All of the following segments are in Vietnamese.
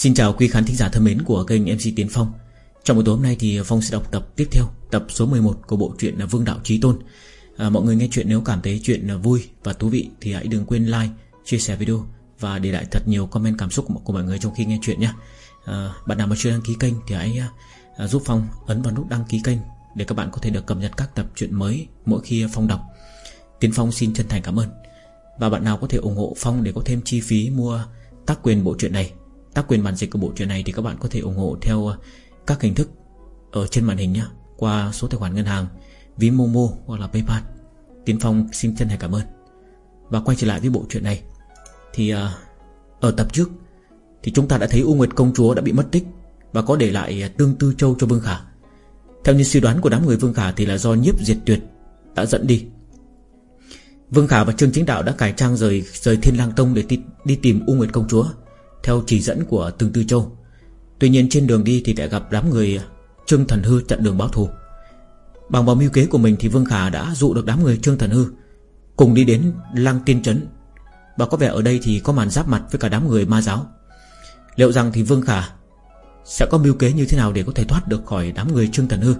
Xin chào quý khán thính giả thân mến của kênh MC Tiến Phong. Trong buổi tối hôm nay thì Phong sẽ đọc tập tiếp theo Tập số 11 của bộ truyện Vương Đạo Trí Tôn. À, Mọi người nghe chuyện nếu cảm thấy chuyện vui và thú vị Thì hãy đừng quên like, chia sẻ video Và để lại thật nhiều comment cảm xúc của mọi người trong khi nghe chuyện nhé. À, Bạn nào mà chưa đăng ký kênh thì hãy à, giúp Phong ấn vào nút đăng ký kênh Để các bạn có thể được cập nhật các tập truyện mới mỗi khi Phong đọc. Tiến Phong xin chân thành cảm ơn. Và bạn nào có thể ủng hộ Phong để có thêm chi phí mua tác quyền bộ truyện này Tác quyền bản dịch của bộ truyện này thì các bạn có thể ủng hộ theo ờ, các hình thức ở trên màn hình nhé qua số tài khoản ngân hàng ví Momo hoặc là PayPal. Tiến Phong xin chân thành cảm ơn. Và quay trở lại với bộ truyện này thì ờ, ở tập trước thì chúng ta đã thấy U Nguyệt công chúa đã bị mất tích và có để lại ờ, tương tư châu cho Vương Khả. Theo như suy đoán của đám người Vương Khả thì là do nhiếp diệt tuyệt đã dẫn đi. Vương Khả và Trương Chính Đạo đã cải trang rời rời Thiên Lang Tông để đi tìm U Nguyệt công chúa theo chỉ dẫn của Tương Tư Châu. Tuy nhiên trên đường đi thì lại gặp đám người Trương Thần Hư chặn đường báo thù. Bằng vào mưu kế của mình thì Vương Khả đã dụ được đám người Trương Thần Hư Cùng đi đến Lăng Tiên Trấn. Và có vẻ ở đây thì có màn giáp mặt với cả đám người ma giáo. Liệu rằng thì Vương Khả Sẽ có mưu kế như thế nào để có thể thoát được khỏi đám người Trương Thần Hư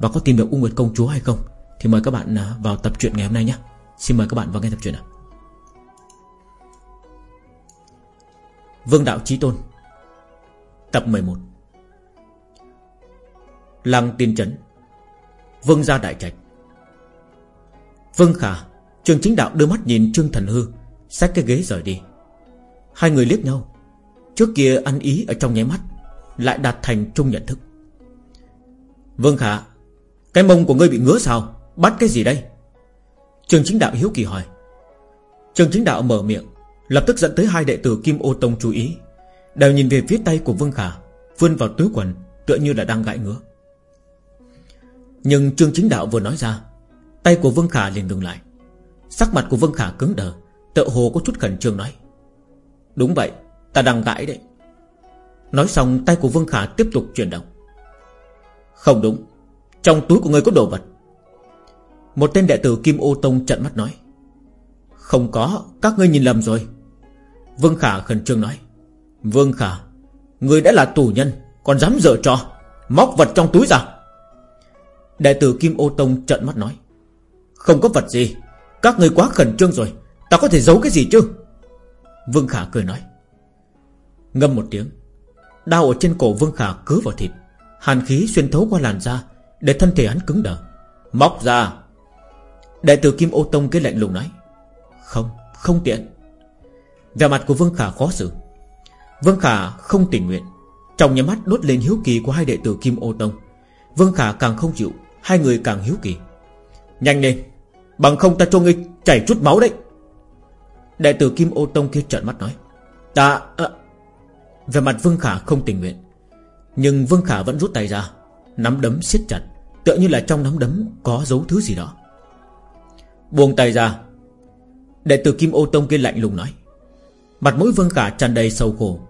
Và có tìm được U Nguyệt Công Chúa hay không? Thì mời các bạn à, vào tập truyện ngày hôm nay nhé. Xin mời các bạn vào nghe tập truyện nào. Vương Đạo Chí Tôn. Tập 11 Lăng Tiên Trấn. Vương Gia Đại Trạch. Vương Khả, Trường Chính Đạo đưa mắt nhìn Trương Thần Hư, Xách cái ghế rời đi. Hai người liếc nhau. Trước kia ăn ý ở trong nháy mắt, Lại đạt thành chung nhận thức. Vương Khả, Cái mông của ngươi bị ngứa sao? Bắt cái gì đây? Trường Chính Đạo hiếu kỳ hỏi. Trường Chính Đạo mở miệng. Lập tức dẫn tới hai đệ tử Kim Ô Tông chú ý. Đều nhìn về phía tay của Vương Khả Vươn vào túi quần, Tựa như là đang gãi ngứa. Nhưng Trương Chính Đạo vừa nói ra, Tay của Vương Khả liền ngừng lại. Sắc mặt của Vương Khả cứng đờ, Tựa hồ có chút khẩn trương nói, Đúng vậy, Ta đang gãi đấy. Nói xong, tay của Vương Khả tiếp tục chuyển động. Không đúng, Trong túi của người có đồ vật. Một tên đệ tử Kim Ô Tông trận mắt nói, Không có, Các ngươi nhìn lầm rồi. Vương Khả khẩn trương nói. Vương Khả Người đã là tù nhân Còn dám dở trò Móc vật trong túi ra. Đại tử Kim Ô Tông trận mắt nói. Không có vật gì Các người quá khẩn trương rồi Ta có thể giấu cái gì chứ? Vương Khả cười nói. Ngâm một tiếng Đau ở trên cổ Vương Khả cứ vào thịt Hàn khí xuyên thấu qua làn da Để thân thể hắn cứng đờ. Móc ra. Đại tử Kim Ô Tông cái lạnh lùng nói. Không, không tiện. Vẻ mặt của Vương Khả khó xử. Vương Khả không tình nguyện. Trong nhà mắt đốt lên hiếu kỳ của hai đệ tử Kim Ô Tông, Vương Khả càng không chịu, Hai người càng hiếu kỳ. Nhanh lên, Bằng không ta cho ngươi chảy chút máu đấy. Đệ tử Kim Ô Tông kia trợn mắt nói, Ta à... Về mặt Vương Khả không tình nguyện. Nhưng Vương Khả vẫn rút tay ra, Nắm đấm siết chặt, Tựa như là trong nắm đấm có giấu thứ gì đó. Buông tay ra. Đệ tử Kim Ô Tông kia lạnh lùng nói Mặt mũi Vương Khả tràn đầy sầu khổ,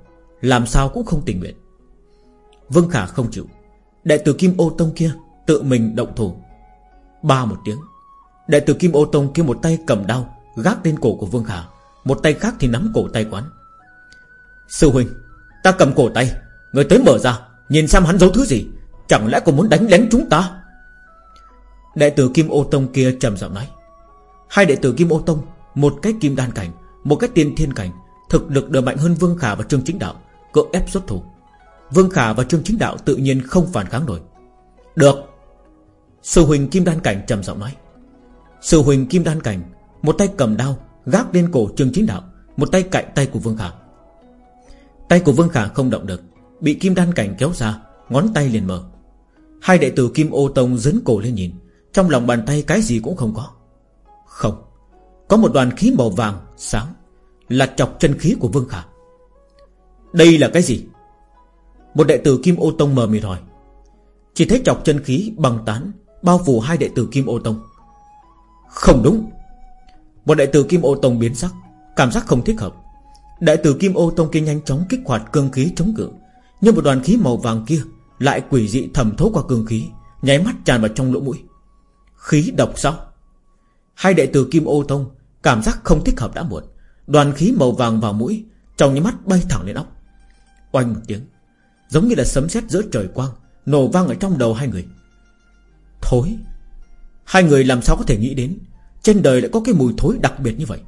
Làm sao cũng không tình nguyện. Vương Khả không chịu, Đệ tử Kim Ô Tông kia Tự mình động thủ. Ba một tiếng, Đệ tử Kim Ô Tông kia một tay cầm đao, Gác lên cổ của Vương Khả, Một tay khác thì nắm cổ tay quán. Sư huynh, Ta cầm cổ tay, Người tới mở ra, Nhìn xem hắn giấu thứ gì, Chẳng lẽ còn muốn đánh lén chúng ta? Đệ tử Kim Ô Tông kia trầm giọng nói. Hai đệ tử Kim Ô Tông, Một cái kim đan cảnh, Một cái tiên thiên cảnh Thực lực đều mạnh hơn Vương Khả và Trương Chính Đạo Cưỡng ép xuất thủ. Vương Khả và Trương Chính Đạo tự nhiên không phản kháng nổi. Được. Sư Huỳnh Kim Đan Cảnh trầm giọng nói. Sư Huỳnh Kim Đan Cảnh, Một tay cầm đao, Gác lên cổ Trương Chính Đạo, Một tay cạnh tay của Vương Khả. Tay của Vương Khả không động được, Bị Kim Đan Cảnh kéo ra, Ngón tay liền mở. Hai đệ tử Kim Ô Tông dấn cổ lên nhìn, Trong lòng bàn tay cái gì cũng không có. Không. Có một đoàn khí màu vàng sáng là chọc chân khí của Vương Khả. Đây là cái gì? Một đệ tử Kim Ô Tông mờ mịt hỏi. Chỉ thấy chọc chân khí bằng tán, Bao phủ hai đệ tử Kim Ô Tông. Không đúng. Một đệ tử Kim Ô Tông biến sắc, Cảm giác không thích hợp. Đệ tử Kim Ô Tông kia nhanh chóng kích hoạt cương khí chống cự, Nhưng một đoàn khí màu vàng kia Lại quỷ dị thẩm thấu qua cương khí, Nháy mắt tràn vào trong lỗ mũi. Khí độc sao? Hai đệ tử Kim Ô Tông Cảm giác không thích hợp đã muộn. Đoàn khí màu vàng vào mũi, Trong những mắt bay thẳng lên óc. Oanh một tiếng, Giống như là sấm sét giữa trời quang, Nổ vang ở trong đầu hai người. Thối. Hai người làm sao có thể nghĩ đến, Trên đời lại có cái mùi thối đặc biệt như vậy.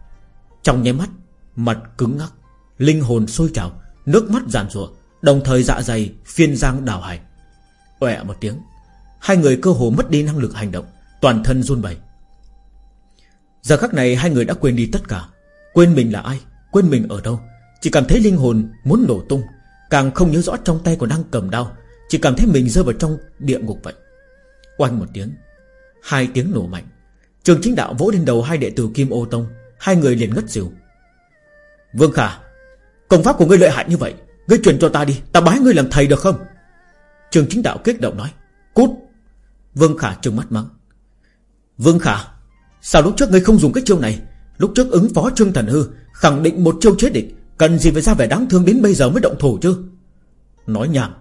Trong nháy mắt, Mặt cứng ngắc, Linh hồn sôi trào, Nước mắt giàn rủa Đồng thời dạ dày, phiên giang đào hải. Oẹ một tiếng, Hai người cơ hồ mất đi năng lực hành động, Toàn thân run bẩy. Giờ khắc này hai người đã quên đi tất cả. Quên mình là ai, Quên mình ở đâu. Chỉ cảm thấy linh hồn muốn nổ tung, Càng không nhớ rõ trong tay còn đang cầm đau Chỉ cảm thấy mình rơi vào trong địa ngục vậy. Oanh một tiếng, Hai tiếng nổ mạnh. Trường chính đạo vỗ lên đầu hai đệ tử Kim Ô Tông, Hai người liền ngất xỉu. Vương Khả, Công pháp của ngươi lợi hại như vậy, Ngươi truyền cho ta đi, Ta bái ngươi làm thầy được không? Trường chính đạo kích động nói, Cút. Vương Khả trừng mắt mắng, Vương Khả, Sao lúc trước ngươi không dùng cái chiêu này? Lúc trước ứng phó Trương Thần Hư, Khẳng định một chiêu chết địch, Cần gì phải ra vẻ đáng thương đến bây giờ mới động thủ chứ? Nói nhảm,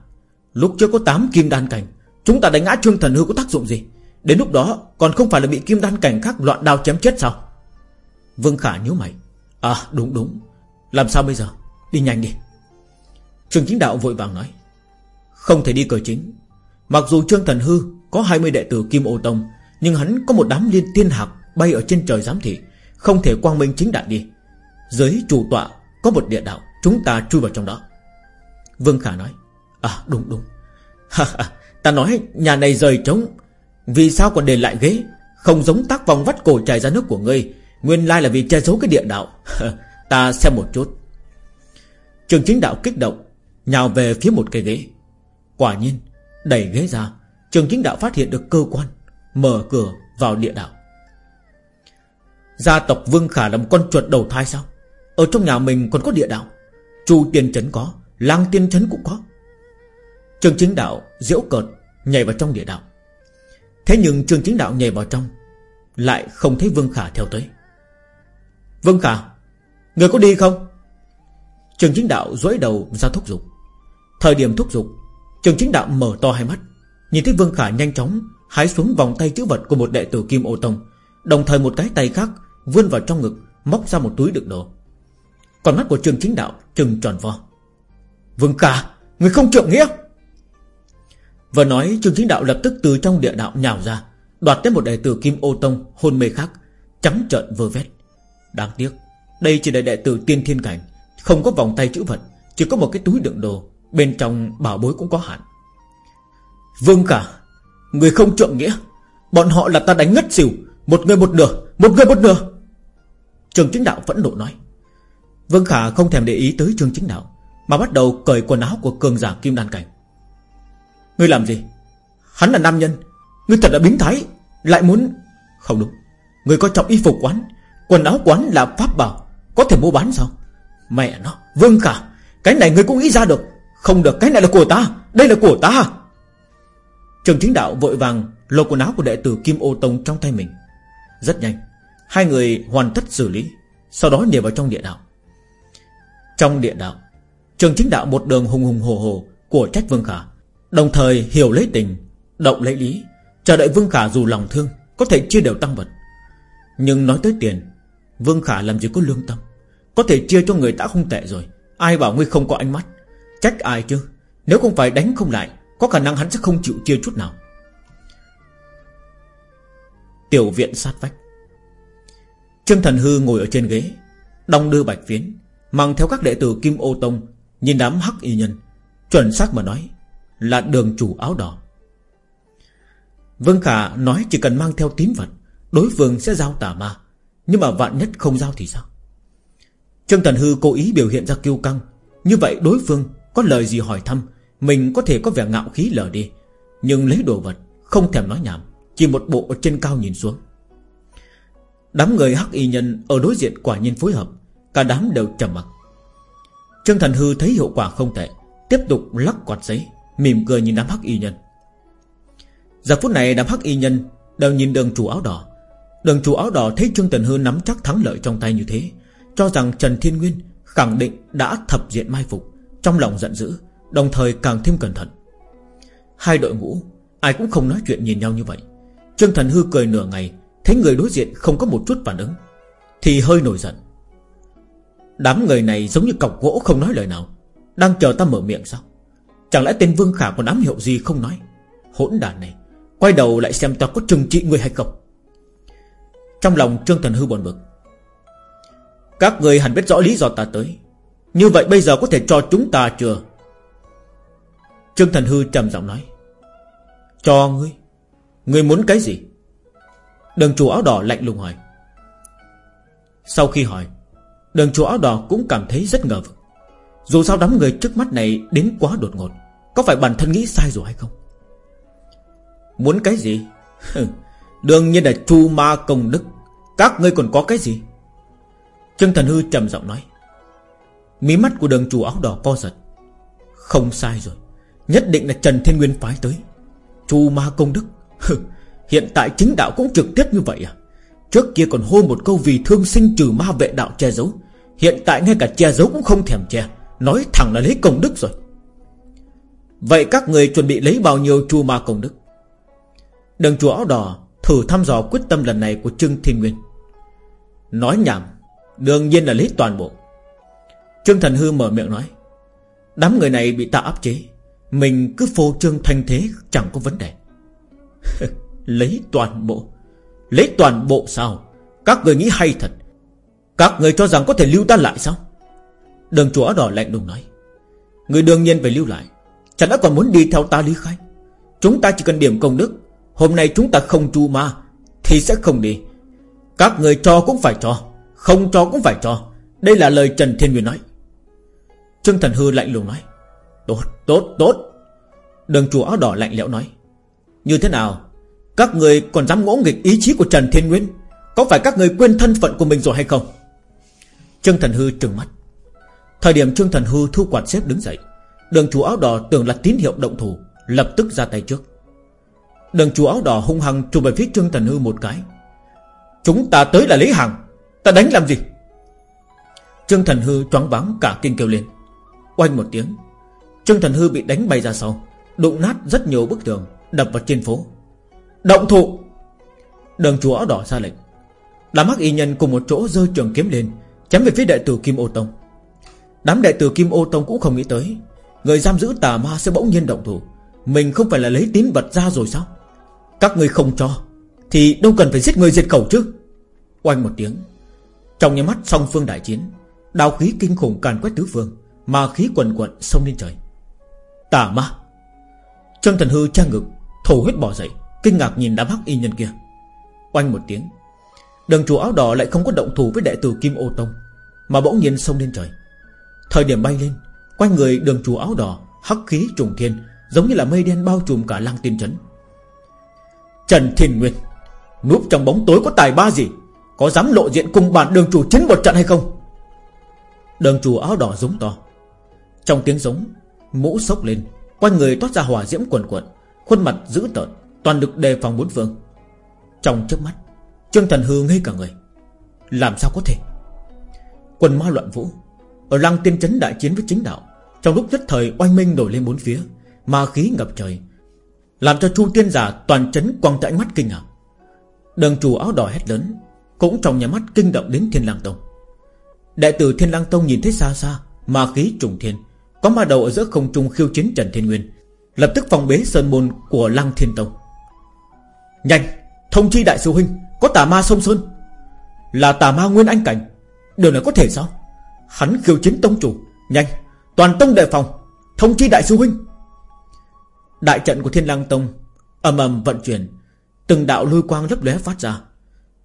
Lúc trước có 8 kim đan cảnh, Chúng ta đánh ngã Trương Thần Hư có tác dụng gì? Đến lúc đó còn không phải là bị kim đan cảnh khác loạn đao chém chết sao? Vương Khả nhíu mày. À đúng đúng. Làm sao bây giờ? Đi nhanh đi. Trường chính đạo vội vàng nói. Không thể đi cờ chính. Mặc dù Trương Thần Hư có 20 đệ tử Kim Ô Tông, Nhưng hắn có một đám liên tiên hạc Bay ở trên trời giám thị. Không thể quang minh chính đại đi. Dưới chủ tọa, có một địa đạo, Chúng ta chui vào trong đó. Vương Khả nói À đúng đúng. Ta nói nhà này rời trống. Vì sao còn để lại ghế? Không giống tác vòng vắt cổ chảy ra nước của ngươi. Nguyên lai là vì che giấu cái địa đạo. Ta xem một chút. Trường chính đạo kích động, Nhào về phía một cây ghế. Quả nhiên, Đẩy ghế ra, Trường chính đạo phát hiện được cơ quan, Mở cửa vào địa đạo. Gia tộc Vương Khả là một con chuột đầu thai sao? Ở trong nhà mình còn có địa đạo. Chu tiên trấn có, Lang tiên trấn cũng có. Trường chính đạo, diễu cợt Nhảy vào trong địa đạo. Thế nhưng trường chính đạo nhảy vào trong, Lại không thấy Vương Khả theo tới. Vương Khả, Người có đi không? Trường chính đạo dối đầu ra thúc giục. Thời điểm thúc giục, Trường chính đạo mở to hai mắt, Nhìn thấy Vương Khả nhanh chóng Hái xuống vòng tay chữ vật của một đệ tử Kim Ô Tông, Đồng thời một cái tay khác Vươn vào trong ngực, Móc ra một túi đựng đồ. Còn mắt của trường chính đạo trừng tròn vo. Vương ca, Người không trượng nghĩa. Vừa nói trường chính đạo lập tức từ trong địa đạo nhào ra, Đoạt tới một đệ tử Kim Ô Tông Hôn mê khác, Trắng trợn vơ vét. Đáng tiếc, Đây chỉ là đệ tử tiên thiên cảnh, Không có vòng tay chữ vật, Chỉ có một cái túi đựng đồ, Bên trong bảo bối cũng có hạn. Vương cả Người không trượng nghĩa. Bọn họ là ta đánh ngất xỉu, Một người một nửa, Một người một nửa. Trường chính đạo vẫn nộ nói. Vương Khả không thèm để ý tới trường chính đạo, Mà bắt đầu cởi quần áo của cường giả kim đan cảnh. Ngươi làm gì? Hắn là nam nhân, Ngươi thật là biến thái, Lại muốn Không đúng, Ngươi có trọng y phục quán, Quần áo quán là pháp bảo, Có thể mua bán sao? Mẹ nó, Vương Khả, Cái này ngươi cũng nghĩ ra được. Không được, cái này là của ta, Đây là của ta. Trường chính đạo vội vàng lột quần áo của đệ tử Kim Ô Tông trong tay mình. Rất nhanh Hai người hoàn tất xử lý, Sau đó nhảy vào trong địa đạo. Trong địa đạo, Trường chính đạo một đường hùng hùng hồ hồ Của trách Vương Khả, Đồng thời hiểu lấy tình, Động lấy lý, Chờ đợi Vương Khả dù lòng thương, Có thể chia đều tăng vật. Nhưng nói tới tiền, Vương Khả làm gì có lương tâm? Có thể chia cho người ta không tệ rồi, Ai bảo ngươi không có ánh mắt? Trách ai chứ? Nếu không phải đánh không lại, Có khả năng hắn sẽ không chịu chia chút nào. Tiểu viện sát vách. Trương Thần Hư ngồi ở trên ghế, Đong đưa bạch phiến Mang theo các đệ tử Kim Ô Tông Nhìn đám hắc y nhân, Chuẩn xác mà nói Là đường chủ áo đỏ. Vương Khả nói chỉ cần mang theo tín vật, Đối phương sẽ giao tà ma, Nhưng mà vạn nhất không giao thì sao? Trương Thần Hư cố ý biểu hiện ra kiêu căng, Như vậy đối phương có lời gì hỏi thăm, Mình có thể có vẻ ngạo khí lờ đi, Nhưng lấy đồ vật Không thèm nói nhảm, Chỉ một bộ ở trên cao nhìn xuống. Đám người hắc y nhân ở đối diện quả nhiên phối hợp, Cả đám đều trầm mặc. Trương Thần Hư thấy hiệu quả không tệ, Tiếp tục lắc quạt giấy, Mỉm cười nhìn đám hắc y nhân. Giờ phút này đám hắc y nhân Đều nhìn đường chủ áo đỏ. Đường chủ áo đỏ thấy Trương Thần Hư nắm chắc thắng lợi trong tay như thế, Cho rằng Trần Thiên Nguyên khẳng định đã thập diện mai phục, Trong lòng giận dữ, Đồng thời càng thêm cẩn thận. Hai đội ngũ, Ai cũng không nói chuyện nhìn nhau như vậy. Trương Thần Hư cười nửa ngày Thấy người đối diện không có một chút phản ứng, Thì hơi nổi giận. Đám người này giống như cọc gỗ không nói lời nào, Đang chờ ta mở miệng sao? Chẳng lẽ tên Vương Khả còn ám hiệu gì không nói? Hỗn đàn này, Quay đầu lại xem ta có trừng trị người hay không. Trong lòng Trương Thần Hư buồn bực. Các người hẳn biết rõ lý do ta tới. Như vậy bây giờ có thể cho chúng ta chưa? Trương Thần Hư trầm giọng nói. Cho ngươi. Ngươi muốn cái gì? Đường chủ áo đỏ lạnh lùng hỏi. Sau khi hỏi, Đường chủ áo đỏ cũng cảm thấy rất ngờ vực. Dù sao đám người trước mắt này Đến quá đột ngột, Có phải bản thân nghĩ sai rồi hay không? Muốn cái gì? Đương nhiên là chu ma công đức. Các ngươi còn có cái gì? Trương Thần Hư trầm giọng nói. Mí mắt của đường chủ áo đỏ co giật. Không sai rồi, Nhất định là Trần Thiên Nguyên phái tới. Chu ma công đức. Hiện tại chính đạo cũng trực tiếp như vậy à? Trước kia còn hô một câu vì thương sinh trừ ma vệ đạo che giấu. Hiện tại ngay cả che giấu cũng không thèm che. Nói thẳng là lấy công đức rồi. Vậy các người chuẩn bị lấy bao nhiêu chu ma công đức? Đường chùa áo đỏ Thử thăm dò quyết tâm lần này của Trương Thiên Nguyên. Nói nhảm, Đương nhiên là lấy toàn bộ. Trương Thần Hư mở miệng nói, Đám người này bị ta áp chế, Mình cứ phô trương thanh thế Chẳng có vấn đề. Lấy toàn bộ. Lấy toàn bộ sao? Các người nghĩ hay thật. Các người cho rằng có thể lưu ta lại sao? Đường chùa đỏ lạnh lùng nói. Người đương nhiên phải lưu lại. Chẳng đã còn muốn đi theo ta lý khai? Chúng ta chỉ cần điểm công đức. Hôm nay chúng ta không tru ma, Thì sẽ không đi. Các người cho cũng phải cho, Không cho cũng phải cho. Đây là lời Trần Thiên Nguyên nói. Trương Thần Hư lạnh lùng nói. Tốt tốt tốt. Đường chủ áo đỏ lạnh lẽo nói. Như thế nào? Các người còn dám ngỗ nghịch ý chí của Trần Thiên Nguyên? Có phải các người quên thân phận của mình rồi hay không? Trương Thần Hư trừng mắt. Thời điểm Trương Thần Hư thu quạt xếp đứng dậy, Đường chủ áo đỏ tưởng là tín hiệu động thủ, Lập tức ra tay trước. Đường chủ áo đỏ hung hăng chụp về phía Trương Thần Hư một cái. Chúng ta tới là lấy hàng, Ta đánh làm gì? Trương Thần Hư choáng váng cả kinh kêu lên. Oanh một tiếng, Trương Thần Hư bị đánh bay ra sau, Đụng nát rất nhiều bức tường, Đập vào trên phố. Động thủ. Đường chủ áo đỏ ra lệnh. Đám hắc y nhân cùng một chỗ rơi trường kiếm lên, Chém về phía đệ tử Kim Ô Tông. Đám đệ tử Kim Ô Tông cũng không nghĩ tới, Người giam giữ tà ma sẽ bỗng nhiên động thủ. Mình không phải là lấy tín vật ra rồi sao? Các người không cho, Thì đâu cần phải giết người diệt khẩu chứ. Oanh một tiếng, Trong nhà mắt song phương đại chiến Đào khí kinh khủng càn quét tứ phương Mà khí quần quận sông lên trời. Tà ma. Trương Thần Hư trang ngực, Thổ huyết bỏ dậy. Kinh ngạc nhìn đám hắc y nhân kia. Oanh một tiếng, Đường chủ áo đỏ lại không có động thủ với đệ tử Kim Ô Tông, Mà bỗng nhiên sông lên trời. Thời điểm bay lên, Quanh người đường chủ áo đỏ, Hắc khí trùng thiên, Giống như là mây đen bao trùm cả lăng tiên trấn. Trần Thiên Nguyên, Núp trong bóng tối có tài ba gì? Có dám lộ diện cùng bản đường chủ chiến một trận hay không? Đường chủ áo đỏ giống to. Trong tiếng giống, Mũ sốc lên, Quanh người toát ra hỏa diễm quần quần Khuôn mặt dữ tợn. Toàn được đề phòng bốn phương. Trong chớp mắt, Trương Thần Hư ngây cả người. Làm sao có thể? Quần ma loạn vũ Ở lăng tiên chấn đại chiến với chính đạo, Trong lúc nhất thời oanh minh nổi lên bốn phía, Ma khí ngập trời, Làm cho chu tiên giả toàn chấn quăng tại mắt kinh ngạc Đường chủ áo đỏ hét lớn, Cũng trong nhà mắt kinh động đến thiên lang tông. Đại tử thiên lang tông nhìn thấy xa xa Ma khí trùng thiên, Có ma đầu ở giữa không trung khiêu chiến Trần Thiên Nguyên, Lập tức phòng bế sơn môn của lăng thiên tông. Nhanh, Thông chi đại sư huynh, Có tà ma sông sơn. Là tà ma nguyên anh cảnh, Điều này có thể sao? Hắn khiêu chiến tông chủ, Nhanh, Toàn tông đề phòng, Thông chi đại sư huynh. Đại trận của thiên lang tông ầm ầm vận chuyển, Từng đạo lôi quang lấp lóe phát ra.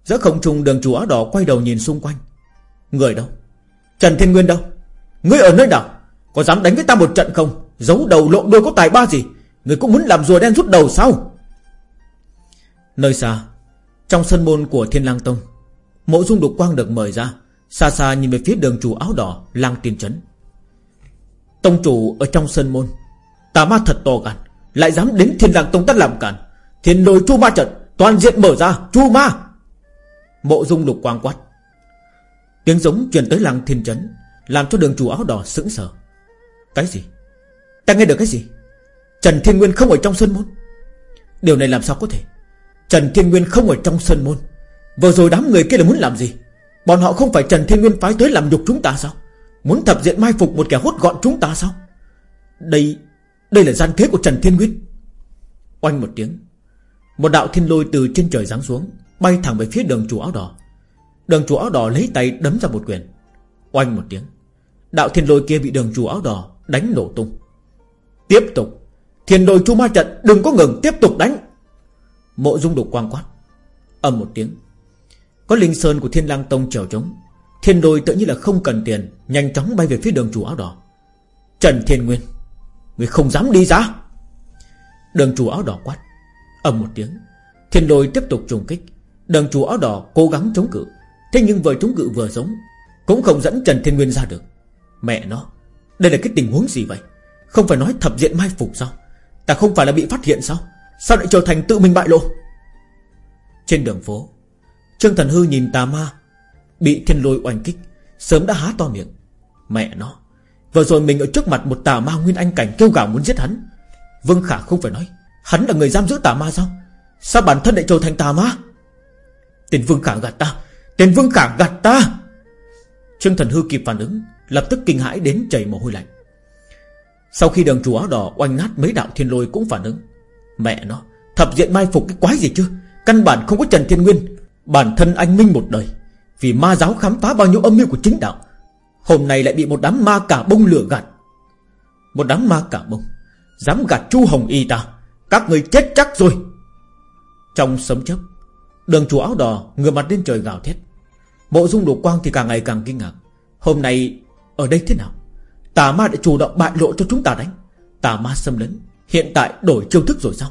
Giữa không trung đường chủ áo đỏ quay đầu nhìn xung quanh. Người đâu? Trần Thiên Nguyên đâu? Ngươi ở nơi nào? Có dám đánh với ta một trận không? Giấu đầu lộ đôi có tài ba gì? Người cũng muốn làm rùa đen rút đầu sao? Nơi xa, Trong sân môn của Thiên Lang Tông, Mộ dung đục quang được mời ra, Xa xa nhìn về phía đường chủ áo đỏ Lang tiên trấn. Tông chủ ở trong sân môn, Tà ma thật to gan, Lại dám đến Thiên Lang Tông ta làm cản Thiên lôi chu ma trận, Toàn diện mở ra, chu ma! Mộ dung đục quang quát. Tiếng giống truyền tới lang thiên trấn, Làm cho đường chủ áo đỏ sững sờ. Cái gì? Ta nghe được cái gì? Trần Thiên Nguyên không ở trong sân môn. Điều này làm sao có thể? Trần Thiên Nguyên không ở trong sân môn. Vừa rồi đám người kia là muốn làm gì? Bọn họ không phải Trần Thiên Nguyên phái tới làm nhục chúng ta sao? Muốn thập diện mai phục một kẻ hốt gọn chúng ta sao? Đây Đây là gian kế của Trần Thiên Nguyên. Oanh một tiếng, Một đạo thiên lôi từ trên trời giáng xuống, Bay thẳng về phía đường chủ áo đỏ. Đường chủ áo đỏ lấy tay đấm ra một quyền. Oanh một tiếng, Đạo thiên lôi kia bị đường chủ áo đỏ đánh nổ tung. Tiếp tục, Thiên đồi chu ma trận đừng có ngừng, tiếp tục đánh. Mộ dung đục quang quát. Âm một tiếng. Có linh sơn của thiên lang tông trèo trống. Thiên đồi tự như là không cần tiền, Nhanh chóng bay về phía đường chủ áo đỏ. Trần Thiên Nguyên. Người không dám đi ra. Đường chủ áo đỏ quát. Âm một tiếng. Thiên đồi tiếp tục trùng kích. Đường chủ áo đỏ cố gắng chống cự. Thế nhưng vừa chống cự vừa giống, Cũng không dẫn Trần Thiên Nguyên ra được. Mẹ nó, Đây là cái tình huống gì vậy? Không phải nói thập diện mai phục sao? Ta không phải là bị phát hiện sao? Sao lại trở thành tự mình bại lộ? Trên đường phố, Trương Thần Hư nhìn tà ma, Bị thiên lôi oanh kích, Sớm đã há to miệng. Mẹ nó, Vừa rồi mình ở trước mặt một tà ma nguyên anh cảnh kêu gào muốn giết hắn. Vương Khả không phải nói, Hắn là người giam giữ tà ma sao? Sao bản thân lại trở thành tà ma? Tên Vương Khả gạt ta, Tên Vương Khả gạt ta! Trương Thần Hư kịp phản ứng, Lập tức kinh hãi đến chảy mồ hôi lạnh. Sau khi đường chủ áo đỏ oanh nát mấy đạo thiên lôi cũng phản ứng Mẹ nó, Thập diện mai phục cái quái gì chứ? Căn bản không có Trần Thiên Nguyên. Bản thân anh minh một đời, Vì ma giáo khám phá bao nhiêu âm mưu của chính đạo, Hôm nay lại bị một đám ma cả bông lửa gạt. Một đám ma cả bông, Dám gạt chu Hồng Y ta, Các người chết chắc rồi. Trong sấm chớp, Đường chủ áo đỏ ngửa mặt lên trời gào thét. Bộ dung đồ quang thì càng ngày càng kinh ngạc. Hôm nay, ở đây thế nào? Tà ma đã chủ động bại lộ cho chúng ta đánh. Tà ma xâm lấn Hiện tại đổi chiêu thức rồi sao?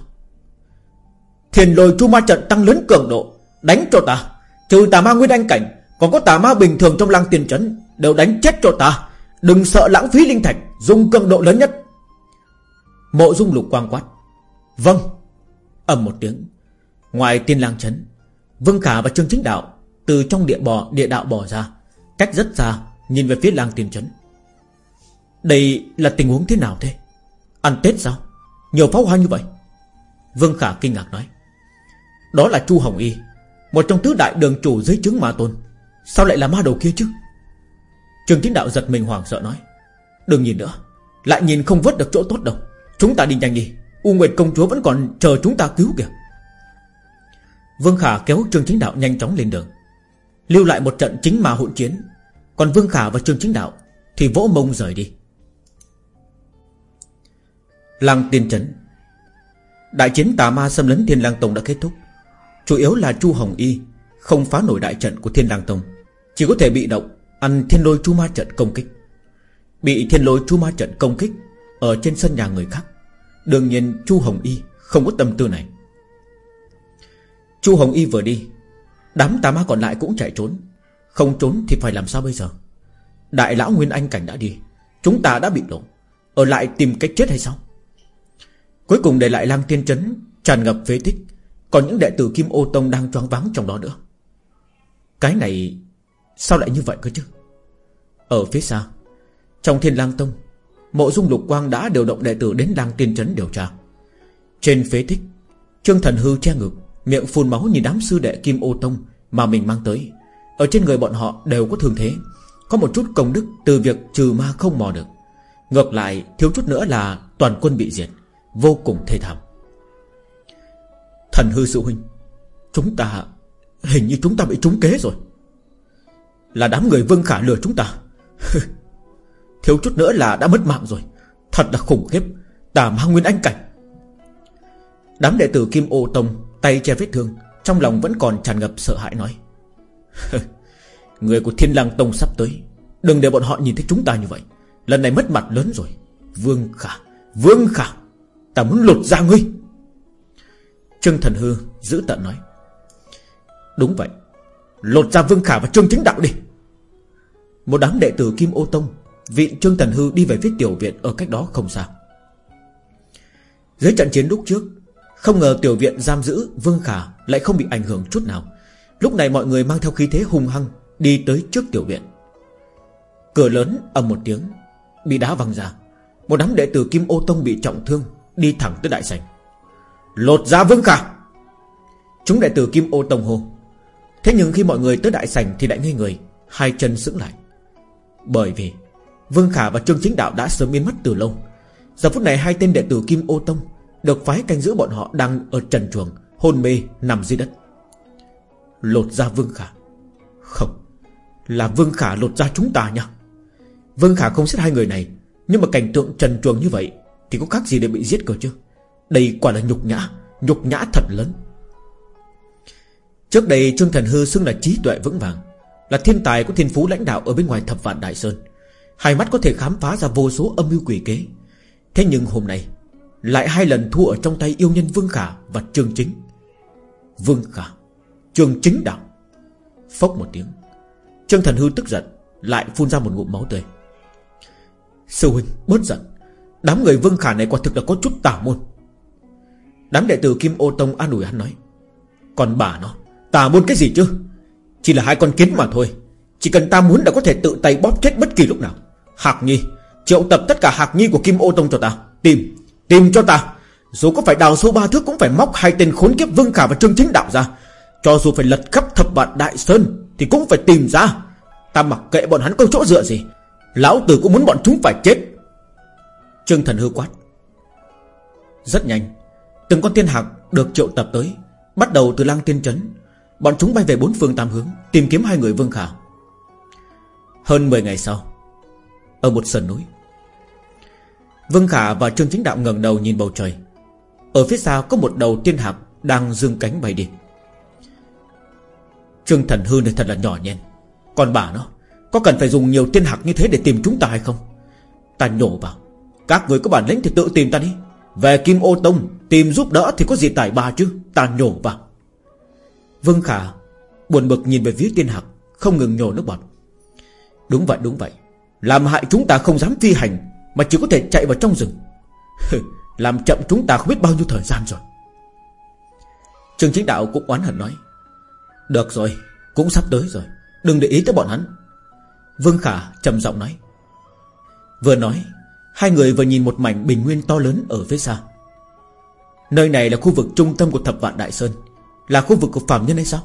Thiền lôi chu ma trận tăng lớn cường độ, Đánh cho ta. Trừ tà ma nguyên anh cảnh, Còn có tà ma bình thường trong lăng tiền trấn Đều đánh chết cho ta. Đừng sợ lãng phí linh thạch, Dùng cường độ lớn nhất. Mộ dung lục quang quát. Vâng. Ầm một tiếng. Ngoài tiên lang trấn Vương Khả và Trương Chính Đạo Từ trong địa bò, địa đạo bò ra, Cách rất xa, Nhìn về phía lang tiền trấn Đây là tình huống thế nào thế? Ăn Tết sao? Nhiều pháo hoa như vậy. Vương Khả kinh ngạc nói, Đó là Chu Hồng Y, Một trong tứ đại đường chủ dưới chứng ma tôn. Sao lại là ma đầu kia chứ? Trường Chính Đạo giật mình hoảng sợ nói, Đừng nhìn nữa, Lại nhìn không vớt được chỗ tốt đâu. Chúng ta đi nhanh đi, U Nguyệt công chúa vẫn còn chờ chúng ta cứu kìa. Vương Khả kéo Trương Chính Đạo nhanh chóng lên đường, Lưu lại một trận chính mà hỗn chiến. Còn Vương Khả và Trương Chính Đạo Thì vỗ mông rời đi. Lăng tiên trấn. Đại chiến tà ma xâm lấn Thiên Lang Tông đã kết thúc. Chủ yếu là Chu Hồng Y, Không phá nổi đại trận của Thiên Lang Tông, Chỉ có thể bị động, Ăn thiên lôi chu ma trận công kích. Bị thiên lôi chu ma trận công kích Ở trên sân nhà người khác. Đương nhiên, Chu Hồng Y không có tâm tư này. Chu Hồng Y vừa đi, Đám tà ma còn lại cũng chạy trốn. Không trốn thì phải làm sao bây giờ? Đại lão Nguyên Anh Cảnh đã đi, Chúng ta đã bị lộ Ở lại tìm cách chết hay sao? Cuối cùng để lại lang tiên chấn Tràn ngập phế tích. Còn những đệ tử Kim Ô Tông đang choáng váng trong đó nữa. Cái này, Sao lại như vậy cơ chứ? Ở phía xa, Trong thiên lang tông, Mộ dung lục quang đã điều động đệ tử đến lang tiên chấn điều tra. Trên phế tích, Trương thần hư che ngực, Miệng phun máu nhìn đám sư đệ Kim Ô Tông Mà mình mang tới. Ở trên người bọn họ đều có thương thế, Có một chút công đức từ việc trừ ma không mò được. Ngược lại, thiếu chút nữa là Toàn quân bị diệt. Vô cùng thê thảm. Thần hư sư huynh, Chúng ta, Hình như chúng ta bị trúng kế rồi. Là đám người vương khả lừa chúng ta. Thiếu chút nữa là đã mất mạng rồi. Thật là khủng khiếp. Tà ma nguyên anh cảnh. Đám đệ tử Kim Ô Tông Tay che vết thương, Trong lòng vẫn còn tràn ngập sợ hãi nói. Người của Thiên Lang Tông sắp tới, Đừng để bọn họ nhìn thấy chúng ta như vậy. Lần này mất mặt lớn rồi. Vương Khả Vương Khả. Ta muốn lột ra ngươi. Trương Thần Hư giữ tận nói. Đúng vậy, Lột ra Vương Khả và Trương Chính Đạo đi. Một đám đệ tử Kim Ô Tông, Vị Trương Thần Hư đi về phía tiểu viện Ở cách đó không xa. Dưới trận chiến lúc trước, Không ngờ tiểu viện giam giữ Vương Khả Lại không bị ảnh hưởng chút nào. Lúc này mọi người mang theo khí thế hung hăng Đi tới trước tiểu viện. Cửa lớn ầm một tiếng, Bị đá văng ra. Một đám đệ tử Kim Ô Tông bị trọng thương Đi thẳng tới đại sảnh. Lột ra Vương Khả! Chúng đệ tử Kim Ô Tông hô. Thế nhưng khi mọi người tới đại sảnh Thì lại ngây người, Hai chân sững lại. Bởi vì Vương Khả và Trương Chính Đạo đã sớm biến mất từ lâu. Giờ phút này hai tên đệ tử Kim Ô Tông Được phái canh giữ bọn họ đang ở trần chuồng Hôn mê, nằm dưới đất. Lột ra Vương Khả. Không, Là Vương Khả lột ra chúng ta nha. Vương Khả không giết hai người này, Nhưng mà cảnh tượng trần chuồng như vậy thì có khác gì để bị giết cơ chứ? Đây quả là nhục nhã Nhục nhã thật lớn. Trước đây, Trương Thần Hư xưng là trí tuệ vững vàng, Là thiên tài của thiên phú lãnh đạo Ở bên ngoài thập vạn Đại Sơn. Hai mắt có thể khám phá ra vô số âm mưu quỷ kế. Thế nhưng hôm nay, Lại hai lần thua ở trong tay yêu nhân Vương Khả Và Trương Chính. Vương Khả, Trương Chính Đạo. Phốc một tiếng, Trương Thần Hư tức giận, Lại phun ra một ngụm máu tươi. Sư huynh bớt giận. Đám người Vương Khả này quả thực là có chút tà môn. Đám đệ tử Kim Ô Tông an ủi hắn nói, Còn bà nó, Tà môn cái gì chứ? Chỉ là hai con kiến mà thôi. Chỉ cần ta muốn đã có thể tự tay bóp chết bất kỳ lúc nào. Hạc Nhi, Triệu tập tất cả Hạc Nhi của Kim Ô Tông cho ta. Tìm Tìm cho ta. Dù có phải đào sâu ba thước cũng phải móc hai tên khốn kiếp Vương Khả và Trương Chính Đạo ra. Cho dù phải lật khắp thập vạn Đại Sơn Thì cũng phải tìm ra. Ta mặc kệ bọn hắn có chỗ dựa gì. Lão tử cũng muốn bọn chúng phải chết. Trương Thần hư quát. Rất nhanh, Từng con tiên hạc được triệu tập tới, Bắt đầu từ lang tiên trấn. Bọn chúng bay về bốn phương tam hướng, Tìm kiếm hai người Vương Khả. Hơn 10 ngày sau, Ở một sườn núi, Vương Khả và Trương Chính Đạo ngẩng đầu nhìn bầu trời. Ở phía xa có một đầu tiên hạc Đang dương cánh bay đi. Trương Thần Hư này thật là nhỏ nhen Còn bà nó, Có cần phải dùng nhiều tiên hạc như thế để tìm chúng ta hay không? Ta nhổ vào. Các người có bản lĩnh thì tự tìm ta đi. Về Kim Ô Tông, Tìm giúp đỡ thì có gì tài ba chứ? Ta nhổ vào. Vương Khả Buồn bực nhìn về phía tiên hạc, Không ngừng nhổ nước bọt. Đúng vậy đúng vậy. Làm hại chúng ta không dám phi hành, Mà chỉ có thể chạy vào trong rừng. Làm chậm chúng ta không biết bao nhiêu thời gian rồi. Trường chính đạo cũng oán hận nói, Được rồi, Cũng sắp tới rồi. Đừng để ý tới bọn hắn. Vương Khả trầm giọng nói, Vừa nói Hai người vừa nhìn một mảnh bình nguyên to lớn ở phía xa. Nơi này là khu vực trung tâm của thập vạn Đại Sơn. Là khu vực của phạm nhân hay sao?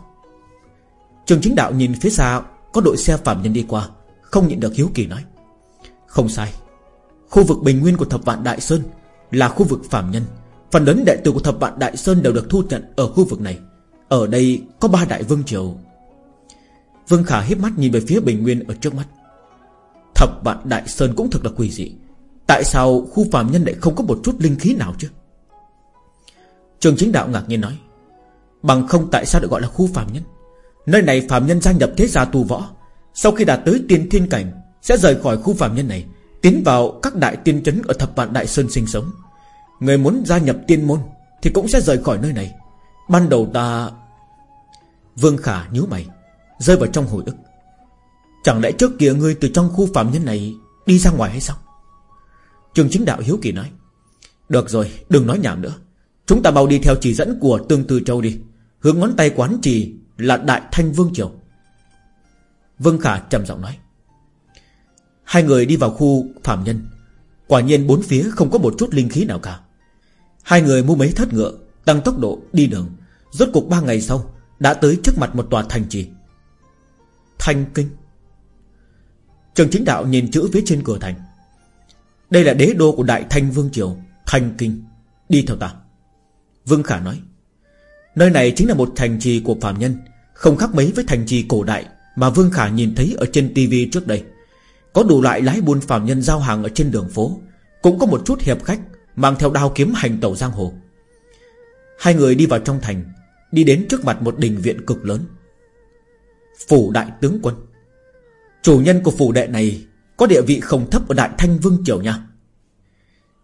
Trường chính đạo nhìn phía xa, Có đội xe phạm nhân đi qua, Không nhịn được hiếu kỳ nói. Không sai. Khu vực bình nguyên của thập vạn Đại Sơn Là khu vực phạm nhân. Phần lớn đệ tử của thập vạn Đại Sơn đều được thu nhận ở khu vực này. Ở đây có ba đại vương triều. Vương Khả hiếp mắt nhìn về phía bình nguyên ở trước mắt. Thập vạn Đại Sơn cũng thật là quỷ dị. Tại sao khu phạm nhân lại không có một chút linh khí nào chứ? Trường chính đạo ngạc nhiên nói, Bằng không tại sao được gọi là khu phạm nhân? Nơi này phạm nhân gia nhập thế gia tu võ, Sau khi đạt tới tiên thiên cảnh, Sẽ rời khỏi khu phạm nhân này, Tiến vào các đại tiên trấn ở thập vạn đại sơn sinh sống. Người muốn gia nhập tiên môn Thì cũng sẽ rời khỏi nơi này. Ban đầu ta Vương Khả nhíu mày, Rơi vào trong hồi ức. Chẳng lẽ trước kia ngươi từ trong khu phạm nhân này Đi ra ngoài hay sao? Trường chính đạo hiếu kỳ nói, Được rồi, đừng nói nhảm nữa. Chúng ta bao đi theo chỉ dẫn của Tương Tư Châu đi. Hướng ngón tay quán trì là Đại Thanh Vương Triều. Vương Khả trầm giọng nói, Hai người đi vào khu phạm nhân. Quả nhiên bốn phía không có một chút linh khí nào cả. Hai người mua mấy thất ngựa, Tăng tốc độ đi đường. Rốt cuộc ba ngày sau, Đã tới trước mặt một tòa thành trì. Thanh Kinh. Trường chính đạo nhìn chữ viết trên cửa thành. Đây là đế đô của Đại Thanh Vương Triều, Thanh Kinh. Đi theo ta. Vương Khả nói, Nơi này chính là một thành trì của phạm nhân, Không khác mấy với thành trì cổ đại Mà Vương Khả nhìn thấy ở trên tivi trước đây. Có đủ loại lái buôn phạm nhân giao hàng ở trên đường phố, Cũng có một chút hiệp khách Mang theo đao kiếm hành tẩu giang hồ. Hai người đi vào trong thành, Đi đến trước mặt một đình viện cực lớn. Phủ đại tướng quân. Chủ nhân của phủ đệ này có địa vị không thấp ở đại thanh vương triều nha.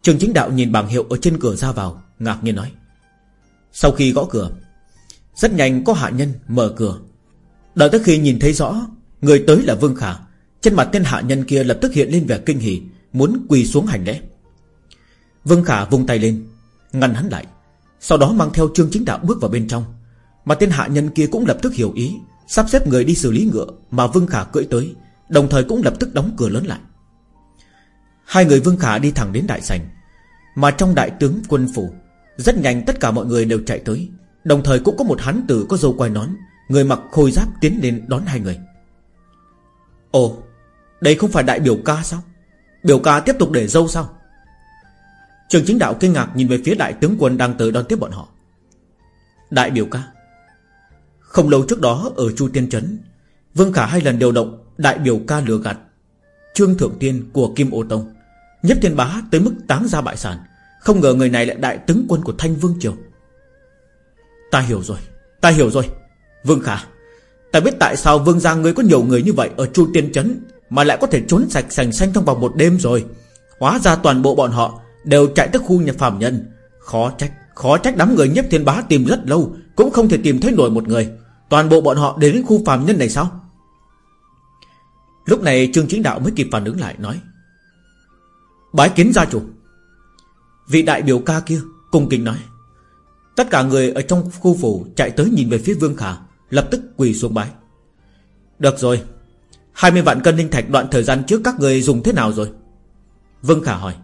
Trường chính đạo nhìn bảng hiệu Ở trên cửa ra vào, Ngạc nhiên nói. Sau khi gõ cửa, Rất nhanh có hạ nhân mở cửa. Đợi tới khi nhìn thấy rõ, Người tới là Vương Khả. Trên mặt tên hạ nhân kia lập tức hiện lên vẻ kinh hỉ, Muốn quỳ xuống hành lễ. Vương Khả vung tay lên, Ngăn hắn lại, Sau đó mang theo Trương Chính Đạo bước vào bên trong. Mà tên hạ nhân kia cũng lập tức hiểu ý, Sắp xếp người đi xử lý ngựa Mà Vương Khả cưỡi tới. Đồng thời cũng lập tức đóng cửa lớn lại. Hai người Vương Khả đi thẳng đến đại sảnh, Mà trong đại tướng quân phủ, rất nhanh tất cả mọi người đều chạy tới. Đồng thời cũng có một hắn tử có dâu quai nón, Người mặc khôi giáp tiến lên đón hai người. Ồ, Đây không phải đại biểu ca sao? Biểu ca tiếp tục để dâu sao? Trường chính đạo kinh ngạc nhìn về phía đại tướng quân đang tới đón tiếp bọn họ. Đại biểu ca, Không lâu trước đó ở Chu Tiên Trấn, Vương Khả hai lần điều động Đại biểu ca lừa gạt, Trương Thượng Tiên của Kim Ô Tông, Nhất Thiên Bá tới mức táng ra bại sản, Không ngờ người này lại đại tướng quân của Thanh Vương Triều. Ta hiểu rồi, Ta hiểu rồi. Vương Khả, Ta biết tại sao Vương gia ngươi có nhiều người như vậy Ở Chu Tiên Trấn Mà lại có thể trốn sạch sành xanh trong vòng một đêm rồi. Hóa ra toàn bộ bọn họ Đều chạy tới khu nhà phàm nhân. Khó trách Khó trách đám người nhất thiên bá tìm rất lâu Cũng không thể tìm thấy nổi một người. Toàn bộ bọn họ đến khu phàm nhân này sao? Lúc này Trương Chính Đạo mới kịp phản ứng lại, nói, Bái kiến gia chủ. Vị đại biểu ca kia Cung kính nói, Tất cả người ở trong khu phủ chạy tới nhìn về phía Vương Khả, Lập tức quỳ xuống bái. Được rồi 20 vạn cân linh thạch đoạn thời gian trước các người dùng thế nào rồi? Vương Khả hỏi,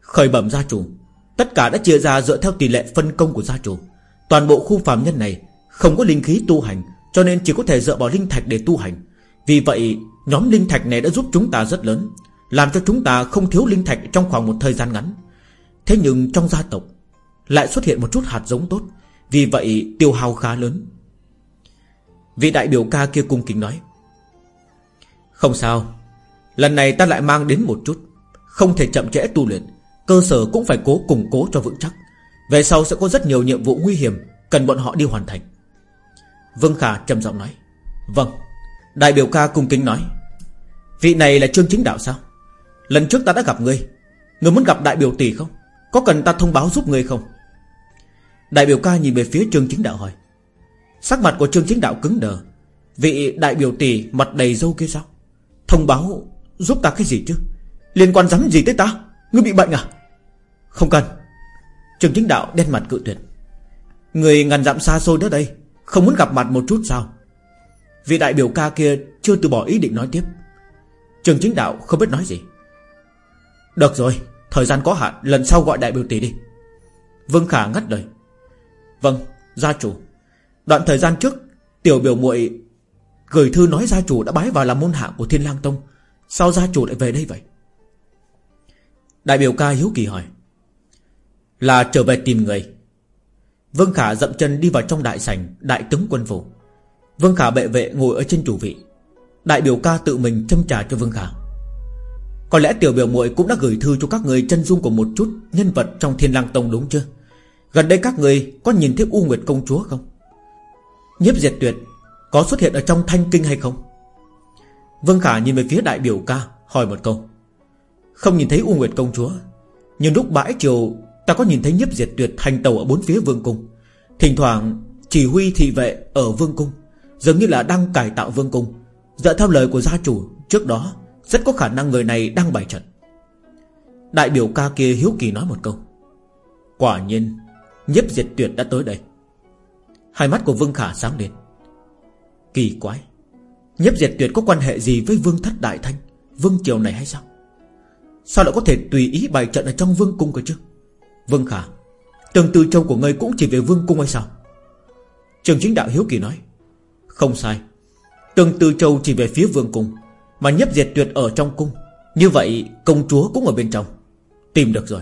Khởi bẩm gia chủ, Tất cả đã chia ra dựa theo tỷ lệ phân công của gia chủ. Toàn bộ khu phàm nhân này Không có linh khí tu hành, Cho nên chỉ có thể dựa vào linh thạch để tu hành. Vì vậy nhóm linh thạch này đã giúp chúng ta rất lớn, Làm cho chúng ta không thiếu linh thạch Trong khoảng một thời gian ngắn. Thế nhưng trong gia tộc, Lại xuất hiện một chút hạt giống tốt, Vì vậy tiêu hao khá lớn. Vị đại biểu ca kia cung kính nói, Không sao, Lần này ta lại mang đến một chút, Không thể chậm trễ tu luyện, Cơ sở cũng phải cố củng cố cho vững chắc. Về sau sẽ có rất nhiều nhiệm vụ nguy hiểm, Cần bọn họ đi hoàn thành. Vương Khả trầm giọng nói Vâng. Đại biểu ca cung kính nói Vị này là Trương Chính Đạo sao? Lần trước ta đã gặp ngươi. Ngươi muốn gặp đại biểu tỷ không? Có cần ta thông báo giúp ngươi không? Đại biểu ca nhìn về phía Trương Chính Đạo hỏi. Sắc mặt của Trương Chính Đạo cứng đờ. Vị đại biểu tỷ mặt đầy dâu kia sao? Thông báo giúp ta cái gì chứ? Liên quan rắm gì tới ta? Ngươi bị bệnh à? Không cần. Trương Chính Đạo đen mặt cự tuyệt. Người ngàn dặm xa xôi đó đây, Không muốn gặp mặt một chút sao? Vị đại biểu ca kia chưa từ bỏ ý định nói tiếp. Trường chính đạo không biết nói gì. Được rồi, Thời gian có hạn, Lần sau gọi đại biểu tỷ đi. Vương Khả ngắt lời. Vâng gia chủ. Đoạn thời gian trước, Tiểu biểu muội Gửi thư nói gia chủ đã bái vào làm môn hạ của Thiên Lang Tông. Sao gia chủ lại về đây vậy? Đại biểu ca hiếu kỳ hỏi. Là trở về tìm người. Vương Khả dậm chân đi vào trong đại sảnh, Đại tướng quân phủ. Vương Khả bệ vệ ngồi ở trên chủ vị. Đại biểu ca tự mình châm trà cho Vương Khả. Có lẽ tiểu biểu muội cũng đã gửi thư cho các người chân dung của một chút Nhân vật trong thiên lang tông đúng chưa? Gần đây các người có nhìn thấy U Nguyệt công chúa không? Nhiếp diệt tuyệt Có xuất hiện ở trong thanh kinh hay không? Vương Khả nhìn về phía đại biểu ca, Hỏi một câu. Không nhìn thấy U Nguyệt công chúa, Nhưng lúc bãi chiều Ta có nhìn thấy nhiếp diệt tuyệt hành tàu ở bốn phía vương cung. Thỉnh thoảng chỉ huy thị vệ ở vương cung, Dường như là đang cải tạo vương cung. Dựa theo lời của gia chủ, Trước đó, rất có khả năng người này đang bày trận. Đại biểu ca kia hiếu kỳ nói một câu. Quả nhiên, Nhiếp diệt tuyệt đã tới đây. Hai mắt của Vương Khả sáng lên. Kỳ quái, Nhiếp diệt tuyệt có quan hệ gì với Vương Thất Đại Thanh, Vương Triều này hay sao? Sao lại có thể tùy ý bày trận ở trong Vương Cung cơ chứ? Vương Khả Tương tư châu của ngươi cũng chỉ về Vương Cung hay sao? Trường chính đạo hiếu kỳ nói. Không sai Tương tư châu chỉ về phía Vương Cung, Mà nhấp diệt tuyệt ở trong cung. Như vậy, công chúa cũng ở bên trong. Tìm được rồi.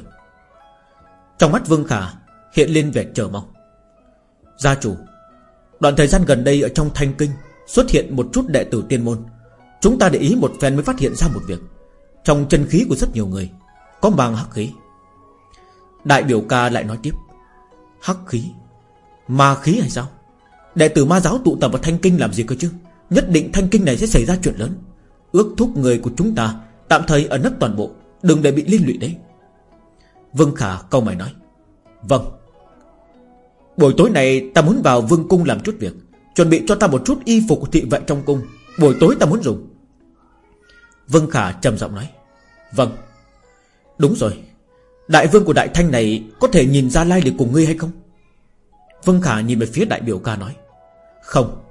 Trong mắt Vương Khả, hiện lên vẻ chờ mong. Gia chủ, Đoạn thời gian gần đây ở trong thanh kinh Xuất hiện một chút đệ tử tiên môn. Chúng ta để ý một phen mới phát hiện ra một việc. Trong chân khí của rất nhiều người, Có mang hắc khí. Đại biểu ca lại nói tiếp. Hắc khí? Ma khí hay sao? Đệ tử ma giáo tụ tập vào thanh kinh làm gì cơ chứ? Nhất định thanh kinh này sẽ xảy ra chuyện lớn. Ước thúc người của chúng ta Tạm thời ở nấp toàn bộ, Đừng để bị liên lụy đấy. Vương Khả câu mày nói. Vâng. Buổi tối này ta muốn vào vương cung làm chút việc, Chuẩn bị cho ta một chút y phục của thị vệ trong cung. Buổi tối ta muốn dùng. Vương Khả trầm giọng nói. Vâng. Đúng rồi. Đại vương của đại thanh này Có thể nhìn ra lai lịch của ngươi hay không? Vương Khả nhìn về phía đại biểu ca nói. Không.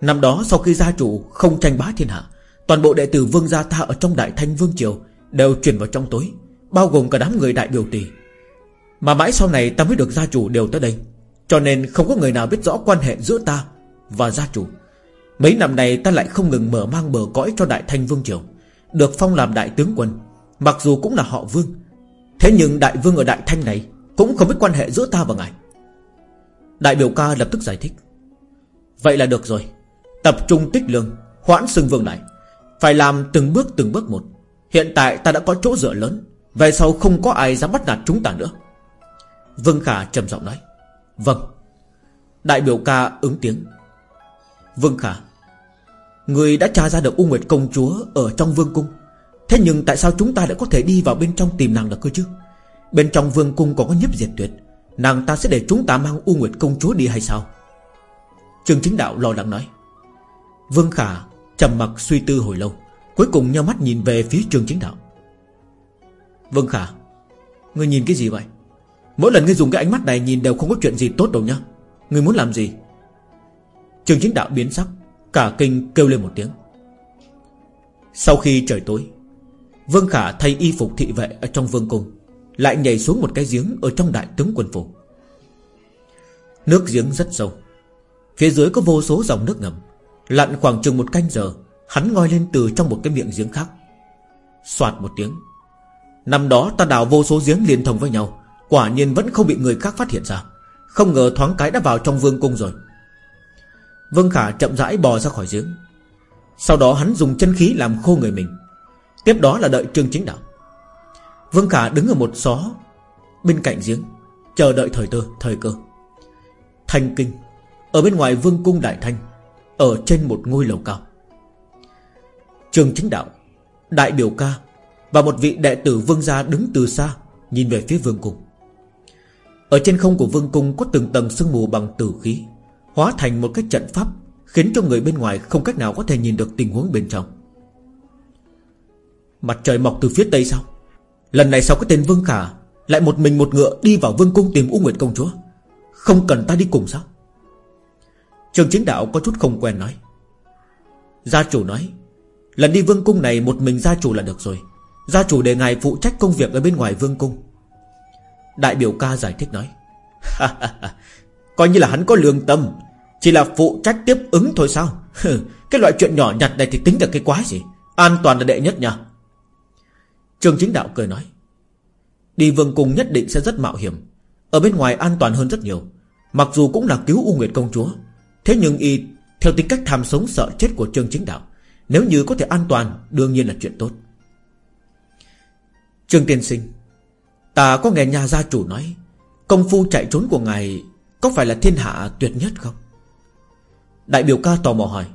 Năm đó sau khi gia chủ không tranh bá thiên hạ, Toàn bộ đệ tử vương gia ta ở trong đại thanh vương triều Đều chuyển vào trong tối, Bao gồm cả đám người đại biểu tỷ Mà mãi sau này ta mới được gia chủ đều tới đây, Cho nên không có người nào biết rõ quan hệ giữa ta Và gia chủ. Mấy năm này ta lại không ngừng mở mang bờ cõi cho đại thanh vương triều, Được phong làm đại tướng quân, Mặc dù cũng là họ vương. Thế nhưng đại vương ở đại thanh này Cũng không biết quan hệ giữa ta và ngài. Đại biểu ca lập tức giải thích. Vậy là được rồi. Tập trung tích lương, Hoãn xưng vương này. Phải làm từng bước từng bước một. Hiện tại ta đã có chỗ dựa lớn, Về sau không có ai dám bắt nạt chúng ta nữa. Vương Khả trầm giọng nói. Vâng. Đại biểu ca ứng tiếng. Vương Khả, Người đã tra ra được U Nguyệt Công Chúa Ở trong vương cung. Thế nhưng tại sao chúng ta lại có thể đi vào bên trong tìm nàng được cơ chứ? Bên trong vương cung có có nhấp diệt tuyệt. Nàng ta sẽ để chúng ta mang U Nguyệt Công Chúa đi hay sao? Trường chính đạo lo lắng nói. Vương Khả trầm mặc suy tư hồi lâu, Cuối cùng nhau mắt nhìn về phía trường chính đạo. Vương Khả, Ngươi nhìn cái gì vậy? Mỗi lần ngươi dùng cái ánh mắt này nhìn đều không có chuyện gì tốt đâu nhá. Ngươi muốn làm gì? Trường chính đạo biến sắc, Cả kinh kêu lên một tiếng. Sau khi trời tối, Vương Khả thay y phục thị vệ ở trong vương cung, Lại nhảy xuống một cái giếng Ở trong đại tướng quân phủ. Nước giếng rất sâu, Phía dưới có vô số dòng nước ngầm. Lặn khoảng chừng một canh giờ Hắn ngoi lên từ trong một cái miệng giếng khác. Xoạt một tiếng. Năm đó ta đào vô số giếng liên thông với nhau Quả nhiên vẫn không bị người khác phát hiện ra. Không ngờ thoáng cái đã vào trong vương cung rồi. Vương Khả chậm rãi bò ra khỏi giếng. Sau đó hắn dùng chân khí làm khô người mình. Tiếp đó là đợi trương chính đạo. Vương Khả đứng ở một xó Bên cạnh giếng Chờ đợi thời cơ, thời cơ. Thanh kinh Ở bên ngoài vương cung Đại Thanh ở trên một ngôi lầu cao. Trường chính đạo, Đại biểu ca Và một vị đệ tử vương gia đứng từ xa Nhìn về phía vương cung. Ở trên không của vương cung Có từng tầng sương mù bằng tử khí, Hóa thành một cái trận pháp Khiến cho người bên ngoài không cách nào có thể nhìn được tình huống bên trong. Mặt trời mọc từ phía tây sao? Lần này sao cái tên Vương Khả Lại một mình một ngựa đi vào vương cung tìm U Nguyệt Công Chúa? Không cần ta đi cùng sao? Trường chính đạo có chút không quen nói. Gia chủ nói, Lần đi vương cung này một mình gia chủ là được rồi. Gia chủ để ngài phụ trách công việc ở bên ngoài vương cung. Đại biểu ca giải thích nói, Coi như là hắn có lương tâm, Chỉ là phụ trách tiếp ứng thôi sao? Cái loại chuyện nhỏ nhặt này thì tính được cái quái gì? An toàn là đệ nhất nha Trường chính đạo cười nói, Đi vương cung nhất định sẽ rất mạo hiểm. Ở bên ngoài an toàn hơn rất nhiều. Mặc dù cũng là cứu U Nguyệt công chúa Thế nhưng y, theo tính cách tham sống sợ chết của trương chính đạo, Nếu như có thể an toàn, Đương nhiên là chuyện tốt. Trương tiên sinh, Ta có nghe nhà gia chủ nói, Công phu chạy trốn của ngài Có phải là thiên hạ tuyệt nhất không? Đại biểu ca tò mò hỏi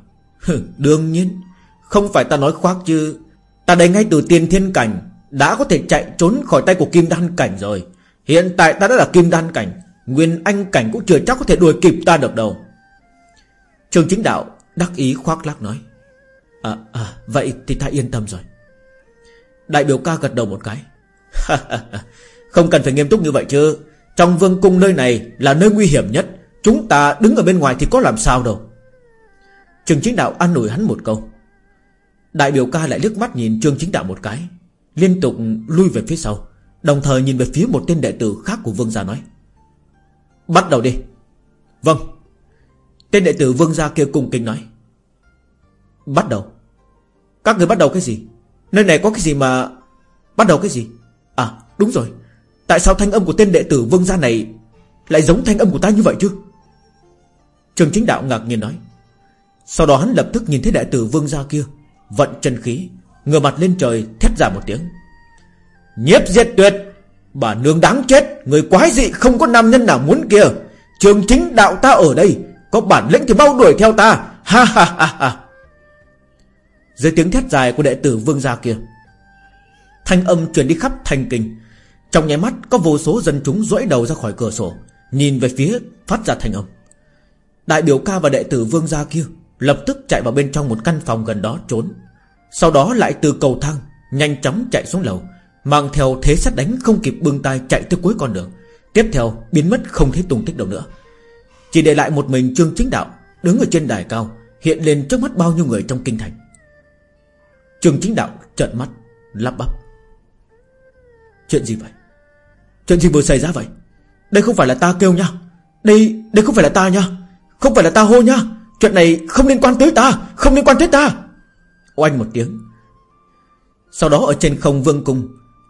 Đương nhiên, Không phải ta nói khoác chứ. Ta đây ngay từ tiên thiên cảnh, Đã có thể chạy trốn khỏi tay của kim đan cảnh rồi. Hiện tại ta đã là kim đan cảnh, Nguyên anh cảnh cũng chưa chắc có thể đuổi kịp ta được đâu. Trường chính đạo Đắc ý khoác lác nói. À, à vậy thì ta yên tâm rồi. Đại biểu ca gật đầu một cái. Không cần phải nghiêm túc như vậy chứ. Trong vương cung nơi này là nơi nguy hiểm nhất. Chúng ta đứng ở bên ngoài thì có làm sao đâu. Trường chính đạo an ủi hắn một câu. Đại biểu ca lại liếc mắt nhìn Trương Chính Đạo một cái Liên tục lui về phía sau Đồng thời nhìn về phía một tên đệ tử khác của Vương Gia nói. Bắt đầu đi. Vâng. Tên đệ tử Vương Gia kia cùng kinh nói, Bắt đầu. Các người bắt đầu cái gì? Nơi này có cái gì mà Bắt đầu cái gì? À đúng rồi. Tại sao thanh âm của tên đệ tử Vương Gia này Lại giống thanh âm của ta như vậy chứ? Trường chính đạo ngạc nhiên nói. Sau đó hắn lập tức nhìn thấy đệ tử Vương Gia kia, Vận chân khí, Ngửa mặt lên trời, thét ra một tiếng. Nhiếp diệt tuyệt. Bà nương đáng chết. Người quái dị không có nam nhân nào muốn kia. Trường chính đạo ta ở đây. Có bản lĩnh thì mau đuổi theo ta. Ha ha ha ha. Dưới tiếng thét dài của đệ tử vương gia kia, Thanh âm truyền đi khắp thành kinh. Trong nháy mắt, có vô số dân chúng rỗi đầu ra khỏi cửa sổ, Nhìn về phía phát ra thanh âm. Đại biểu ca và đệ tử vương gia kia Lập tức chạy vào bên trong một căn phòng gần đó trốn. Sau đó lại từ cầu thang Nhanh chóng chạy xuống lầu, Mang theo thế xét đánh không kịp bưng tay chạy tới cuối con đường. Tiếp theo biến mất không thấy tung tích đâu nữa. Chỉ để lại một mình Trương Chính Đạo Đứng ở trên đài cao, Hiện lên trước mắt bao nhiêu người trong kinh thành. Trương Chính Đạo trợn mắt, Lắp bắp. Chuyện gì vậy? Chuyện gì vừa xảy ra vậy? Đây không phải là ta kêu nha. Đây đây không phải là ta nha. Không phải là ta hô nha. Chuyện này không liên quan tới ta, Không liên quan tới ta. Oanh một tiếng. Sau đó ở trên không vương cung,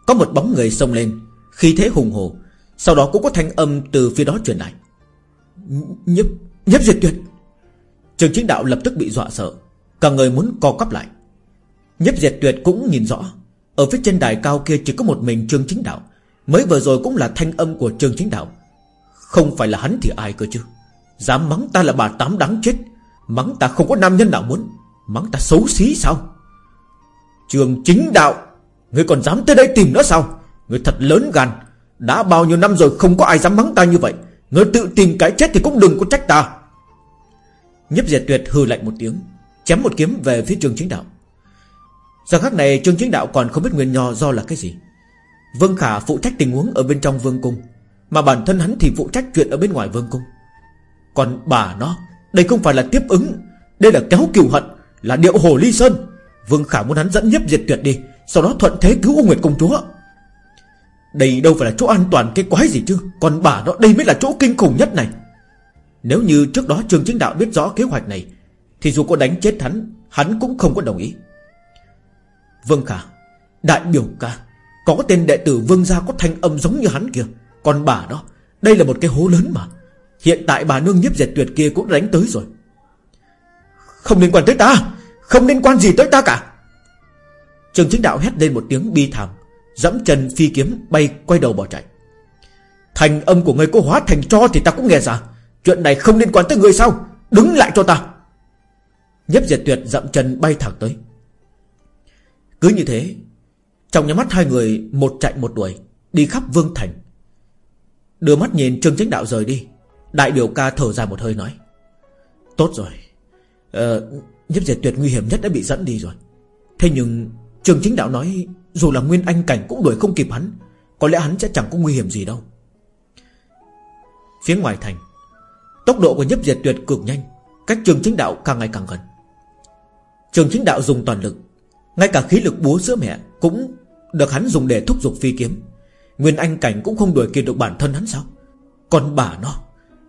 Có một bóng người xông lên Khi thế hùng hồ. Sau đó cũng có thanh âm từ phía đó truyền lại. Nhấp, nhấp diệt tuyệt Trường chính đạo lập tức bị dọa sợ Cả người muốn co cắp lại. Nhấp diệt tuyệt cũng nhìn rõ Ở phía trên đài cao kia chỉ có một mình Trương Chính Đạo Mới vừa rồi cũng là thanh âm của Trương Chính Đạo. Không phải là hắn thì ai cơ chứ? Dám mắng ta là bà tám đáng chết Mắng ta không có nam nhân nào muốn Mắng ta xấu xí sao? Trường Chính Đạo Ngươi còn dám tới đây tìm nữa sao? Ngươi thật lớn gan Đã bao nhiêu năm rồi không có ai dám mắng ta như vậy. Ngươi tự tìm cái chết thì cũng đừng có trách ta. Nhấp diệt tuyệt hư lạnh một tiếng, Chém một kiếm về phía trường chính đạo. Giờ khắc này Trương Chính Đạo còn không biết nguyên nho do là cái gì. Vương Khả phụ trách tình huống ở bên trong vương cung, Mà bản thân hắn thì phụ trách chuyện ở bên ngoài vương cung. Còn bà nó, Đây không phải là tiếp ứng, Đây là kéo kiều hận, Là điệu hồ ly sơn. Vương Khả muốn hắn dẫn nhấp diệt tuyệt đi, Sau đó thuận thế cứu U Nguyệt Công Chúa. Đây đâu phải là chỗ an toàn cái quái gì chứ? Còn bà nó đây mới là chỗ kinh khủng nhất này. Nếu như trước đó Trương Chính Đạo biết rõ kế hoạch này, Thì dù có đánh chết hắn Hắn cũng không có đồng ý. Vương Khả, Đại biểu ca, Có tên đệ tử Vương gia có thanh âm giống như hắn kia Còn bà đó, Đây là một cái hố lớn mà. Hiện tại bà nương nhiếp diệt tuyệt kia cũng đánh tới rồi. Không liên quan tới ta, Không liên quan gì tới ta cả. Trường chính đạo hét lên một tiếng bi thảm. Dẫm chân phi kiếm bay quay đầu bỏ chạy. Thành âm của người cô hóa thành cho thì ta cũng nghe ra. Chuyện này không liên quan tới người sao? Đứng lại cho ta. Nhếp diệt tuyệt dậm chân bay thẳng tới. Cứ như thế Trong nhà mắt hai người Một chạy một đuổi Đi khắp Vương Thành. Đưa mắt nhìn Trương Chính Đạo rời đi. Đại biểu ca thở dài một hơi nói Tốt rồi. Ờ, Nhếp diệt tuyệt nguy hiểm nhất đã bị dẫn đi rồi. Thế nhưng Trương Chính Đạo nói dù là Nguyên Anh Cảnh cũng đuổi không kịp hắn, Có lẽ hắn sẽ chẳng có nguy hiểm gì đâu. Phía ngoài thành, Tốc độ của nhấp diệt tuyệt cực nhanh, Cách trường chính đạo càng ngày càng gần. Trường chính đạo dùng toàn lực, ngay cả khí lực búa sữa mẹ Cũng được hắn dùng để thúc giục phi kiếm. Nguyên Anh Cảnh cũng không đuổi kịp được bản thân hắn sao? Còn bà nó,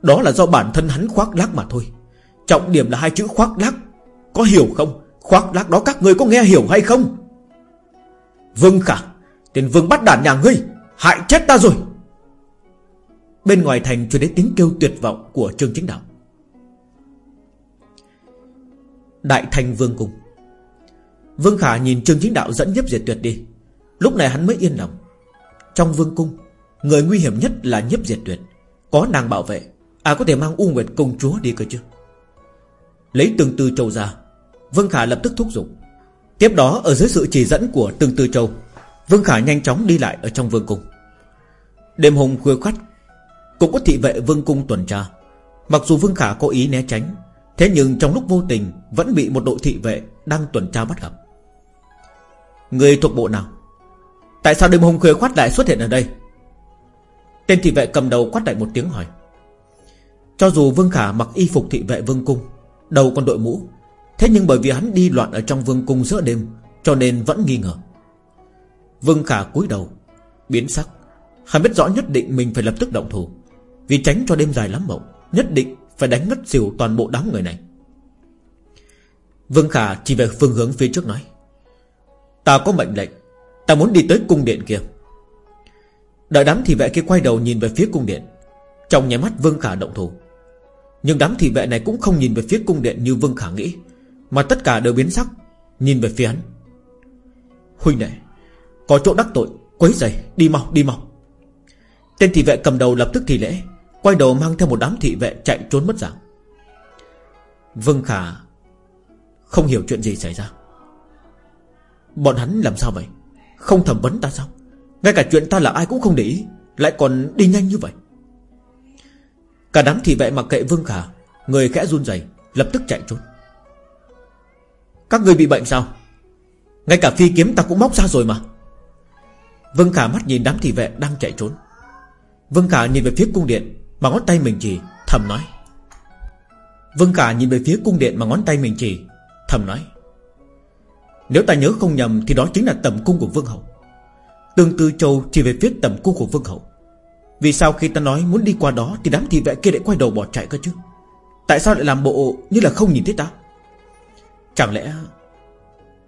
Đó là do bản thân hắn khoác lác mà thôi. Trọng điểm là hai chữ khoác lác Có hiểu không? Khoác lác đó các người có nghe hiểu hay không? Vương Khả, tiền Vương bắt đàn nhà ngươi, Hại chết ta rồi. Bên ngoài thành truyền đến tiếng kêu tuyệt vọng Của Trương Chính Đạo. Đại thành Vương Cung. Vương Khả nhìn Trương Chính Đạo dẫn nhấp diệt tuyệt đi. Lúc này hắn mới yên lòng. Trong vương cung, Người nguy hiểm nhất là nhấp diệt tuyệt. Có nàng bảo vệ À có thể mang U Nguyệt công chúa đi cơ chứ? Lấy từng từ châu ra, Vương Khả lập tức thúc giục. Tiếp đó ở dưới sự chỉ dẫn của tương tư châu, Vương Khả nhanh chóng đi lại ở trong vương cung. Đêm hùng khuya khoắt, Cũng có thị vệ vương cung tuần tra. Mặc dù Vương Khả có ý né tránh, Thế nhưng trong lúc vô tình Vẫn bị một đội thị vệ đang tuần tra bắt gặp. Người thuộc bộ nào? Tại sao đêm hôm khuya khoát lại xuất hiện ở đây? Tên thị vệ cầm đầu quát lại một tiếng hỏi. Cho dù Vương Khả mặc y phục thị vệ Vương Cung Đầu còn đội mũ Thế nhưng bởi vì hắn đi loạn ở trong Vương Cung giữa đêm, Cho nên vẫn nghi ngờ. Vương Khả cúi đầu, Biến sắc. Hắn biết rõ nhất định mình phải lập tức động thủ, Vì tránh cho đêm dài lắm mộng, Nhất định phải đánh ngất xỉu toàn bộ đám người này. Vương Khả chỉ về phương hướng phía trước nói, Ta có mệnh lệnh, Ta muốn đi tới cung điện kia. Đợi đám thị vệ kia quay đầu nhìn về phía cung điện, Trong nháy mắt Vương Khả động thủ. Nhưng đám thị vệ này cũng không nhìn về phía cung điện như Vương Khả nghĩ. Mà tất cả đều biến sắc, Nhìn về phía hắn. Huynh đệ, Có chỗ đắc tội, Quấy giày Đi mau đi mau. Tên thị vệ cầm đầu lập tức thì lễ, Quay đầu mang theo một đám thị vệ chạy trốn mất dạng. Vương Khả Không hiểu chuyện gì xảy ra. Bọn hắn làm sao vậy? Không thẩm vấn ta sao? Ngay cả chuyện ta là ai cũng không để ý, Lại còn đi nhanh như vậy. Cả đám thị vệ mặc kệ Vương Khả, Người khẽ run rẩy, Lập tức chạy trốn. Các người bị bệnh sao? Ngay cả phi kiếm ta cũng móc ra rồi mà. Vương Khả mắt nhìn đám thị vệ đang chạy trốn. Vương Khả nhìn về phía cung điện, Mà ngón tay mình chỉ thầm nói. Vương Khả nhìn về phía cung điện mà ngón tay mình chỉ Thầm nói. Nếu ta nhớ không nhầm Thì đó chính là tầm cung của Vương Hậu. Tương Tư Châu chỉ về phía tầm cung của Vương Hậu. Vì sao khi ta nói muốn đi qua đó Thì đám thị vệ kia lại quay đầu bỏ chạy cơ chứ? Tại sao lại làm bộ như là không nhìn thấy ta? Chẳng lẽ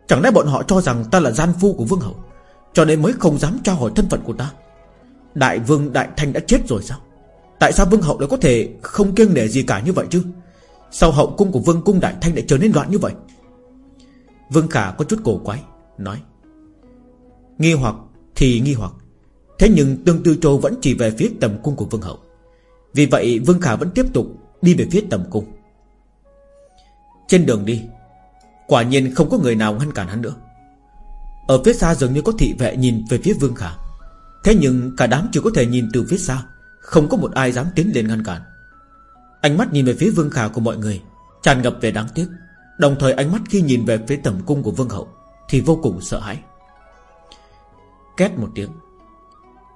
Chẳng lẽ bọn họ cho rằng ta là gian phu của Vương Hậu, Cho nên mới không dám tra hỏi thân phận của ta? Đại vương, Đại Thanh đã chết rồi sao? Tại sao vương hậu lại có thể không kiêng nể gì cả như vậy chứ? Sao hậu cung của vương cung Đại Thanh lại trở nên loạn như vậy? Vương Khả có chút cổ quái, Nói, Nghi hoặc thì nghi hoặc, Thế nhưng Tương Tư Châu vẫn chỉ về phía tầm cung của Vương Hậu. Vì vậy Vương Khả vẫn tiếp tục Đi về phía tầm cung. Trên đường đi Quả nhiên không có người nào ngăn cản hắn nữa. Ở phía xa dường như có thị vệ nhìn về phía Vương Khả. Thế nhưng cả đám chỉ có thể nhìn từ phía xa, Không có một ai dám tiến lên ngăn cản. Ánh mắt nhìn về phía Vương Khả của mọi người, Tràn ngập về đáng tiếc. Đồng thời ánh mắt khi nhìn về phía tầm cung của Vương Hậu Thì vô cùng sợ hãi. Két một tiếng,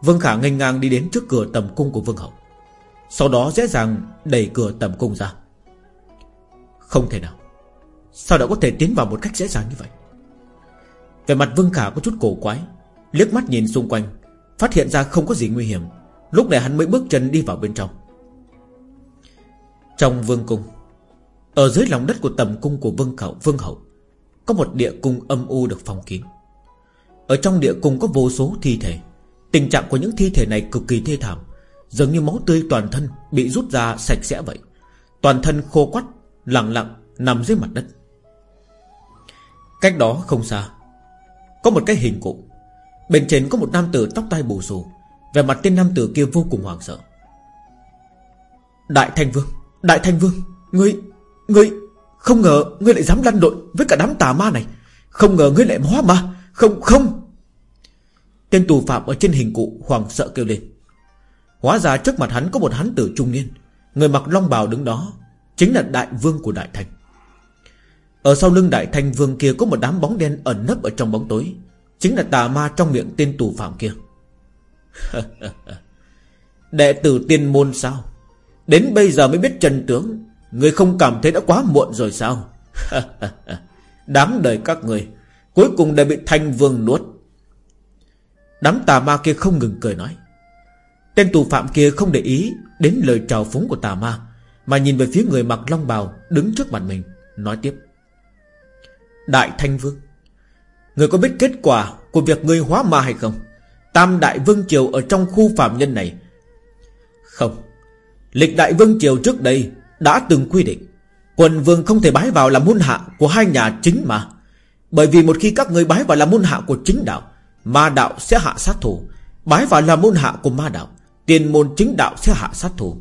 Vương Khả nghênh ngang đi đến trước cửa tầm cung của Vương Hậu. Sau đó dễ dàng đẩy cửa tầm cung ra. Không thể nào. Sao đã có thể tiến vào một cách dễ dàng như vậy? Về mặt Vương Khả có chút cổ quái, Liếc mắt nhìn xung quanh, Phát hiện ra không có gì nguy hiểm. Lúc này hắn mới bước chân đi vào bên trong. Trong vương cung, Ở dưới lòng đất của tầm cung của vương khẩu vương hậu, Có một địa cung âm u được phong kín. Ở trong địa cung có vô số thi thể. Tình trạng của những thi thể này cực kỳ thê thảm, Dường như máu tươi toàn thân Bị rút ra sạch sẽ vậy. Toàn thân khô quắt Lặng lặng nằm dưới mặt đất. Cách đó không xa, Có một cái hình cụ. Bên trên có một nam tử tóc tai bù xù Về mặt tên nam tử kia vô cùng hoảng sợ. Đại Thanh Vương, Đại Thanh Vương, Ngươi Ngươi, Không ngờ Ngươi lại dám lăn lộn Với cả đám tà ma này. Không ngờ ngươi lại hóa ma. Không không. Tên tù phạm ở trên hình cụ Hoàng sợ kêu lên. Hóa ra trước mặt hắn có một hắn tử trung niên, Người mặc long bào đứng đó, Chính là đại vương của Đại thành ở sau lưng Đại Thanh vương kia Có một đám bóng đen ẩn nấp ở trong bóng tối. Chính là tà ma trong miệng tên tù phạm kia. Đệ tử tiên môn sao? Đến bây giờ mới biết trần tướng. Người không cảm thấy đã quá muộn rồi sao? Đám đời các người, Cuối cùng đã bị thanh vương nuốt. Đám tà ma kia không ngừng cười nói. Tên tù phạm kia không để ý Đến lời trào phúng của tà ma, Mà nhìn về phía người mặc long bào Đứng trước mặt mình, Nói tiếp. Đại Thanh Vương. Người có biết kết quả của việc người hóa ma hay không? Tam Đại Vương Triều ở trong khu phạm nhân này. Không. Lịch Đại Vương Triều trước đây Đã từng quy định Quần vương không thể bái vào làm môn hạ của hai nhà chính mà. Bởi vì một khi các người bái vào làm môn hạ của chính đạo, Ma đạo sẽ hạ sát thủ. Bái vào làm môn hạ của ma đạo Tiền môn chính đạo sẽ hạ sát thủ.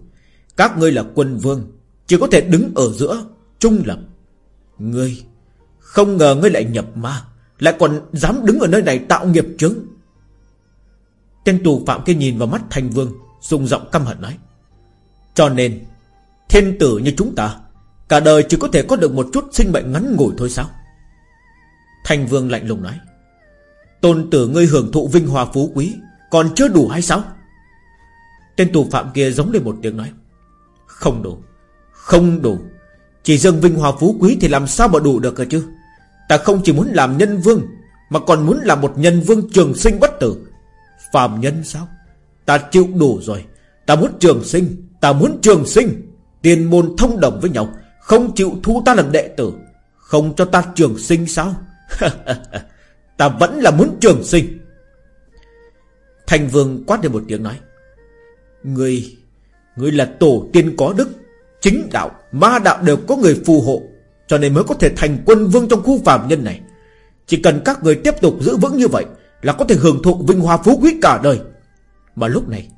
Các ngươi là quân vương, Chỉ có thể đứng ở giữa, Trung lập. Ngươi không ngờ ngươi lại nhập ma, Lại còn dám đứng ở nơi này tạo nghiệp chứng Tên tù phạm kia nhìn vào mắt thành vương, Dùng giọng căm hận nói. Cho nên, Thiên tử như chúng ta, Cả đời chỉ có thể có được một chút sinh mệnh ngắn ngủi thôi sao? Thành vương lạnh lùng nói. Tôn tử ngươi hưởng thụ vinh hòa phú quý, Còn chưa đủ hay sao? Tên tù phạm kia giống lên một tiếng nói. Không đủ Không đủ. Chỉ dâng vinh hòa phú quý thì làm sao mà đủ được cơ chứ? Ta không chỉ muốn làm nhân vương Mà còn muốn làm một nhân vương trường sinh bất tử. Phạm nhân sao? Ta chịu đủ rồi. Ta muốn trường sinh Ta muốn trường sinh. Tiền môn thông đồng với nhau Không chịu thu ta làm đệ tử. Không cho ta trường sinh sao? Ta vẫn là muốn trường sinh. Thành vương quát lên một tiếng nói Người, người là tổ tiên có đức Chính đạo, ma đạo đều có người phù hộ. Cho nên mới có thể thành quân vương trong khu phạm nhân này. Chỉ cần các người tiếp tục giữ vững như vậy Là có thể hưởng thụ vinh hoa phú quý cả đời. Mà lúc này,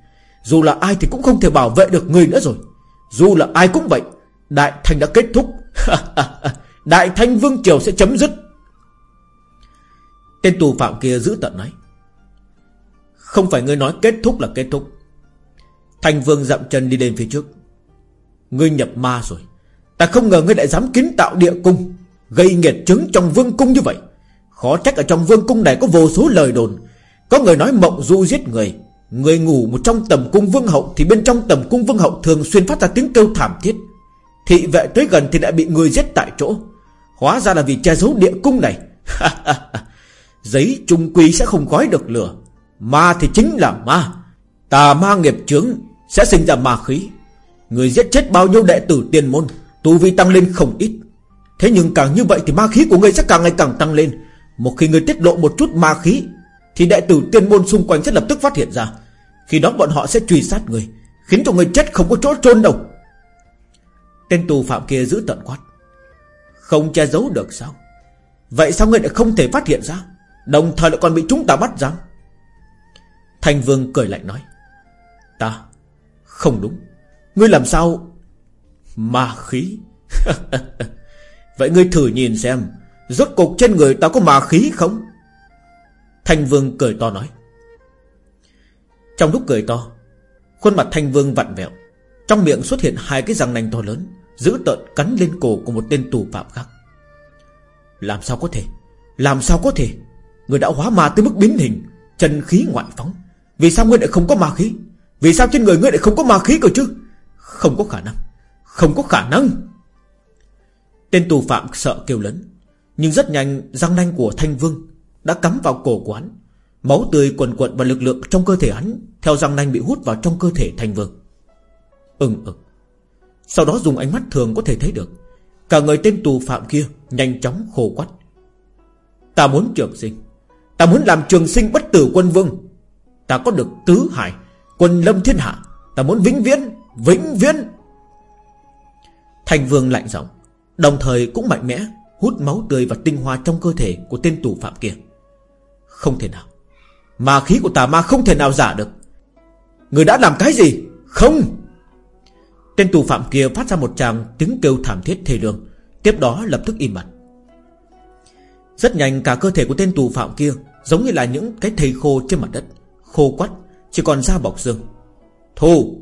Dù là ai thì cũng không thể bảo vệ được người nữa rồi. Dù là ai cũng vậy, Đại thành đã kết thúc. Đại thanh vương triều sẽ chấm dứt. Tên tù phạm kia giữ tận nói, Không phải ngươi nói kết thúc là kết thúc. Thành vương dậm chân đi lên phía trước. Ngươi nhập ma rồi. Ta không ngờ ngươi lại dám kiến tạo địa cung, Gây nghiệt chứng trong vương cung như vậy. Khó trách ở trong vương cung này có vô số lời đồn. Có người nói mộng du giết người Người ngủ một trong tầm cung vương hậu Thì bên trong tầm cung vương hậu thường xuyên phát ra tiếng kêu thảm thiết. Thị vệ tới gần thì đã bị người giết tại chỗ. Hóa ra là vì che giấu địa cung này. Giấy trung quy sẽ không gói được lửa. Ma thì chính là ma. Tà ma nghiệp chướng Sẽ sinh ra ma khí. Người giết chết bao nhiêu đệ tử tiền môn? Tu vi tăng lên không ít. Thế nhưng càng như vậy thì ma khí của người sẽ càng ngày càng tăng lên. Một khi người tiết lộ một chút ma khí, Thì đệ tử tiên môn xung quanh sẽ lập tức phát hiện ra. Khi đó bọn họ sẽ truy sát người Khiến cho người chết không có chỗ trôn đâu. Tên tù phạm kia giữ tận quát. Không che giấu được sao? Vậy sao ngươi lại không thể phát hiện ra? Đồng thời lại còn bị chúng ta bắt giam. Thành vương cười lạnh nói. Ta, Không đúng. Ngươi làm sao Ma khí. Vậy ngươi thử nhìn xem, Rốt cục trên người ta có ma khí không? Thanh vương cười to nói. Trong lúc cười to, Khuôn mặt thanh vương vặn vẹo. Trong miệng xuất hiện hai cái răng nanh to lớn, Giữ tợn cắn lên cổ của một tên tù phạm khác. Làm sao có thể? Làm sao có thể? Người đã hóa ma tới mức biến hình, Chân khí ngoại phóng. Vì sao ngươi lại không có ma khí? Vì sao trên người ngươi lại không có ma khí cơ chứ? Không có khả năng. Không có khả năng. Tên tù phạm sợ kêu lớn, Nhưng rất nhanh răng nanh của Thanh Vương Đã cắm vào cổ của hắn. Máu tươi quần quận và lực lượng trong cơ thể hắn Theo răng nanh bị hút vào trong cơ thể Thanh Vương. Ừng ực. Sau đó dùng ánh mắt thường có thể thấy được, Cả người tên tù phạm kia Nhanh chóng khô quắt. Ta muốn trường sinh. Ta muốn làm trường sinh bất tử quân vương. Ta có được tứ hải, Quân lâm thiên hạ. Ta muốn vĩnh viễn Vĩnh viễn. Thành vương lạnh giọng, Đồng thời cũng mạnh mẽ Hút máu tươi và tinh hoa trong cơ thể của tên tù phạm kia. Không thể nào. Ma khí của tà ma không thể nào giả được. Người đã làm cái gì? Không. Tên tù phạm kia phát ra một tràng tiếng kêu thảm thiết thê lương, Tiếp đó lập tức im bặt Rất nhanh cả cơ thể của tên tù phạm kia Giống như là những cái thây khô trên mặt đất, Khô quắt, Chỉ còn da bọc xương. Thu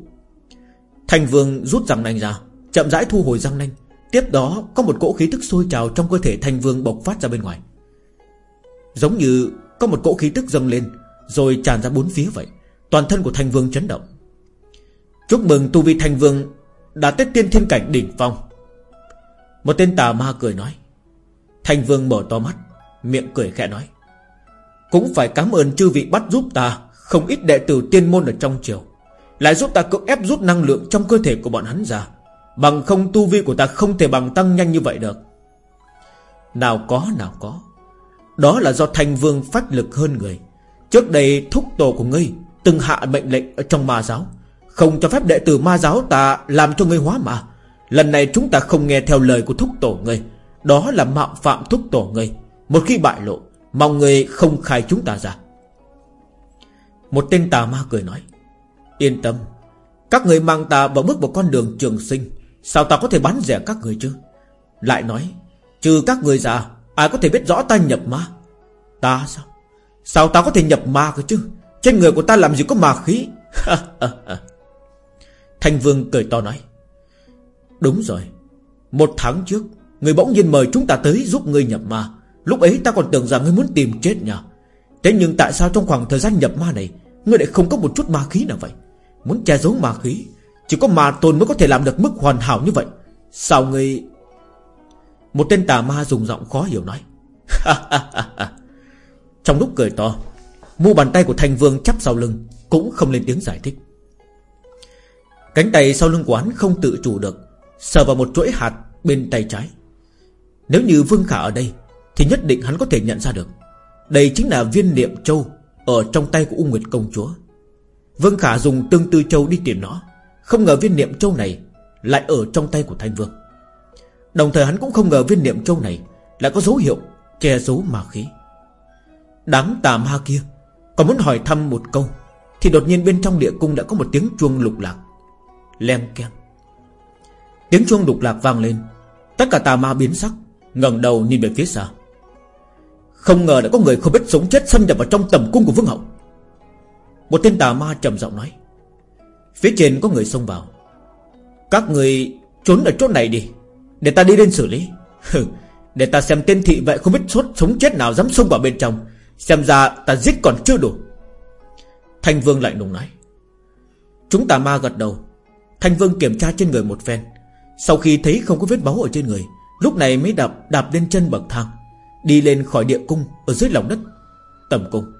Thành vương rút răng nanh ra Chậm rãi thu hồi răng nanh. Tiếp đó, có một cỗ khí tức sôi trào Trong cơ thể thanh vương bộc phát ra bên ngoài. Giống như có một cỗ khí tức dâng lên, Rồi tràn ra bốn phía vậy. Toàn thân của thanh vương chấn động. Chúc mừng tu vi thanh vương Đã tết tiên thiên cảnh đỉnh phong. Một tên tà ma cười nói. Thanh vương mở to mắt, Miệng cười khẽ nói. Cũng phải cảm ơn chư vị bắt giúp ta, Không ít đệ tử tiên môn ở trong triều. Lại giúp ta cưỡng ép rút năng lượng Trong cơ thể của bọn hắn ra. Bằng không tu vi của ta không thể bằng tăng nhanh như vậy được. Nào có nào có. Đó là do thành vương phách lực hơn người. Trước đây thúc tổ của ngươi Từng hạ mệnh lệnh ở trong ma giáo. Không cho phép đệ tử ma giáo ta Làm cho ngươi hóa mà Lần này chúng ta không nghe theo lời của thúc tổ ngươi. Đó là mạo phạm thúc tổ ngươi. Một khi bại lộ, Mong ngươi không khai chúng ta ra. Một tên tà ma cười nói, Yên tâm, Các người mang ta vào bước vào con đường trường sinh. Sao ta có thể bán rẻ các người chứ? Lại nói, Trừ các người già, Ai có thể biết rõ ta nhập ma? Ta sao? Sao ta có thể nhập ma cơ chứ? Trên người của ta làm gì có ma khí? Thanh Vương cười to nói, Đúng rồi, Một tháng trước, Người bỗng nhiên mời chúng ta tới giúp người nhập ma. Lúc ấy ta còn tưởng rằng ngươi muốn tìm chết nhờ. Thế nhưng tại sao trong khoảng thời gian nhập ma này Ngươi lại không có một chút ma khí nào vậy? Muốn che giấu ma khí chỉ có ma tôn mới có thể làm được mức hoàn hảo như vậy. Sao ngươi? Một tên tà ma dùng giọng khó hiểu nói. Trong lúc cười to, Mu bàn tay của thành vương chắp sau lưng, Cũng không lên tiếng giải thích. Cánh tay sau lưng của hắn không tự chủ được, Sờ vào một chuỗi hạt bên tay trái. Nếu như Vương Khả ở đây, Thì nhất định hắn có thể nhận ra được. Đây chính là viên niệm châu Ở trong tay của U Nguyệt Công Chúa. Vương Khả dùng tương tư châu đi tìm nó không ngờ viên niệm châu này Lại ở trong tay của Thanh Vương. Đồng thời hắn cũng không ngờ viên niệm châu này Lại có dấu hiệu che giấu ma khí. Đám tà ma kia Còn muốn hỏi thăm một câu, Thì đột nhiên bên trong địa cung đã có một tiếng chuông lục lạc lem keng. Tiếng chuông lục lạc vang lên, Tất cả tà ma biến sắc, ngẩng đầu nhìn về phía xa. Không ngờ đã có người không biết sống chết xâm nhập vào trong tầm cung của Vương Hậu. Một tên tà ma trầm giọng nói Phía trên có người xông vào. Các người trốn ở chỗ này đi, Để ta đi lên xử lý. Để ta xem tên thị vệ không biết sốt sống chết nào dám xông vào bên trong, Xem ra ta giết còn chưa đủ. Thanh Vương lạnh lùng nói. Chúng ta ma gật đầu. Thanh Vương kiểm tra trên người một phen. Sau khi thấy không có vết máu ở trên người, Lúc này mới đạp đạp lên chân bậc thang, Đi lên khỏi địa cung Ở dưới lòng đất. Tầm cung.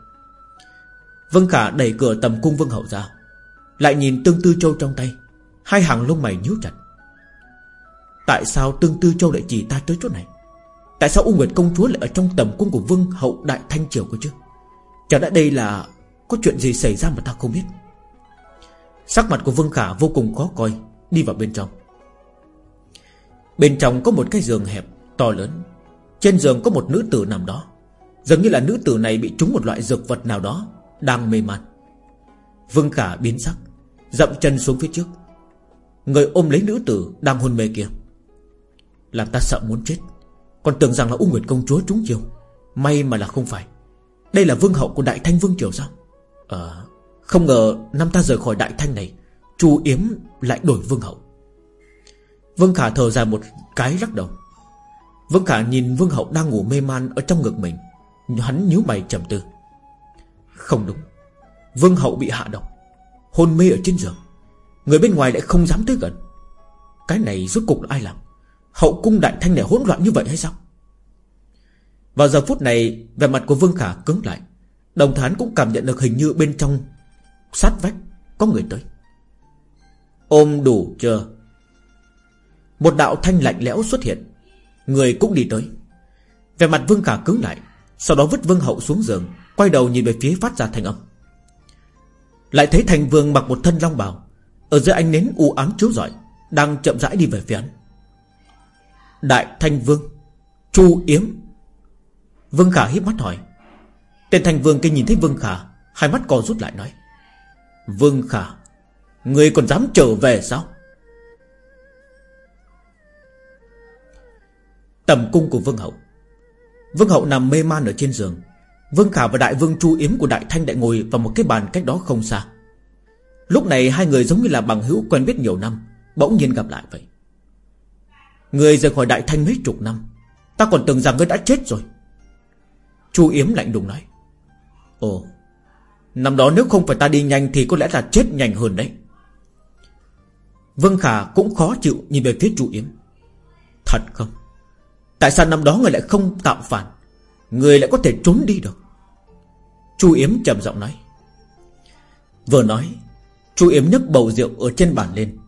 Vân Khả đẩy cửa tầm cung Vương Hậu ra lại nhìn Tương Tư Châu trong tay. Hai hàng lông mày nhíu chặt. Tại sao Tương Tư Châu lại chỉ ta tới chỗ này? Tại sao U Nguyệt Công Chúa lại ở trong tầm cung của Vương Hậu Đại Thanh Triều cơ chứ? Chẳng đã đây là Có chuyện gì xảy ra mà ta không biết? Sắc mặt của Vương Khả vô cùng khó coi, Đi vào bên trong. Bên trong có một cái giường hẹp, To lớn. Trên giường có một nữ tử nằm đó. Dường như là nữ tử này bị trúng một loại dược vật nào đó, Đang mê man. Vương Khả biến sắc. Dậm chân xuống phía trước. Người ôm lấy nữ tử đang hôn mê kia. Làm ta sợ muốn chết. Còn tưởng rằng là U Nguyệt Công Chúa trúng chiều. May mà là không phải. Đây là vương hậu của Đại Thanh Vương Triều sao? Ờ Không ngờ năm ta rời khỏi Đại Thanh này, Chu Yếm lại đổi vương hậu. Vương Khả thở dài một cái lắc đầu. Vương Khả nhìn vương hậu đang ngủ mê man Ở trong ngực mình. Hắn nhíu mày trầm tư. Không đúng. Vương hậu bị hạ độc. Hôn mê ở trên giường. Người bên ngoài lại không dám tới gần. Cái này rốt cục là ai làm? Hậu cung đại thanh này hỗn loạn như vậy hay sao? Vào giờ phút này, Vẻ mặt của Vương Khả cứng lại. Đồng thán cũng cảm nhận được hình như bên trong Sát vách có người tới. Ôm đủ chưa? Một đạo thanh lạnh lẽo xuất hiện. Người cũng đi tới. Về mặt Vương Khả cứng lại, Sau đó vứt Vương Hậu xuống giường, Quay đầu nhìn về phía phát ra thanh âm. Lại thấy Thành Vương mặc một thân long bào, Ở dưới ánh nến u ám chiếu rọi, Đang chậm rãi đi về phía hắn. Đại Thanh Vương, Chu Yếm. Vương Khả híp mắt hỏi. Tên Thanh Vương kia nhìn thấy Vương Khả, Hai mắt co rút lại nói. Vương Khả, Người còn dám trở về sao? Tầm cung của Vương Hậu. Vương Hậu nằm mê man ở trên giường Vương Khả và Đại Vương Chu Yếm của Đại Thanh Đại ngồi vào một cái bàn cách đó không xa. Lúc này hai người giống như là bằng hữu quen biết nhiều năm, Bỗng nhiên gặp lại vậy. Người rời khỏi Đại Thanh mấy chục năm, Ta còn tưởng rằng ngươi đã chết rồi. Chu Yếm lạnh đùng nói, Ồ, Năm đó nếu không phải ta đi nhanh Thì có lẽ là chết nhanh hơn đấy. Vương Khả cũng khó chịu Nhìn về phía Chu Yếm. Thật không? Tại sao năm đó người lại không tạo phản? Người lại có thể trốn đi được. Chu Yếm trầm giọng nói. Vừa nói, Chu Yếm nhấc bầu rượu ở trên bàn lên,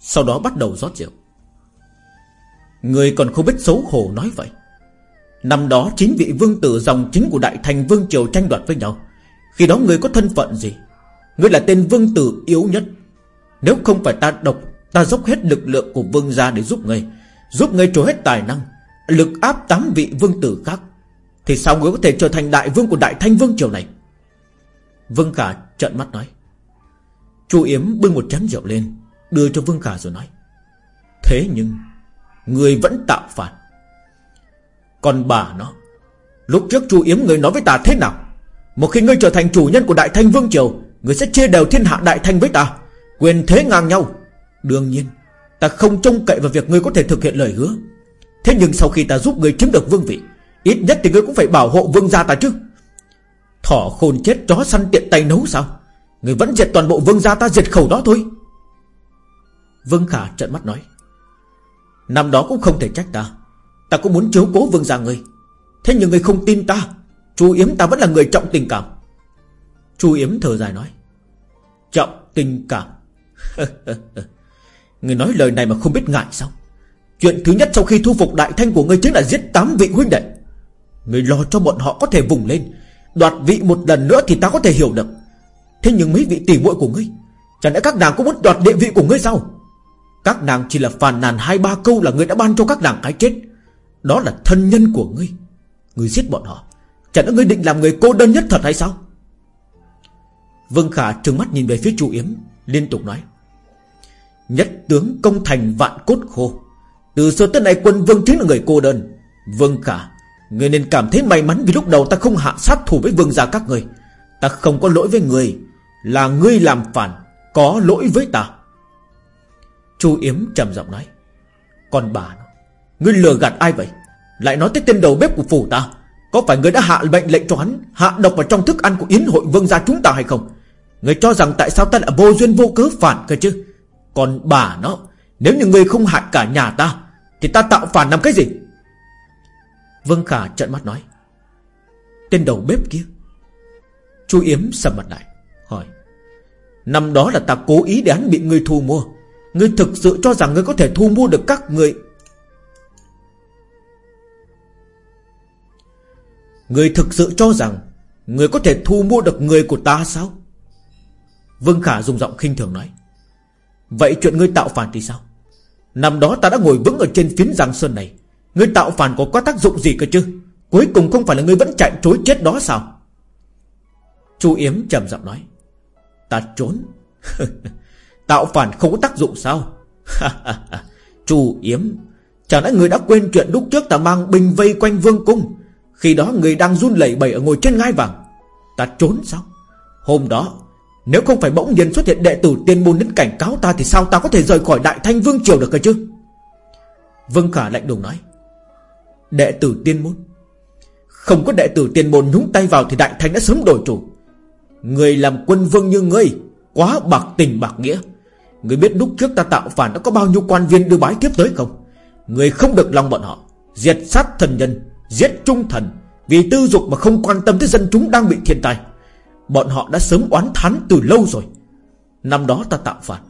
Sau đó bắt đầu rót rượu. Người còn không biết xấu hổ nói vậy. Năm đó chính vị vương tử dòng chính của Đại Thành Vương Triều tranh đoạt với nhau. Khi đó người có thân phận gì? Người là tên vương tử yếu nhất. Nếu không phải ta độc, Ta dốc hết lực lượng của vương gia để giúp người Giúp người trổ hết tài năng, Lực áp tám vị vương tử khác. Thì sao người có thể trở thành đại vương của Đại Thanh Vương Triều này? Vương Khả trợn mắt nói. Chu Yếm bưng một chén rượu lên, Đưa cho Vương Khả rồi nói. Thế nhưng, Người vẫn tạo phản. Còn bà nó, Lúc trước chu Yếm người nói với ta thế nào? Một khi ngươi trở thành chủ nhân của Đại Thanh Vương Triều, Người sẽ chia đều thiên hạ Đại Thanh với ta, Quyền thế ngang nhau. Đương nhiên, Ta không trông cậy vào việc ngươi có thể thực hiện lời hứa. Thế nhưng sau khi ta giúp ngươi chiếm được vương vị Ít nhất thì ngươi cũng phải bảo hộ vương gia ta chứ. Thỏ khôn chết, chó săn tiện tay nấu sao? Ngươi vẫn diệt toàn bộ vương gia ta, diệt khẩu đó thôi. Vương Khả trợn mắt nói, Năm đó cũng không thể trách ta. Ta cũng muốn chiếu cố vương gia ngươi. Thế nhưng ngươi không tin ta. Chu Yếm ta vẫn là người trọng tình cảm. Chu Yếm thở dài nói, Trọng tình cảm? Người nói lời này mà không biết ngại sao? Chuyện thứ nhất sau khi thu phục đại thanh của ngươi Chính là giết tám vị huynh đệ. Người lo cho bọn họ có thể vùng lên. Đoạt vị một lần nữa thì ta có thể hiểu được. Thế nhưng mấy vị tỷ muội của ngươi, Chẳng lẽ các nàng cũng muốn đoạt địa vị của ngươi sao? Các nàng chỉ là phàn nàn hai ba câu Là ngươi đã ban cho các nàng cái chết. Đó là thân nhân của ngươi. Ngươi giết bọn họ, Chẳng lẽ ngươi định làm người cô đơn nhất thật hay sao? Vương Khả trừng mắt nhìn về phía chu Yếm, Liên tục nói. Nhất tướng công thành vạn cốt khô. Từ xưa tới nay quân vương chính là người cô đơn. Vương Khả Người nên cảm thấy may mắn vì lúc đầu ta không hạ sát thủ với vương gia các người. Ta không có lỗi với người, Là ngươi làm phản, Có lỗi với ta. Chu Yếm trầm giọng nói Còn bà nó, Ngươi lừa gạt ai vậy? Lại nói tới tên đầu bếp của phủ ta, Có phải ngươi đã hạ mệnh lệnh cho hắn Hạ độc vào trong thức ăn của yến hội vương gia chúng ta hay không? Ngươi cho rằng tại sao ta lại vô duyên vô cớ phản cơ chứ? Còn bà nó, Nếu như ngươi không hại cả nhà ta, Thì ta tạo phản làm cái gì? Vương Khả trợn mắt nói. Tên đầu bếp kia. Chu Yếm sầm mặt lại, Hỏi. Năm đó là ta cố ý để hắn bị ngươi thu mua. Ngươi thực sự cho rằng ngươi có thể thu mua được các người Ngươi thực sự cho rằng Ngươi có thể thu mua được người của ta sao? Vương Khả dùng giọng khinh thường nói. Vậy chuyện ngươi tạo phản thì sao? Năm đó ta đã ngồi vững ở trên phiến giang sơn này. Ngươi tạo phản có có tác dụng gì cơ chứ? Cuối cùng không phải là ngươi vẫn chạy trối chết đó sao? Chu Yếm trầm giọng nói. Ta trốn. Tạo phản không có tác dụng sao? Chu Yếm. Chẳng lẽ người đã quên chuyện lúc trước ta mang binh vây quanh vương cung? Khi đó người đang run lẩy bẩy ở ngồi trên ngai vàng. Ta trốn sao? Hôm đó, Nếu không phải bỗng nhiên xuất hiện đệ tử tiên môn đến cảnh cáo ta Thì sao ta có thể rời khỏi đại thanh vương triều được cơ chứ? Vương Khả lạnh lùng nói. Đệ tử tiên môn. Không có đệ tử tiên môn nhúng tay vào Thì đại thánh đã sớm đổi chủ. Người làm quân vương như ngươi, Quá bạc tình bạc nghĩa. Người biết lúc trước ta tạo phản đã có bao nhiêu quan viên đưa bái tiếp tới không? Người không được lòng bọn họ. Diệt sát thần nhân, Giết trung thần. Vì tư dục mà không quan tâm tới dân chúng đang bị thiên tai Bọn họ đã sớm oán thán từ lâu rồi. Năm đó ta tạo phản.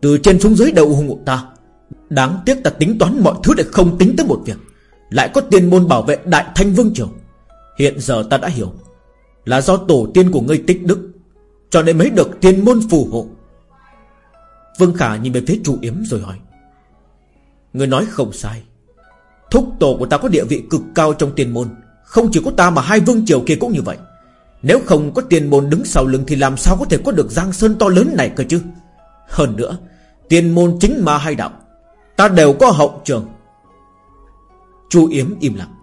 Từ trên xuống dưới đầu hùng ta. Đáng tiếc ta tính toán mọi thứ để không tính tới một việc. Lại có tiền môn bảo vệ đại thanh vương triều. Hiện giờ ta đã hiểu Là do tổ tiên của ngươi tích đức, Cho nên mới được tiên môn phù hộ. Vương Khả nhìn về phía chủ yếm rồi hỏi Người nói không sai. Thúc tổ của ta có địa vị cực cao trong tiền môn, Không chỉ có ta mà hai vương triều kia cũng như vậy. Nếu không có tiền môn đứng sau lưng Thì làm sao có thể có được giang sơn to lớn này cơ chứ? Hơn nữa Tiền môn chính ma hai đạo, Ta đều có hậu trường. Chu Yếm im lặng.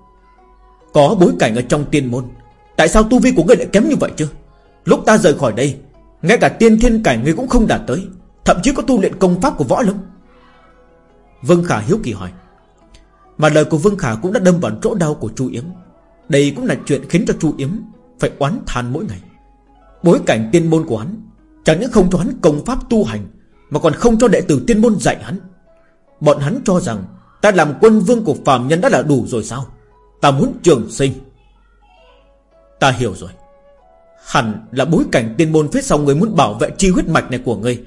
Có bối cảnh ở trong tiên môn, Tại sao tu vi của ngươi lại kém như vậy chứ? Lúc ta rời khỏi đây, Ngay cả tiên thiên cảnh ngươi cũng không đạt tới, Thậm chí có tu luyện công pháp của võ lâm. Vương Khả hiếu kỳ hỏi. Mà lời của Vương Khả cũng đã đâm vào chỗ đau của Chu Yếm. Đây cũng là chuyện khiến cho Chu Yếm Phải oán than mỗi ngày. Bối cảnh tiên môn của hắn, Chẳng những không cho hắn công pháp tu hành, Mà còn không cho đệ tử tiên môn dạy hắn. Bọn hắn cho rằng Ta làm quân vương của phàm nhân đã là đủ rồi sao? Ta muốn trường sinh. Ta hiểu rồi. Hẳn là bối cảnh tiên môn phía sau người muốn bảo vệ chi huyết mạch này của người,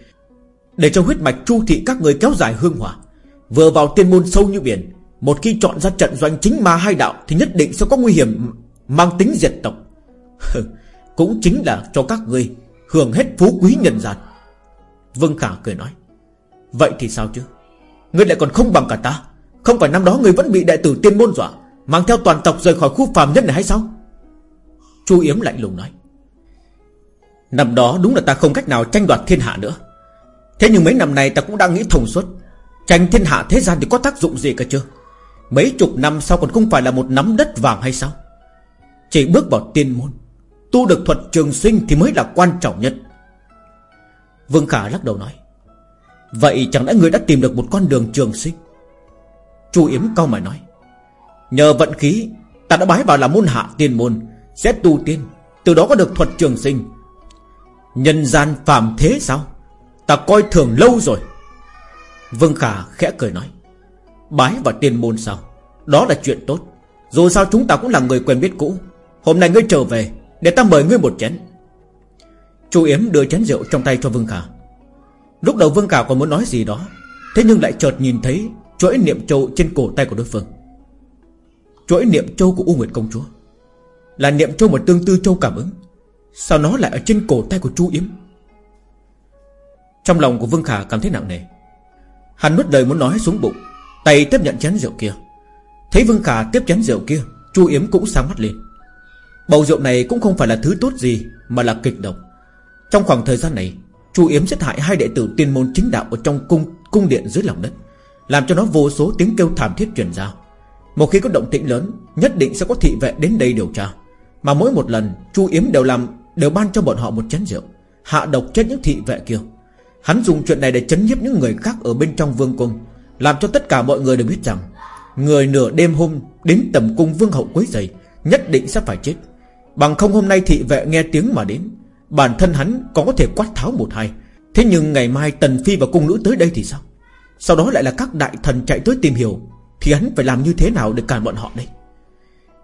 Để cho huyết mạch chu thị các người kéo dài hương hỏa. Vừa vào tiên môn sâu như biển Một khi chọn ra trận doanh chính ma hai đạo Thì nhất định sẽ có nguy hiểm Mang tính diệt tộc. Cũng chính là cho các ngươi Hưởng hết phú quý nhân gian. Vương Khả cười nói Vậy thì sao chứ? Ngươi lại còn không bằng cả ta. Không phải năm đó người vẫn bị đại tử tiên môn dọa, Mang theo toàn tộc rời khỏi khu phàm nhân này hay sao? Chu Yếm lạnh lùng nói. Năm đó đúng là ta không cách nào tranh đoạt thiên hạ nữa. Thế nhưng mấy năm nay ta cũng đang nghĩ thông suốt, Tranh thiên hạ thế gian thì có tác dụng gì cả chưa? Mấy chục năm sau còn không phải là một nắm đất vàng hay sao? Chỉ bước vào tiên môn, Tu được thuật trường sinh thì mới là quan trọng nhất. Vương Khả lắc đầu nói. Vậy chẳng lẽ người đã tìm được một con đường trường sinh? Chu Yếm cao mày nói, Nhờ vận khí, Ta đã bái vào là môn hạ tiên môn, Sẽ tu tiên, Từ đó có được thuật trường sinh. Nhân gian phàm thế sao? Ta coi thường lâu rồi. Vương Khả khẽ cười nói, Bái vào tiên môn sao? Đó là chuyện tốt. Dù sao chúng ta cũng là người quen biết cũ. Hôm nay ngươi trở về, Để ta mời ngươi một chén. Chu Yếm đưa chén rượu trong tay cho Vương Khả. Lúc đầu Vương Khả còn muốn nói gì đó, Thế nhưng lại chợt nhìn thấy Chuỗi niệm châu trên cổ tay của đối phương. Chuỗi niệm châu của U Nguyệt Công Chúa. Là niệm châu mà tương tư châu cảm ứng. Sao nó lại ở trên cổ tay của Chu Yếm? Trong lòng của Vương Khả cảm thấy nặng nề. Hắn nuốt lời muốn nói xuống bụng, Tay tiếp nhận chén rượu kia. Thấy Vương Khả tiếp chén rượu kia, Chu Yếm cũng sáng mắt lên. Bầu rượu này cũng không phải là thứ tốt gì Mà là kịch độc. Trong khoảng thời gian này, Chu Yếm giết hại hai đệ tử tiên môn chính đạo Ở trong cung cung điện dưới lòng đất. Làm cho nó vô số tiếng kêu thảm thiết truyền ra. Một khi có động tĩnh lớn, Nhất định sẽ có thị vệ đến đây điều tra. Mà mỗi một lần, Chu Yếm đều làm, Đều ban cho bọn họ một chén rượu, Hạ độc chết những thị vệ kia. Hắn dùng chuyện này để chấn nhiếp những người khác ở bên trong vương cung, Làm cho tất cả mọi người đều biết rằng, Người nửa đêm hôm đến tầm cung vương hậu quấy giày Nhất định sẽ phải chết. Bằng không hôm nay thị vệ nghe tiếng mà đến, Bản thân hắn có thể quát tháo một hai. Thế nhưng ngày mai Tần Phi và cung nữ tới đây thì sao? Sau đó lại là các đại thần chạy tới tìm hiểu, Thì hắn phải làm như thế nào để cản bọn họ đây?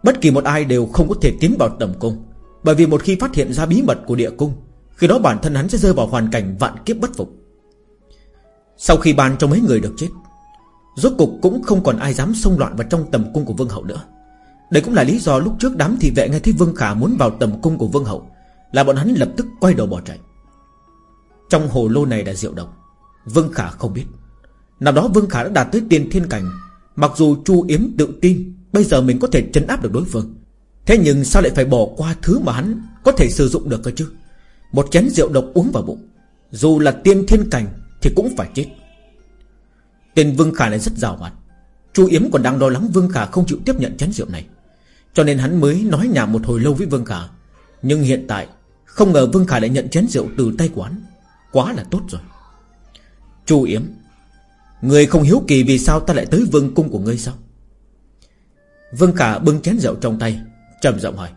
Bất kỳ một ai đều không có thể tiến vào tầm cung, Bởi vì một khi phát hiện ra bí mật của địa cung, khi đó bản thân hắn sẽ rơi vào hoàn cảnh vạn kiếp bất phục. Sau khi ban cho mấy người được chết, Rốt cục cũng không còn ai dám xông loạn vào trong tầm cung của Vương Hậu nữa. Đây cũng là lý do lúc trước đám thị vệ nghe thấy Vương Khả muốn vào tầm cung của Vương Hậu, Là bọn hắn lập tức quay đầu bỏ chạy. Trong hồ lô này đã rượu độc, Vương Khả không biết. Năm đó Vương Khả đã đạt tới tiên thiên cảnh. Mặc dù Chu Yếm tự tin, Bây giờ mình có thể chấn áp được đối phương. Thế nhưng sao lại phải bỏ qua thứ mà hắn Có thể sử dụng được cơ chứ? Một chén rượu độc uống vào bụng. Dù là tiên thiên cảnh Thì cũng phải chết. Tên Vương Khả này rất rào hoạt. Chu Yếm còn đang lo lắng Vương Khả không chịu tiếp nhận chén rượu này. Cho nên hắn mới nói nhà một hồi lâu với Vương Khả. Nhưng hiện tại, Không ngờ Vương Khả lại nhận chén rượu từ tay quán Quá là tốt rồi. Chu Yếm Người không hiếu kỳ vì sao ta lại tới vương cung của ngươi sao? Vương Khả bưng chén rượu trong tay, trầm giọng hỏi.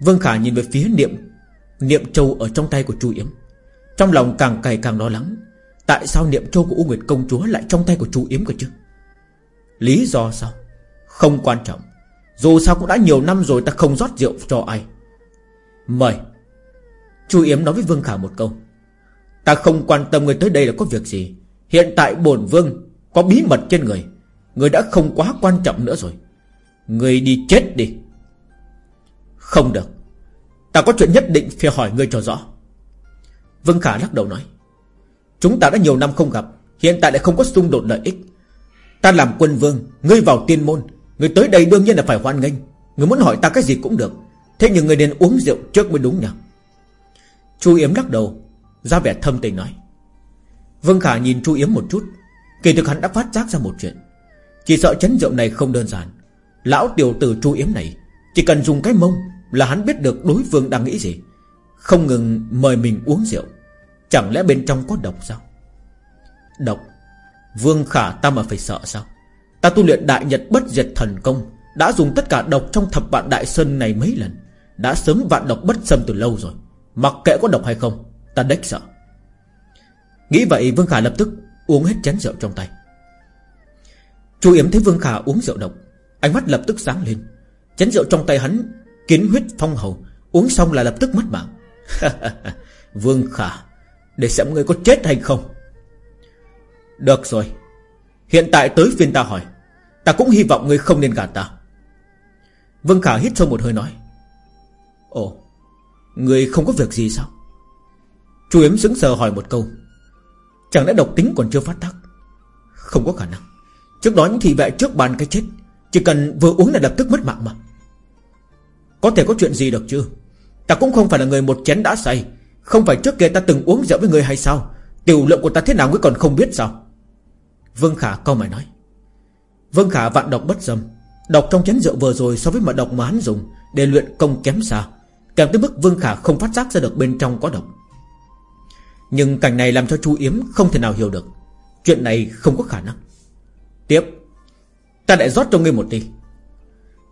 Vương Khả nhìn về phía niệm Niệm châu ở trong tay của Chu Yếm. Trong lòng càng cày càng lo lắng, Tại sao niệm châu của U Nguyệt Công Chúa Lại trong tay của Chu Yếm cơ chứ? Lý do sao? Không quan trọng. Dù sao cũng đã nhiều năm rồi ta không rót rượu cho ai. Mời. Chu Yếm nói với Vương Khả một câu. Ta không quan tâm người tới đây là có việc gì. Hiện tại bổn vương Có bí mật trên người. Người đã không quá quan trọng nữa rồi. Người đi chết đi. Không được. Ta có chuyện nhất định phải hỏi người cho rõ. Vương Khả lắc đầu nói. Chúng ta đã nhiều năm không gặp. Hiện tại lại không có xung đột lợi ích. Ta làm quân vương, Ngươi vào tiên môn. Ngươi tới đây đương nhiên là phải hoan nghênh. Ngươi muốn hỏi ta cái gì cũng được. Thế nhưng ngươi nên uống rượu trước mới đúng nhỉ? Chu Yếm lắc đầu, ra vẻ thâm tình nói. Vương Khả nhìn Chu Yếm một chút. Kỳ thực hắn đã phát giác ra một chuyện. Chỉ sợ chấn rượu này không đơn giản. Lão tiểu tử Chu Yếm này, Chỉ cần dùng cái mông Là hắn biết được đối phương đang nghĩ gì. Không ngừng mời mình uống rượu. Chẳng lẽ bên trong có độc sao? Độc? Vương Khả ta mà phải sợ sao? Ta tu luyện đại nhật bất diệt thần công, Đã dùng tất cả độc trong thập vạn đại sơn này mấy lần, Đã sớm vạn độc bất xâm từ lâu rồi. Mặc kệ có độc hay không, Ta đếch sợ. Nghĩ vậy, Vương Khả lập tức uống hết chén rượu trong tay. Chu Yếm thấy Vương Khả uống rượu độc, Ánh mắt lập tức sáng lên. Chén rượu trong tay hắn Kiến huyết phong hầu, Uống xong là lập tức mất mạng. Vương Khả, Để xem người có chết hay không. Được rồi, Hiện tại tới phiên ta hỏi, Ta cũng hy vọng người không nên gạt ta. Vương Khả hít sâu một hơi nói, Ồ Người không có việc gì sao? Chu Yếm sững sờ hỏi một câu Chẳng lẽ độc tính còn chưa phát tác. Không có khả năng. Trước đó những thị vệ trước bàn cái chết, Chỉ cần vừa uống là lập tức mất mạng mà. Có thể có chuyện gì được chứ? Ta cũng không phải là người một chén đã say. Không phải trước kia ta từng uống rượu với người hay sao? Tiểu lượng của ta thế nào ngươi còn không biết sao? Vương Khả câu mày nói. Vương Khả vạn độc bất dâm. Độc trong chén rượu vừa rồi so với mật độc mà hắn dùng Để luyện công kém xa. Kèm tới mức Vương Khả không phát giác ra được bên trong có độc nhưng cảnh này làm cho chú Yếm không thể nào hiểu được. Chuyện này không có khả năng. Tiếp. Ta lại rót cho ngươi một ly.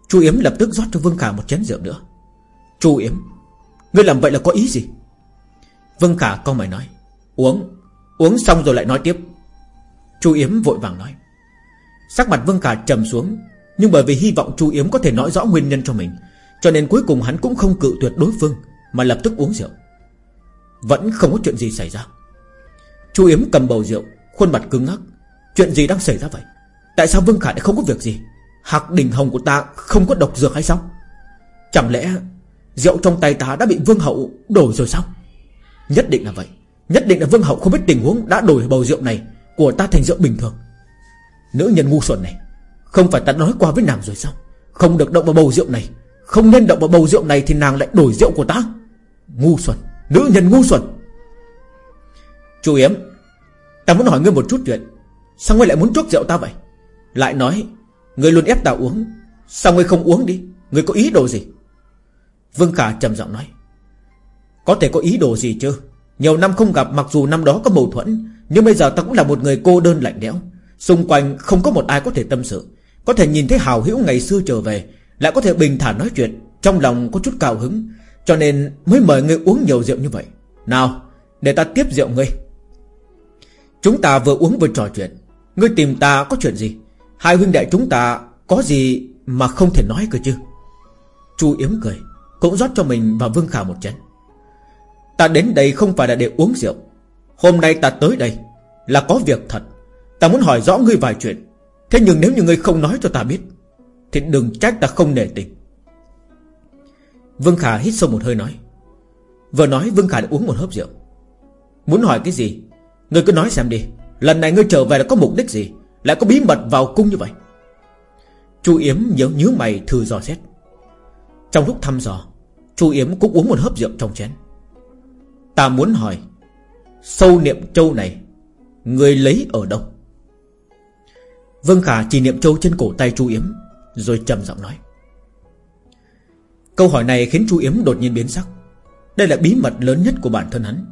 Chu Yếm lập tức rót cho Vương Khả một chén rượu nữa. Chu Yếm, Ngươi làm vậy là có ý gì? Vương Khả con mày nói. Uống. Uống xong rồi lại nói tiếp. Chu Yếm vội vàng nói. Sắc mặt Vương Khả trầm xuống, Nhưng bởi vì hy vọng Chu Yếm có thể nói rõ nguyên nhân cho mình, Cho nên cuối cùng hắn cũng không cự tuyệt đối phương, Mà lập tức uống rượu vẫn không có chuyện gì xảy ra. Chu Yếm cầm bầu rượu, Khuôn mặt cứng ngắc. Chuyện gì đang xảy ra vậy? Tại sao Vương Khả lại không có việc gì? Hạc đình hồng của ta không có độc dược hay sao? Chẳng lẽ Rượu trong tay ta đã bị Vương Hậu đổi rồi sao? Nhất định là vậy. Nhất định là Vương Hậu không biết tình huống Đã đổi bầu rượu này Của ta thành rượu bình thường. Nữ nhân ngu xuẩn này, Không phải ta nói qua với nàng rồi sao? Không được động vào bầu rượu này, Không nên động vào bầu rượu này Thì nàng lại đổi rượu của ta. Ngu xuẩn. Nữ nhân ngu xuẩn. Chú Yếm, Ta muốn hỏi ngươi một chút chuyện. Sao ngươi lại muốn chuốc rượu ta vậy? Lại nói, Ngươi luôn ép ta uống. Sao ngươi không uống đi? Ngươi có ý đồ gì? Vương Khả trầm giọng nói. Có thể có ý đồ gì chứ? Nhiều năm không gặp, mặc dù năm đó có mâu thuẫn, Nhưng bây giờ ta cũng là một người cô đơn lạnh lẽo. Xung quanh không có một ai có thể tâm sự. Có thể nhìn thấy hào hữu ngày xưa trở về, Lại có thể bình thản nói chuyện, Trong lòng có chút cao hứng cho nên mới mời ngươi uống nhiều rượu như vậy. Nào, để ta tiếp rượu ngươi. Chúng ta vừa uống vừa trò chuyện. Ngươi tìm ta có chuyện gì? Hai huynh đệ chúng ta có gì mà không thể nói cơ chứ? Chu Yếm cười, Cũng rót cho mình và Vương Khả một chén. Ta đến đây không phải là để uống rượu. Hôm nay ta tới đây Là có việc thật. Ta muốn hỏi rõ ngươi vài chuyện. Thế nhưng nếu như ngươi không nói cho ta biết, Thì đừng trách ta không nể tình. Vương Khả hít sâu một hơi nói. Vừa nói, Vương Khả đã uống một hớp rượu. Muốn hỏi cái gì? Ngươi cứ nói xem đi. Lần này ngươi trở về là có mục đích gì? Lại có bí mật vào cung như vậy? Chu Yếm nhớ nhớ mày thử dò xét. Trong lúc thăm dò, Chu Yếm cũng uống một hớp rượu trong chén. Ta muốn hỏi, Sâu niệm châu này Người lấy ở đâu? Vương Khả chỉ niệm châu trên cổ tay Chu Yếm, Rồi trầm giọng nói. Câu hỏi này khiến Chu Yếm đột nhiên biến sắc. Đây là bí mật lớn nhất của bản thân hắn.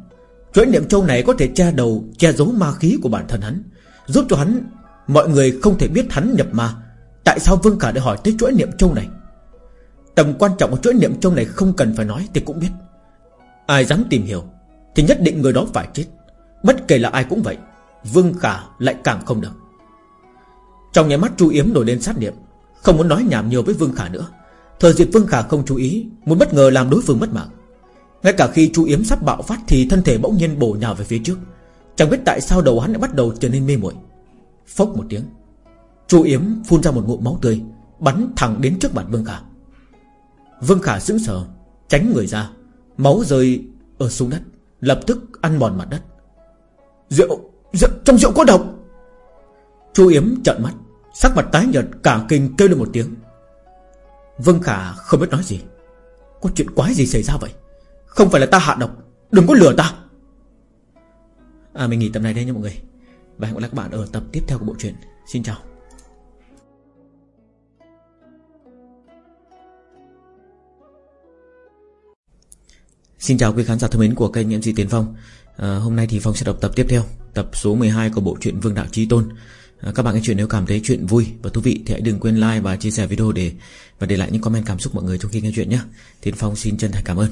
Chuỗi niệm châu này có thể che đầu, Che giấu ma khí của bản thân hắn, Giúp cho hắn, Mọi người không thể biết hắn nhập ma. Tại sao Vương Khả lại hỏi tới chuỗi niệm châu này? Tầm quan trọng của chuỗi niệm châu này Không cần phải nói thì cũng biết. Ai dám tìm hiểu, Thì nhất định người đó phải chết. Bất kể là ai cũng vậy, Vương Khả lại càng không được. Trong nhà mắt Chu Yếm nổi lên sát niệm, Không muốn nói nhảm nhiều với Vương Khả nữa. Thời dịp Vương Khả không chú ý Muốn bất ngờ làm đối phương mất mạng. Ngay cả khi chú Yếm sắp bạo phát Thì thân thể bỗng nhiên bổ nhào về phía trước. Chẳng biết tại sao đầu hắn lại bắt đầu trở nên mê muội. Phốc một tiếng Chú Yếm phun ra một ngụm máu tươi Bắn thẳng đến trước mặt Vương Khả. Vương Khả sững sờ Tránh người ra Máu rơi ở xuống đất Lập tức ăn mòn mặt đất. Rượu, rượu Trong rượu có độc! Chú Yếm trợn mắt Sắc mặt tái nhợt cả kinh kêu lên một tiếng. Vân Khả không biết nói gì. Có chuyện quái gì xảy ra vậy? Không phải là ta hạ độc Đừng có lừa ta. À mình nghỉ tập này đây nha mọi người. Và hẹn gặp lại các bạn ở tập tiếp theo của bộ truyện. Xin chào. Xin chào quý khán giả thân mến của kênh MC Tiến Phong. À, Hôm nay thì Phong sẽ đọc tập tiếp theo Tập số 12 của bộ truyện Vương Đạo Trí Tôn. Ờ, các bạn nghe chuyện nếu cảm thấy chuyện vui và thú vị Thì hãy đừng quên like và chia sẻ video để Và để lại những comment cảm xúc mọi người trong khi nghe chuyện nhé. Tiến Phong xin chân thành cảm ơn.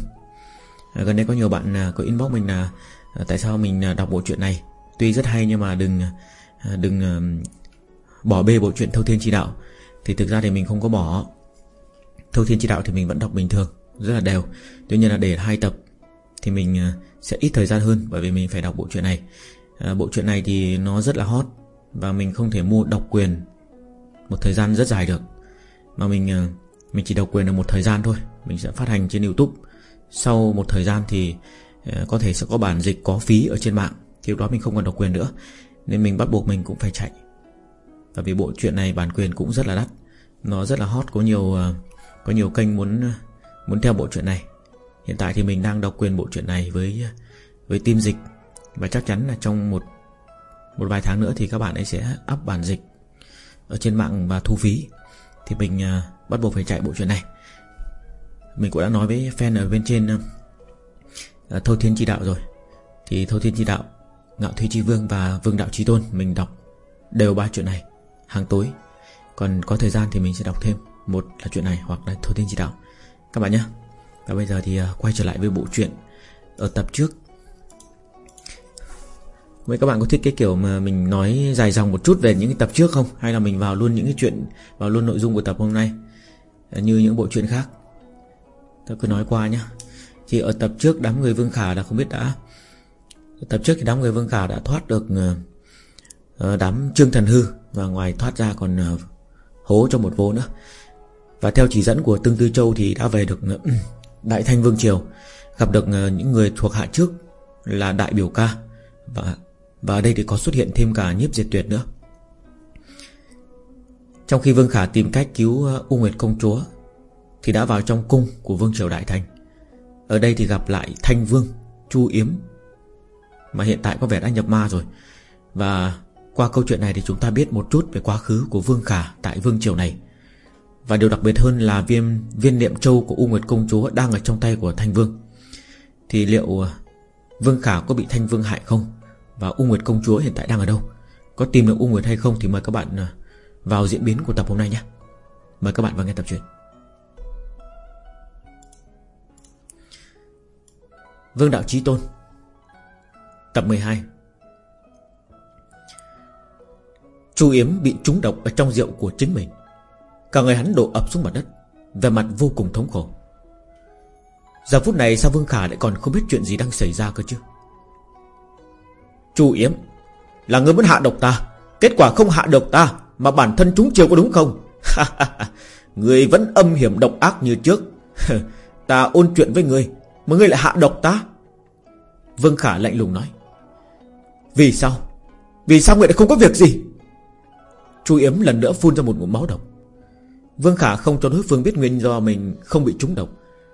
À, Gần đây có nhiều bạn à, có inbox mình là Tại sao mình à, đọc bộ truyện này. Tuy rất hay nhưng mà đừng à, Đừng à, bỏ bê bộ truyện Thâu Thiên Chi Đạo. Thì thực ra thì mình không có bỏ. Thâu Thiên Chi Đạo thì mình vẫn đọc bình thường Rất là đều. Tuy nhiên là để hai tập Thì mình à, sẽ ít thời gian hơn Bởi vì mình phải đọc bộ truyện này. À, Bộ truyện này thì nó rất là hot. Và mình không thể mua độc quyền Một thời gian rất dài được. Mà mình ờ, mình chỉ độc quyền được một thời gian thôi. Mình sẽ phát hành trên Youtube. Sau một thời gian thì ờ, Có thể sẽ có bản dịch có phí ở trên mạng. Thì lúc đó mình không còn độc quyền nữa. Nên mình bắt buộc mình cũng phải chạy. Và vì bộ truyện này bản quyền cũng rất là đắt. Nó rất là hot, Có nhiều ờ, có nhiều kênh muốn Muốn theo bộ truyện này. Hiện tại thì mình đang đọc quyền bộ truyện này với với team dịch. Và chắc chắn là trong một một vài tháng nữa thì các bạn ấy sẽ up bản dịch Ở trên mạng và thu phí. Thì mình uh, bắt buộc phải chạy bộ truyện này. Mình cũng đã nói với fan ở bên trên uh, Thâu Thiên Chi Đạo rồi. Thì Thâu Thiên Chi Đạo Ngạo Thúy Chi Vương và Vương Đạo Chi Tôn Mình đọc đều ba chuyện này Hàng tối. Còn có thời gian thì mình sẽ đọc thêm. Một là chuyện này hoặc là Thâu Thiên Chi Đạo. Các bạn nhé. Và bây giờ thì uh, quay trở lại với bộ truyện Ở tập trước. Vậy các bạn có thích cái kiểu mà mình nói dài dòng một chút về những cái tập trước không? Hay là mình vào luôn những cái chuyện, Vào luôn nội dung của tập hôm nay? Ờ, như những bộ truyện khác. Tôi cứ nói qua nhá. Thì ở tập trước đám người Vương Khả là không biết đã, ở Tập trước thì đám người Vương Khả đã thoát được ờ, ờ, Đám Trương Thần Hư Và ngoài thoát ra còn hố cho một vô nữa. Và theo chỉ dẫn của Tương Tư Châu Thì đã về được Đại Thanh Vương Triều, Gặp được những người thuộc hạ trước Là Đại Biểu Ca Và và ở đây thì có xuất hiện thêm cả nhiếp diệt tuyệt nữa. Trong khi Vương Khả tìm cách cứu ờ, U Nguyệt Công Chúa Thì đã vào trong cung của Vương Triều Đại Thanh Ở đây thì gặp lại Thanh Vương Chu Yếm Mà hiện tại có vẻ đã nhập ma rồi. Và qua câu chuyện này thì chúng ta biết một chút Về quá khứ của Vương Khả tại Vương Triều này. Và điều đặc biệt hơn là viên, viên niệm châu của U Nguyệt Công Chúa Đang ở trong tay của Thanh Vương. Thì liệu ờ, Vương Khả có bị Thanh Vương hại không? Và U Nguyệt công chúa hiện tại đang ở đâu? Có tìm được U Nguyệt hay không Thì mời các bạn à, vào diễn biến của tập hôm nay nhé. Mời các bạn vào nghe tập truyện. Vương Đạo Chí Tôn, Tập 12 Chu Yếm bị trúng độc ở trong rượu của chính mình. Cả người hắn đổ ập xuống mặt đất Về mặt vô cùng thống khổ. Giờ phút này sao Vương Khả lại còn không biết chuyện gì đang xảy ra cơ chứ? Chu Yếm, Là người muốn hạ độc ta. Kết quả không hạ độc ta, Mà bản thân chúng chiều có đúng không? Người vẫn âm hiểm độc ác như trước. Ta ôn chuyện với người, Mà ngươi lại hạ độc ta. Vương Khả lạnh lùng nói. Vì sao? Vì sao người lại không có việc gì? Chu Yếm lần nữa phun ra một ngụm máu độc. Vương Khả không cho đối phương biết nguyên do mình không bị trúng độc,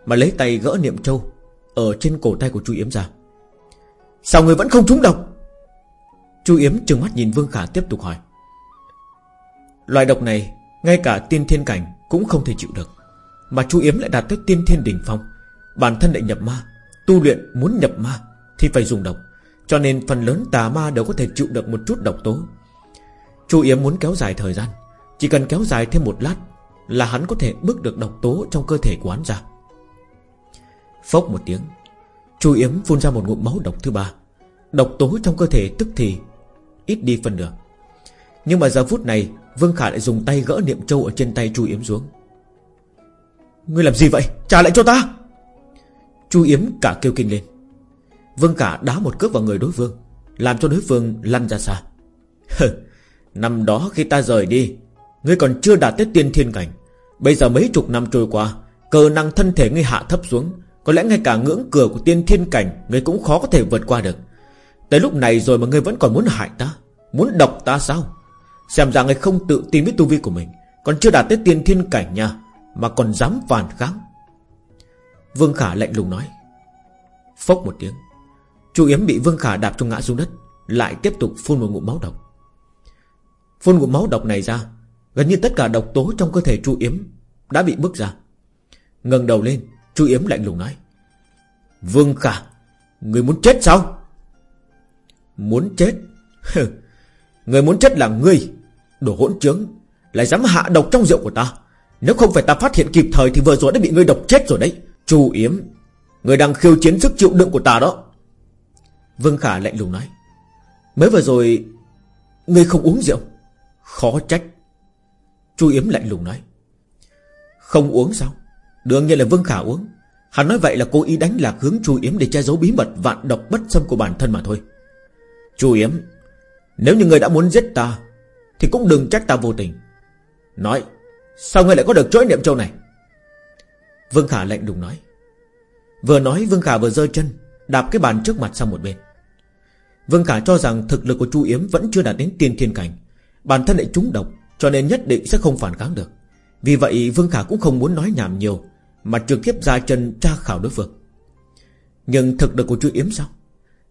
Mà lấy tay gỡ niệm châu Ở trên cổ tay của Chu Yếm ra. Sao người vẫn không trúng độc? Chu Yếm trừng mắt nhìn Vương Khả tiếp tục hỏi. Loại độc này, Ngay cả tiên thiên cảnh cũng không thể chịu được. Mà Chu Yếm lại đạt tới tiên thiên đỉnh phong. Bản thân lại nhập ma, Tu luyện muốn nhập ma Thì phải dùng độc. Cho nên phần lớn tà ma đều có thể chịu được một chút độc tố. Chu Yếm muốn kéo dài thời gian. Chỉ cần kéo dài thêm một lát Là hắn có thể bước được độc tố trong cơ thể của hắn ra. Phốc một tiếng, Chu Yếm phun ra một ngụm máu độc thứ ba. Độc tố trong cơ thể tức thì Ít đi phần nửa. Nhưng mà giờ phút này, Vương Khả lại dùng tay gỡ niệm châu Ở trên tay Chu Yếm xuống. Ngươi làm gì vậy? Trả lại cho ta! Chu Yếm cả kêu kinh lên. Vương Khả đá một cước vào người đối phương, Làm cho đối phương lăn ra xa. Năm đó khi ta rời đi, Ngươi còn chưa đạt tới tiên thiên cảnh. Bây giờ mấy chục năm trôi qua Cờ năng thân thể ngươi hạ thấp xuống, Có lẽ ngay cả ngưỡng cửa của tiên thiên cảnh, Ngươi cũng khó có thể vượt qua được. Tới lúc này rồi mà ngươi vẫn còn muốn hại ta, Muốn độc ta sao? Xem ra ngươi không tự tin với tu vi của mình, Còn chưa đạt tới tiên thiên cảnh nha Mà còn dám phản kháng. Vương Khả lạnh lùng nói. Phốc một tiếng, Chu Yếm bị Vương Khả đạp cho ngã xuống đất, Lại tiếp tục phun một ngụm máu độc. Phun ngụm máu độc này ra, Gần như tất cả độc tố trong cơ thể Chu Yếm Đã bị bước ra. Ngẩng đầu lên, Chu Yếm lạnh lùng nói. Vương Khả, Người muốn chết sao? Muốn chết? Người muốn chết là ngươi. Đồ hỗn trướng, Lại dám hạ độc trong rượu của ta. Nếu không phải ta phát hiện kịp thời Thì vừa rồi đã bị ngươi độc chết rồi đấy. Chu Yếm, Người đang khiêu chiến sức chịu đựng của ta đó. Vương Khả lạnh lùng nói, Mới vừa rồi, Ngươi không uống rượu. Khó trách. Chu Yếm lạnh lùng nói, Không uống sao? Đương nhiên là Vương Khả uống. Hắn nói vậy là cố ý đánh lạc hướng Chu Yếm Để che giấu bí mật vạn độc bất xâm của bản thân mà thôi. Chu Yếm, Nếu như người đã muốn giết ta, Thì cũng đừng trách ta vô tình. Nói, Sao ngươi lại có được chỗ niệm châu này? Vương Khả lạnh đùng nói. Vừa nói, Vương Khả vừa rơi chân, Đạp cái bàn trước mặt sang một bên. Vương Khả cho rằng thực lực của Chu Yếm Vẫn chưa đạt đến tiên thiên cảnh. Bản thân lại trúng độc, Cho nên nhất định sẽ không phản kháng được. Vì vậy, Vương Khả cũng không muốn nói nhảm nhiều, Mà trực tiếp ra chân tra khảo đối phương. Nhưng thực lực của Chu Yếm sao?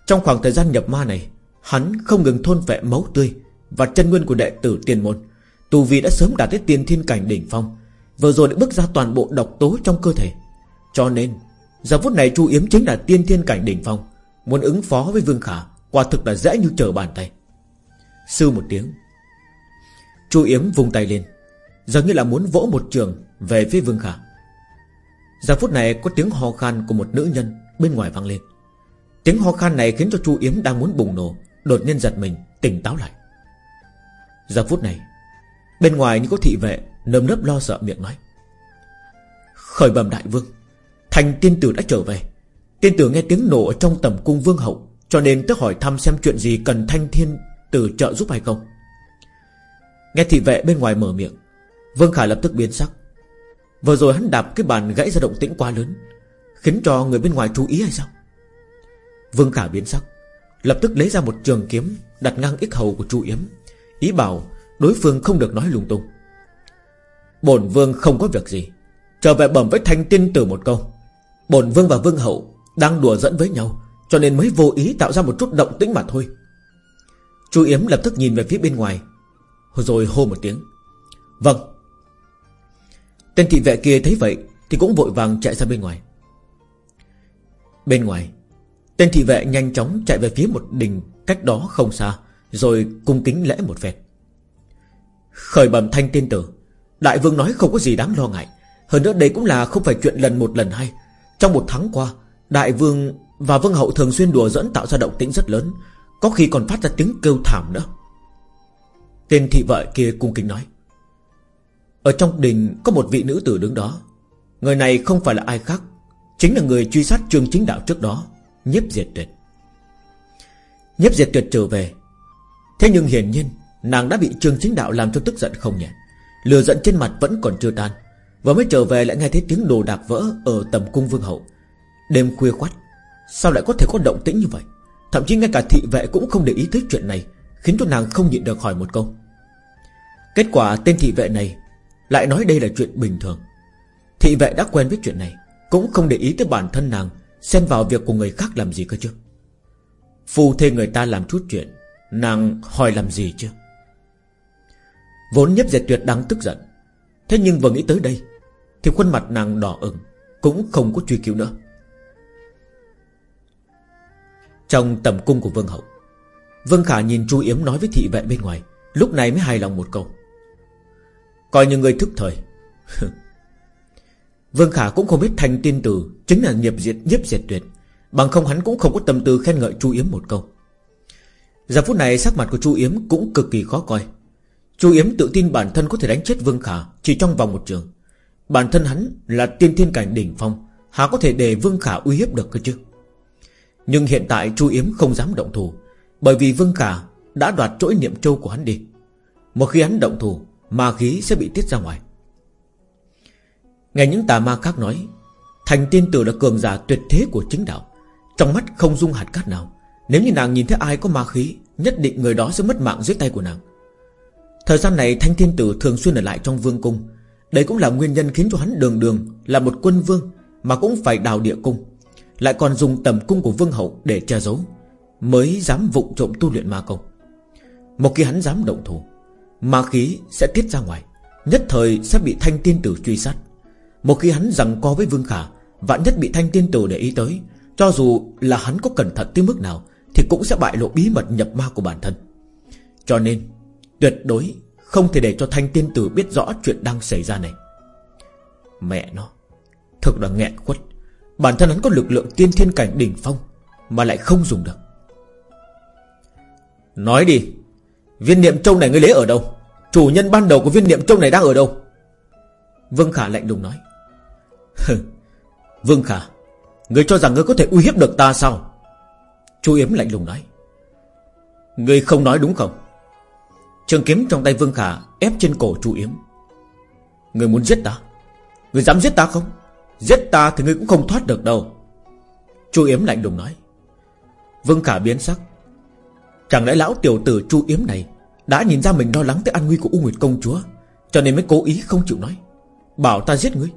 Trong khoảng thời gian nhập ma này Hắn không ngừng thôn vẹ máu tươi Và chân nguyên của đệ tử tiền môn. Tù vi đã sớm đạt tới tiên thiên cảnh đỉnh phong, Vừa rồi đã bước ra toàn bộ độc tố trong cơ thể. Cho nên, Giờ phút này Chu Yếm chính là tiên thiên cảnh đỉnh phong, Muốn ứng phó với Vương Khả, Quả thực là dễ như trở bàn tay. Sư một tiếng, Chu Yếm vung tay lên giờ như là muốn vỗ một trường Về phía Vương Khả. Giờ phút này có tiếng ho khan của một nữ nhân Bên ngoài vang lên. Tiếng ho khan này khiến cho Chu Yếm đang muốn bùng nổ. Đột nhiên giật mình, tỉnh táo lại. Giờ phút này, Bên ngoài như có thị vệ Nơm nớp lo sợ miệng nói, Khởi bẩm đại vương, Thành tiên tử đã trở về. Tiên tử nghe tiếng nổ ở trong tầm cung vương hậu, Cho nên tới hỏi thăm xem chuyện gì Cần thanh thiên tử trợ giúp hay không. Nghe thị vệ bên ngoài mở miệng, Vương Khải lập tức biến sắc. Vừa rồi hắn đạp cái bàn gãy ra động tĩnh quá lớn, Khiến cho người bên ngoài chú ý hay sao? Vương khải biến sắc. Lập tức lấy ra một trường kiếm, Đặt ngang ích hầu của Chu Yếm. Ý bảo đối phương không được nói lung tung. Bổn Vương không có việc gì, Trở về bẩm với thanh tiên tử một câu. Bổn Vương và Vương Hậu Đang đùa dẫn với nhau, Cho nên mới vô ý tạo ra một chút động tĩnh mà thôi. Chu Yếm lập tức nhìn về phía bên ngoài, Rồi hô một tiếng. Vâng. Tên thị vệ kia thấy vậy Thì cũng vội vàng chạy ra bên ngoài. Bên ngoài Tên thị vệ nhanh chóng chạy về phía một đình Cách đó không xa, Rồi cung kính lễ một phen. Khởi bẩm thanh tiên tử, Đại vương nói không có gì đáng lo ngại. Hơn nữa đây cũng là không phải chuyện lần một lần hai. Trong một tháng qua, Đại vương và vương hậu thường xuyên đùa dẫn tạo ra động tĩnh rất lớn, Có khi còn phát ra tiếng kêu thảm nữa. Tên thị vợ kia cung kính nói, Ở trong đình có một vị nữ tử đứng đó. Người này không phải là ai khác, Chính là người truy sát trương chính đạo trước đó. Nhiếp diệt tuyệt. Nhiếp diệt tuyệt trở về. Thế nhưng hiển nhiên, Nàng đã bị trương chính đạo làm cho tức giận không nhẹ. Lừa giận trên mặt vẫn còn chưa tan. Và mới trở về lại nghe thấy tiếng đồ đạc vỡ Ở tầm cung vương hậu. Đêm khuya khoắt Sao lại có thể có động tĩnh như vậy? Thậm chí ngay cả thị vệ cũng không để ý tới chuyện này, Khiến cho nàng không nhịn được hỏi một câu. Kết quả tên thị vệ này Lại nói đây là chuyện bình thường. Thị vệ đã quen với chuyện này, Cũng không để ý tới bản thân nàng. Xen vào việc của người khác làm gì cơ chứ? Phu thê người ta làm chút chuyện, Nàng hỏi làm gì chứ? Vốn nhấp dệt tuyệt đang tức giận. Thế nhưng vừa nghĩ tới đây, Thì khuôn mặt nàng đỏ ửng, Cũng không có truy cứu nữa. Trong tầm cung của Vương Hậu, Vương Khả nhìn Chu Yếm nói với thị vệ bên ngoài, Lúc này mới hài lòng một câu. Coi như người thức thời Vương Khả cũng không biết thành tiên tử Chính là nghiệp diệt, nhiếp diệt tuyệt. Bằng không hắn cũng không có tâm tư khen ngợi Chu Yếm một câu. Giờ phút này sắc mặt của Chu Yếm cũng cực kỳ khó coi. Chu Yếm tự tin bản thân có thể đánh chết Vương Khả Chỉ trong vòng một trường. Bản thân hắn là tiên thiên cảnh đỉnh phong, Há có thể để Vương Khả uy hiếp được cơ chứ? Nhưng hiện tại Chu Yếm không dám động thủ, Bởi vì Vương Khả đã đoạt trỗi niệm châu của hắn đi. Một khi hắn động thủ, Ma khí sẽ bị tiết ra ngoài. Nghe những tà ma khác nói, Thành tiên tử là cường giả tuyệt thế của chính đạo. Trong mắt không dung hạt cát nào. Nếu như nàng nhìn thấy ai có ma khí, Nhất định người đó sẽ mất mạng dưới tay của nàng. Thời gian này Thanh Thiên Tử thường xuyên ở lại trong vương cung. Đây cũng là nguyên nhân khiến cho hắn đường đường Là một quân vương, Mà cũng phải đào địa cung. Lại còn dùng tầm cung của vương hậu để che giấu, Mới dám vụng trộm tu luyện ma công. Một khi hắn dám động thủ, Ma khí sẽ tiết ra ngoài, Nhất thời sẽ bị Thanh Tiên Tử truy sát. Một khi hắn rằng co với Vương Khả, Vạn nhất bị Thanh Tiên Tử để ý tới, Cho dù là hắn có cẩn thận tới mức nào, Thì cũng sẽ bại lộ bí mật nhập ma của bản thân. Cho nên, Tuyệt đối không thể để cho Thanh Tiên Tử biết rõ chuyện đang xảy ra này. Mẹ nó, Thực là nghẹn khuất. Bản thân hắn có lực lượng tiên thiên cảnh đỉnh phong, Mà lại không dùng được. Nói đi, Viên niệm châu này ngươi lấy ở đâu? Chủ nhân ban đầu của viên niệm châu này đang ở đâu? Vương Khả lạnh lùng nói. Vương Khả Ngươi cho rằng ngươi có thể uy hiếp được ta sao? Chu Yếm lạnh lùng nói. Ngươi không nói đúng không? Trường kiếm trong tay Vương Khả Ép trên cổ Chu Yếm. Ngươi muốn giết ta? Ngươi dám giết ta không? Giết ta thì ngươi cũng không thoát được đâu. Chu Yếm lạnh lùng nói. Vương Khả biến sắc. Chẳng lẽ lão tiểu tử Chu Yếm này Đã nhìn ra mình lo lắng tới an nguy của U Nguyệt Công Chúa, Cho nên mới cố ý không chịu nói? Bảo ta giết ngươi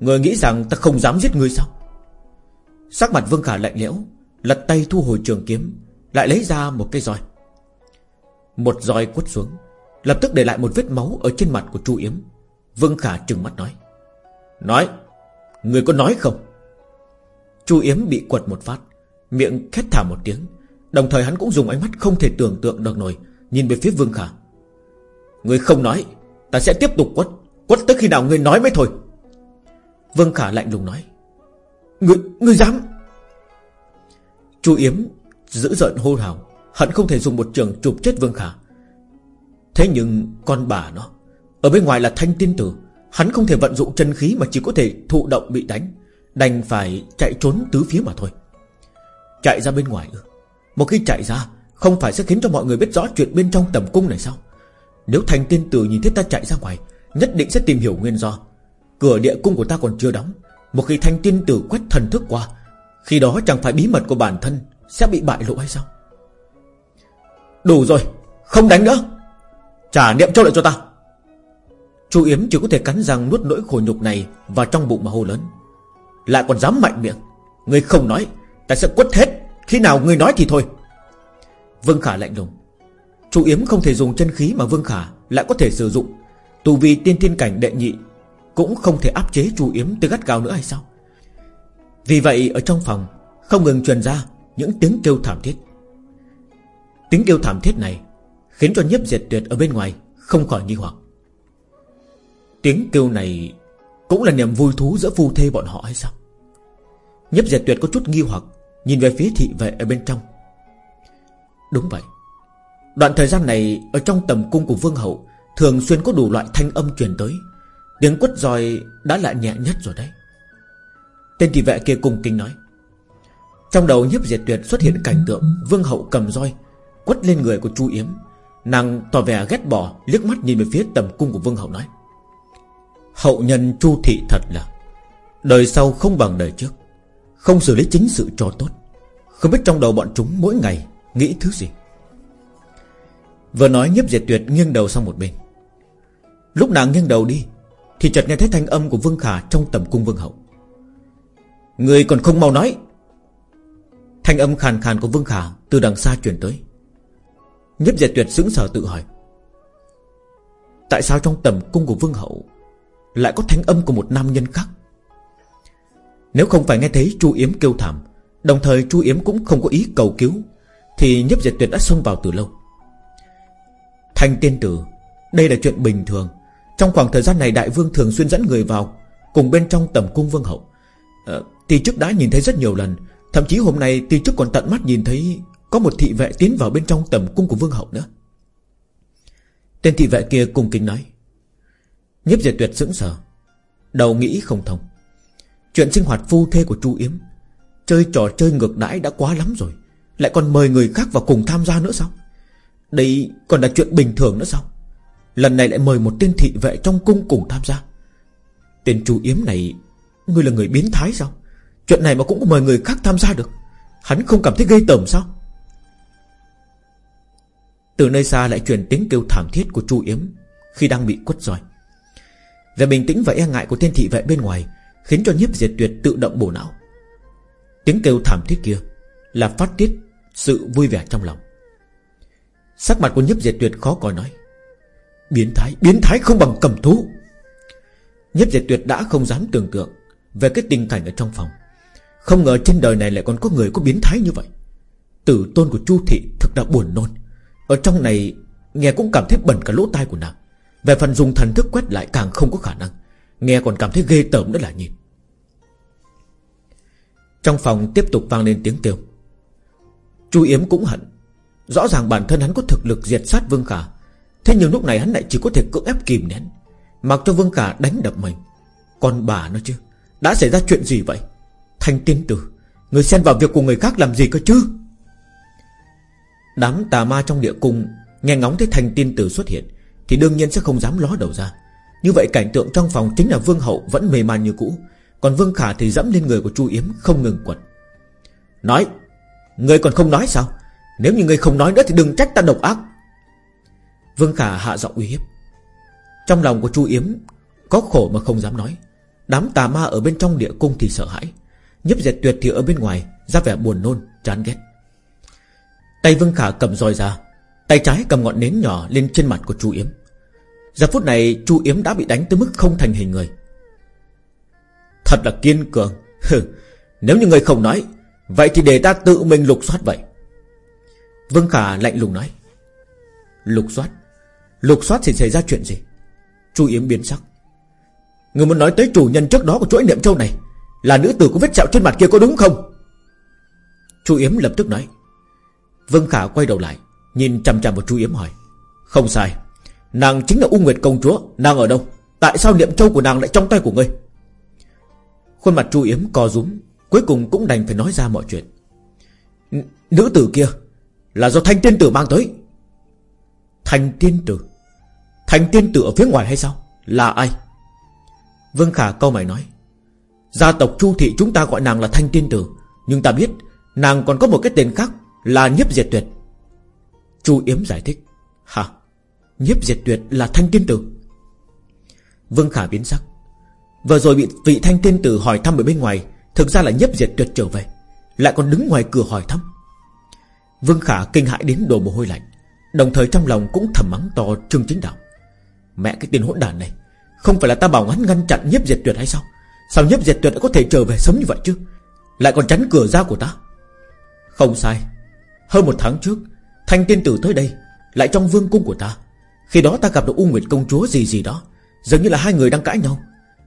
người nghĩ rằng ta không dám giết ngươi sao? Sắc mặt Vương Khả lạnh lẽo, Lật tay thu hồi trường kiếm, Lại lấy ra một cây roi. Một roi quất xuống, Lập tức để lại một vết máu ở trên mặt của Chu Yếm. Vương Khả trừng mắt nói Nói, Người có nói không? Chu Yếm bị quật một phát, Miệng khét thả một tiếng, Đồng thời hắn cũng dùng ánh mắt không thể tưởng tượng được nổi, Nhìn về phía Vương Khả. Người không nói, Ta sẽ tiếp tục quất Quất tới khi nào người nói mới thôi. Vương Khả lạnh lùng nói. Người, người dám. Chu Yếm giữ giận hô hào Hận không thể dùng một trường chụp chết Vương Khả. Thế nhưng con bà nó Ở bên ngoài là thanh tiên tử Hắn không thể vận dụng chân khí mà chỉ có thể thụ động bị đánh Đành phải chạy trốn tứ phía mà thôi. Chạy ra bên ngoài ư? Một khi chạy ra Không phải sẽ khiến cho mọi người biết rõ chuyện bên trong tầm cung này sao? Nếu thanh tiên tử nhìn thấy ta chạy ra ngoài Nhất định sẽ tìm hiểu nguyên do. Cửa địa cung của ta còn chưa đóng. Một khi thanh tiên tử quét thần thức qua, Khi đó chẳng phải bí mật của bản thân Sẽ bị bại lộ hay sao? Đủ rồi, Không đánh nữa. Trả niệm châu lại cho ta. Chu Yếm chỉ có thể cắn răng nuốt nỗi khổ nhục này Vào trong bụng mà hô lớn. Lại còn dám mạnh miệng. Người không nói, Ta sẽ quất hết. Khi nào người nói thì thôi. Vương Khả lạnh lùng. Chu Yếm không thể dùng chân khí mà Vương Khả Lại có thể sử dụng. Tù vì tiên thiên cảnh đệ nhị cũng không thể áp chế Chu Yếm tới gắt gao nữa hay sao? Vì vậy, ở trong phòng, Không ngừng truyền ra những tiếng kêu thảm thiết. Tiếng kêu thảm thiết này Khiến cho nhiếp diệt tuyệt ở bên ngoài Không khỏi nghi hoặc. Tiếng kêu này Cũng là niềm vui thú giữa phu thê bọn họ hay sao? Nhấp diệt tuyệt có chút nghi hoặc Nhìn về phía thị vệ ở bên trong. Đúng vậy. Đoạn thời gian này, Ở trong tầm cung của vương hậu, Thường xuyên có đủ loại thanh âm truyền tới Tiếng quất roi đã là nhẹ nhất rồi đấy. Tên thị vệ kia cùng kinh nói. Trong đầu nhiếp diệt tuyệt xuất hiện cảnh tượng Vương hậu cầm roi, Quất lên người của chu Yếm. Nàng tỏ vẻ ghét bỏ, liếc mắt nhìn về phía tầm cung của vương hậu nói. Hậu nhân chu thị thật là, Đời sau không bằng đời trước, Không xử lý chính sự cho tốt. Không biết trong đầu bọn chúng mỗi ngày Nghĩ thứ gì. Vừa nói nhiếp diệt tuyệt nghiêng đầu sang một bên. Lúc nàng nghiêng đầu đi thì chợt nghe thấy thanh âm của Vương Khả Trong tầm cung Vương Hậu. Người còn không mau nói. Thanh âm khàn khàn của Vương Khả Từ đằng xa truyền tới. Nhếp diệt tuyệt sững sờ tự hỏi. Tại sao trong tầm cung của Vương Hậu Lại có thanh âm của một nam nhân khác? Nếu không phải nghe thấy Chu Yếm kêu thảm, Đồng thời Chu Yếm cũng không có ý cầu cứu, Thì nhếp diệt tuyệt đã xông vào từ lâu. Thanh tiên tử, Đây là chuyện bình thường. Trong khoảng thời gian này đại vương thường xuyên dẫn người vào Cùng bên trong tầm cung vương hậu. À, Tỳ trước đã nhìn thấy rất nhiều lần Thậm chí hôm nay tỳ trước còn tận mắt nhìn thấy Có một thị vệ tiến vào bên trong tầm cung của vương hậu nữa. Tên thị vệ kia cùng kính nói Nhếp diệt tuyệt sững sờ Đầu nghĩ không thông. Chuyện sinh hoạt phu thê của chu Yếm Chơi trò chơi ngược đãi đã quá lắm rồi Lại còn mời người khác vào cùng tham gia nữa sao? Đây còn là chuyện bình thường nữa sao? Lần này lại mời một tên thị vệ trong cung cùng tham gia. Tên chú Yếm này, Ngươi là người biến thái sao? Chuyện này mà cũng có mời người khác tham gia được. Hắn không cảm thấy gây tởm sao? Từ nơi xa lại truyền tiếng kêu thảm thiết của Chu Yếm Khi đang bị quất roi. Về bình tĩnh và e ngại của tên thị vệ bên ngoài Khiến cho nhiếp diệt tuyệt tự động bổ não. Tiếng kêu thảm thiết kia Là phát tiết sự vui vẻ trong lòng. Sắc mặt của nhiếp diệt tuyệt khó coi nói Biến thái Biến thái không bằng cầm thú. Nhất diệt tuyệt đã không dám tưởng tượng Về cái tình cảnh ở trong phòng. Không ngờ trên đời này lại còn có người có biến thái như vậy. Tử tôn của Chu Thị Thực là buồn nôn. Ở trong này, nghe cũng cảm thấy bẩn cả lỗ tai của nàng. Về phần dùng thần thức quét lại càng không có khả năng. Nghe còn cảm thấy ghê tởm nữa là nhìn. Trong phòng tiếp tục vang lên tiếng kêu. Chu Yếm cũng hận. Rõ ràng bản thân hắn có thực lực diệt sát Vương Khả. Thế nhưng lúc này hắn lại chỉ có thể cưỡng ép kìm nén. Mặc cho Vương Khả đánh đập mình. Còn bà nó chứ? Đã xảy ra chuyện gì vậy? Thanh tiên tử, Người xen vào việc của người khác làm gì cơ chứ? Đám tà ma trong địa cung Nghe ngóng thấy thanh tiên tử xuất hiện Thì đương nhiên sẽ không dám ló đầu ra. Như vậy cảnh tượng trong phòng chính là Vương Hậu Vẫn mê man như cũ, Còn Vương Khả thì dẫm lên người của Chu Yếm không ngừng quật. Nói, Người còn không nói sao? Nếu như người không nói nữa thì đừng trách ta độc ác. Vương Khả hạ giọng uy hiếp. Trong lòng của Chu Yếm Có khổ mà không dám nói. Đám tà ma ở bên trong địa cung thì sợ hãi. Nhấp dệt tuyệt thì ở bên ngoài ra vẻ buồn nôn, chán ghét. Tay Vương Khả cầm roi ra Tay trái cầm ngọn nến nhỏ lên trên mặt của Chu Yếm. Giờ phút này Chu Yếm đã bị đánh tới mức không thành hình người. Thật là kiên cường. Nếu như người không nói Vậy thì để ta tự mình lục soát vậy. Vương Khả lạnh lùng nói. Lục soát? Lục soát thì xảy ra chuyện gì? Chu Yếm biến sắc. Người muốn nói tới chủ nhân trước đó của chuỗi niệm châu này Là nữ tử có vết sẹo trên mặt kia có đúng không? Chu Yếm lập tức nói. Vương Khả quay đầu lại, Nhìn chằm chằm vào Chu Yếm hỏi. Không sai, Nàng chính là U Nguyệt Công Chúa, Nàng ở đâu? Tại sao niệm châu của nàng lại trong tay của ngươi? Khuôn mặt Chu Yếm co rúm, Cuối cùng cũng đành phải nói ra mọi chuyện. N, Nữ tử kia Là do thanh tiên tử mang tới. Thanh tiên tử? Thanh tiên tử ở phía ngoài hay sao? Là ai? Vương Khả câu mày nói. Gia tộc Chu Thị chúng ta gọi nàng là Thanh tiên tử, Nhưng ta biết Nàng còn có một cái tên khác Là Nhiếp Diệt Tuyệt. Chu Yếm giải thích. Hả? Nhiếp Diệt Tuyệt là Thanh tiên tử. Vương Khả biến sắc. Vừa rồi bị vị Thanh tiên tử hỏi thăm ở bên ngoài, Thực ra là Nhiếp Diệt Tuyệt trở về, Lại còn đứng ngoài cửa hỏi thăm. Vương Khả kinh hãi đến đổ mồ hôi lạnh, Đồng thời trong lòng cũng thầm mắng to Trương Chính Đạo. Mẹ cái tên hỗn đàn này, Không phải là ta bảo hắn ngăn chặn nhiếp diệt tuyệt hay sao? Sao nhiếp diệt tuyệt đã có thể trở về sớm như vậy chứ? Lại còn chắn cửa ra của ta? Không sai. Hơn một tháng trước, Thanh tiên tử tới đây, Lại trong vương cung của ta. Khi đó ta gặp được U Nguyệt công chúa gì gì đó, Dường như là hai người đang cãi nhau.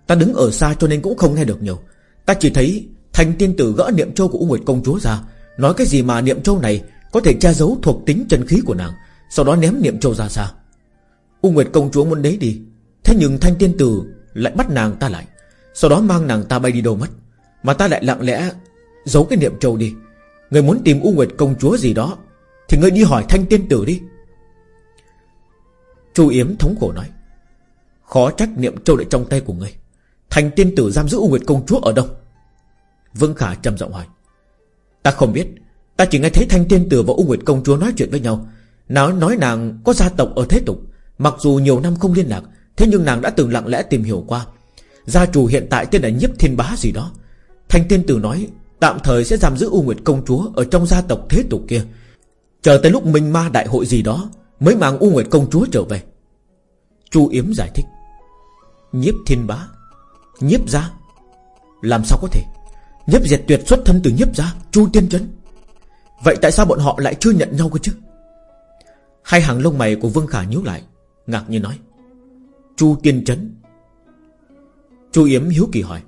Ta đứng ở xa cho nên cũng không nghe được nhiều. Ta chỉ thấy Thanh tiên tử gỡ niệm châu của U Nguyệt công chúa ra, Nói cái gì mà niệm châu này Có thể che giấu thuộc tính chân khí của nàng, Sau đó ném niệm châu ra xa. U Nguyệt công chúa muốn đấy đi. Thế nhưng thanh tiên tử lại bắt nàng ta lại. Sau đó mang nàng ta bay đi đâu mất. Mà ta lại lặng lẽ Giấu cái niệm châu đi. Người muốn tìm U Nguyệt công chúa gì đó, Thì người đi hỏi thanh tiên tử đi. Chu Yếm thống khổ nói, Khó trách niệm châu lại trong tay của ngươi. Thanh tiên tử giam giữ U Nguyệt công chúa ở đâu? Vương Khả trầm giọng hỏi, Ta không biết. Ta chỉ nghe thấy Thanh Tiên Tử và U Nguyệt Công Chúa nói chuyện với nhau. Nó nói nàng có gia tộc ở thế tục. Mặc dù nhiều năm không liên lạc, Thế nhưng nàng đã từng lặng lẽ tìm hiểu qua. Gia chủ hiện tại tên là Nhiếp Thiên Bá gì đó. Thanh Tiên Tử nói, Tạm thời sẽ giam giữ U Nguyệt Công Chúa Ở trong gia tộc thế tục kia. Chờ tới lúc Minh Ma Đại hội gì đó, Mới mang U Nguyệt Công Chúa trở về. Chu Yếm giải thích. Nhiếp Thiên Bá, Nhiếp gia, Làm sao có thể? Nhiếp diệt tuyệt xuất thân từ nhiếp gia, Chu Tiên Trấn Vậy tại sao bọn họ lại chưa nhận nhau cơ chứ? Hai hàng lông mày của Vương Khả nhíu lại. Ngạc nhiên nói, Chu Tiên Trấn. Chu Yếm hiếu kỳ hỏi,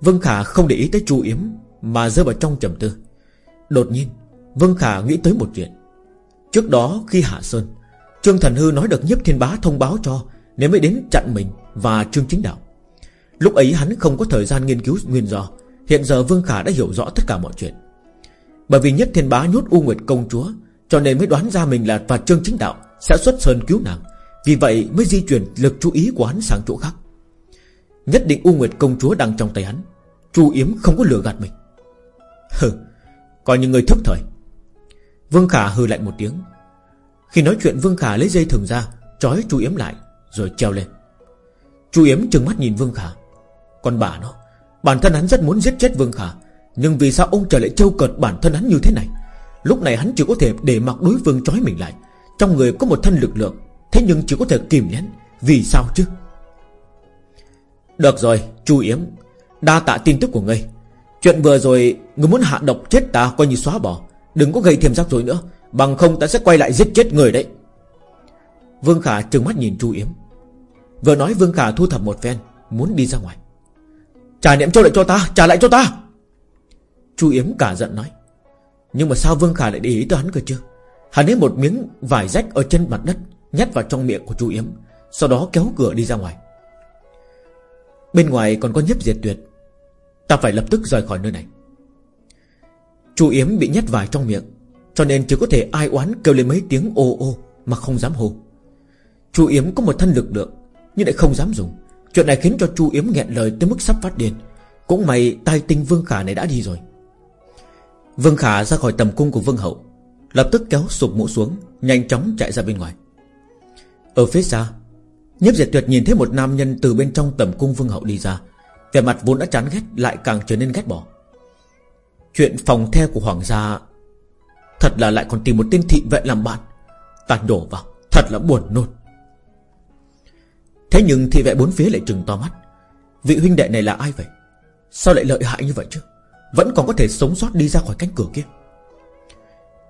Vương Khả không để ý tới Chu Yếm Mà rơi vào trong trầm tư. Đột nhiên, Vương Khả nghĩ tới một chuyện. Trước đó khi Hạ Sơn, Trương Thần Hư nói được nhiếp thiên bá thông báo cho Nếu mới đến chặn mình và Trương Chính Đạo. Lúc ấy hắn không có thời gian nghiên cứu nguyên do, Hiện giờ Vương Khả đã hiểu rõ tất cả mọi chuyện. Bởi vì nhất thiên bá nhốt U Nguyệt công chúa, Cho nên mới đoán ra mình là và Trương Chính Đạo. Sẽ xuất sơn cứu nàng, Vì vậy mới di chuyển lực chú ý của hắn sang chỗ khác. Nhất định U Nguyệt công chúa đang trong tay hắn, Chu Yếm không có lừa gạt mình. Hừ, Coi như người thức thời. Vương Khả hừ lạnh một tiếng. Khi nói chuyện, Vương Khả lấy dây thừng ra, Trói Chu Yếm lại, Rồi treo lên. Chu Yếm trừng mắt nhìn Vương Khả. Còn bà nó, Bản thân hắn rất muốn giết chết Vương Khả, Nhưng vì sao ông trời lại trêu cợt bản thân hắn như thế này? Lúc này hắn chỉ có thể để mặc đối phương trói mình lại. Trong người có một thân lực lượng, Thế nhưng chỉ có thể kìm nén. Vì sao chứ? Được rồi, Chu Yếm, Đa tạ tin tức của ngươi. Chuyện vừa rồi, Ngươi muốn hạ độc chết ta coi như xóa bỏ. Đừng có gây thêm rắc rối nữa, Bằng không ta sẽ quay lại giết chết người đấy. Vương Khả trừng mắt nhìn Chu Yếm. Vừa nói, Vương Khả thu thập một phen, Muốn đi ra ngoài. Trả niệm châu lại cho ta, Trả lại cho ta. Chu Yếm cả giận nói. Nhưng mà sao Vương Khả lại để ý tới hắn cơ chứ? Hắn lấy một miếng vải rách ở chân mặt đất, Nhét vào trong miệng của Chu Yếm, Sau đó kéo cửa đi ra ngoài. Bên ngoài còn có nhấp diệt tuyệt. Ta phải lập tức rời khỏi nơi này. Chu Yếm bị nhét vải trong miệng, Cho nên chỉ có thể ai oán kêu lên mấy tiếng ô ô Mà không dám hô. Chu Yếm có một thân lực lượng, Nhưng lại không dám dùng. Chuyện này khiến cho Chu Yếm nghẹn lời tới mức sắp phát điên. Cũng may tai tinh Vương Khả này đã đi rồi. Vương Khả ra khỏi tầm cung của Vương Hậu. Lập tức kéo sụp mũ xuống, Nhanh chóng chạy ra bên ngoài. Ở phía xa Nhếp diệt tuyệt nhìn thấy một nam nhân từ bên trong tầm cung Vương Hậu đi ra, Vẻ mặt vốn đã chán ghét Lại càng trở nên ghét bỏ. Chuyện phòng the của Hoàng gia Thật là lại còn tìm một tên thị vệ làm bạn Ta đổ vào, Thật là buồn nôn. Thế nhưng thị vệ bốn phía lại trừng to mắt. Vị huynh đệ này là ai vậy? Sao lại lợi hại như vậy chứ? Vẫn còn có thể sống sót đi ra khỏi cánh cửa kia.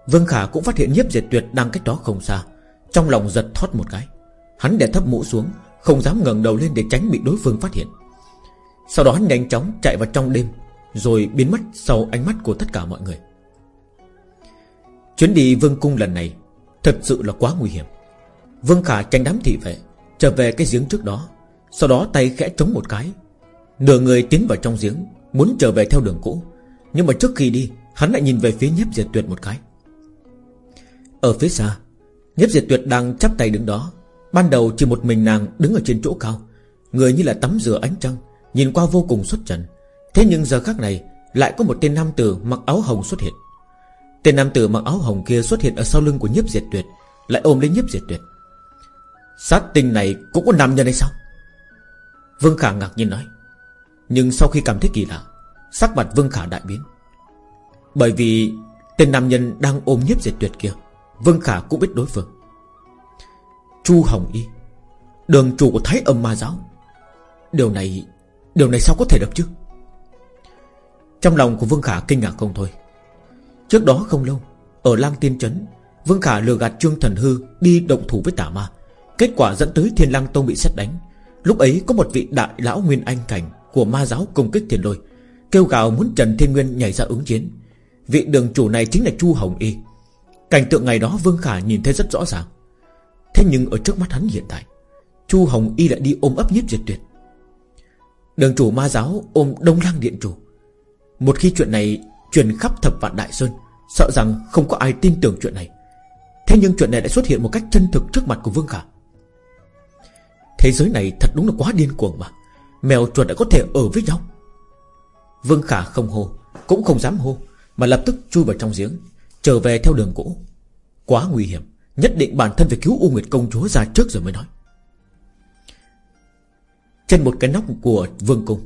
Vương Khả cũng phát hiện nhiếp diệt tuyệt đang cách đó không xa. Trong lòng giật thoát một cái. Hắn đè thấp mũ xuống, Không dám ngẩng đầu lên để tránh bị đối phương phát hiện. Sau đó hắn nhanh chóng chạy vào trong đêm, Rồi biến mất sau ánh mắt của tất cả mọi người. Chuyến đi vương cung lần này Thật sự là quá nguy hiểm. Vương Khả tranh đám thị vệ, Trở về cái giếng trước đó, Sau đó tay khẽ chống một cái. Nửa người tiến vào trong giếng, Muốn trở về theo đường cũ, Nhưng mà trước khi đi, Hắn lại nhìn về phía nhếp diệt tuyệt một cái. Ở phía xa Nhếp diệt tuyệt đang chắp tay đứng đó. Ban đầu chỉ một mình nàng đứng ở trên chỗ cao, Người như là tắm rửa ánh trăng, Nhìn qua vô cùng xuất trần. Thế nhưng giờ khác này Lại có một tên nam tử mặc áo hồng xuất hiện. Tên nam tử mặc áo hồng kia xuất hiện Ở sau lưng của nhiếp diệt tuyệt, Lại ôm lấy nhiếp diệt tuyệt. Sát tinh này cũng có nam nhân hay sao? Vương Khả ngạc nhiên nói. Nhưng sau khi cảm thấy kỳ lạ, Sắc mặt Vương Khả đại biến. Bởi vì Tên nam nhân đang ôm nhiếp diệt tuyệt kia Vương Khả cũng biết đối phương. Chu Hồng Y, Đường chủ của Thái âm ma giáo. Điều này Điều này sao có thể được chứ? Trong lòng của Vương Khả kinh ngạc không thôi. Trước đó không lâu, Ở Lang Tiên Trấn, Vương Khả lừa gạt Trương Thần Hư Đi động thủ với tả ma. Kết quả dẫn tới Thiên Lang Tông bị xét đánh. Lúc ấy có một vị đại lão Nguyên Anh Cảnh Của ma giáo công kích thiên lôi, Kêu gào muốn Trần Thiên Nguyên nhảy ra ứng chiến. Vị đường chủ này chính là Chu Hồng Y. Cảnh tượng ngày đó Vương Khả nhìn thấy rất rõ ràng. Thế nhưng ở trước mắt hắn hiện tại, Chu Hồng Y lại đi ôm ấp nhiếp diệt tuyệt. Đường chủ ma giáo ôm Đông lang Điện chủ. Một khi chuyện này truyền khắp thập vạn Đại Sơn, Sợ rằng không có ai tin tưởng chuyện này. Thế nhưng chuyện này đã xuất hiện một cách chân thực trước mặt của Vương Khả. Thế giới này thật đúng là quá điên cuồng mà. Mèo chuột đã có thể ở với nhau. Vương Khả không hô, Cũng không dám hô, Mà lập tức chui vào trong giếng. Trở về theo đường cũ. Quá nguy hiểm. Nhất định bản thân phải cứu U Nguyệt công chúa ra trước rồi mới nói. Trên một cái nóc của vương cung,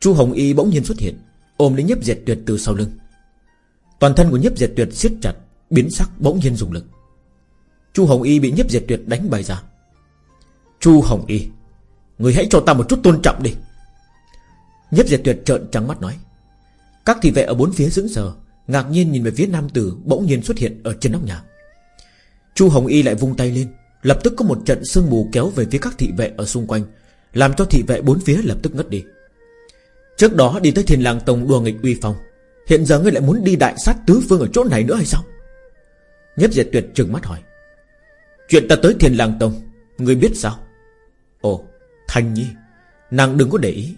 Chu Hồng Y bỗng nhiên xuất hiện, Ôm lấy nhếp diệt tuyệt từ sau lưng. Toàn thân của nhếp diệt tuyệt siết chặt, Biến sắc bỗng nhiên dùng lực. Chu Hồng Y bị nhếp diệt tuyệt đánh bay ra. Chu Hồng Y, Người hãy cho ta một chút tôn trọng đi. Nhếp diệt tuyệt trợn trắng mắt nói, Các thị vệ ở bốn phía dưỡng sờ Ngạc nhiên nhìn về phía nam tử, Bỗng nhiên xuất hiện ở trên nóc nhà. Chu Hồng Y lại vung tay lên, Lập tức có một trận sương mù kéo về phía các thị vệ ở xung quanh, Làm cho thị vệ bốn phía lập tức ngất đi. Trước đó đi tới thiền làng tông đùa nghịch uy phong, Hiện giờ ngươi lại muốn đi đại sát tứ phương ở chỗ này nữa hay sao? Nhất diệt tuyệt trừng mắt hỏi. Chuyện ta tới thiền làng tông, Ngươi biết sao? Ồ, Thanh Nhi, Nàng đừng có để ý.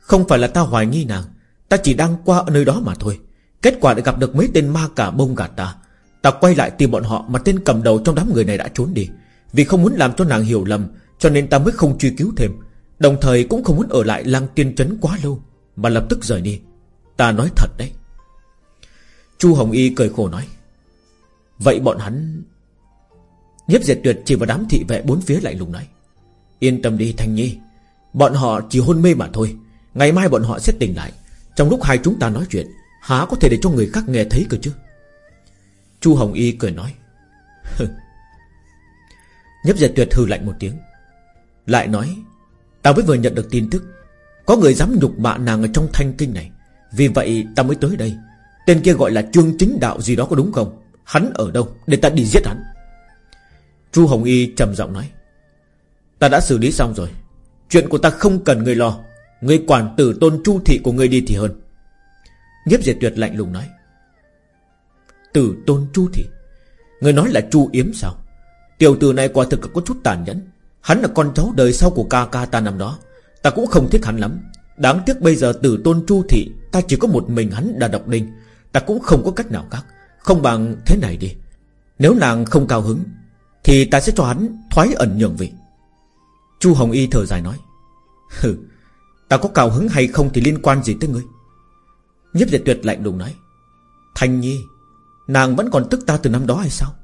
Không phải là ta hoài nghi nàng, Ta chỉ đang qua ở nơi đó mà thôi. Kết quả lại gặp được mấy tên ma cả bông gạt ta. Ta quay lại tìm bọn họ Mà tên cầm đầu trong đám người này đã trốn đi. Vì không muốn làm cho nàng hiểu lầm, Cho nên ta mới không truy cứu thêm. Đồng thời cũng không muốn ở lại lăng tiên trấn quá lâu, Mà lập tức rời đi. Ta nói thật đấy. Chu Hồng Y cười khổ nói, Vậy bọn hắn Nhếp diệt tuyệt chỉ vào đám thị vệ bốn phía lạnh lùng nói, Yên tâm đi Thanh Nhi, Bọn họ chỉ hôn mê mà thôi. Ngày mai bọn họ sẽ tỉnh lại. Trong lúc hai chúng ta nói chuyện Há có thể để cho người khác nghe thấy cơ chứ? Chu Hồng Y cười nói Nhấp diệt tuyệt hừ lạnh một tiếng, Lại nói, Ta mới vừa nhận được tin tức, Có người dám nhục mạ nàng ở trong thanh kinh này. Vì vậy ta mới tới đây. Tên kia gọi là trương chính đạo gì đó có đúng không? Hắn ở đâu? Để ta đi giết hắn. Chu Hồng Y trầm giọng nói, Ta đã xử lý xong rồi. Chuyện của ta không cần người lo. Người quản tử tôn chu thị của người đi thì hơn. Nhiếp diệt tuyệt lạnh lùng nói. Tử tôn chu thị Người nói là chu yếm sao? Tiểu tử này quả thực có chút tàn nhẫn. Hắn là con cháu đời sau của ca ca ta năm đó. Ta cũng không thích hắn lắm. Đáng tiếc bây giờ tử tôn chu thị Ta chỉ có một mình hắn đã độc đinh. Ta cũng không có cách nào khác. Không bằng thế này đi. Nếu nàng không cao hứng, Thì ta sẽ cho hắn thoái ẩn nhường vị. Chu Hồng Y thở dài nói. Hừ, Ta có cao hứng hay không thì liên quan gì tới ngươi? Nhếp diệt tuyệt lạnh đùng nói, Thanh Nhi, Nàng vẫn còn tức ta từ năm đó hay sao?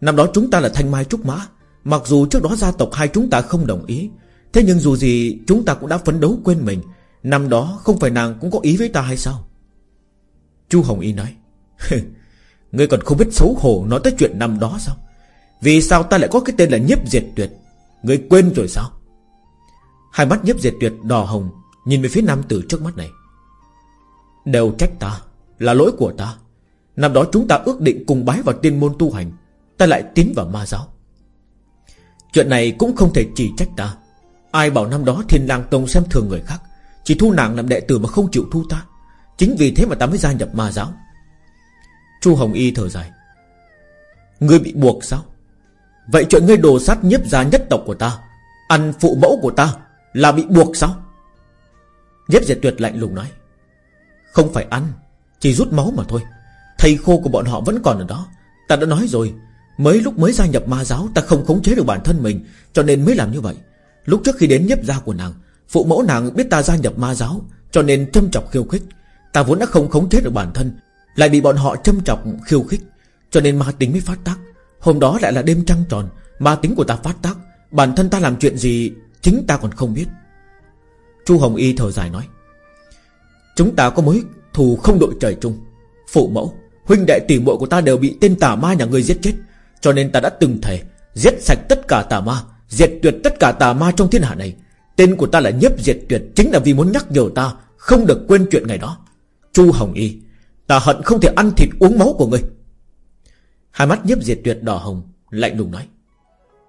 Năm đó chúng ta là thanh mai trúc mã, Mặc dù trước đó gia tộc hai chúng ta không đồng ý, Thế nhưng dù gì chúng ta cũng đã phấn đấu quên mình. Năm đó không phải nàng cũng có ý với ta hay sao? Chu Hồng Y nói Ngươi còn không biết xấu hổ nói tới chuyện năm đó sao? Vì sao ta lại có cái tên là nhiếp diệt tuyệt? Ngươi quên rồi sao? Hai mắt nhiếp diệt tuyệt đỏ hồng, Nhìn về phía nam tử trước mắt này. Đều trách ta, Là lỗi của ta. Năm đó chúng ta ước định cùng bái vào tiên môn tu hành, Ta lại tiến vào ma giáo. Chuyện này cũng không thể chỉ trách ta. Ai bảo năm đó thiên lang tông xem thường người khác, Chỉ thu nàng làm đệ tử mà không chịu thu ta. Chính vì thế mà ta mới gia nhập ma giáo. Chu Hồng Y thở dài. Ngươi bị buộc sao? Vậy chuyện ngươi đồ sát nhiếp gia nhất tộc của ta, Ăn phụ mẫu của ta Là bị buộc sao? Nhiếp diệt tuyệt lạnh lùng nói. Không phải ăn, Chỉ rút máu mà thôi. Thầy khô của bọn họ vẫn còn ở đó. Ta đã nói rồi, Mới lúc mới gia nhập ma giáo, Ta không khống chế được bản thân mình, Cho nên mới làm như vậy. Lúc trước khi đến nhếp gia của nàng, Phụ mẫu nàng biết ta gia nhập ma giáo, Cho nên châm chọc khiêu khích. Ta vốn đã không khống chế được bản thân, Lại bị bọn họ châm chọc khiêu khích, Cho nên ma tính mới phát tác. Hôm đó lại là đêm trăng tròn, Ma tính của ta phát tác. Bản thân ta làm chuyện gì, Chính ta còn không biết. Chu Hồng Y thở dài nói Chúng ta có mối thù không đội trời chung. Phụ mẫu, Huynh đệ tỷ muội của ta đều bị tên tà ma nhà ngươi giết chết. Cho nên ta đã từng thề, Giết sạch tất cả tà ma, Diệt tuyệt tất cả tà ma trong thiên hạ này. Tên của ta là nhiếp diệt tuyệt, Chính là vì muốn nhắc nhở ta Không được quên chuyện ngày đó. Chu Hồng Y, Ta hận không thể ăn thịt uống máu của ngươi. Hai mắt nhiếp diệt tuyệt đỏ hồng, Lạnh lùng nói,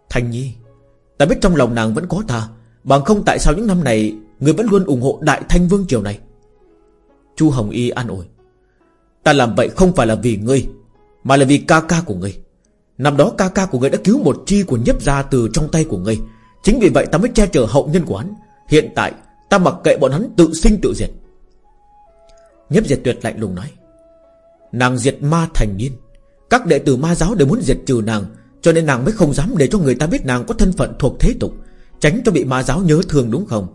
Thanh Nhi, Ta biết trong lòng nàng vẫn có ta, Bằng không tại sao những năm này Người vẫn luôn ủng hộ Đại Thanh Vương Triều này? Chu Hồng Y an ủi. Ta làm vậy không phải là vì ngươi, Mà là vì ca ca của ngươi. Năm đó ca ca của ngươi đã cứu một chi của nhấp ra từ trong tay của ngươi. Chính vì vậy ta mới che chở hậu nhân của hắn. Hiện tại, ta mặc kệ bọn hắn tự sinh tự diệt. Nhấp diệt tuyệt lạnh lùng nói, Nàng diệt ma thành niên. Các đệ tử ma giáo đều muốn diệt trừ nàng, Cho nên nàng mới không dám để cho người ta biết nàng có thân phận thuộc thế tục, Tránh cho bị ma giáo nhớ thương đúng không?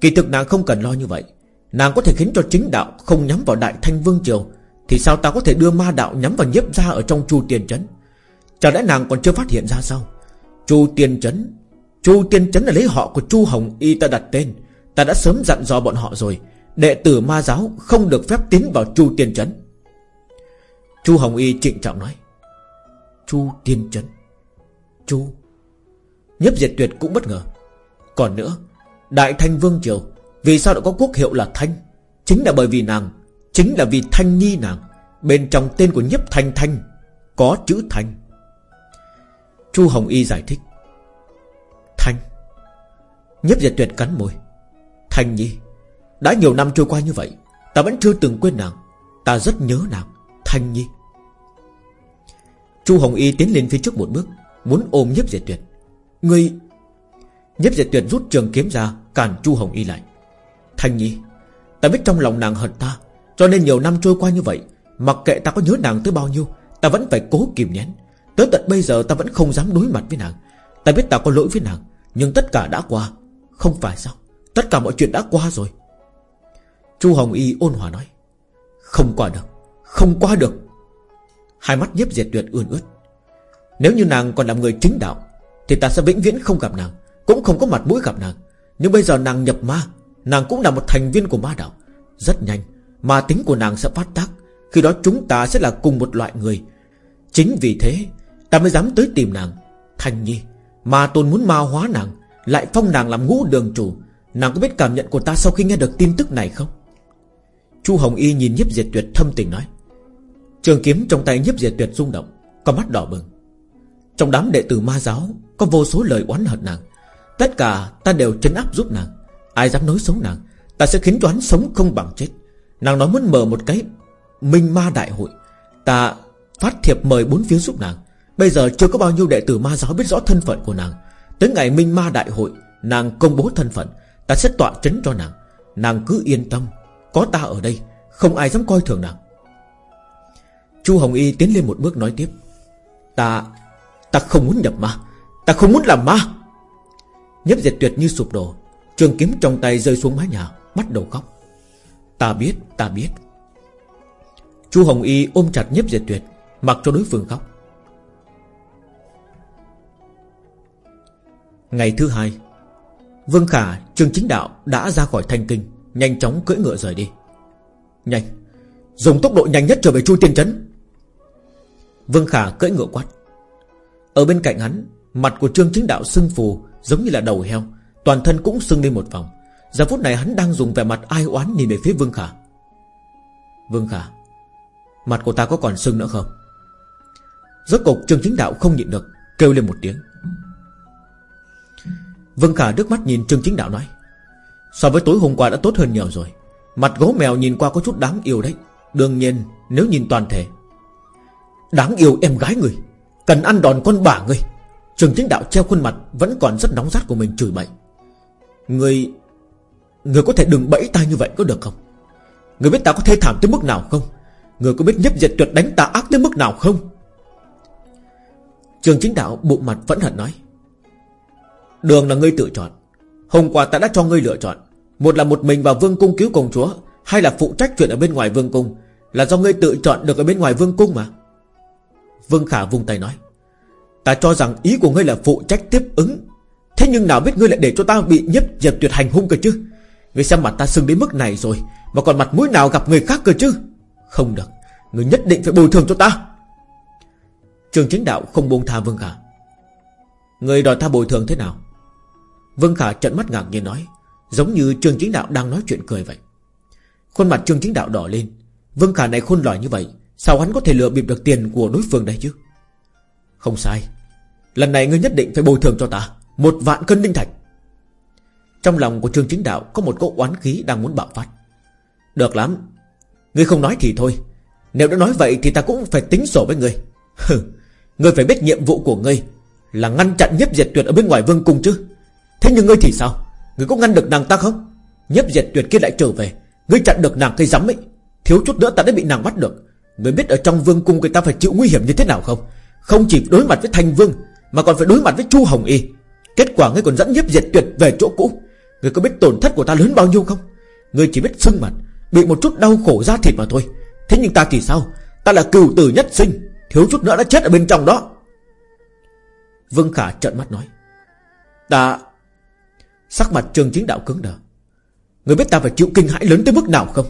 Kỳ thực nàng không cần lo như vậy. Nàng có thể khiến cho chính đạo Không nhắm vào đại thanh vương triều, Thì sao ta có thể đưa ma đạo nhắm vào nhiếp ra Ở trong chu tiền trấn? Chẳng lẽ nàng còn chưa phát hiện ra sao? Chu tiền trấn, Chu tiên trấn là lấy họ của Chu Hồng Y ta đặt tên. Ta đã sớm dặn dò bọn họ rồi. Đệ tử ma giáo không được phép tiến vào Chu tiên trấn. Chu Hồng Y trịnh trọng nói, Chu tiên trấn, Chu. Nhấp diệt tuyệt cũng bất ngờ. Còn nữa, Đại Thanh Vương Triều vì sao đã có quốc hiệu là Thanh? Chính là bởi vì nàng, Chính là vì Thanh Nhi nàng. Bên trong tên của Nhấp Thanh Thanh, Có chữ Thanh. Chu Hồng Y giải thích. Thanh. Nhấp diệt tuyệt cắn môi. Thanh Nhi, Đã nhiều năm trôi qua như vậy, Ta vẫn chưa từng quên nàng. Ta rất nhớ nàng, Thanh Nhi. Chu Hồng Y tiến lên phía trước một bước, Muốn ôm nhấp diệt tuyệt. Người Nhấp diệt tuyệt rút trường kiếm ra, Cản Chu Hồng Y lại. Thanh Nhi. Ta biết trong lòng nàng hận ta, Cho nên nhiều năm trôi qua như vậy, Mặc kệ ta có nhớ nàng tới bao nhiêu, Ta vẫn phải cố kìm nén. Tới tận bây giờ ta vẫn không dám đối mặt với nàng. Ta biết ta có lỗi với nàng, Nhưng tất cả đã qua, Không phải sao? Tất cả mọi chuyện đã qua rồi. Chu Hồng Y ôn hòa nói, Không qua được, Không qua được. Hai mắt nhiếp diệt tuyệt ươn ướt. Nếu như nàng còn làm người chính đạo, Thì ta sẽ vĩnh viễn không gặp nàng, Cũng không có mặt mũi gặp nàng. Nhưng bây giờ nàng nhập ma Nàng cũng là một thành viên của ma đạo. Rất nhanh mà tính của nàng sẽ phát tác. Khi đó chúng ta sẽ là cùng một loại người. Chính vì thế, Ta mới dám tới tìm nàng. Thành nhi mà tôn muốn ma hóa nàng, Lại phong nàng làm ngũ đường chủ. Nàng có biết cảm nhận của ta sau khi nghe được tin tức này không? Chu Hồng Y nhìn nhiếp diệt tuyệt thâm tình nói. Trường kiếm trong tay nhiếp diệt tuyệt rung động Có mắt đỏ bừng. Trong đám đệ tử ma giáo, Có vô số lời oán hận nàng. Tất cả ta đều chấn áp giúp nàng. Ai dám nói xấu nàng, Ta sẽ khiến cho hắn sống không bằng chết. Nàng nói muốn mở một cái Minh ma đại hội, Ta phát thiệp mời bốn phía giúp nàng. Bây giờ chưa có bao nhiêu đệ tử ma giáo biết rõ thân phận của nàng. Tới ngày Minh ma đại hội, Nàng công bố thân phận, Ta sẽ tọa chấn cho nàng. Nàng cứ yên tâm, Có ta ở đây, Không ai dám coi thường nàng. Chu Hồng Y tiến lên một bước nói tiếp, Ta Ta không muốn nhập ma, Ta không muốn làm ma. Nhấp diệt tuyệt như sụp đổ. Trường kiếm trong tay rơi xuống mái nhà Bắt đầu khóc. Ta biết ta biết. Chu Hồng Y ôm chặt nhếp diệt tuyệt Mặc cho đối phương khóc. Ngày thứ hai Vương Khả, Trương Chính Đạo đã ra khỏi thanh kinh Nhanh chóng cưỡi ngựa rời đi. Nhanh Dùng tốc độ nhanh nhất trở về Chu Tiên Trấn. Vương Khả cưỡi ngựa quát. Ở bên cạnh hắn Mặt của Trương Chính Đạo sưng phù Giống như là đầu heo Toàn thân cũng sưng lên một vòng. Giờ phút này hắn đang dùng vẻ mặt ai oán nhìn về phía Vương Khả. Vương Khả, Mặt của ta có còn sưng nữa không? Rốt cục Trương Chính Đạo không nhịn được, Kêu lên một tiếng. Vương Khả nước mắt nhìn Trương Chính Đạo nói, So với tối hôm qua đã tốt hơn nhiều rồi. Mặt gấu mèo nhìn qua có chút đáng yêu đấy. Đương nhiên, nếu nhìn toàn thể, Đáng yêu em gái người Cần ăn đòn con bà người Trường chính đạo treo khuôn mặt Vẫn còn rất nóng rát của mình chửi bậy. Người Người có thể đừng bẫy ta như vậy có được không? Người biết ta có thê thảm tới mức nào không? Người có biết nhấp diệt tuyệt đánh ta ác tới mức nào không? Trường chính đạo bụng mặt vẫn hận nói, Đường là ngươi tự chọn. Hôm qua ta đã cho ngươi lựa chọn. Một là một mình vào vương cung cứu công chúa Hay là phụ trách chuyện ở bên ngoài vương cung. Là do ngươi tự chọn được ở bên ngoài vương cung mà. Vương Khả vung tay nói, Ta cho rằng ý của ngươi là phụ trách tiếp ứng Thế nhưng nào biết ngươi lại để cho ta bị nhấp dẹp tuyệt hành hung cơ chứ? Ngươi xem mặt ta sưng đến mức này rồi, Mà còn mặt mũi nào gặp người khác cơ chứ? Không được, Ngươi nhất định phải bồi thường cho ta. Trường chính đạo không buông tha Vương Khả. Người đòi ta bồi thường thế nào? Vương Khả trận mắt ngạc nhiên nói, Giống như trường Chính Đạo đang nói chuyện cười vậy. Khuôn mặt Trương Chính Đạo đỏ lên. Vương Khả này khôn lỏi như vậy, Sao hắn có thể lừa bịp được tiền của đối phương đây chứ? Không sai, Lần này ngươi nhất định phải bồi thường cho ta. Một vạn cân linh thạch. Trong lòng của Trương Chính Đạo Có một cỗ oán khí đang muốn bạo phát. Được lắm, Ngươi không nói thì thôi. Nếu đã nói vậy thì ta cũng phải tính sổ với ngươi. Ngươi phải biết nhiệm vụ của ngươi Là ngăn chặn nhếp diệt tuyệt ở bên ngoài vương cung chứ. Thế nhưng ngươi thì sao? Ngươi có ngăn được nàng ta không? Nhếp diệt tuyệt kia lại trở về, Ngươi chặn được nàng cây rắm ấy. Thiếu chút nữa ta đã bị nàng bắt được. Ngươi biết ở trong vương cung người ta phải chịu nguy hiểm như thế nào không? Không chỉ đối mặt với thành vương, Mà còn phải đối mặt với chu hồng y. Kết quả ngươi còn dẫn nhiếp diệt tuyệt về chỗ cũ. Ngươi có biết tổn thất của ta lớn bao nhiêu không? Ngươi chỉ biết sưng mặt, Bị một chút đau khổ da thịt mà thôi. Thế nhưng ta thì sao? Ta là cừu tử nhất sinh, Thiếu chút nữa đã chết ở bên trong đó. Vương Khả trợn mắt nói. Ta, Sắc mặt trường chính đạo cứng đờ. Người biết ta phải chịu kinh hãi lớn tới mức nào không?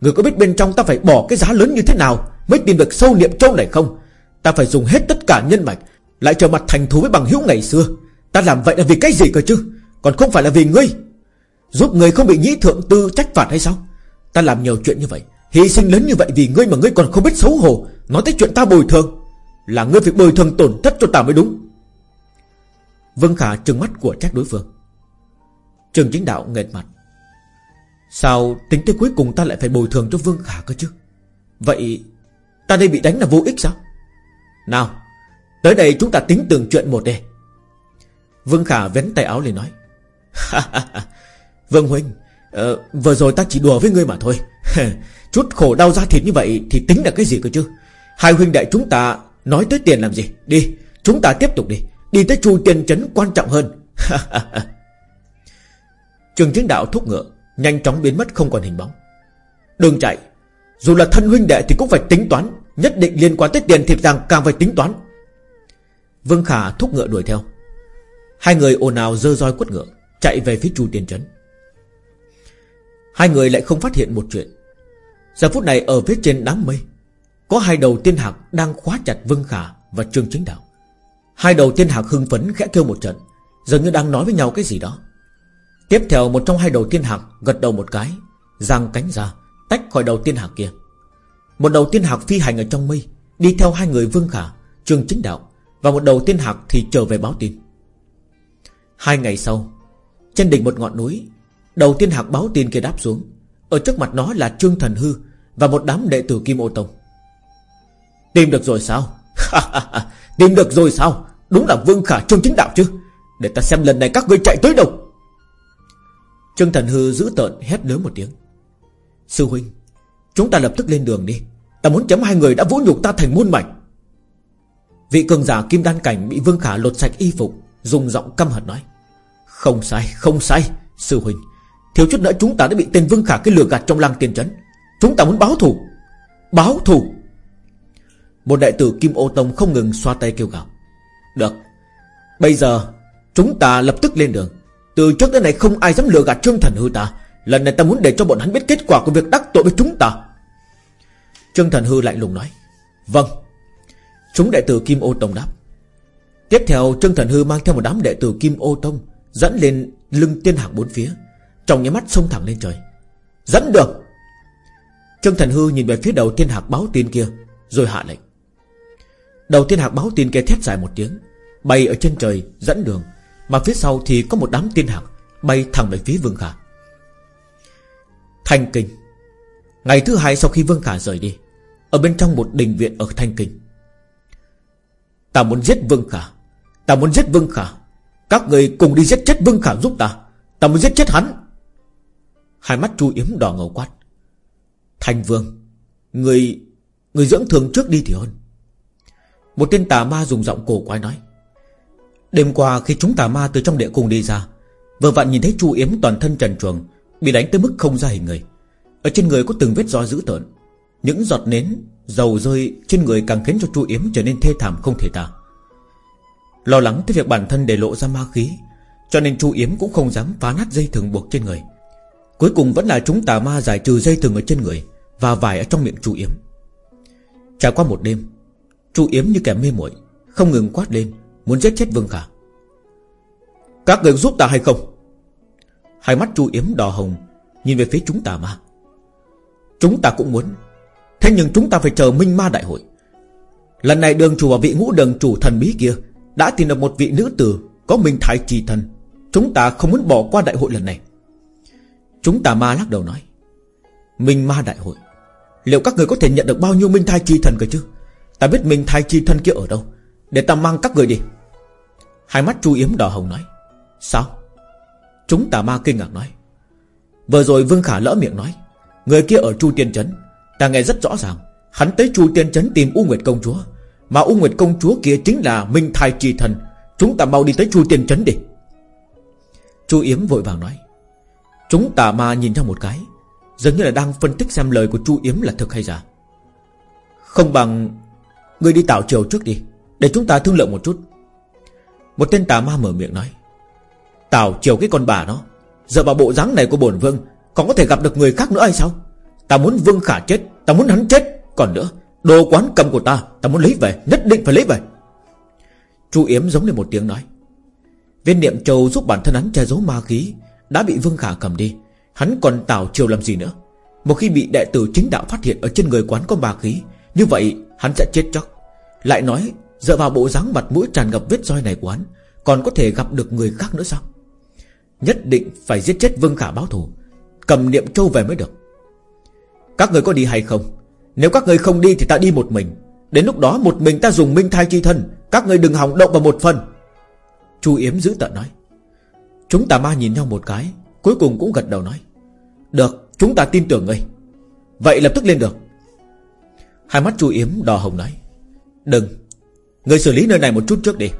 Người có biết bên trong ta phải bỏ cái giá lớn như thế nào Mới tìm được sâu niệm châu này không? Ta phải dùng hết tất cả nhân mạch, Lại trở mặt thành thú với bằng hữu ngày xưa. Ta làm vậy là vì cái gì cơ chứ? Còn không phải là vì ngươi. Giúp người không bị nhĩ thượng tư trách phạt hay sao? Ta làm nhiều chuyện như vậy, Hy sinh lớn như vậy vì ngươi mà ngươi còn không biết xấu hổ. Nói tới chuyện ta bồi thường, Là ngươi phải bồi thường tổn thất cho ta mới đúng. Vương Khả trừng mắt của trách đối phương. Trường chính đạo nghệt mặt. Sao tính tới cuối cùng ta lại phải bồi thường cho Vương Khả cơ chứ? Vậy Ta đây bị đánh là vô ích sao? Nào, Tới đây chúng ta tính từng chuyện một đề. Vương Khả vén tay áo lên nói. Vương Huynh ờ, Vừa rồi ta chỉ đùa với ngươi mà thôi. Chút khổ đau ra thịt như vậy Thì tính là cái gì cơ chứ? Hai huynh đệ chúng ta nói tới tiền làm gì? Đi, chúng ta tiếp tục đi. Đi tới chu tiền chấn quan trọng hơn. Trường chiến đạo thúc ngựa Nhanh chóng biến mất không còn hình bóng. Đừng chạy, Dù là thân huynh đệ thì cũng phải tính toán, Nhất định liên quan tới tiền thịt rằng càng phải tính toán. Vương Khả thúc ngựa đuổi theo. Hai người ồn ào dơ roi quất ngựa Chạy về phía chu tiền trấn. Hai người lại không phát hiện một chuyện. Giờ phút này ở phía trên đám mây Có hai đầu tiên hạc đang khóa chặt Vương Khả và Trương Chính Đạo. Hai đầu tiên hạc hưng phấn khẽ kêu một trận Dường như đang nói với nhau cái gì đó. Tiếp theo một trong hai đầu tiên hạc gật đầu một cái Giang cánh ra Tách khỏi đầu tiên hạc kia. Một đầu tiên hạc phi hành ở trong mây Đi theo hai người Vương Khả, Trương Chính Đạo Và một đầu tiên hạc thì trở về báo tin. Hai ngày sau, Trên đỉnh một ngọn núi, Đầu tiên hạc báo tin kia đáp xuống. Ở trước mặt nó là Trương Thần Hư Và một đám đệ tử Kim Ô Tông. Tìm được rồi sao? Tìm được rồi sao? Đúng là Vương Khả Trương Chính Đạo chứ. Để ta xem lần này các ngươi chạy tới đâu. Trương Thần Hư giữ tợn hét lớn một tiếng. Sư huynh, Chúng ta lập tức lên đường đi. Ta muốn chấm hai người đã vũ nhục ta thành muôn mảnh. Vị cường giả kim đan cảnh Bị Vương Khả lột sạch y phục Dùng giọng căm hận nói, Không sai không sai, Sư huynh. Thiếu chút nữa chúng ta đã bị tên Vương Khả cái lừa gạt trong lăng tiền trấn. Chúng ta muốn báo thù. Báo thù? Một đại tử Kim Ô Tông không ngừng xoa tay kêu gào. Được, Bây giờ chúng ta lập tức lên đường. Từ trước đến nay không ai dám lừa gạt Trương Thần Hư ta. Lần này ta muốn để cho bọn hắn biết kết quả của việc đắc tội với chúng ta. Trương Thần Hư lại lùng nói Vâng. Chúng đại tử Kim Ô Tông đáp Tiếp theo, Trương Thần Hư mang theo một đám đệ tử Kim Ô Tông Dẫn lên lưng tiên hạc bốn phía. Trong nhà mắt sông thẳng lên trời. Dẫn được! Trương Thần Hư nhìn về phía đầu tiên hạc báo tin kia, Rồi hạ lệnh. Đầu tiên hạc báo tin kia thét dài một tiếng, Bay ở trên trời, dẫn đường, Mà phía sau thì có một đám tiên hạc Bay thẳng về phía Vương Khả. Thanh Kinh. Ngày thứ hai sau khi Vương Khả rời đi, Ở bên trong một đình viện ở Thanh Kinh. Ta muốn giết Vương Khả. Ta muốn giết Vương Khả. Các người cùng đi giết chết Vương Khả giúp ta. Ta muốn giết chết hắn. Hai mắt chu yếm đỏ ngầu quát. Thành Vương, Người Người dưỡng thường trước đi thì hơn. Một tên tà ma dùng giọng cổ quái nói. Đêm qua khi chúng tà ma từ trong địa cung đi ra, Vừa vặn nhìn thấy chu yếm toàn thân trần truồng, Bị đánh tới mức không ra hình người. Ở trên người có từng vết roi dữ tợn. Những giọt nến Dầu rơi trên người càng khiến cho chu yếm trở nên thê thảm không thể tả. Lo lắng tới việc bản thân để lộ ra ma khí, Cho nên chu yếm cũng không dám phá nát dây thừng buộc trên người. Cuối cùng vẫn là chúng tà ma giải trừ dây thừng ở trên người Và vải ở trong miệng chu yếm. Trải qua một đêm, chu yếm như kẻ mê muội, Không ngừng quát lên, Muốn giết chết Vương Khả. Các người giúp ta hay không? Hai mắt chu yếm đỏ hồng, Nhìn về phía chúng tà ma. Chúng ta cũng muốn, Thế nhưng chúng ta phải chờ minh ma đại hội. Lần này đường chủ và vị ngũ đường chủ thần bí kia đã tìm được một vị nữ tử Có minh thái trì thần Chúng ta không muốn bỏ qua đại hội lần này. Chúng ta ma lắc đầu nói, Minh ma đại hội, Liệu các người có thể nhận được bao nhiêu minh thai chi thần cơ chứ? Ta biết minh thai chi thần kia ở đâu, Để ta mang các người đi. Hai mắt chu yếm đỏ hồng nói, Sao? Chúng ta ma kinh ngạc nói, Vừa rồi Vương Khả lỡ miệng nói, Người kia ở Chu Tiên Trấn, Ta nghe rất rõ ràng, Hắn tới Chu Tiên Trấn tìm U Nguyệt Công Chúa mà U Nguyệt Công Chúa kia chính là Minh Thai Trì Thần. Chúng ta mau đi tới Chu Tiên Trấn đi. Chu Yếm vội vàng nói. Chúng ta ma nhìn theo một cái, dường như là đang phân tích xem lời của Chu Yếm là thực hay giả. Không bằng, Ngươi đi tạo triều trước đi, Để chúng ta thương lượng một chút. Một tên tà ma mở miệng nói. Tào triều cái con bà nó Giờ bà bộ dáng này của bổn vương, Còn có thể gặp được người khác nữa hay sao? Ta muốn vương khả chết, Ta muốn hắn chết, Còn nữa. Đồ quán cầm của ta Ta muốn lấy về, Nhất định phải lấy về. Chu Yếm giống lên một tiếng nói. Viên niệm châu giúp bản thân hắn che giấu ma khí, Đã bị Vương Khả cầm đi. Hắn còn tào chiều làm gì nữa? Một khi bị đệ tử chính đạo phát hiện Ở trên người quán có ma khí, Như vậy hắn sẽ chết chắc Lại nói, dựa vào bộ dáng mặt mũi tràn ngập vết roi này của hắn, Còn có thể gặp được người khác nữa sao? Nhất định phải giết chết Vương Khả báo thù, Cầm niệm châu về mới được. Các người có đi hay không? Nếu các người không đi thì ta đi một mình. Đến lúc đó một mình ta dùng minh thai chi thân, Các người đừng hòng động vào một phần. Chu Yếm giữ tận nói. Chúng ta ma nhìn nhau một cái, Cuối cùng cũng gật đầu nói. Được, chúng ta tin tưởng ngươi. Vậy lập tức lên được. Hai mắt Chu Yếm đỏ hồng nói. Đừng, Ngươi xử lý nơi này một chút trước đi.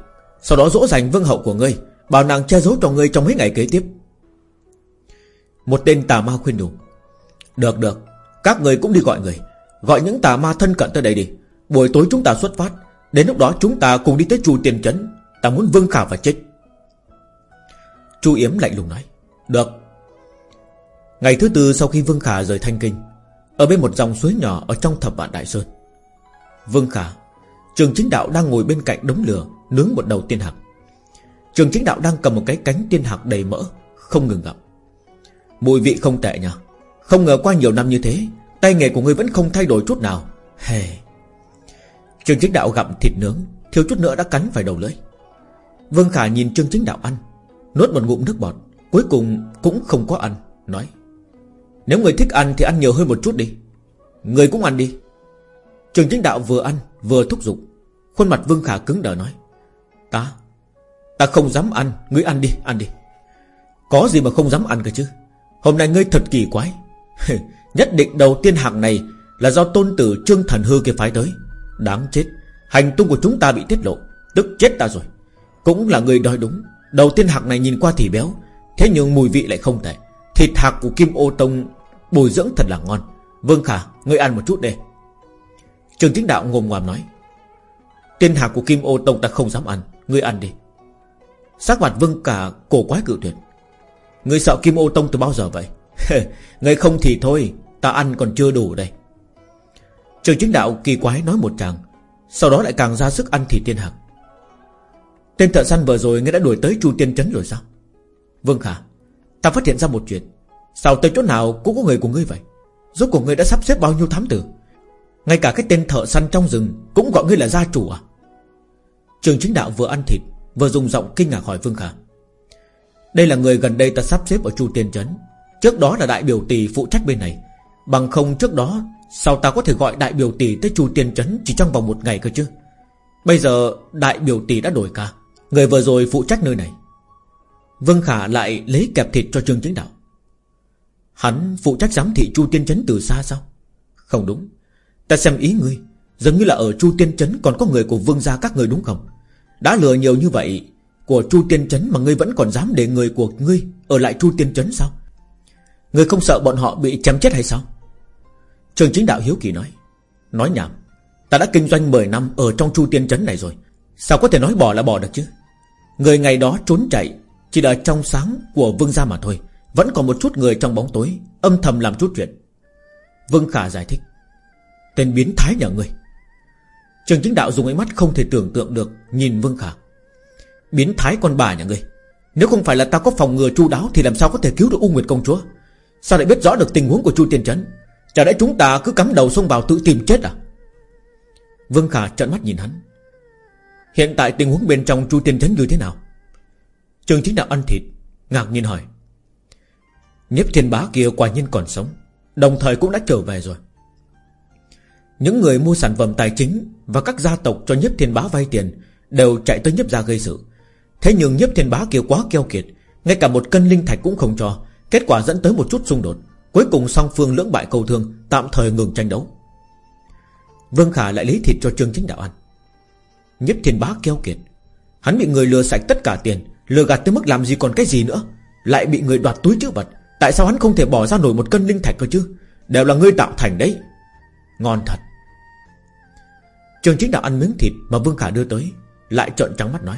Sau đó dỗ dành vương hậu của ngươi, Bảo nàng che giấu cho ngươi trong mấy ngày kế tiếp. Một tên tà ma khuyên đủ Được được, Các người cũng đi gọi người. Gọi những tà ma thân cận tới đây đi. Buổi tối chúng ta xuất phát. Đến lúc đó chúng ta cùng đi tới chùa tiền trấn. Ta muốn Vương Khả phải chết. Chu Yếm lạnh lùng nói, Được. Ngày thứ tư sau khi Vương Khả rời Thanh Kinh, Ở bên một dòng suối nhỏ Ở trong thập vạn Đại Sơn, Vương Khả, Trường chính đạo đang ngồi bên cạnh đống lửa, Nướng một đầu tiên hạc. Trường chính đạo đang cầm một cái cánh tiên hạc đầy mỡ, Không ngừng gặm. Mùi vị không tệ nhỉ Không ngờ qua nhiều năm như thế Tay nghề của ngươi vẫn không thay đổi chút nào. Hề. Trương chính đạo gặm thịt nướng, Thiếu chút nữa đã cắn phải đầu lưỡi. Vương Khả nhìn Trương Chính Đạo ăn, Nuốt một ngụm nước bọt, Cuối cùng cũng không có ăn, Nói, Nếu người thích ăn thì ăn nhiều hơn một chút đi. Người cũng ăn đi. Trương Chính Đạo vừa ăn, vừa thúc giục. Khuôn mặt Vương Khả cứng đờ nói, Ta Ta không dám ăn, Ngươi ăn đi ăn đi. Có gì mà không dám ăn cơ chứ? Hôm nay ngươi thật kỳ quái. Nhất định đầu tiên hạng này Là do tôn tử Trương Thần Hư kia phái tới. Đáng chết Hành tung của chúng ta bị tiết lộ Tức chết ta rồi. Cũng là người đòi đúng Đầu tiên hạc này nhìn qua thì béo Thế nhưng mùi vị lại không tệ. Thịt hạc của Kim Ô Tông bồi dưỡng thật là ngon. Vương Khả, ngươi ăn một chút đi. Trường chính đạo ngồm ngoàm nói Tiên hạc của Kim Ô Tông ta không dám ăn Ngươi ăn đi. Sắc mặt Vương Khả cổ quái cự tuyệt Ngươi sợ Kim Ô Tông từ bao giờ vậy? Ngươi không thì thôi Ta ăn còn chưa đủ đây. Trường chính đạo kỳ quái nói một tràng, Sau đó lại càng ra sức ăn thịt tiên hạc Tên thợ săn vừa rồi Ngươi đã đuổi tới Chu Tiên Trấn rồi sao? Vương Khả, Ta phát hiện ra một chuyện. Sao tới chỗ nào cũng có người của ngươi vậy? Rốt cuộc ngươi đã sắp xếp bao nhiêu thám tử? Ngay cả cái tên thợ săn trong rừng Cũng gọi ngươi là gia chủ à? Trường chính đạo vừa ăn thịt, Vừa dùng giọng kinh ngạc hỏi Vương Khả. Đây là người gần đây ta sắp xếp ở Chu Tiên Trấn. Trước đó là đại biểu tỷ phụ trách bên này. Bằng không trước đó, Sao ta có thể gọi đại biểu tỷ tới Chu Tiên Trấn Chỉ trong vòng một ngày cơ chứ? Bây giờ đại biểu tỷ đã đổi cả Người vừa rồi phụ trách nơi này. Vương Khả lại lấy kẹp thịt cho Trương Chính Đạo. Hắn phụ trách giám thị Chu Tiên Trấn từ xa sao? Không đúng. Ta xem ý ngươi, Giống như là ở Chu Tiên Trấn còn có người của Vương gia các người đúng không? Đã lừa nhiều như vậy, Của Chu Tiên Trấn mà ngươi vẫn còn dám để người của ngươi Ở lại Chu Tiên Trấn sao? Ngươi không sợ bọn họ bị chém chết hay sao? Trường Chính Đạo Hiếu Kỳ nói Nói nhảm, Ta đã kinh doanh 10 năm ở trong Chu Tiên Trấn này rồi, Sao có thể nói bỏ là bỏ được chứ? Người ngày đó trốn chạy Chỉ là trong sáng của vương gia mà thôi, Vẫn còn một chút người trong bóng tối, Âm thầm làm chút chuyện. Vương Khả giải thích, Tên biến thái nhà người Trường chính đạo dùng ánh mắt không thể tưởng tượng được Nhìn Vương Khả, Biến thái con bà nhà người Nếu không phải là ta có phòng ngừa chu đáo Thì làm sao có thể cứu được U Nguyệt Công Chúa? Sao lại biết rõ được tình huống của Chu Tiên Trấn? Chả lẽ chúng ta cứ cắm đầu xông vào tự tìm chết à? Vương Khả trợn mắt nhìn hắn. Hiện tại tình huống bên trong Chu Tiên Trấn như thế nào? Trường chính đạo ăn thịt, Ngạc nhiên hỏi. Nhếp thiên bá kia quả nhiên còn sống, Đồng thời cũng đã trở về rồi. Những người mua sản phẩm tài chính Và các gia tộc cho nhếp thiên bá vay tiền Đều chạy tới nhếp gia gây sự. Thế nhưng nhếp thiên bá kia quá keo kiệt, Ngay cả một cân linh thạch cũng không cho, Kết quả dẫn tới một chút xung đột. Cuối cùng song phương lưỡng bại cầu thương, Tạm thời ngừng tranh đấu. Vương Khả lại lấy thịt cho Trương Chính Đạo ăn. Nhất thiên bá keo kiệt. Hắn bị người lừa sạch tất cả tiền, Lừa gạt tới mức làm gì còn cái gì nữa? Lại bị người đoạt túi chữ vật. Tại sao hắn không thể bỏ ra nổi một cân linh thạch cơ chứ? Đều là ngươi tạo thành đấy. Ngon thật. Trường chính đạo ăn miếng thịt mà Vương Khả đưa tới, Lại trợn trắng mắt nói.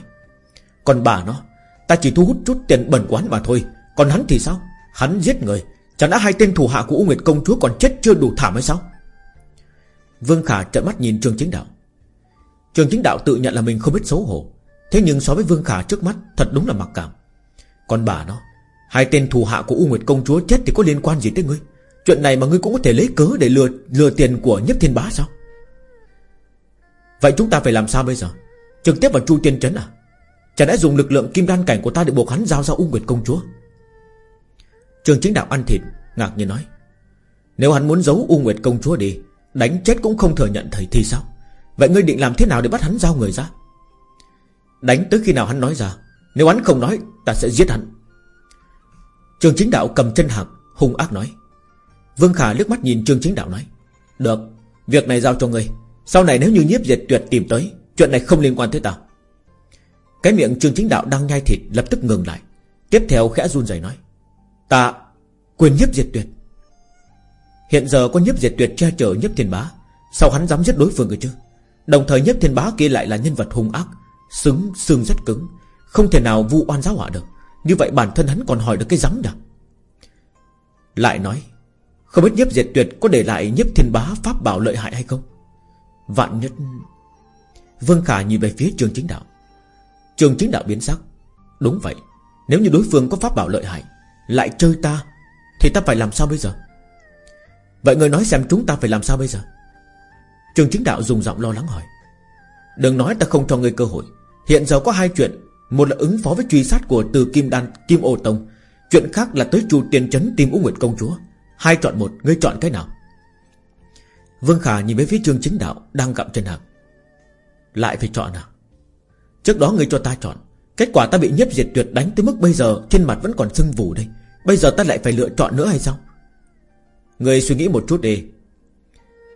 Còn bà nó, Ta chỉ thu hút chút tiền bẩn quán mà thôi. Còn hắn thì sao? Hắn giết người Chẳng đã hai tên thủ hạ của U Nguyệt Công Chúa còn chết chưa đủ thảm hay sao? Vương Khả trợn mắt nhìn Trường Chính Đạo. Trường Chính Đạo tự nhận là mình không biết xấu hổ. Thế nhưng so với Vương Khả trước mắt, Thật đúng là mặc cảm. Còn bà nó, Hai tên thủ hạ của U Nguyệt Công Chúa chết thì có liên quan gì tới ngươi? Chuyện này mà ngươi cũng có thể lấy cớ để lừa lừa tiền của Nhất Thiên Bá sao? Vậy chúng ta phải làm sao bây giờ? Trực tiếp vào Chu Tiên Trấn à? Chẳng đã dùng lực lượng kim đan cảnh của ta Để buộc hắn giao ra U Nguyệt Công Chúa? Trường chính đạo ăn thịt, Ngạc nhiên nói. Nếu hắn muốn giấu U Nguyệt Công Chúa đi, Đánh chết cũng không thừa nhận thầy thì sao? Vậy ngươi định làm thế nào để bắt hắn giao người ra? Đánh tới khi nào hắn nói ra, Nếu hắn không nói, ta sẽ giết hắn. Trường chính đạo cầm chân hạc, Hung ác nói. Vương Khả liếc mắt nhìn Trương Chính Đạo nói. Được, Việc này giao cho ngươi. Sau này nếu như nhiếp diệt tuyệt tìm tới, Chuyện này không liên quan tới ta. Cái miệng Trương Chính Đạo đang nhai thịt lập tức ngừng lại. Tiếp theo khẽ run rẩy nói. Ta quyền nhiếp diệt tuyệt. Hiện giờ có nhiếp diệt tuyệt che chở nhiếp thiên bá. Sao hắn dám giết đối phương rồi chứ? Đồng thời nhiếp thiên bá kia lại là nhân vật hung ác, Xứng xương rất cứng, Không thể nào vu oan giáo họa được. Như vậy bản thân hắn còn hỏi được cái rắm nào? Lại nói, không biết nhiếp diệt tuyệt có để lại nhiếp thiên bá pháp bảo lợi hại hay không? Vạn nhất Vương Khả nhìn về phía trường chính đạo. Trường chính đạo biến sắc. Đúng vậy, Nếu như đối phương có pháp bảo lợi hại lại chơi ta? Thì ta phải làm sao bây giờ? Vậy người nói xem chúng ta phải làm sao bây giờ? Trường chính đạo dùng giọng lo lắng hỏi. Đừng nói ta không cho ngươi cơ hội. Hiện giờ có hai chuyện. Một là ứng phó với truy sát của từ Kim Đan, Kim Ô Tông. Chuyện khác là tới chu tiền trấn tìm U Nguyệt Công Chúa. Hai chọn một, Ngươi chọn cái nào? Vương Khả nhìn về phía trương chính đạo Đang gặm chân hạc. Lại phải chọn à? Trước đó ngươi cho ta chọn. Kết quả ta bị nhiếp diệt tuyệt đánh tới mức bây giờ Trên mặt vẫn còn sưng vù đây. Bây giờ ta lại phải lựa chọn nữa hay sao? Người suy nghĩ một chút đi.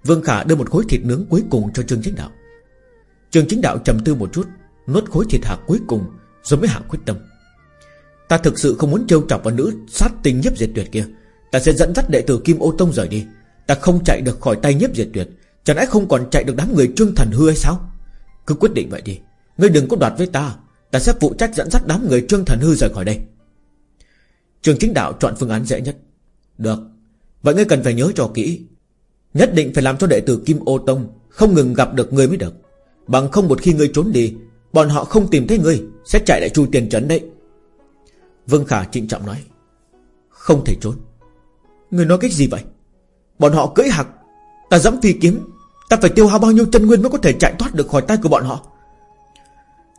Vương Khả đưa một khối thịt nướng cuối cùng cho Trương Chính Đạo. Trương Chính Đạo trầm tư một chút, Nuốt khối thịt hạt cuối cùng, Rồi mới hạ quyết tâm. Ta thực sự không muốn trêu chọc vào nữ sát tinh nhiếp diệt tuyệt kia. Ta sẽ dẫn dắt đệ tử Kim Ô Tông rời đi. Ta không chạy được khỏi tay nhiếp diệt tuyệt. Chẳng lẽ không còn chạy được đám người trương thần hư hay sao? Cứ quyết định vậy đi. Ngươi đừng có đoạt với ta. Ta sẽ phụ trách dẫn dắt đám người trương thần hư rời khỏi đây. Trường chính đạo chọn phương án dễ nhất. Được. Vậy ngươi cần phải nhớ cho kỹ. Nhất định phải làm cho đệ tử Kim Ô Tông Không ngừng gặp được ngươi mới được. Bằng không một khi ngươi trốn đi, Bọn họ không tìm thấy ngươi, Sẽ chạy lại chu tiền trấn đấy. Vương Khả trịnh trọng nói. Không thể trốn. Ngươi nói cái gì vậy? Bọn họ cưỡi hạc, Ta dẫm phi kiếm, Ta phải tiêu hao bao nhiêu chân nguyên mới có thể chạy thoát được khỏi tay của bọn họ?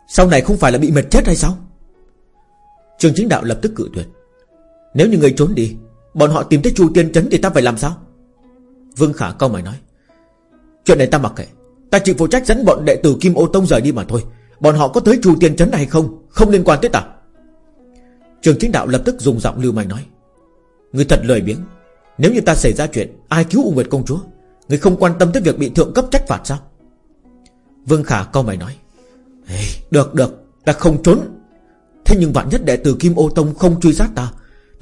Sau này không phải là bị mệt chết hay sao? Trường chính đạo lập tức cự tuyệt. Nếu như người trốn đi Bọn họ tìm tới chu tiên trấn thì ta phải làm sao? Vương Khả câu mày nói. Chuyện này ta mặc kệ. Ta chỉ phụ trách dẫn bọn đệ tử Kim Ô Tông rời đi mà thôi. Bọn họ có tới chu tiên trấn này không Không liên quan tới ta. Trường chính đạo lập tức dùng giọng lưu mày nói. Người thật lời biếng. Nếu như ta xảy ra chuyện Ai cứu U Nguyệt công chúa? Người không quan tâm tới việc bị thượng cấp trách phạt sao? Vương Khả câu mày nói. Hey, Được được. Ta không trốn. Thế nhưng vạn nhất đệ tử Kim Ô Tông không truy sát ta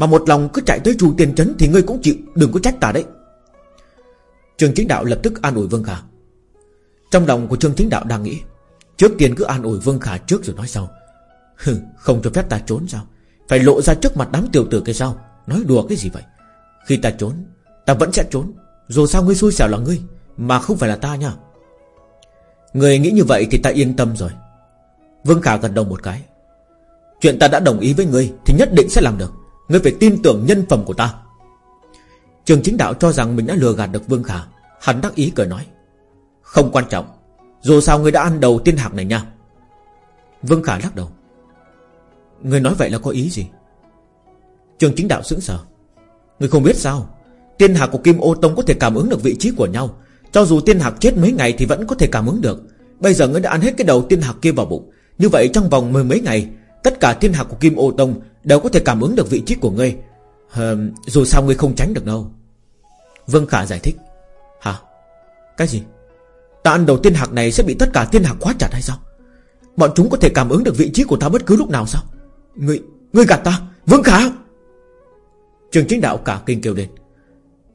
mà một lòng cứ chạy tới chu tiền trấn Thì ngươi cũng chịu, đừng có trách ta đấy. Trường chính đạo lập tức an ủi Vương Khả. Trong lòng của Trương Chính Đạo đang nghĩ, Trước tiên cứ an ủi Vương Khả trước rồi nói sau. Không cho phép ta trốn sao? Phải lộ ra trước mặt đám tiểu tử kia sao? Nói đùa cái gì vậy? Khi ta trốn, Ta vẫn sẽ trốn. Dù sao ngươi xui xẻo là ngươi, Mà không phải là ta nha. Người nghĩ như vậy thì ta yên tâm rồi. Vương Khả gật đầu một cái. Chuyện ta đã đồng ý với ngươi Thì nhất định sẽ làm được. Ngươi phải tin tưởng nhân phẩm của ta. Trường chính đạo cho rằng mình đã lừa gạt được Vương Khả. Hắn đắc ý cười nói. Không quan trọng. Dù sao ngươi đã ăn đầu tiên hạc này nha. Vương Khả lắc đầu. Ngươi nói vậy là có ý gì? Trường chính đạo sững sờ. Người không biết sao? Tiên hạc của Kim Ô Tông có thể cảm ứng được vị trí của nhau. Cho dù tiên hạc chết mấy ngày thì vẫn có thể cảm ứng được. Bây giờ ngươi đã ăn hết cái đầu tiên hạc kia vào bụng. Như vậy trong vòng mười mấy ngày, Tất cả tiên hạc của Kim Ô Tông Đều có thể cảm ứng được vị trí của ngươi. À, Dù sao ngươi không tránh được đâu. Vương Khả giải thích. Hả? Cái gì? Ta ăn đầu tiên hạc này sẽ bị tất cả tiên hạc khóa chặt hay sao? Bọn chúng có thể cảm ứng được vị trí của ta bất cứ lúc nào sao? Ngươi, ngươi gạt ta. Vương Khả! Trường chính đạo cả kinh kêu lên.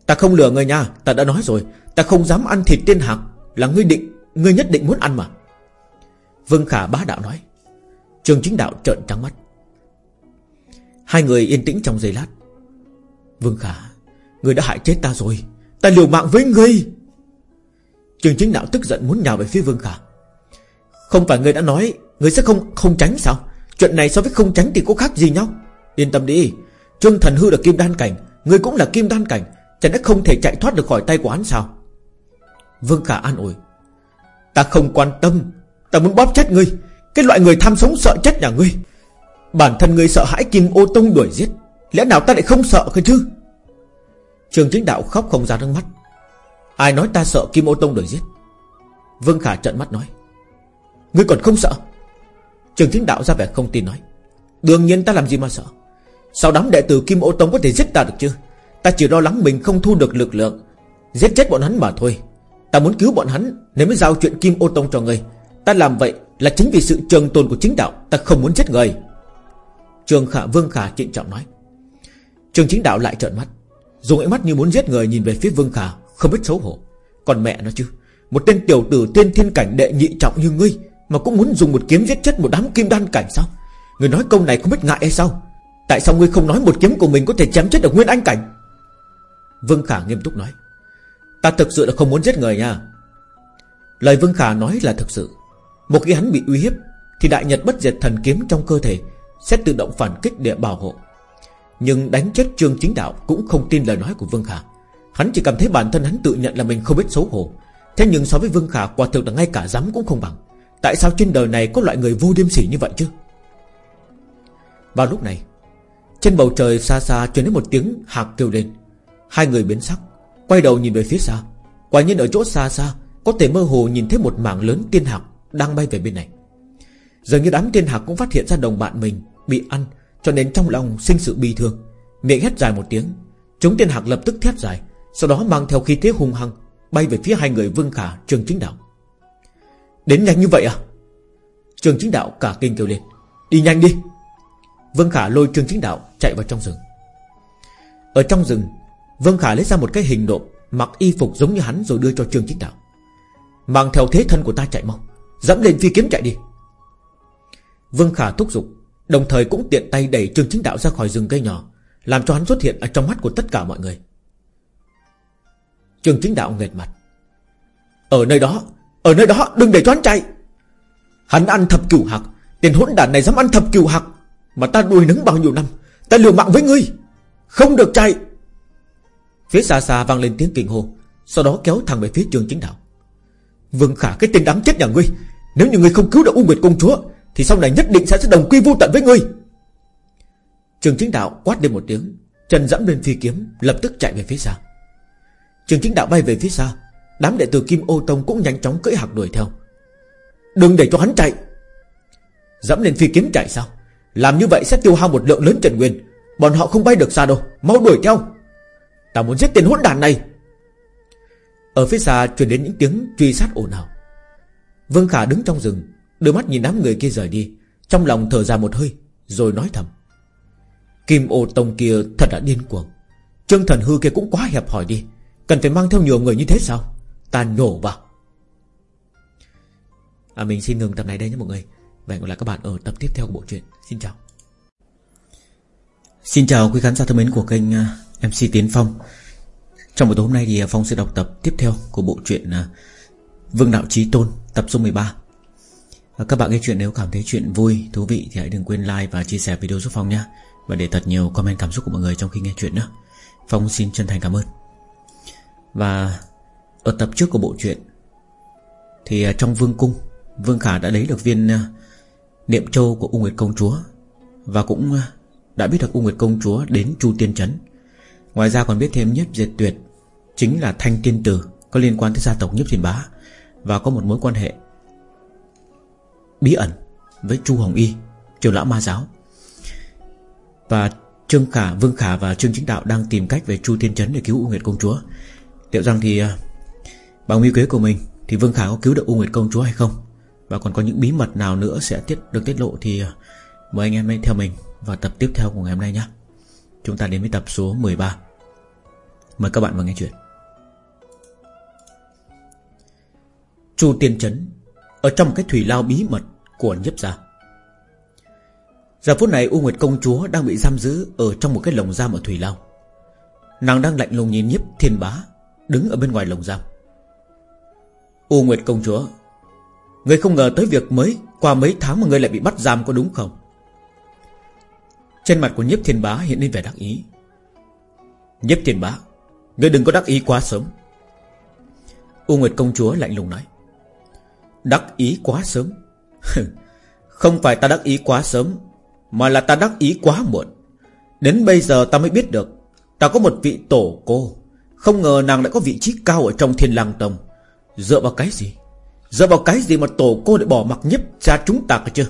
Ta không lừa ngươi nha Ta đã nói rồi. Ta không dám ăn thịt tiên hạc Là ngươi định Ngươi nhất định muốn ăn mà. Vương Khả bá đạo nói. Trường chính đạo trợn trắng mắt. Hai người yên tĩnh trong giây lát. Vương Khả, người đã hại chết ta rồi. Ta liều mạng với ngươi. Trường chính đạo tức giận muốn nhào về phía Vương Khả. Không phải ngươi đã nói, Ngươi sẽ không không tránh sao? Chuyện này so với không tránh thì có khác gì nhau? Yên tâm đi. Trương Thần Hư là kim đan cảnh, Ngươi cũng là kim đan cảnh. Chẳng đã không thể chạy thoát được khỏi tay của hắn sao? Vương Khả an ủi. Ta không quan tâm. Ta muốn bóp chết ngươi. Cái loại người tham sống sợ chết nhà ngươi. Bản thân ngươi sợ hãi Kim ô tông đuổi giết, Lẽ nào ta lại không sợ cơ chứ? Trường chính đạo khóc không ra nước mắt. Ai nói ta sợ Kim ô tông đuổi giết? Vương Khả trợn mắt nói. Ngươi còn không sợ? Trường chính đạo ra vẻ không tin nói. Đương nhiên ta làm gì mà sợ? Sao đám đệ tử Kim ô tông có thể giết ta được chứ? Ta chỉ lo lắng mình không thu được lực lượng, Giết chết bọn hắn mà thôi. Ta muốn cứu bọn hắn, Nếu mới giao chuyện Kim ô tông cho ngươi. Ta làm vậy là chính vì sự trường tồn của chính đạo, Ta không muốn giết người. Trường Khả Vương Khả trịnh trọng nói. Trường chính đạo lại trợn mắt. Dùng ánh mắt như muốn giết người nhìn về phía Vương Khả, Không biết xấu hổ. Còn mẹ nó chứ, Một tên tiểu tử tiên thiên cảnh đệ nhị trọng như ngươi Mà cũng muốn dùng một kiếm giết chết một đám kim đan cảnh sao? Người nói câu này không biết ngại hay sao? Tại sao ngươi không nói một kiếm của mình có thể chém chết được Nguyên Anh cảnh? Vương Khả nghiêm túc nói. Ta thực sự là không muốn giết người nha. Lời Vương Khả nói là thực sự. Một khi hắn bị uy hiếp, Thì đại nhật bất diệt thần kiếm trong cơ thể sẽ tự động phản kích để bảo hộ. Nhưng đánh chết trương chính đạo Cũng không tin lời nói của Vương Khả. Hắn chỉ cảm thấy bản thân hắn tự nhận là mình không biết xấu hổ. Thế nhưng so với Vương Khả, Quả thực là ngay cả dám cũng không bằng. Tại sao trên đời này có loại người vô đêm sỉ như vậy chứ? Vào lúc này, Trên bầu trời xa xa truyền đến một tiếng hạc kêu lên. Hai người biến sắc, Quay đầu nhìn về phía xa. Quả nhiên ở chỗ xa xa, Có thể mơ hồ nhìn thấy một mảng lớn tiên hạc Đang bay về bên này. Dường như đám tiên hạc cũng phát hiện ra đồng bạn mình. Bị ăn, cho nên trong lòng sinh sự bi thương. Miệng hét dài một tiếng Chúng tiên hạc lập tức thét dài, Sau đó mang theo khí thế hung hăng, Bay về phía hai người Vương Khả, Trường Chính Đạo. Đến nhanh như vậy à? Trường Chính Đạo cả kinh kêu lên, Đi nhanh đi. Vương Khả lôi Trường Chính Đạo chạy vào trong rừng. Ở trong rừng, Vương Khả lấy ra một cái hình nộm, Mặc y phục giống như hắn rồi đưa cho Trương Chính Đạo. Mang theo thế thân của ta chạy mau, Dẫm lên phi kiếm chạy đi. Vương Khả thúc giục Đồng thời cũng tiện tay đẩy Trương Chính Đạo ra khỏi rừng cây nhỏ, Làm cho hắn xuất hiện ở trong mắt của tất cả mọi người. Trương Chính Đạo nghệt mặt. Ở nơi đó, Ở nơi đó, đừng để cho hắn chạy. Hắn ăn thập cửu hạc Tiền hỗn đản này dám ăn thập cửu hạc, Mà ta đuôi nứng bao nhiêu năm, Ta liều mạng với ngươi. Không được chạy. Phía xa xa vang lên tiếng kinh hô, Sau đó kéo thẳng về phía trường chính đạo. Vương khả, cái tên đáng chết nhà ngươi, Nếu như ngươi không cứu được U Nguyệt công chúa thì sau này nhất định sẽ sẽ đồng quy vô tận với ngươi. Trường chính đạo quát lên một tiếng, Chân dẫm lên phi kiếm, Lập tức chạy về phía xa. Trường chính đạo bay về phía xa, Đám đệ tử Kim Ô Tông cũng nhanh chóng cưỡi hạc đuổi theo. Đừng để cho hắn chạy. Dẫm lên phi kiếm chạy sao? Làm như vậy sẽ tiêu hao một lượng lớn trần nguyên. Bọn họ không bay được xa đâu, Mau đuổi theo. Ta muốn giết tên hỗn đàn này. Ở phía xa truyền đến những tiếng truy sát ồn ào. Vương Khả đứng trong rừng Đôi mắt nhìn đám người kia rời đi. Trong lòng thở ra một hơi Rồi nói thầm. Kim ô tông kia thật là điên cuồng. Trương thần hư kia cũng quá hẹp hỏi đi. Cần phải mang theo nhiều người như thế sao? Ta nổ vào. À, Mình xin ngừng tập này đây nhé mọi người. Và hẹn gặp lại các bạn ở tập tiếp theo của bộ truyện. Xin chào. Xin chào quý khán giả thân mến của kênh à, MC Tiến Phong. Trong buổi tối hôm nay thì à, Phong sẽ đọc tập tiếp theo Của bộ truyện à, Vương Đạo Trí Tôn tập số 13 và Các bạn nghe chuyện nếu cảm thấy chuyện vui, Thú vị thì hãy đừng quên like và chia sẻ video giúp Phong nhé. Và để thật nhiều comment cảm xúc của mọi người Trong khi nghe chuyện nữa Phong xin chân thành cảm ơn. Và ở tập trước của bộ truyện, Thì à, trong Vương Cung, Vương Khả đã lấy được viên à, Niệm Châu của U Nguyệt Công Chúa Và cũng à, đã biết được U Nguyệt Công Chúa đến Chu Tiên Trấn. Ngoài ra còn biết thêm Nhất Diệt Tuyệt, Chính là Thanh Tiên Tử, Có liên quan tới gia tộc Nhếp Diệt Bá Và có một mối quan hệ Bí ẩn với Chu Hồng Y Triều Lão Ma Giáo. Và Trương Khả, Vương Khả và Trương Chính Đạo Đang tìm cách về Chu thiên Trấn để cứu U Nguyệt Công Chúa. Liệu rằng thì à, Bằng nguy kế của mình Thì Vương Khả có cứu được U Nguyệt Công Chúa hay không? Và còn có những bí mật nào nữa sẽ tiết được tiết lộ Thì à, mời anh em hãy theo mình Vào tập tiếp theo của ngày hôm nay nhé. Chúng ta đến với tập số 13 Mời các bạn vào nghe chuyện. Chu Tiên Trấn ở trong cái thủy lao bí mật của nhiếp gia. Giờ phút này U Nguyệt Công Chúa đang bị giam giữ Ở trong một cái lồng giam ở thủy lao. Nàng đang lạnh lùng nhìn nhiếp thiên bá Đứng ở bên ngoài lồng giam. U Nguyệt Công Chúa, Người không ngờ tới việc mới Qua mấy tháng mà người lại bị bắt giam có đúng không? Trên mặt của nhiếp thiên bá hiện lên vẻ đắc ý. Nhiếp thiên bá, Người đừng có đắc ý quá sớm. U Nguyệt Công Chúa lạnh lùng nói. Đắc ý quá sớm. Không phải ta đắc ý quá sớm, Mà là ta đắc ý quá muộn. Đến bây giờ ta mới biết được, Ta có một vị tổ cô. Không ngờ nàng lại có vị trí cao ở trong thiên lang tông. Dựa vào cái gì? Dựa vào cái gì mà tổ cô lại bỏ mặc nhấp ra chúng ta cơ chứ?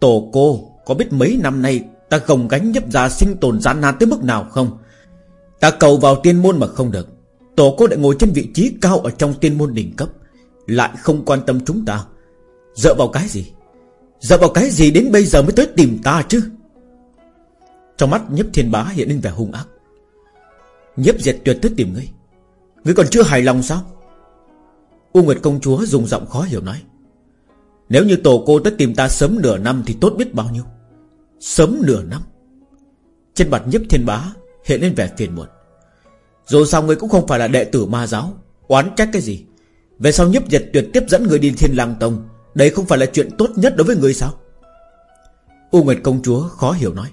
Tổ cô, có biết mấy năm nay Ta gồng gánh nhấp ra sinh tồn gian nan tới mức nào không? Ta cầu vào tiên môn mà không được. Tổ cô lại ngồi trên vị trí cao Ở trong tiên môn đỉnh cấp. Lại không quan tâm chúng ta. Dựa vào cái gì? Dựa vào cái gì đến bây giờ mới tới tìm ta chứ? Trong mắt nhấp thiên bá hiện lên vẻ hung ác. Nhấp diệt tuyệt tới tìm ngươi. Ngươi còn chưa hài lòng sao? U Nguyệt công chúa dùng giọng khó hiểu nói. Nếu như tổ cô tới tìm ta sớm nửa năm Thì tốt biết bao nhiêu. Sớm nửa năm. Trên mặt nhấp thiên bá hiện lên vẻ phiền muộn. Dù sao ngươi cũng không phải là đệ tử ma giáo, Oán trách cái gì? Về sau nhấp diệt tuyệt tiếp dẫn người đi thiên lang tông, Đây không phải là chuyện tốt nhất đối với người sao? U Nguyệt công chúa khó hiểu nói.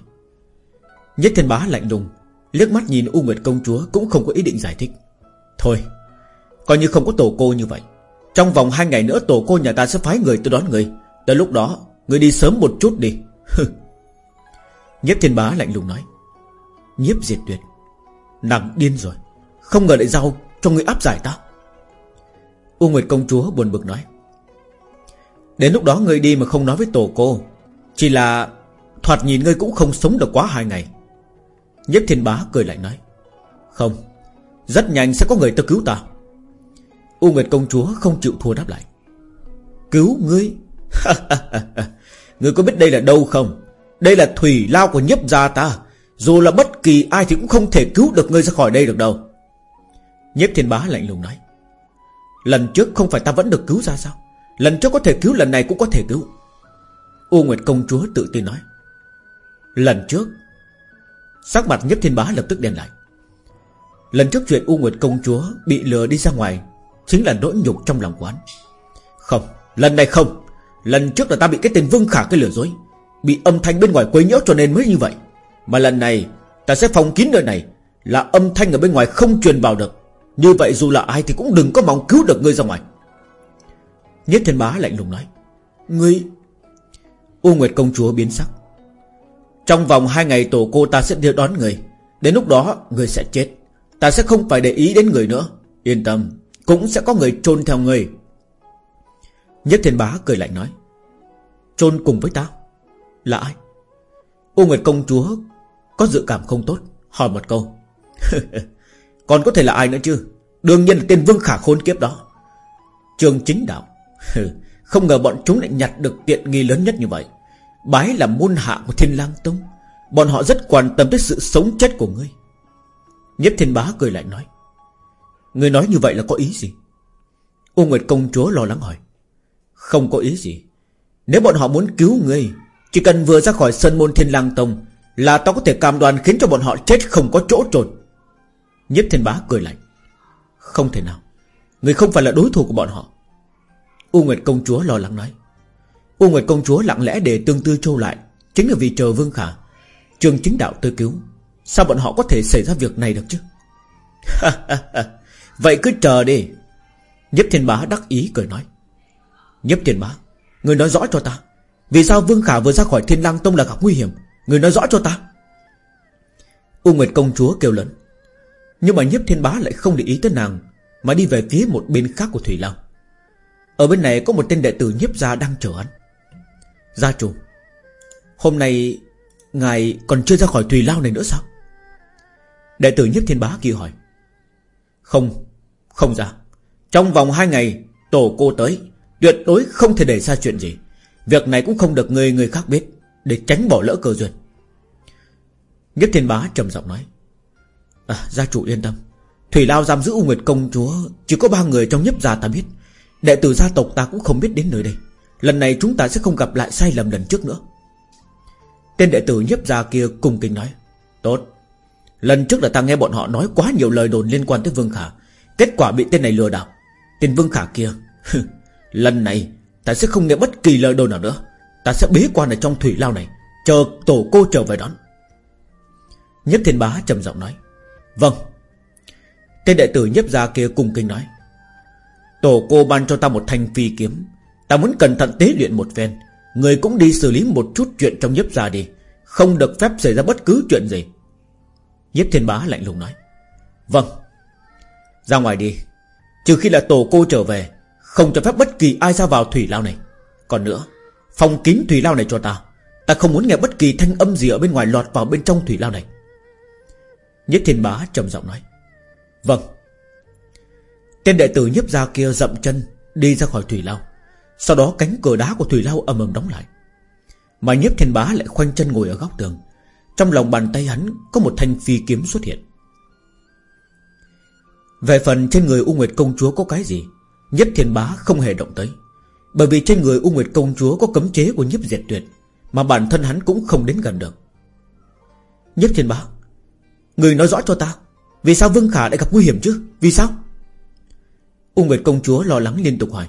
Nhất thiên bá lạnh lùng, liếc mắt nhìn U Nguyệt công chúa Cũng không có ý định giải thích. Thôi, Coi như không có tổ cô như vậy, Trong vòng hai ngày nữa tổ cô nhà ta sẽ phái người tới đón người. Tới lúc đó, Người đi sớm một chút đi. Nhiếp thiên bá lạnh lùng nói. Nhiếp diệt tuyệt, Nàng điên rồi, Không ngờ lại giao cho người áp giải ta. U Nguyệt công chúa buồn bực nói. Đến lúc đó ngươi đi mà không nói với tổ cô, Chỉ là Thoạt nhìn ngươi cũng không sống được quá hai ngày. Nhiếp thiên bá cười lại nói, Không, Rất nhanh sẽ có người tới cứu ta. U Nguyệt công chúa không chịu thua đáp lại. Cứu ngươi? Ngươi có biết đây là đâu không? Đây là thủy lao của nhấp gia ta. Dù là bất kỳ ai thì cũng không thể cứu được ngươi ra khỏi đây được đâu. Nhiếp thiên bá lạnh lùng nói Lần trước không phải ta vẫn được cứu ra sao? Lần trước có thể cứu lần này cũng có thể cứu. U Nguyệt công chúa tự tin nói. Lần trước Sắc mặt nhấp thiên bá lập tức đen lại. Lần trước chuyện U Nguyệt công chúa Bị lừa đi ra ngoài Chính là nỗi nhục trong lòng quán. Không, lần này không. Lần trước là ta bị cái tên Vương Khả cái lừa dối Bị âm thanh bên ngoài quấy nhiễu cho nên mới như vậy. Mà lần này Ta sẽ phòng kín nơi này Là âm thanh ở bên ngoài không truyền vào được. Như vậy dù là ai thì cũng đừng có mong cứu được ngươi ra ngoài. Nhất thiên bá lạnh lùng nói, Ngươi? U Nguyệt công chúa biến sắc. Trong vòng hai ngày tổ cô ta sẽ đưa đón người. Đến lúc đó người sẽ chết. Ta sẽ không phải để ý đến người nữa. Yên tâm, cũng sẽ có người chôn theo người Nhất thiên bá cười lạnh nói, chôn cùng với ta? Là ai? U Nguyệt công chúa Có dự cảm không tốt, Hỏi một câu. Còn có thể là ai nữa chứ? Đương nhiên là tên vương khả khôn kiếp đó. Trường chính đạo. Không ngờ bọn chúng lại nhặt được tiện nghi lớn nhất như vậy. Bái là môn hạ của thiên lang tông. Bọn họ rất quan tâm tới sự sống chết của ngươi. Nhếp thiên bá cười lại nói Người nói như vậy là có ý gì? U Nguyệt công chúa lo lắng hỏi, Không có ý gì. Nếu bọn họ muốn cứu ngươi, Chỉ cần vừa ra khỏi sân môn thiên lang tông Là tao có thể cam đoan khiến cho bọn họ chết không có chỗ trột. Nhiếp thiên bá cười lạnh. Không thể nào. Người không phải là đối thủ của bọn họ. U Nguyệt công chúa lo lắng nói. U Nguyệt công chúa lặng lẽ để tương tư châu lại. Chính là vì chờ Vương Khả. Trường chính đạo tới cứu. Sao bọn họ có thể xảy ra việc này được chứ? Vậy cứ chờ đi. Nhếp thiên bá đắc ý cười nói. Nhếp thiên bá, Người nói rõ cho ta. Vì sao Vương Khả vừa ra khỏi thiên lang tông là gặp nguy hiểm? Người nói rõ cho ta. U Nguyệt công chúa kêu lớn. Nhưng mà nhiếp thiên bá lại không để ý tới nàng, Mà đi về phía một bên khác của Thủy Lao Ở bên này có một tên đệ tử nhiếp gia đang chờ hắn. Gia chủ, Hôm nay Ngài còn chưa ra khỏi Thủy Lao này nữa sao? Đệ tử nhiếp thiên bá kia hỏi. Không không ra. Trong vòng hai ngày, Tổ cô tới, Tuyệt đối không thể để ra chuyện gì. Việc này cũng không được người người khác biết, Để tránh bỏ lỡ cơ duyên. Nhất thiên bá trầm giọng nói à, Gia chủ yên tâm. Thủy Lao giam giữ U Nguyệt công chúa Chỉ có ba người trong nhấp gia ta biết. Đệ tử gia tộc ta cũng không biết đến nơi đây. Lần này chúng ta sẽ không gặp lại sai lầm lần trước nữa. Tên đệ tử nhấp gia kia cùng kinh nói Tốt. Lần trước là ta nghe bọn họ nói quá nhiều lời đồn liên quan tới Vương Khả. Kết quả bị tên này lừa đảo. Tên Vương Khả kia Lần này ta sẽ không nghe bất kỳ lời đồn nào nữa. Ta sẽ bế quan ở trong thủy lao này Chờ tổ cô trở về đón. Nhất thiên bá trầm giọng nói Vâng. Tên đệ tử nhấp ra kia cùng kinh nói. Tổ cô ban cho ta một thanh phi kiếm. Ta muốn cẩn thận tế luyện một phen. Người cũng đi xử lý một chút chuyện trong nhấp ra đi. Không được phép xảy ra bất cứ chuyện gì. Nhếp thiên bá lạnh lùng nói. Vâng. Ra ngoài đi. Trừ khi là tổ cô trở về, Không cho phép bất kỳ ai ra vào thủy lao này. Còn nữa Phòng kín thủy lao này cho ta. Ta không muốn nghe bất kỳ thanh âm gì ở bên ngoài lọt vào bên trong thủy lao này. Nhất thiên bá trầm giọng nói. Vâng. Tên đệ tử nhấp ra kia dậm chân Đi ra khỏi thủy lao. Sau đó cánh cửa đá của thủy lao ầm ầm đóng lại. Mà nhấp thiên bá lại khoanh chân ngồi ở góc tường. Trong lòng bàn tay hắn Có một thanh phi kiếm xuất hiện. Về phần trên người U Nguyệt công chúa có cái gì nhấp thiên bá không hề động tới. Bởi vì trên người U Nguyệt công chúa Có cấm chế của nhiếp diệt tuyệt, Mà bản thân hắn cũng không đến gần được. Nhấp thiên bá Người nói rõ cho ta, Vì sao Vương Khả lại gặp nguy hiểm chứ? Vì sao? Ung Nguyệt công chúa lo lắng liên tục hỏi.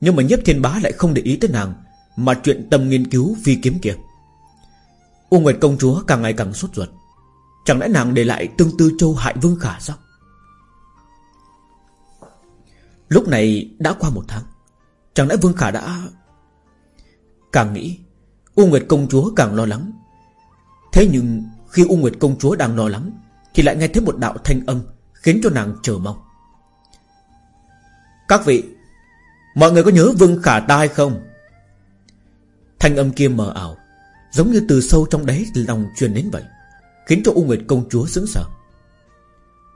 Nhưng mà nhiếp thiên bá lại không để ý tới nàng, Mà chuyện tâm nghiên cứu phi kiếm kia. Ung Nguyệt công chúa càng ngày càng sốt ruột. Chẳng lẽ nàng để lại tương tư châu hại Vương Khả sao? Lúc này đã qua một tháng. Chẳng lẽ Vương Khả đã Càng nghĩ, U Nguyệt công chúa càng lo lắng. Thế nhưng khi U Nguyệt công chúa đang lo lắng, Thì lại nghe thấy một đạo thanh âm Khiến cho nàng chờ mong. Các vị, Mọi người có nhớ Vương Khả ta hay không? Thanh âm kia mờ ảo, Giống như từ sâu trong đáy lòng truyền đến vậy, Khiến cho U Nguyệt công chúa sững sờ.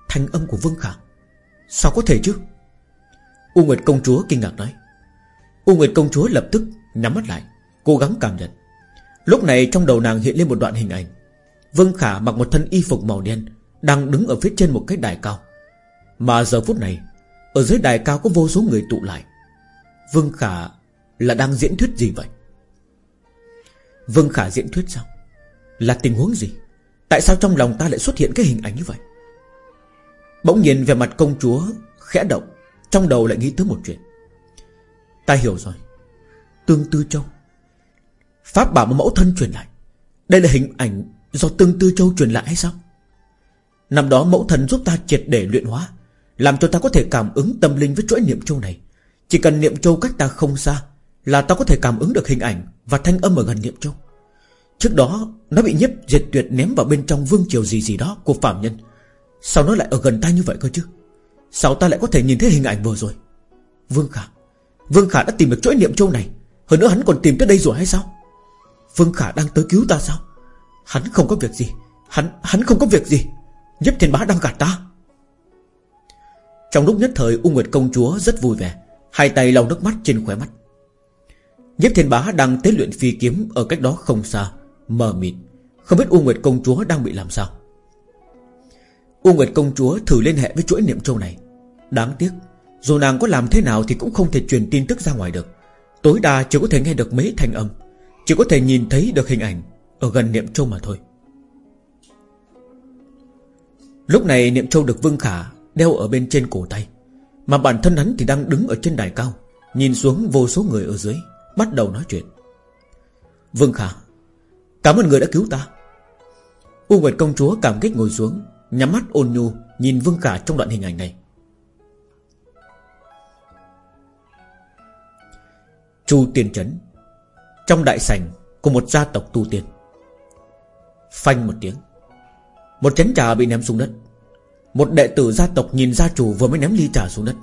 Thanh âm của Vương Khả, Sao có thể chứ? U Nguyệt công chúa kinh ngạc nói. U Nguyệt công chúa lập tức nhắm mắt lại, Cố gắng cảm nhận. Lúc này trong đầu nàng hiện lên một đoạn hình ảnh. Vương Khả mặc một thân y phục màu đen, Đang đứng ở phía trên một cái đài cao. Mà giờ phút này, Ở dưới đài cao có vô số người tụ lại. Vương Khả là đang diễn thuyết gì vậy? Vương Khả diễn thuyết sao? Là tình huống gì? Tại sao trong lòng ta lại xuất hiện cái hình ảnh như vậy? Bỗng nhiên về mặt công chúa Khẽ động, Trong đầu lại nghĩ tới một chuyện. Ta hiểu rồi. Tương Tư Châu. Pháp bảo mẫu thân truyền lại. Đây là hình ảnh Do tương tư châu truyền lại hay sao? Năm đó mẫu thần giúp ta triệt để luyện hóa, Làm cho ta có thể cảm ứng tâm linh với chuỗi niệm châu này. Chỉ cần niệm châu cách ta không xa Là ta có thể cảm ứng được hình ảnh Và thanh âm ở gần niệm châu. Trước đó, nó bị nhiếp diệt tuyệt ném vào bên trong vương triều gì gì đó của phạm nhân. Sao nó lại ở gần ta như vậy cơ chứ? Sao ta lại có thể nhìn thấy hình ảnh vừa rồi? Vương Khả Vương Khả đã tìm được chuỗi niệm châu này. Hơn nữa hắn còn tìm tới đây rồi hay sao? Vương Khả đang tới cứu ta sao? Hắn không có việc gì. Hắn hắn không có việc gì. Nhếp thiên bá đang gạt ta. Trong lúc nhất thời, U Nguyệt công chúa rất vui vẻ. Hai tay lau nước mắt trên khóe mắt. Nhếp thiên bá đang tế luyện phi kiếm Ở cách đó không xa, Mờ mịt. Không biết U Nguyệt công chúa đang bị làm sao. U Nguyệt công chúa thử liên hệ với chuỗi niệm châu này. Đáng tiếc, Dù nàng có làm thế nào thì cũng không thể truyền tin tức ra ngoài được. Tối đa chỉ có thể nghe được mấy thanh âm. Chỉ có thể nhìn thấy được hình ảnh ở gần Niệm Châu mà thôi. Lúc này Niệm Châu được Vương Khả Đeo ở bên trên cổ tay, Mà bản thân hắn thì đang đứng ở trên đài cao, Nhìn xuống vô số người ở dưới, Bắt đầu nói chuyện. Vương Khả, Cảm ơn người đã cứu ta. U Nguyệt công chúa cảm kích ngồi xuống, Nhắm mắt ôn nhu Nhìn Vương Khả trong đoạn hình ảnh này. Chu Tiên Trấn, Trong đại sảnh của một gia tộc tu tiên. Phanh một tiếng. Một chén trà bị ném xuống đất. Một đệ tử gia tộc nhìn gia chủ vừa mới ném ly trà xuống đất.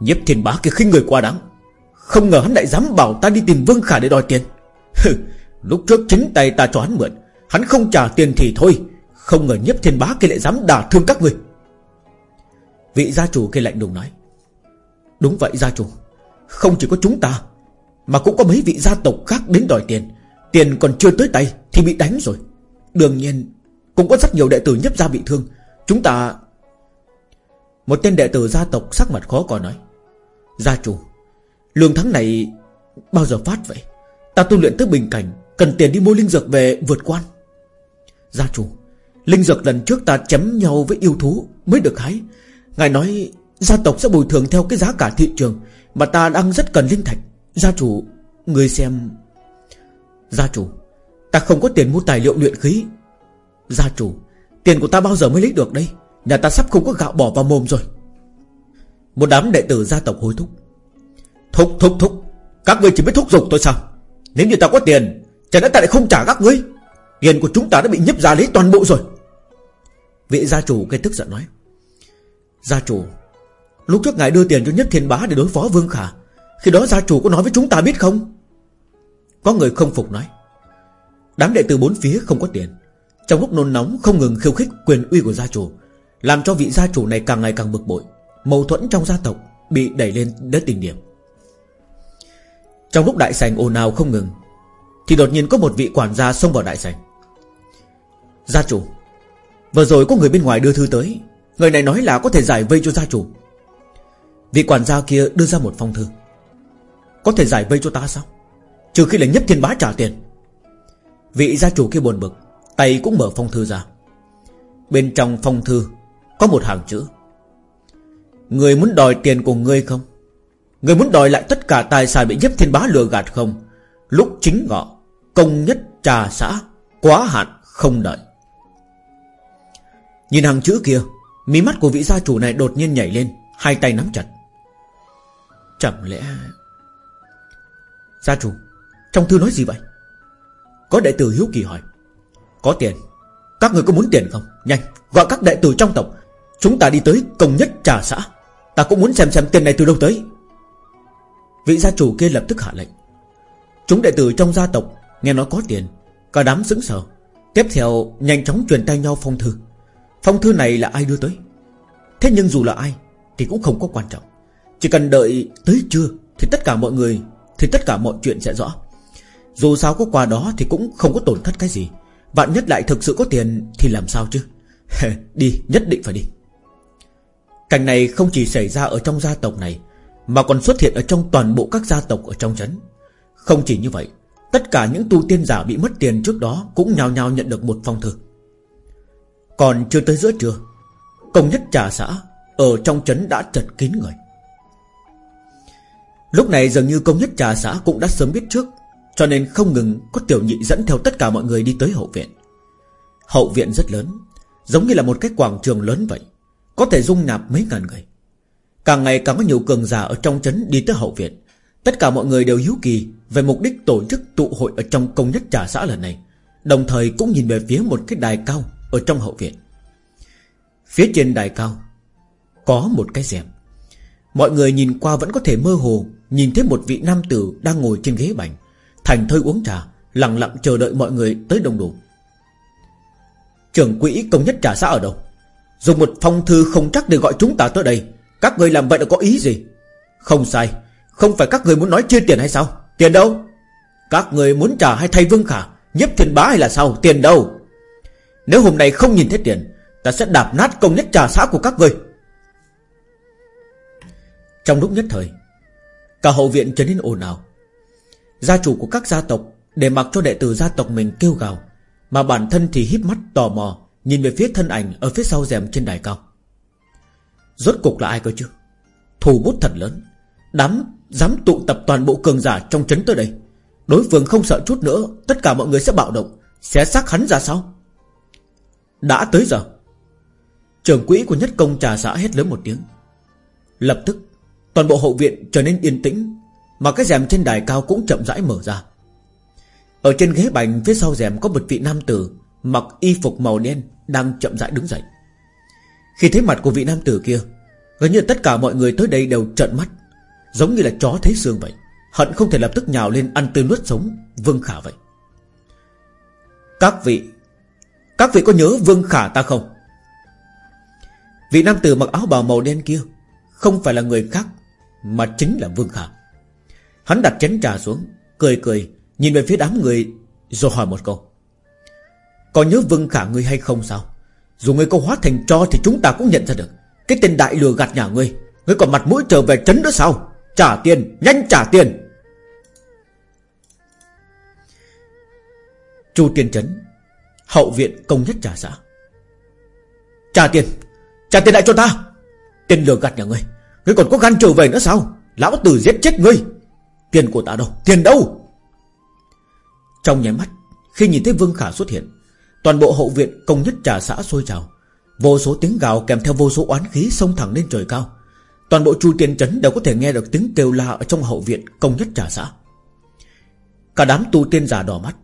Nhiếp thiên bá kia khinh người quá đáng. Không ngờ hắn lại dám bảo ta đi tìm Vương Khả để đòi tiền. Lúc trước chính tay ta cho hắn mượn, Hắn không trả tiền thì thôi. Không ngờ nhiếp thiên bá kia lại dám đả thương các người. Vị gia chủ kia lạnh lùng nói. Đúng vậy gia chủ, Không chỉ có chúng ta, Mà cũng có mấy vị gia tộc khác đến đòi tiền. Tiền còn chưa tới tay. Thì bị đánh rồi. Đương nhiên, Cũng có rất nhiều đệ tử nhấp ra bị thương. Chúng ta, Một tên đệ tử gia tộc sắc mặt khó coi nói, Gia chủ, Lương thắng này bao giờ phát vậy? Ta tu luyện tới bình cảnh, Cần tiền đi mua linh dược về vượt quan. Gia chủ, Linh dược lần trước ta chém nhau với yêu thú Mới được hái. Ngài nói gia tộc sẽ bồi thường theo cái giá cả thị trường, Mà ta đang rất cần linh thạch. Gia chủ, Người xem. Gia chủ Ta không có tiền mua tài liệu luyện khí. Gia chủ, Tiền của ta bao giờ mới lấy được đây? Nhà ta sắp không có gạo bỏ vào mồm rồi. Một đám đệ tử gia tộc hối thúc. Thúc thúc thúc. Các ngươi chỉ biết thúc giục tôi sao? Nếu như ta có tiền, Chẳng lẽ ta lại không trả các ngươi? Tiền của chúng ta đã bị nhấp ra lấy toàn bộ rồi. Vị gia chủ gây tức giận nói. Gia chủ, Lúc trước ngài đưa tiền cho nhất thiên bá để đối phó Vương Khả, Khi đó gia chủ có nói với chúng ta biết không? Có người không phục nói. Đám đệ tử bốn phía không có tiền. Trong lúc nôn nóng, không ngừng khiêu khích quyền uy của gia chủ, Làm cho vị gia chủ này càng ngày càng bực bội. Mâu thuẫn trong gia tộc Bị đẩy lên đến đỉnh điểm. Trong lúc đại sảnh ồn ào không ngừng, Thì đột nhiên có một vị quản gia xông vào đại sảnh. Gia chủ, Vừa rồi có người bên ngoài đưa thư tới. Người này nói là có thể giải vây cho gia chủ. Vị quản gia kia đưa ra một phong thư. Có thể giải vây cho ta sao? Trừ khi là nhất thiên bá trả tiền. Vị gia chủ kia buồn bực, Tay cũng mở phong thư ra. Bên trong phong thư Có một hàng chữ. Người muốn đòi tiền của ngươi không? Người muốn đòi lại tất cả tài sản Bị nhếp thiên bá lừa gạt không? Lúc chính ngọ, Công nhất trà xã, Quá hạn không đợi. Nhìn hàng chữ kia, Mí mắt của vị gia chủ này đột nhiên nhảy lên, Hai tay nắm chặt. Chẳng lẽ, Gia chủ, Trong thư nói gì vậy? Có đệ tử hiếu kỳ hỏi, Có tiền, Các người có muốn tiền không? Nhanh, Gọi các đệ tử trong tộc, Chúng ta đi tới công nhất trà xã, Ta cũng muốn xem xem tiền này từ đâu tới. Vị gia chủ kia lập tức hạ lệnh, Chúng đệ tử trong gia tộc Nghe nói có tiền, Cả đám sững sờ. Tiếp theo nhanh chóng truyền tay nhau phong thư. Phong thư này là ai đưa tới? Thế nhưng dù là ai Thì cũng không có quan trọng. Chỉ cần đợi tới trưa Thì tất cả mọi người, Thì tất cả mọi chuyện sẽ rõ. Dù sao có quà đó thì cũng không có tổn thất cái gì. Vạn nhất lại thực sự có tiền Thì làm sao chứ? Đi, nhất định phải đi. Cảnh này không chỉ xảy ra ở trong gia tộc này, Mà còn xuất hiện ở trong toàn bộ các gia tộc ở trong trấn Không chỉ như vậy, Tất cả những tu tiên giả bị mất tiền trước đó Cũng nhào nhào nhận được một phong thư. Còn chưa tới giữa trưa, Công nhất trà xã Ở trong trấn đã chật kín người. Lúc này dường như công nhất trà xã cũng đã sớm biết trước cho nên không ngừng có tiểu nhị dẫn theo tất cả mọi người đi tới hậu viện. Hậu viện rất lớn, Giống như là một cái quảng trường lớn vậy, Có thể dung nạp mấy ngàn người. Càng ngày càng có nhiều cường giả ở trong trấn đi tới hậu viện. Tất cả mọi người đều hiếu kỳ Về mục đích tổ chức tụ hội ở trong công nhất trà xã lần này, Đồng thời cũng nhìn về phía một cái đài cao Ở trong hậu viện. Phía trên đài cao Có một cái rèm. Mọi người nhìn qua vẫn có thể mơ hồ Nhìn thấy một vị nam tử đang ngồi trên ghế bành. Thành thơi uống trà, Lặng lặng chờ đợi mọi người tới đông đủ Trưởng quỹ công nhất trà xã ở đâu? Dùng một phong thư không chắc để gọi chúng ta tới đây. Các người làm vậy là có ý gì? Không sai, Không phải các người muốn nói chia tiền hay sao? Tiền đâu? Các người muốn trả hay thay vương khả? Nhếp thiên bá hay là sao? Tiền đâu? Nếu hôm nay không nhìn thấy tiền, Ta sẽ đạp nát công nhất trà xã của các người. Trong lúc nhất thời, Cả hậu viện trở nên ồn ào. Gia chủ của các gia tộc Để mặc cho đệ tử gia tộc mình kêu gào, Mà bản thân thì híp mắt tò mò, Nhìn về phía thân ảnh ở phía sau rèm trên đài cao. Rốt cục là ai cơ chứ? Thủ bút thật lớn. Đám dám tụ tập toàn bộ cường giả trong trấn tới đây. Đối phương không sợ chút nữa, Tất cả mọi người sẽ bạo động Sẽ xác hắn ra sao? Đã tới giờ. Trưởng quỹ của nhất công trà xã hét lớn một tiếng. Lập tức, Toàn bộ hậu viện trở nên yên tĩnh mà cái rèm trên đài cao cũng chậm rãi mở ra. Ở trên ghế bành phía sau rèm có một vị nam tử Mặc y phục màu đen Đang chậm rãi đứng dậy. Khi thấy mặt của vị nam tử kia, Gần như tất cả mọi người tới đây đều trợn mắt, Giống như là chó thấy xương vậy. Hận không thể lập tức nhào lên ăn tươi nuốt sống Vương Khả vậy. Các vị Các vị có nhớ Vương Khả ta không? Vị nam tử mặc áo bào màu đen kia Không phải là người khác, Mà chính là Vương Khả. Hắn đặt chén trà xuống Cười cười Nhìn về phía đám người Rồi hỏi một câu. Có nhớ Vương Khả ngươi hay không sao? Dù ngươi có hóa thành cho thì chúng ta cũng nhận ra được. Cái tên đại lừa gạt nhà ngươi Ngươi còn mặt mũi trở về trấn nữa sao? Trả tiền, nhanh trả tiền. Chu Tiên Trấn Hậu viện công nhất trà xã. Trả tiền Trả tiền lại cho ta. Tiền lừa gạt nhà ngươi Ngươi còn có gan trở về nữa sao? Lão tử giết chết ngươi. Tiền của ta đâu? Tiền đâu? Trong nháy mắt, Khi nhìn thấy Vương Khả xuất hiện, Toàn bộ hậu viện công nhất trà xã sôi trào. Vô số tiếng gào kèm theo vô số oán khí Xông thẳng lên trời cao. Toàn bộ chu tiên trấn đều có thể nghe được tiếng kêu la Ở trong hậu viện công nhất trà xã. Cả đám tu tiên giả đỏ mắt,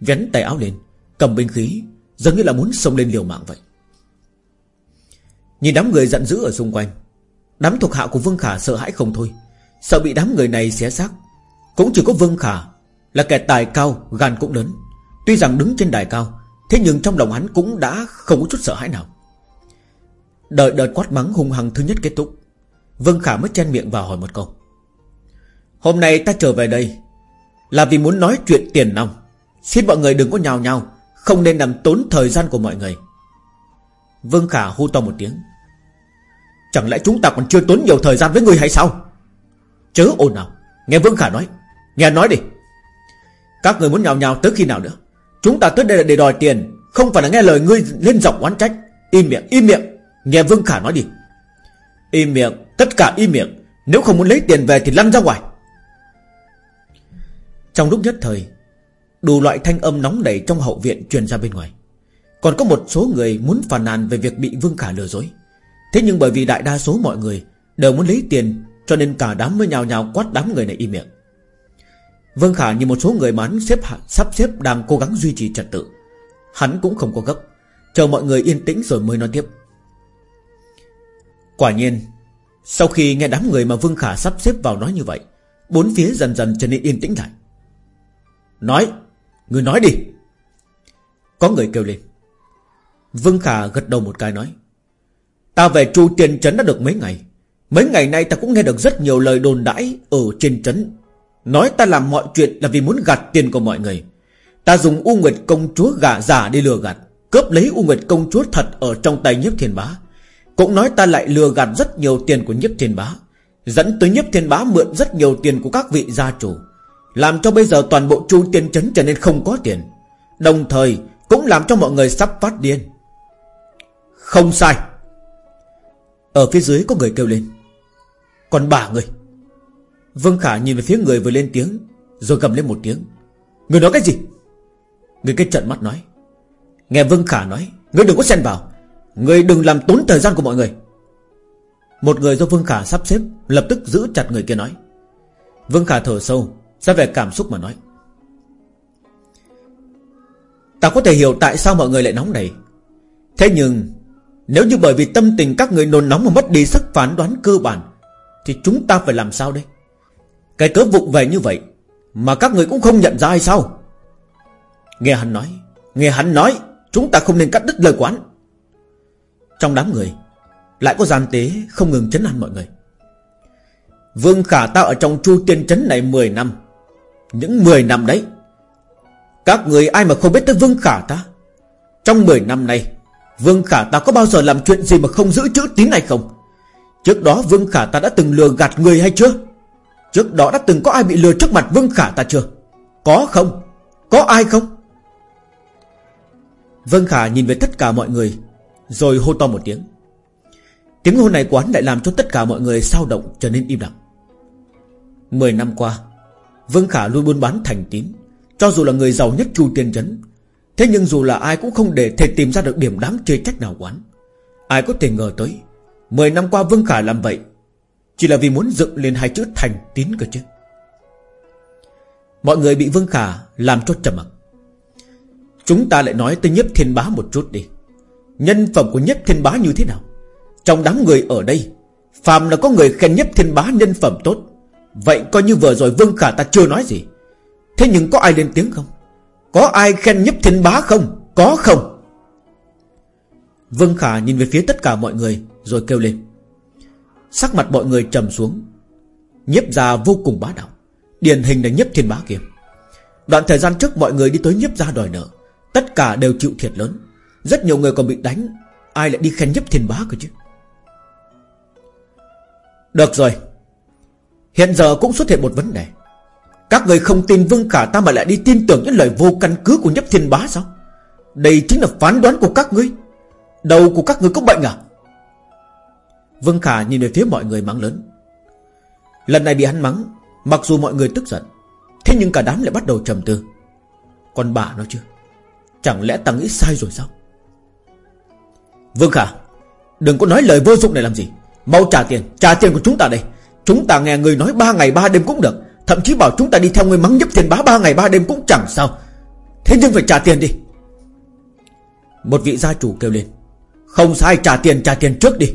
Vén tay áo lên, Cầm binh khí, Giống như là muốn xông lên liều mạng vậy. Nhìn đám người giận dữ ở xung quanh, Đám thuộc hạ của Vương Khả sợ hãi không thôi, Sợ bị đám người này xé xác cũng chỉ có Vương Khả Là kẻ tài cao, gan cũng lớn. Tuy rằng đứng trên đài cao Thế nhưng trong lòng hắn cũng đã không có chút sợ hãi nào. Đợi đợt quát mắng hung hăng thứ nhất kết thúc Vương Khả mới chen miệng vào hỏi một câu. Hôm nay ta trở về đây Là vì muốn nói chuyện tiền nong. Xin mọi người đừng có nhào nhào Không nên làm tốn thời gian của mọi người. Vương Khả hô to một tiếng. Chẳng lẽ chúng ta còn chưa tốn nhiều thời gian với người hay sao? Chớ ồn nào Nghe Vương Khả nói. Nghe nói đi. Các người muốn nhào nhào tới khi nào nữa? Chúng ta tới đây là để đòi tiền, Không phải là nghe lời ngươi lên giọng oán trách. Im miệng im miệng. Nghe Vương Khả nói đi. Im miệng, Tất cả im miệng. Nếu không muốn lấy tiền về thì lăn ra ngoài. Trong lúc nhất thời, Đủ loại thanh âm nóng nảy trong hậu viện truyền ra bên ngoài. Còn có một số người muốn phàn nàn về việc bị Vương Khả lừa dối. Thế nhưng bởi vì đại đa số mọi người Đều muốn lấy tiền, Cho nên cả đám mới nhào nhào quát đám người này im miệng. Vương Khả như một số người mà hắn xếp sắp xếp đang cố gắng duy trì trật tự. Hắn cũng không có gấp. Chờ mọi người yên tĩnh rồi mới nói tiếp. Quả nhiên, Sau khi nghe đám người mà Vương Khả sắp xếp vào nói như vậy, Bốn phía dần dần trở nên yên tĩnh lại. Nói, Người nói đi. Có người kêu lên. Vương Khả gật đầu một cái nói, Ta về Chu Tiền Trấn đã được mấy ngày. Mấy ngày nay ta cũng nghe được rất nhiều lời đồn đãi Ở trên trấn. Nói ta làm mọi chuyện là vì muốn gạt tiền của mọi người. Ta dùng U Nguyệt công chúa gả giả đi lừa gạt, Cướp lấy U Nguyệt công chúa thật Ở trong tay nhiếp thiên bá. Cũng nói ta lại lừa gạt rất nhiều tiền của nhiếp thiên bá, Dẫn tới nhiếp thiên bá mượn rất nhiều tiền của các vị gia chủ, Làm cho bây giờ toàn bộ chu tiên chấn trở nên không có tiền. Đồng thời, cũng làm cho mọi người sắp phát điên. Không sai. Ở phía dưới có người kêu lên. Còn bà người Vương Khả nhìn về phía người vừa lên tiếng, Rồi cầm lên một tiếng. Người nói cái gì? Người kết trận mắt nói. Nghe Vương Khả nói, Người đừng có xen vào. Người đừng làm tốn thời gian của mọi người. Một người do Vương Khả sắp xếp, Lập tức giữ chặt người kia nói. Vương Khả thở sâu, ra vẻ cảm xúc mà nói. Ta có thể hiểu tại sao mọi người lại nóng này. Thế nhưng, Nếu như bởi vì tâm tình các người nôn nóng Mà mất đi sức phán đoán cơ bản, Thì chúng ta phải làm sao đây? Cái cớ vụng về như vậy Mà các người cũng không nhận ra hay sao? Nghe hắn nói, Nghe hắn nói, Chúng ta không nên cắt đứt lời quán Trong đám người, Lại có gian tế không ngừng chấn an mọi người. Vương Khả ta ở trong chu tiên chấn này 10 năm. Những 10 năm đấy, Các người ai mà không biết tới Vương Khả ta Trong 10 năm này, Vương Khả ta có bao giờ làm chuyện gì mà không giữ chữ tín này không? Trước đó Vương Khả ta đã từng lừa gạt người hay chưa? Trước đó đã từng có ai bị lừa trước mặt Vương Khả ta chưa? Có không? Có ai không? Vương Khả nhìn về tất cả mọi người, Rồi hô to một tiếng. Tiếng hô này quán lại làm cho tất cả mọi người sao động trở nên im lặng. Mười năm qua, Vương Khả luôn buôn bán thành tín. Cho dù là người giàu nhất chu tiên trấn, Thế nhưng dù là ai cũng không để thể tìm ra được điểm đáng chê trách nào quán Ai có thể ngờ tới, Mười năm qua Vương Khả làm vậy chỉ là vì muốn dựng lên hai chữ thành tín cơ chứ. Mọi người bị Vương Khả Làm cho trầm mặc. Chúng ta lại nói tới nhiếp thiên bá một chút đi. Nhân phẩm của nhiếp thiên bá như thế nào? Trong đám người ở đây, Phàm là có người khen nhiếp thiên bá nhân phẩm tốt. Vậy coi như vừa rồi Vương Khả ta chưa nói gì. Thế nhưng có ai lên tiếng không? Có ai khen nhiếp thiên bá không? Có không? Vương Khả nhìn về phía tất cả mọi người Rồi kêu lên. Sắc mặt mọi người trầm xuống. Nhiếp gia vô cùng bá đạo. Điển hình là nhiếp thiên bá kiếm. Đoạn thời gian trước mọi người đi tới nhiếp gia đòi nợ. Tất cả đều chịu thiệt lớn. Rất nhiều người còn bị đánh. Ai lại đi khen nhấp thiên bá cơ chứ? Được rồi. Hiện giờ cũng xuất hiện một vấn đề. Các người không tin Vương Khả ta mà lại đi tin tưởng những lời vô căn cứ của nhấp thiên bá sao? Đây chính là phán đoán của các ngươi. Đầu của các người có bệnh à? Vương Khả nhìn về phía mọi người mắng lớn. Lần này bị hắn mắng, Mặc dù mọi người tức giận, Thế nhưng cả đám lại bắt đầu trầm tư. Còn bà nó chưa? Chẳng lẽ ta nghĩ sai rồi sao? Vương Khả, Đừng có nói lời vô dụng này làm gì. Mau trả tiền Trả tiền của chúng ta đây. Chúng ta nghe người nói ba ngày ba đêm cũng được. Thậm chí bảo chúng ta đi theo người mắng nhấp tiền bá ba ngày ba đêm cũng chẳng sao. Thế nhưng phải trả tiền đi. Một vị gia chủ kêu lên. Không sai, trả tiền trả tiền trước đi.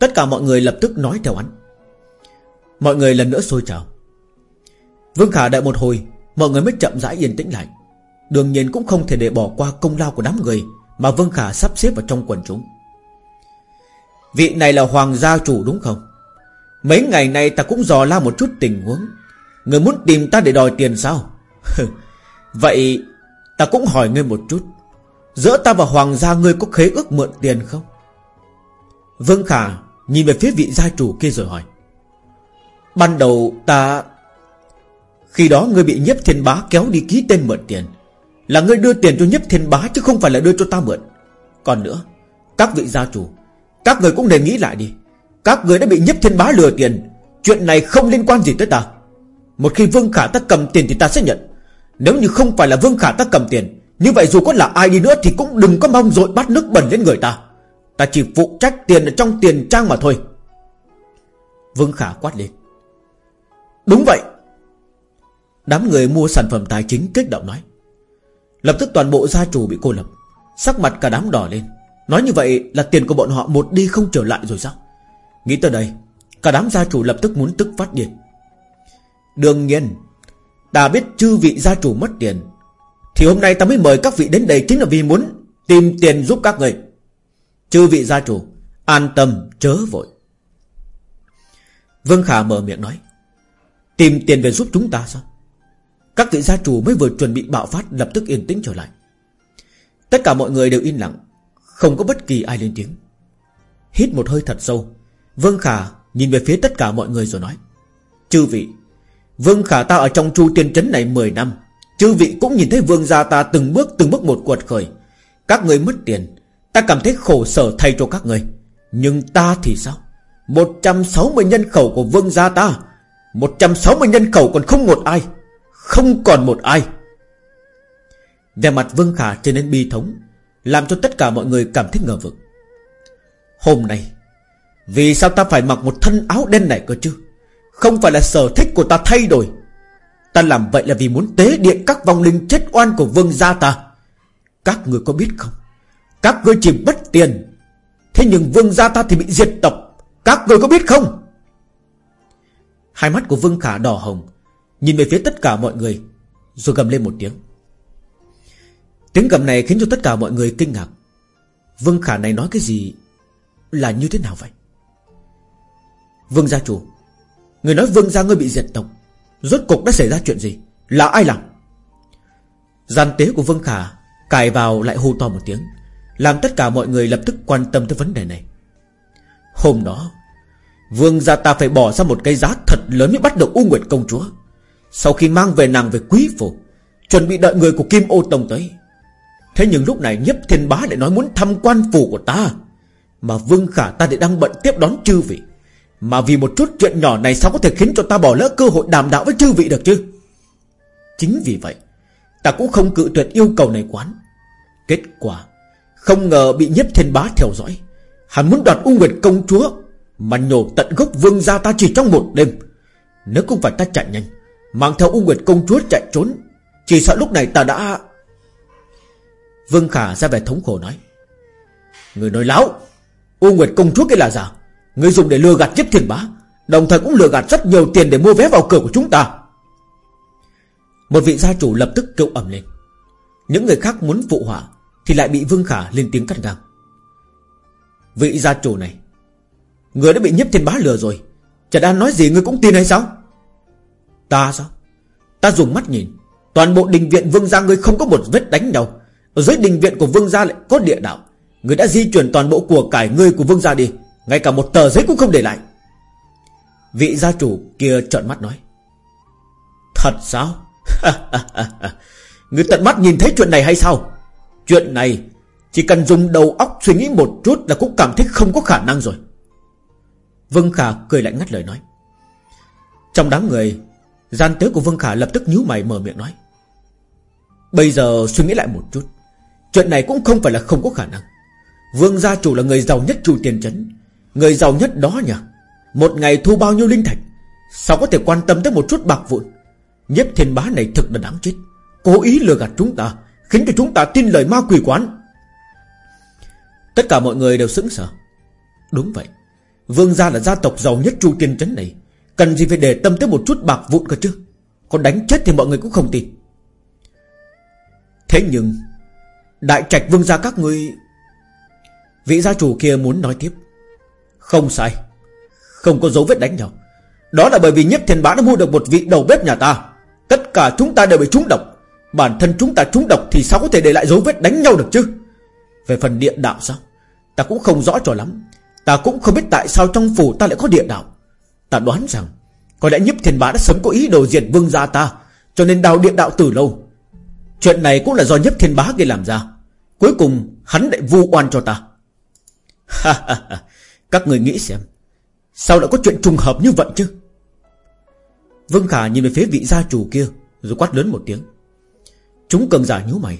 Tất cả mọi người lập tức nói theo hắn. Mọi người lần nữa sôi trào. Vương Khả đợi một hồi, Mọi người mới chậm rãi yên tĩnh lại. Đương nhiên cũng không thể để bỏ qua công lao của đám người Mà Vương Khả sắp xếp vào trong quần chúng. Vị này là Hoàng gia chủ đúng không? Mấy ngày nay ta cũng dò la một chút tình huống. Người muốn tìm ta để đòi tiền sao? Vậy Ta cũng hỏi ngươi một chút. Giữa ta và Hoàng gia ngươi có khế ước mượn tiền không? Vương Khả Nhìn về phía vị gia chủ kia rồi hỏi. Ban đầu ta, Khi đó ngươi bị nhiếp thiên bá kéo đi ký tên mượn tiền, Là ngươi đưa tiền cho nhiếp thiên bá Chứ không phải là đưa cho ta mượn. Còn nữa, Các vị gia chủ, Các người cũng nên nghĩ lại đi. Các người đã bị nhiếp thiên bá lừa tiền, Chuyện này không liên quan gì tới ta. Một khi Vương Khả ta cầm tiền thì ta sẽ nhận. Nếu như không phải là Vương Khả ta cầm tiền, Như vậy dù có là ai đi nữa Thì cũng đừng có mong dội bắt nước bẩn lên người ta. Ta chỉ phụ trách tiền ở trong tiền trang mà thôi. Vương Khả quát lên. Đúng vậy. Đám người mua sản phẩm tài chính kích động nói. Lập tức toàn bộ gia chủ bị cô lập. Sắc mặt cả đám đỏ lên. Nói như vậy là tiền của bọn họ một đi không trở lại rồi sao? Nghĩ tới đây, Cả đám gia chủ lập tức muốn tức phát điên. Đương nhiên, Ta biết chư vị gia chủ mất tiền. Thì hôm nay ta mới mời các vị đến đây Chính là vì muốn tìm tiền giúp các người. Chư vị gia chủ, An tâm, chớ vội. Vương Khả mở miệng nói, Tìm tiền về giúp chúng ta sao? Các vị gia chủ mới vừa chuẩn bị bạo phát, Lập tức yên tĩnh trở lại. Tất cả mọi người đều im lặng, Không có bất kỳ ai lên tiếng. Hít một hơi thật sâu, Vương Khả nhìn về phía tất cả mọi người rồi nói, Chư vị, Vương Khả ta ở trong chu tiên trấn này 10 năm, Chư vị cũng nhìn thấy vương gia ta từng bước từng bước một quật khởi. Các người mất tiền Ta cảm thấy khổ sở thay cho các người. Nhưng ta thì sao? 160 nhân khẩu của vương gia ta. 160 nhân khẩu còn không một ai. Không còn một ai. Về mặt Vương Khả trở nên bi thống, Làm cho tất cả mọi người cảm thấy ngờ vực. Hôm nay, Vì sao ta phải mặc một thân áo đen này cơ chứ? Không phải là sở thích của ta thay đổi. Ta làm vậy là vì muốn tế điện các vong linh chết oan của vương gia ta. Các người có biết không? Các ngươi chỉ bất tiền. Thế nhưng vương gia ta thì bị diệt tộc. Các ngươi có biết không? Hai mắt của Vương Khả đỏ hồng, Nhìn về phía tất cả mọi người, Rồi gầm lên một tiếng. Tiếng gầm này khiến cho tất cả mọi người kinh ngạc. Vương Khả này nói cái gì Là như thế nào vậy? Vương gia chủ, Người nói vương gia ngươi bị diệt tộc, Rốt cục đã xảy ra chuyện gì? Là ai làm? Gian tế của Vương Khả Cài vào lại hô to một tiếng. Làm tất cả mọi người lập tức quan tâm tới vấn đề này. Hôm đó, Vương gia ta phải bỏ ra một cái giá thật lớn mới bắt được U Nguyệt công chúa. Sau khi mang về nàng về quý phủ, Chuẩn bị đợi người của Kim Ô Tông tới. Thế nhưng lúc này nhấp thiên bá lại nói muốn thăm quan phủ của ta, Mà Vương Khả ta lại đang bận tiếp đón chư vị. Mà vì một chút chuyện nhỏ này Sao có thể khiến cho ta bỏ lỡ cơ hội đàm đạo với chư vị được chứ? Chính vì vậy, Ta cũng không cự tuyệt yêu cầu này quán. Kết quả không ngờ bị nhếp thiên bá theo dõi. Hắn muốn đoạt U Nguyệt công chúa, mà nhổ tận gốc vương gia ta chỉ trong một đêm. Nếu không phải ta chạy nhanh, Mang theo U Nguyệt công chúa chạy trốn, Chỉ sợ lúc này ta đã Vương Khả ra vẻ thống khổ nói. Người nói láo, U Nguyệt công chúa cái là giả. Người dùng để lừa gạt nhất thiên bá, Đồng thời cũng lừa gạt rất nhiều tiền để mua vé vào cửa của chúng ta. Một vị gia chủ lập tức kêu ẩm lên. Những người khác muốn phụ họa thì lại bị Vương Khả lên tiếng cắt ngang. Vị gia chủ này, Người đã bị nhếp thiên bá lừa rồi, Chả đang nói gì người cũng tin hay sao? Ta sao? Ta dùng mắt nhìn, Toàn bộ đình viện vương gia ngươi không có một vết đánh đâu Ở dưới đình viện của vương gia lại có địa đạo, Người đã di chuyển toàn bộ của cải ngươi của vương gia đi, Ngay cả một tờ giấy cũng không để lại. Vị gia chủ kia trợn mắt nói, Thật sao? Người tận mắt nhìn thấy chuyện này hay sao? Chuyện này Chỉ cần dùng đầu óc suy nghĩ một chút Là cũng cảm thấy không có khả năng rồi. Vương Khả cười lạnh ngắt lời nói. Trong đám người Gian tế của Vương Khả lập tức nhíu mày mở miệng nói. Bây giờ suy nghĩ lại một chút Chuyện này cũng không phải là không có khả năng. Vương gia chủ là người giàu nhất chủ tiền chấn, Người giàu nhất đó nhỉ? Một ngày thu bao nhiêu linh thạch? Sao có thể quan tâm tới một chút bạc vụn? Nhếp thiên bá này thực là đáng chết Cố ý lừa gạt chúng ta Khiến cho chúng ta tin lời ma quỷ quán. Tất cả mọi người đều sững sờ. Đúng vậy. Vương gia là gia tộc giàu nhất chu tiên trấn này. Cần gì phải để tâm tới một chút bạc vụn cơ chứ? Còn đánh chết thì mọi người cũng không tin. Thế nhưng, Đại trạch vương gia các ngươi, Vị gia chủ kia muốn nói tiếp. Không sai. Không có dấu vết đánh nhau. Đó là bởi vì nhất thiên bá đã mua được một vị đầu bếp nhà ta. Tất cả chúng ta đều bị trúng độc. Bản thân chúng ta trúng độc Thì sao có thể để lại dấu vết đánh nhau được chứ? Về phần địa đạo sao? Ta cũng không rõ cho lắm. Ta cũng không biết tại sao trong phủ ta lại có địa đạo. Ta đoán rằng, Có lẽ nhiếp thiên bá đã sớm có ý đồ diệt vương gia ta, Cho nên đào địa đạo từ lâu. Chuyện này cũng là do nhiếp thiên bá kia làm ra. Cuối cùng, hắn lại vu oan cho ta. Các người nghĩ xem, Sao lại có chuyện trùng hợp như vậy chứ? Vương Khả nhìn về phía vị gia chủ kia, Rồi quát lớn một tiếng. Chúng cường giả nhíu mày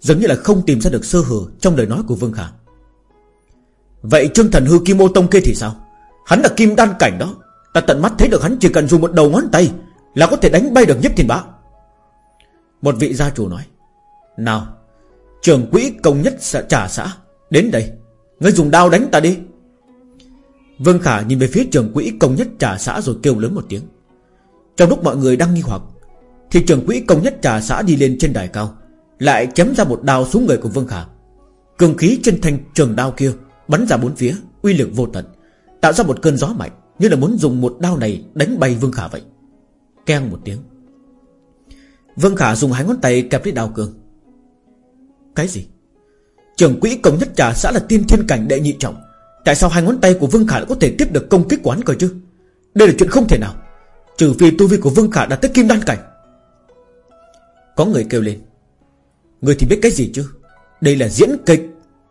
giống như là không tìm ra được sơ hở Trong lời nói của Vương Khả Vậy Trương Thần Hư Kim Ô Tông kia thì sao? Hắn là kim đan cảnh đó, Ta tận mắt thấy được hắn chỉ cần dùng một đầu ngón tay Là có thể đánh bay được nhất thiên bá. Một vị gia chủ nói, Nào Trường quỹ công nhất xã trả xã, Đến đây, Ngươi dùng đao đánh ta đi. Vương Khả nhìn về phía trường quỹ công nhất trà xã rồi kêu lớn một tiếng. Trong lúc mọi người đang nghi hoặc thì trường quỹ công nhất trà xã đi lên trên đài cao, Lại chém ra một đao xuống người của Vương Khả. Cường khí trên thanh trường đao kia Bắn ra bốn phía, Uy lực vô tận, Tạo ra một cơn gió mạnh, Như là muốn dùng một đao này đánh bay Vương Khả vậy. Keng một tiếng. Vương Khả dùng hai ngón tay kẹp lấy đao cường. Cái gì? Trưởng quỹ công nhất trà xã là tiên thiên cảnh đệ nhị trọng. Tại sao hai ngón tay của Vương Khả lại có thể tiếp được công kích quán cơ chứ? Đây là chuyện không thể nào. Trừ phi tu vi của Vương Khả đã tới kim đan cảnh. Có người kêu lên. Người thì biết cái gì chứ? Đây là diễn kịch.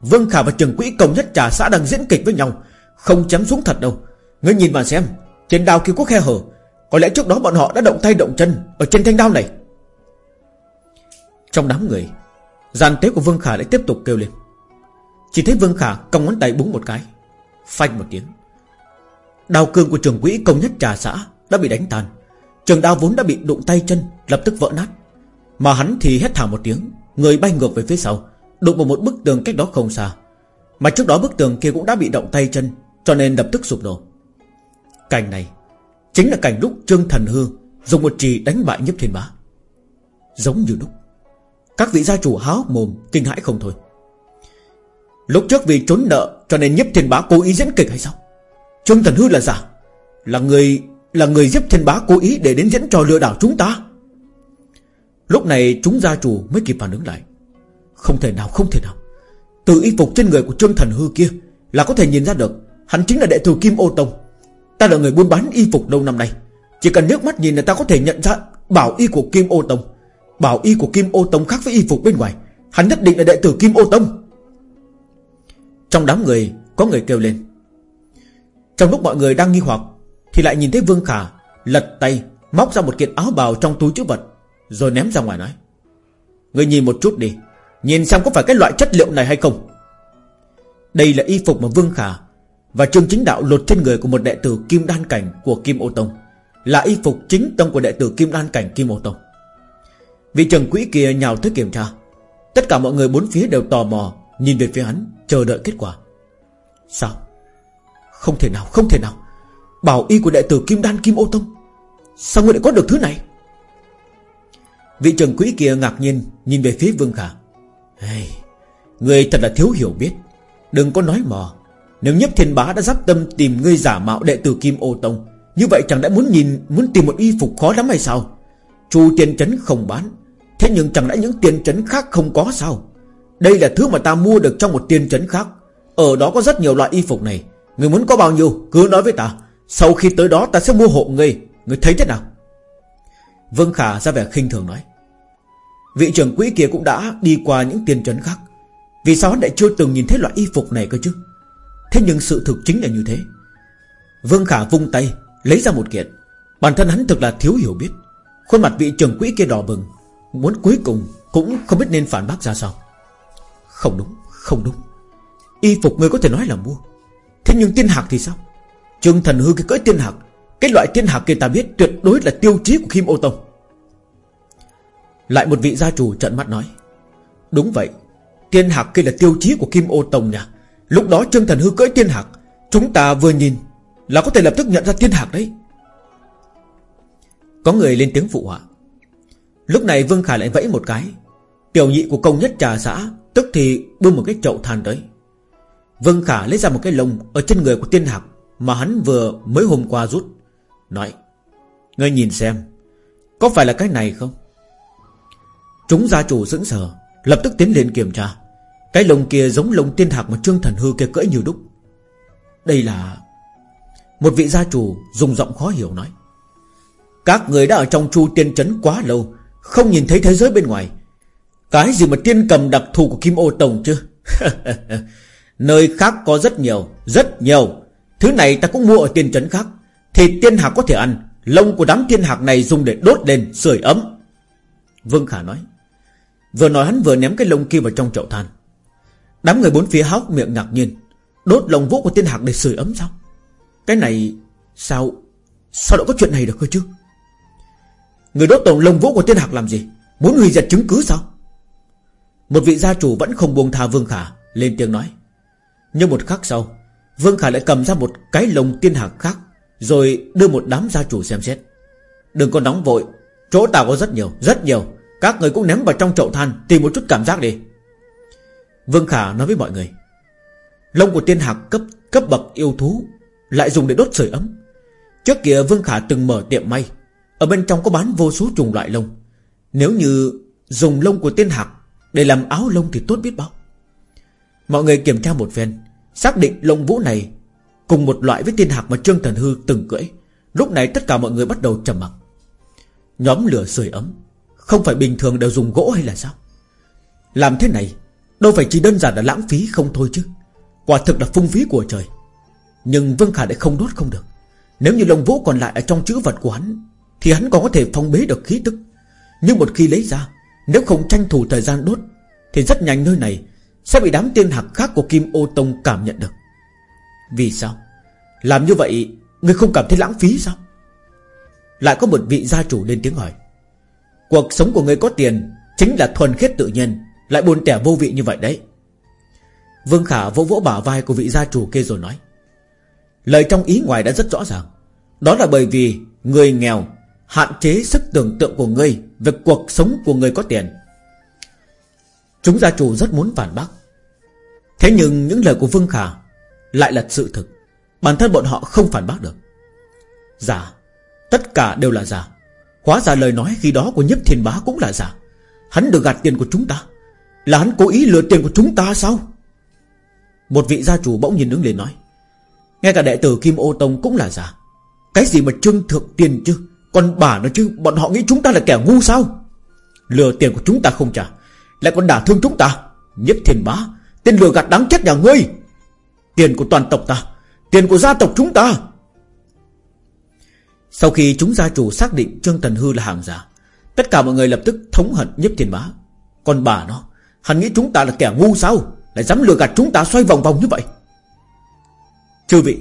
Vương Khả và trường quỹ công nhất trà xã đang diễn kịch với nhau. Không chém xuống thật đâu. Ngươi nhìn mà xem. Trên đao kia có khe hở. Có lẽ trước đó bọn họ đã động tay động chân Ở trên thanh đao này. Trong đám người Giàn tế của Vương Khả lại tiếp tục kêu lên. Chỉ thấy Vương Khả cong ngón tay búng một cái. Phanh một tiếng. Đao cương của trường quỹ công nhất trà xã Đã bị đánh tàn Trường đao vốn đã bị đụng tay chân, Lập tức vỡ nát. Mà hắn thì hét thảm một tiếng, Người bay ngược về phía sau, Đụng vào một bức tường cách đó không xa. Mà trước đó bức tường kia cũng đã bị động tay chân, Cho nên lập tức sụp đổ. Cảnh này Chính là cảnh lúc Trương Thần Hư Dùng một trì đánh bại nhấp thiên bá. Giống như lúc, các vị gia chủ há hốc mồm, Kinh hãi không thôi. Lúc trước vì trốn nợ Cho nên nhiếp thiên bá cố ý diễn kịch hay sao? Trương Thần Hư là giả, Là người là người giúp thiên bá cố ý Để đến diễn trò lừa đảo chúng ta. Lúc này chúng gia chủ mới kịp phản ứng lại. Không thể nào, không thể nào. Từ y phục trên người của Trương Thần Hư kia Là có thể nhìn ra được Hắn chính là đệ tử Kim Ô Tông. Ta là người buôn bán y phục lâu năm nay. Chỉ cần nước mắt nhìn là ta có thể nhận ra Bảo y của Kim Ô Tông. Bảo y của Kim Ô Tông khác với y phục bên ngoài. Hắn nhất định là đệ tử Kim Ô Tông. Trong đám người, Có người kêu lên. Trong lúc mọi người đang nghi hoặc, Thì lại nhìn thấy Vương Khả Lật tay, Móc ra một kiện áo bào trong túi chữ vật. Rồi ném ra ngoài nói Người nhìn một chút đi, Nhìn xem có phải cái loại chất liệu này hay không? Đây là y phục mà Vương Khả Và Trương Chính Đạo lột trên người của một đệ tử Kim Đan Cảnh của Kim Ô Tông, Là y phục chính tông của đệ tử Kim Đan Cảnh Kim Ô Tông. Vị trưởng quỹ kia nhào tới kiểm tra. Tất cả mọi người bốn phía đều tò mò, Nhìn về phía hắn, chờ đợi kết quả. Sao? Không thể nào, không thể nào. Bảo y của đệ tử Kim Đan Kim Ô Tông, Sao ngươi lại có được thứ này? Vị trưởng quỹ kia ngạc nhiên Nhìn về phía Vương Khả. Hey, Người thật là thiếu hiểu biết. Đừng có nói mò. Nếu nhất thiên bá đã dắp tâm tìm ngươi giả mạo đệ tử Kim Ô Tông Như vậy chẳng đã muốn nhìn Muốn tìm một y phục khó lắm hay sao? Chu tiền trấn không bán. Thế nhưng chẳng đã những tiền trấn khác không có sao? Đây là thứ mà ta mua được trong một tiên trấn khác. Ở đó có rất nhiều loại y phục này. Người muốn có bao nhiêu cứ nói với ta. Sau khi tới đó ta sẽ mua hộ ngươi. Người thấy thế nào? Vương Khả ra vẻ khinh thường nói. Vị trưởng quỹ kia cũng đã đi qua những tiền trấn khác. Vì sao hắn lại chưa từng nhìn thấy loại y phục này cơ chứ? Thế nhưng sự thực chính là như thế. Vương Khả vung tay, Lấy ra một kiện. Bản thân hắn thực là thiếu hiểu biết. Khuôn mặt vị trưởng quỹ kia đỏ bừng. Muốn cuối cùng cũng không biết nên phản bác ra sao. Không đúng Không đúng. Y phục người có thể nói là mua. Thế nhưng tiên hạc thì sao? Trương thần hư cái cỡ tiên hạc, Cái loại tiên hạc kia ta biết tuyệt đối là tiêu chí của Kim Ô Tông. Lại một vị gia chủ trận mắt nói, Đúng vậy, Tiên hạc kia là tiêu chí của Kim Ô Tông nha. Lúc đó Trương thần hư cưỡi tiên hạc, Chúng ta vừa nhìn Là có thể lập tức nhận ra tiên hạc đấy. Có người lên tiếng phụ họa, Lúc này Vương Khải lại vẫy một cái, Tiểu nhị của công nhất trà xã, Tức thì bưng một cái chậu than tới. Vương Khả lấy ra một cái lông Ở trên người của tiên hạc Mà hắn vừa mới hôm qua rút, Nói, Ngươi nhìn xem, Có phải là cái này không? Chúng gia chủ sững sờ, Lập tức tiến lên kiểm tra. Cái lông kia giống lông tiên thạc mà Trương Thần Hư kia cưỡi nhiều đúc. Đây là Một vị gia chủ dùng giọng khó hiểu nói. Các người đã ở trong chu tiên trấn quá lâu, Không nhìn thấy thế giới bên ngoài. Cái gì mà tiên cầm đặc thù của Kim Ô tổng chứ? Nơi khác có rất nhiều Rất nhiều. Thứ này ta cũng mua ở tiên trấn khác, Thì tiên hạc có thể ăn. Lông của đám tiên hạc này dùng để đốt lên sưởi ấm. Vương Khả nói. Vừa nói hắn vừa ném cái lông kia vào trong chậu than. Đám người bốn phía háo miệng ngạc nhiên. Đốt lồng vũ của tiên hạc để sưởi ấm sao? Cái này Sao Sao lại có chuyện này được cơ chứ? Người đốt tổng lồng vũ của tiên hạc làm gì? Muốn hủy diệt chứng cứ sao? Một vị gia chủ vẫn không buông tha Vương Khả Lên tiếng nói. Nhưng một khắc sau Vương Khả lại cầm ra một cái lồng tiên hạc khác Rồi đưa một đám gia chủ xem xét. Đừng có nóng vội Chỗ ta có rất nhiều, rất nhiều. Các người cũng ném vào trong chậu than, Tìm một chút cảm giác đi. Vương Khả nói với mọi người, Lông của tiên hạc cấp cấp bậc yêu thú, Lại dùng để đốt sưởi ấm. Trước kia Vương Khả từng mở tiệm may, Ở bên trong có bán vô số trùng loại lông. Nếu như dùng lông của tiên hạc Để làm áo lông thì tốt biết bao. Mọi người kiểm tra một phen, Xác định lông vũ này Cùng một loại với tiên hạc mà Trương Thần Hư từng cưỡi. Lúc này tất cả mọi người bắt đầu trầm mặc. Nhóm lửa sưởi ấm. Không phải bình thường đều dùng gỗ hay là sao? Làm thế này, Đâu phải chỉ đơn giản là lãng phí không thôi chứ. Quả thực là phung phí của trời. Nhưng Vương Khả lại không đốt không được. Nếu như lông vũ còn lại ở trong chữ vật của hắn, Thì hắn còn có thể phong bế được khí tức. Nhưng một khi lấy ra, Nếu không tranh thủ thời gian đốt, Thì rất nhanh nơi này Sẽ bị đám tiên hạc khác của Kim Ô Tông cảm nhận được. Vì sao? Làm như vậy, Người không cảm thấy lãng phí sao? Lại có một vị gia chủ lên tiếng hỏi. Cuộc sống của người có tiền Chính là thuần khiết tự nhiên, Lại buồn tẻ vô vị như vậy đấy. Vương Khả vỗ vỗ bả vai của vị gia chủ kia rồi nói, Lời trong ý ngoài đã rất rõ ràng. Đó là bởi vì Người nghèo Hạn chế sức tưởng tượng của ngươi Về cuộc sống của người có tiền. Chúng gia chủ rất muốn phản bác. Thế nhưng những lời của Vương Khả Lại là sự thực. Bản thân bọn họ không phản bác được. Giả Tất cả đều là giả Hóa ra lời nói khi đó của nhiếp Thiên bá cũng là giả. Hắn được gạt tiền của chúng ta. Là hắn cố ý lừa tiền của chúng ta sao? Một vị gia chủ bỗng nhìn đứng lên nói. Ngay cả đệ tử Kim Ô Tông cũng là giả. Cái gì mà trương thượng tiền chứ? Còn bà nó chứ? Bọn họ nghĩ chúng ta là kẻ ngu sao? Lừa tiền của chúng ta không trả. Lại còn đả thương chúng ta. Nhất Thiên bá, Tên lừa gạt đáng chết nhà ngươi. Tiền của toàn tộc ta. Tiền của gia tộc chúng ta. Sau khi chúng gia chủ xác định Trương Tần Hư là hàng giả, Tất cả mọi người lập tức thống hận nhất tiền bá. Còn bà nó Hắn nghĩ chúng ta là kẻ ngu sao? Lại dám lừa gạt chúng ta xoay vòng vòng như vậy? Chư vị,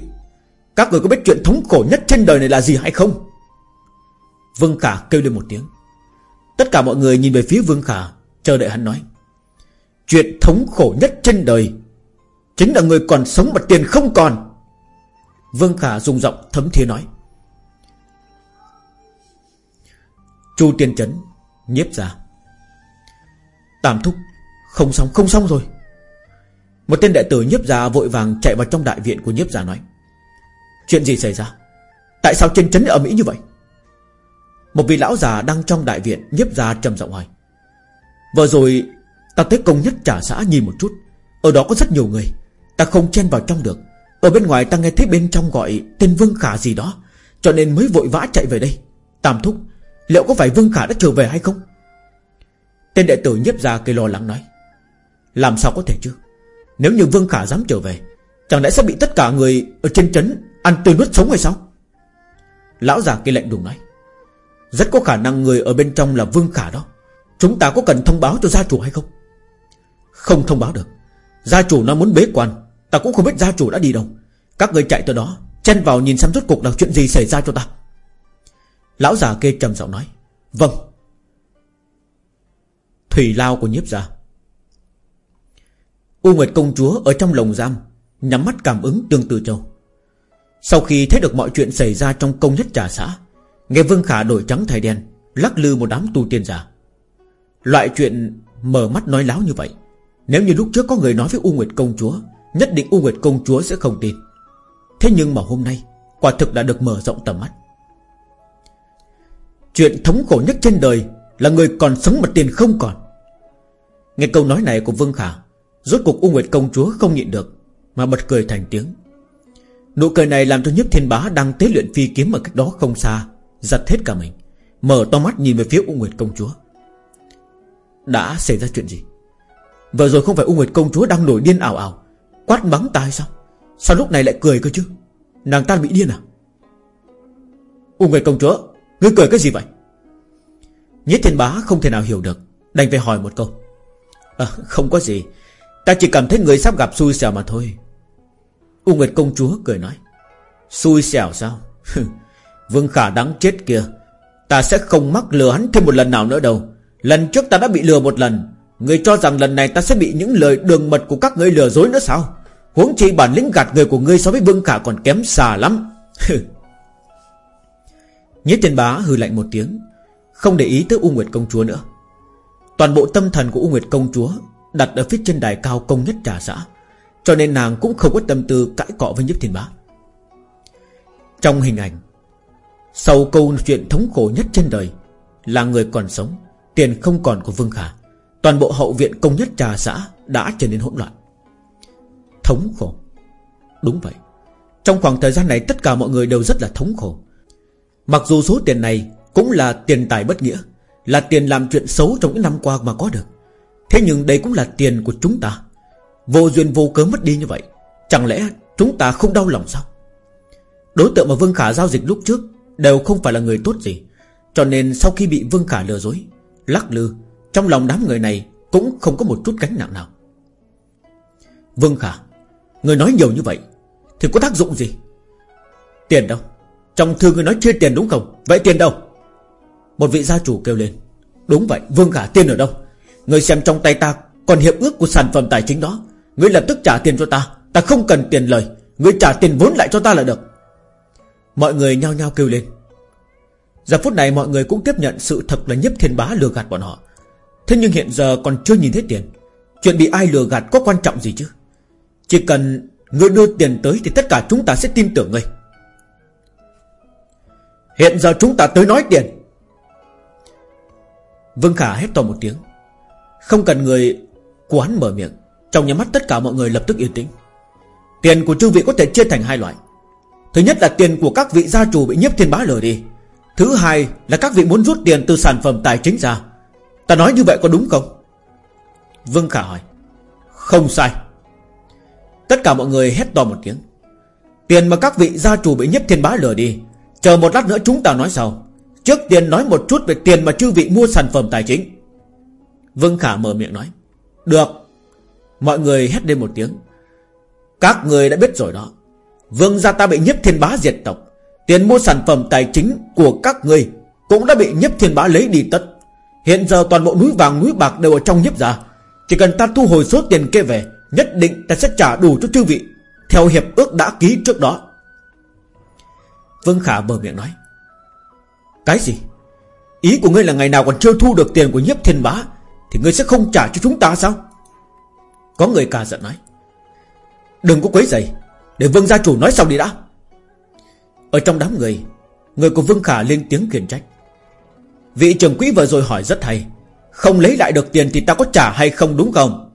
Các người có biết chuyện thống khổ nhất trên đời này là gì hay không? Vương Khả kêu lên một tiếng. Tất cả mọi người nhìn về phía Vương Khả, Chờ đợi hắn nói. Chuyện thống khổ nhất trên đời Chính là người còn sống mà tiền không còn. Vương Khả dùng giọng thấm thía nói. Chu Tiên Trấn Nhiếp ra. Tam thúc, Không xong không xong rồi. Một tên đệ tử nhiếp gia vội vàng chạy vào trong đại viện của nhiếp gia nói, Chuyện gì xảy ra? Tại sao trên trấn ở Mỹ như vậy? Một vị lão già đang trong đại viện nhiếp gia trầm giọng hỏi, Vừa rồi Ta tới công nhất trả xã nhìn một chút, Ở đó có rất nhiều người, Ta không chen vào trong được. Ở bên ngoài ta nghe thấy bên trong gọi Tên Vương Khả gì đó, Cho nên mới vội vã chạy về đây. Tam thúc Liệu có phải Vương Khả đã trở về hay không? Tên đệ tử nhiếp ra cây lo lắng nói. Làm sao có thể chứ? Nếu như Vương Khả dám trở về, Chẳng lẽ sẽ bị tất cả người ở trên trấn Ăn tươi nuốt sống hay sao? Lão già kia lệnh đùng nói. Rất có khả năng người ở bên trong là Vương Khả đó. Chúng ta có cần thông báo cho gia chủ hay không? Không thông báo được. Gia chủ nó muốn bế quan, Ta cũng không biết gia chủ đã đi đâu. Các người chạy tới đó, Chen vào nhìn xem rốt cuộc là chuyện gì xảy ra cho ta. Lão già kia trầm giọng nói Vâng. Thủy lao của nhiếp gia. U Nguyệt công chúa ở trong lồng giam, Nhắm mắt cảm ứng tương tự châu. Sau khi thấy được mọi chuyện xảy ra trong công nhất trà xã, Nghe Vương Khả đổi trắng thay đen, Lắc lư một đám tu tiên giả. Loại chuyện mở mắt nói láo như vậy, Nếu như lúc trước có người nói với U Nguyệt công chúa, Nhất định U Nguyệt công chúa sẽ không tin. Thế nhưng mà hôm nay, Quả thực đã được mở rộng tầm mắt. Chuyện thống khổ nhất trên đời Là người còn sống mà tiền không còn. Nghe câu nói này của Vương Khả, Rốt cuộc U Nguyệt công chúa không nhịn được, Mà bật cười thành tiếng. Nụ cười này làm cho nhiếp thiên bá Đang tế luyện phi kiếm ở cách đó không xa, Giật hết cả mình, Mở to mắt nhìn về phía U Nguyệt công chúa. Đã xảy ra chuyện gì? Vừa rồi không phải U Nguyệt công chúa đang nổi điên ảo ảo, Quát bắn tai sao? Sao lúc này lại cười cơ chứ? Nàng ta bị điên à? U Nguyệt công chúa Ngươi cười cái gì vậy? Nhất thiên bá không thể nào hiểu được Đành phải hỏi một câu. À, Không có gì. Ta chỉ cảm thấy người sắp gặp xui xẻo mà thôi. U Nguyệt công chúa cười nói. Xui xẻo sao? Vương Khả đáng chết kia. Ta sẽ không mắc lừa hắn thêm một lần nào nữa đâu. Lần trước ta đã bị lừa một lần. Người cho rằng lần này ta sẽ bị những lời đường mật của các ngươi lừa dối nữa sao? Huống chi bản lĩnh gạt người của ngươi so với Vương Khả còn kém xa lắm. Nhất thiên bá hừ lạnh một tiếng, Không để ý tới U Nguyệt công chúa nữa. Toàn bộ tâm thần của U Nguyệt công chúa Đặt ở phía trên đài cao công nhất trà xã, Cho nên nàng cũng không có tâm tư cãi cọ với Nhất thiên bá. Trong hình ảnh, Sau câu chuyện thống khổ nhất trên đời, Là người còn sống, Tiền không còn của Vương Khả, Toàn bộ hậu viện công nhất trà xã Đã trở nên hỗn loạn. Thống khổ. Đúng vậy. Trong khoảng thời gian này, tất cả mọi người đều rất là thống khổ. Mặc dù số tiền này Cũng là tiền tài bất nghĩa, Là tiền làm chuyện xấu trong những năm qua mà có được. Thế nhưng đây cũng là tiền của chúng ta. Vô duyên vô cớ mất đi như vậy, Chẳng lẽ chúng ta không đau lòng sao? Đối tượng mà Vương Khả giao dịch lúc trước Đều không phải là người tốt gì, Cho nên sau khi bị Vương Khả lừa dối, Lắc lư, Trong lòng đám người này Cũng không có một chút gánh nặng nào. Vương Khả, Người nói nhiều như vậy Thì có tác dụng gì? Tiền đâu? Trong thư người nói chia tiền đúng không? Vậy tiền đâu? Một vị gia chủ kêu lên. Đúng vậy, Vương Khả tiền ở đâu? Người xem trong tay ta còn hiệp ước của sản phẩm tài chính đó. Người lập tức trả tiền cho ta. Ta không cần tiền lời. Người trả tiền vốn lại cho ta là được. Mọi người nhao nhao kêu lên. Giờ phút này mọi người cũng tiếp nhận sự thật là nhấp thiên bá lừa gạt bọn họ. Thế nhưng hiện giờ còn chưa nhìn thấy tiền. Chuyện bị ai lừa gạt có quan trọng gì chứ? Chỉ cần Người đưa tiền tới thì tất cả chúng ta sẽ tin tưởng người Hiện giờ chúng ta tới nói tiền. Vương Khả hét to một tiếng. Không cần người quán mở miệng. Trong nhà mắt tất cả mọi người lập tức yên tĩnh. Tiền của chư vị có thể chia thành hai loại. Thứ nhất là tiền của các vị gia chủ bị nhiếp thiên bá lừa đi. Thứ hai là các vị muốn rút tiền từ sản phẩm tài chính ra. Ta nói như vậy có đúng không? Vương Khả hỏi. Không sai. Tất cả mọi người hét to một tiếng. Tiền mà các vị gia chủ bị nhiếp thiên bá lừa đi Chờ một lát nữa chúng ta nói sau. Trước tiên nói một chút về tiền mà chư vị mua sản phẩm tài chính. Vương Khả mở miệng nói, Được. Mọi người hét lên một tiếng. Các người đã biết rồi đó. Vương gia ta bị nhiếp thiên bá diệt tộc. Tiền mua sản phẩm tài chính của các người Cũng đã bị nhiếp thiên bá lấy đi tất. Hiện giờ toàn bộ núi vàng, núi bạc đều ở trong nhiếp gia. Chỉ cần ta thu hồi số tiền kia về, Nhất định ta sẽ trả đủ cho chư vị Theo hiệp ước đã ký trước đó. Vương Khả mở miệng nói, Cái gì? Ý của ngươi là ngày nào còn chưa thu được tiền của nhiếp thiên bá Thì ngươi sẽ không trả cho chúng ta sao? Có người cả giận nói, Đừng có quấy rầy, Để vương gia chủ nói xong đi đã. Ở trong đám người Người của Vương Khả lên tiếng khiển trách, Vị trưởng quỹ vừa rồi hỏi rất hay, Không lấy lại được tiền thì ta có trả hay không đúng không?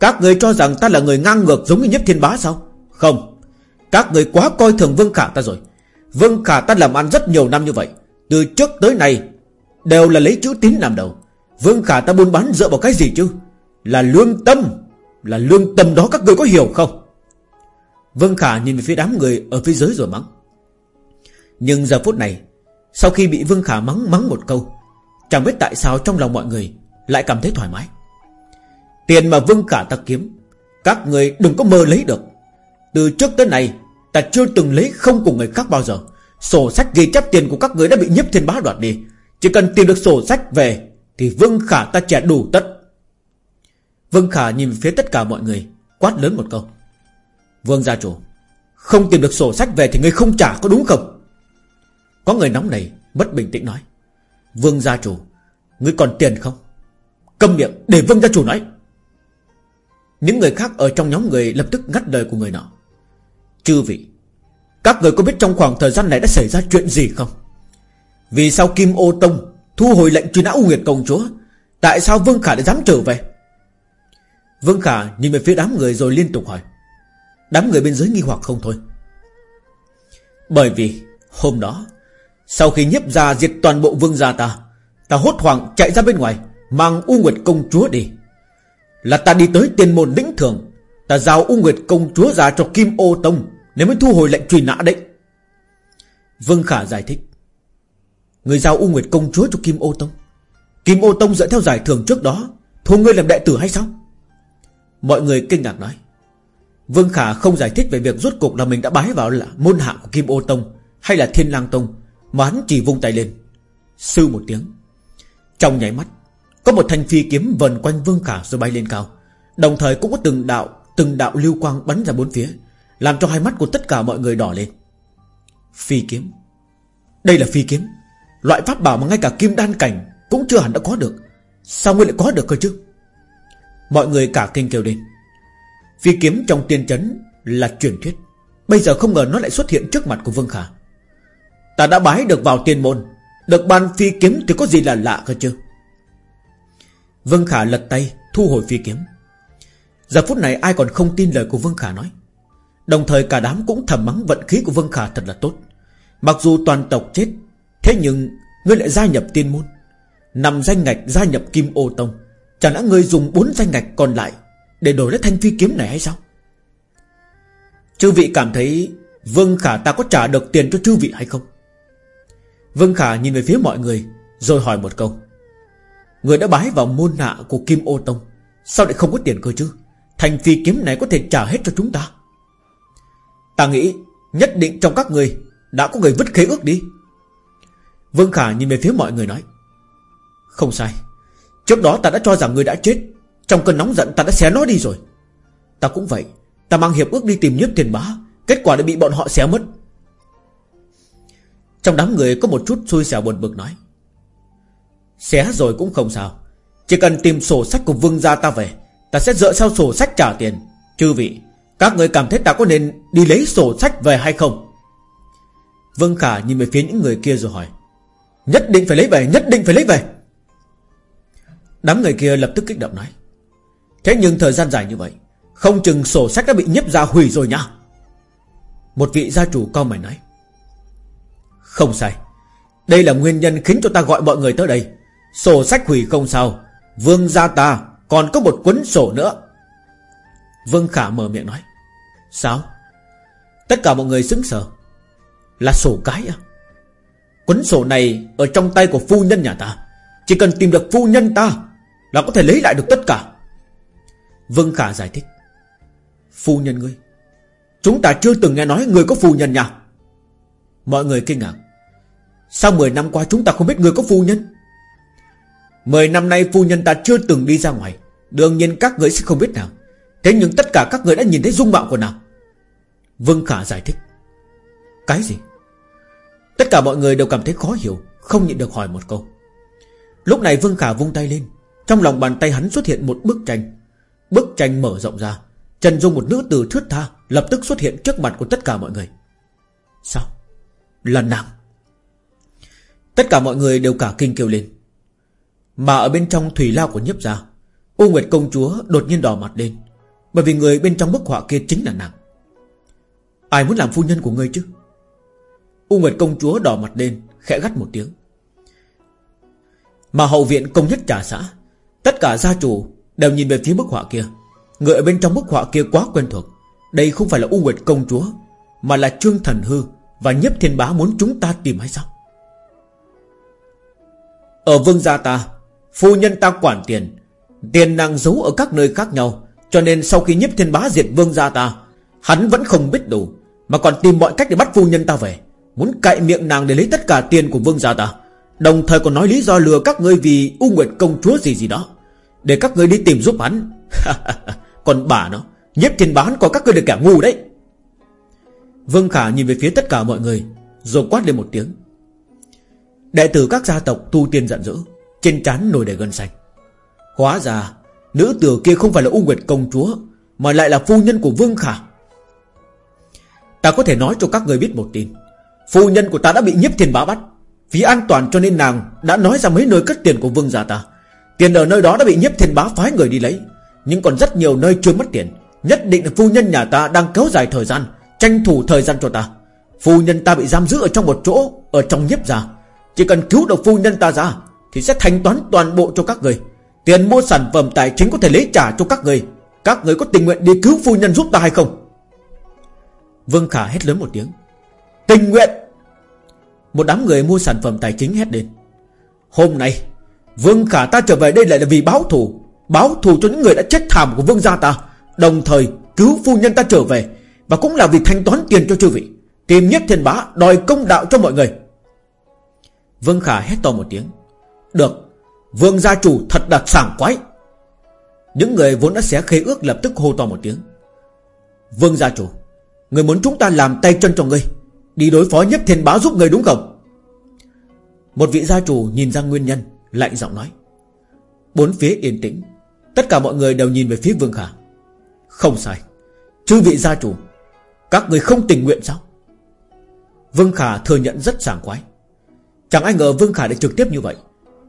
Các người cho rằng ta là người ngang ngược giống như nhất thiên bá sao? Không, Các người quá coi thường Vương Khả ta rồi. Vương Khả ta làm ăn rất nhiều năm như vậy. Từ trước tới nay, Đều là lấy chữ tín làm đầu. Vương Khả ta buôn bán dựa vào cái gì chứ? Là lương tâm, Là lương tâm đó các người có hiểu không? Vương Khả nhìn về phía đám người Ở phía dưới rồi mắng. Nhưng giờ phút này, Sau khi bị Vương Khả mắng mắng một câu, Chẳng biết tại sao trong lòng mọi người Lại cảm thấy thoải mái. Tiền mà Vương Khả ta kiếm, Các người đừng có mơ lấy được. Từ trước tới nay Ta chưa từng lấy không của người khác bao giờ. Sổ sách ghi chép tiền của các người đã bị nhiếp thiên bá đoạt đi. Chỉ cần tìm được sổ sách về, Thì Vương Khả ta trả đủ tất. Vương Khả nhìn phía tất cả mọi người, Quát lớn một câu. Vương gia chủ, Không tìm được sổ sách về thì ngươi không trả, có đúng không? Có người nóng này Mất bình tĩnh nói. Vương gia chủ Ngươi còn tiền không? Câm miệng để vương gia chủ nói. Những người khác ở trong nhóm người Lập tức ngắt lời của người nọ. Chư vị. Các người có biết trong khoảng thời gian này đã xảy ra chuyện gì không? Vì sao Kim Ô Tông Thu hồi lệnh truy nã U Nguyệt Công Chúa, Tại sao Vương Khả lại dám trở về? Vương Khả nhìn về phía đám người rồi liên tục hỏi. Đám người bên dưới nghi hoặc không thôi. Bởi vì Hôm đó, Sau khi nhiếp ra diệt toàn bộ vương gia ta Ta hốt hoảng chạy ra bên ngoài, Mang U Nguyệt công chúa đi. Là ta đi tới tiền môn lĩnh thường Ta giao U Nguyệt công chúa ra cho Kim Ô Tông nếu mới thu hồi lệnh truy nã đấy. Vương Khả giải thích. Người giao U Nguyệt công chúa cho Kim Ô Tông. Kim Ô Tông dẫn theo giải thưởng trước đó. Thu ngươi làm đệ tử hay sao? Mọi người kinh ngạc nói. Vương Khả không giải thích về việc rốt cục là mình đã bái vào là môn hạ của Kim Ô Tông Hay là Thiên Lang Tông, Mà hắn chỉ vung tay lên. Sư một tiếng. Trong nháy mắt, Có một thanh phi kiếm vần quanh Vương Khả rồi bay lên cao. Đồng thời cũng có từng đạo Từng đạo lưu quang bắn ra bốn phía. Làm cho hai mắt của tất cả mọi người đỏ lên. Phi kiếm. Đây là phi kiếm. Loại pháp bảo mà ngay cả kim đan cảnh Cũng chưa hẳn đã có được. Sao ngươi lại có được cơ chứ? Mọi người cả kinh kêu lên. Phi kiếm trong tiên chấn là truyền thuyết. Bây giờ không ngờ nó lại xuất hiện trước mặt của Vương Khả. Ta đã bái được vào tiên môn. Được ban phi kiếm thì có gì là lạ cơ chứ? Vương Khả lật tay, Thu hồi phi kiếm. Giờ phút này ai còn không tin lời của Vương Khả nói? Đồng thời cả đám cũng thầm mắng vận khí của Vương Khả thật là tốt. Mặc dù toàn tộc chết, Thế nhưng Ngươi lại gia nhập tiên môn. Nằm danh ngạch gia nhập Kim Ô Tông, Chẳng lẽ ngươi dùng bốn danh ngạch còn lại Để đổi lấy thanh phi kiếm này hay sao? Chư vị cảm thấy Vương Khả ta có trả được tiền cho chư vị hay không? Vương Khả nhìn về phía mọi người, Rồi hỏi một câu. Người đã bái vào môn hạ của Kim Ô Tông, Sao lại không có tiền cơ chứ? Thành phi kiếm này có thể trả hết cho chúng ta. Ta nghĩ Nhất định trong các người Đã có người vứt khế ước đi. Vương Khả nhìn về phía mọi người nói, Không sai. Trước đó ta đã cho rằng người đã chết. Trong cơn nóng giận ta đã xé nó đi rồi. Ta cũng vậy. Ta mang hiệp ước đi tìm nhiếp tiền bá. Kết quả đã bị bọn họ xé mất. Trong đám người có một chút xui xẻo buồn bực nói, Xé rồi cũng không sao. Chỉ cần tìm sổ sách của vương gia ta về, Ta sẽ dựa theo sổ sách trả tiền. Chư vị. Các người cảm thấy ta có nên đi lấy sổ sách về hay không? Vương Khả nhìn về phía những người kia rồi hỏi. Nhất định phải lấy về, Nhất định phải lấy về. Đám người kia lập tức kích động nói. Thế nhưng thời gian dài như vậy, Không chừng sổ sách đã bị nhấp ra hủy rồi nhá. Một vị gia chủ cao mày nói. Không sai. Đây là nguyên nhân khiến cho ta gọi mọi người tới đây. Sổ sách hủy không sao. Vương gia ta còn có một cuốn sổ nữa. Vương Khả mở miệng nói. Sao? Tất cả mọi người xứng sở. Là sổ cái à? Cuốn sổ này ở trong tay của phu nhân nhà ta. Chỉ cần tìm được phu nhân ta Là có thể lấy lại được tất cả. Vương Khả giải thích. Phu nhân ngươi, Chúng ta chưa từng nghe nói người có phu nhân nhà Mọi người kinh ngạc. Sao 10 năm qua chúng ta không biết người có phu nhân. 10 năm nay phu nhân ta chưa từng đi ra ngoài. Đương nhiên các người sẽ không biết nào. Thế nhưng tất cả các người đã nhìn thấy dung mạo của nàng. Vương Khả giải thích. Cái gì? Tất cả mọi người đều cảm thấy khó hiểu, Không nhịn được hỏi một câu. Lúc này Vương Khả vung tay lên. Trong lòng bàn tay hắn xuất hiện một bức tranh. Bức tranh mở rộng ra. Trần Dung một nữ tử thướt tha, Lập tức xuất hiện trước mặt của tất cả mọi người. Sao? Là nàng. Tất cả mọi người đều cả kinh kêu lên. Mà ở bên trong thủy lao của nhiếp gia, U Nguyệt công chúa đột nhiên đỏ mặt lên. Bởi vì người bên trong bức họa kia chính là nàng. Ai muốn làm phu nhân của ngươi chứ? U Nguyệt công chúa đỏ mặt lên, Khẽ gắt một tiếng. Mà hậu viện công nhất trà xã, Tất cả gia chủ đều nhìn về phía bức họa kia. Người ở bên trong bức họa kia quá quen thuộc. Đây không phải là U Nguyệt công chúa, Mà là Trương Thần Hư Và Nhếp Thiên Bá muốn chúng ta tìm hay sao? Ở vương gia ta, Phu nhân ta quản tiền Tiền nàng giấu ở các nơi khác nhau cho nên sau khi Nhếp Thiên Bá diệt vương gia ta, Hắn vẫn không biết đủ, Mà còn tìm mọi cách để bắt phu nhân ta về. Muốn cậy miệng nàng để lấy tất cả tiền của vương gia ta. Đồng thời còn nói lý do lừa các ngươi vì U Nguyệt công chúa gì gì đó. Để các ngươi đi tìm giúp hắn. Còn bà nó, Nhiếp thiên bán có các ngươi được cả ngu đấy. Vương Khả nhìn về phía tất cả mọi người, Rồi quát lên một tiếng. Đệ tử các gia tộc tu tiên giận dữ, Trên trán nổi đầy gân xanh. Hóa ra Nữ tử kia không phải là U Nguyệt công chúa, Mà lại là phu nhân của Vương Khả. Ta có thể nói cho các người biết một tin. Phu nhân của ta đã bị nhiếp thiên bá bắt. Vì an toàn cho nên nàng Đã nói ra mấy nơi cất tiền của vương gia ta. Tiền ở nơi đó đã bị nhiếp thiên bá phái người đi lấy. Nhưng còn rất nhiều nơi chưa mất tiền. Nhất định là phu nhân nhà ta đang kéo dài thời gian, Tranh thủ thời gian cho ta. Phu nhân ta bị giam giữ ở trong một chỗ, Ở trong nhiếp gia. Chỉ cần cứu được phu nhân ta ra, Thì sẽ thanh toán toàn bộ cho các người. Tiền mua sản phẩm tài chính có thể lấy trả cho các người. Các người có tình nguyện đi cứu phu nhân giúp ta hay không? Vương Khả hét lớn một tiếng. Tình nguyện! Một đám người mua sản phẩm tài chính hét lên. Hôm nay, Vương Khả ta trở về đây lại là vì báo thù. Báo thù cho những người đã chết thảm của vương gia ta. Đồng thời, cứu phu nhân ta trở về. Và cũng là vì thanh toán tiền cho chư vị. Tìm nhất thiên bá, đòi công đạo cho mọi người. Vương Khả hét to một tiếng. Được Vương gia chủ thật đặt sảng quái. Những người vốn đã xé khế ước lập tức hô to một tiếng. Vương gia chủ, Người muốn chúng ta làm tay chân cho ngươi, Đi đối phó nhất thiên bá giúp người đúng không? Một vị gia chủ nhìn ra nguyên nhân, Lạnh giọng nói. Bốn phía yên tĩnh, Tất cả mọi người đều nhìn về phía Vương Khả. Không sai, Chư vị gia chủ, Các người không tình nguyện sao? Vương Khả thừa nhận rất sảng khoái Chẳng ai ngờ Vương Khả lại trực tiếp như vậy.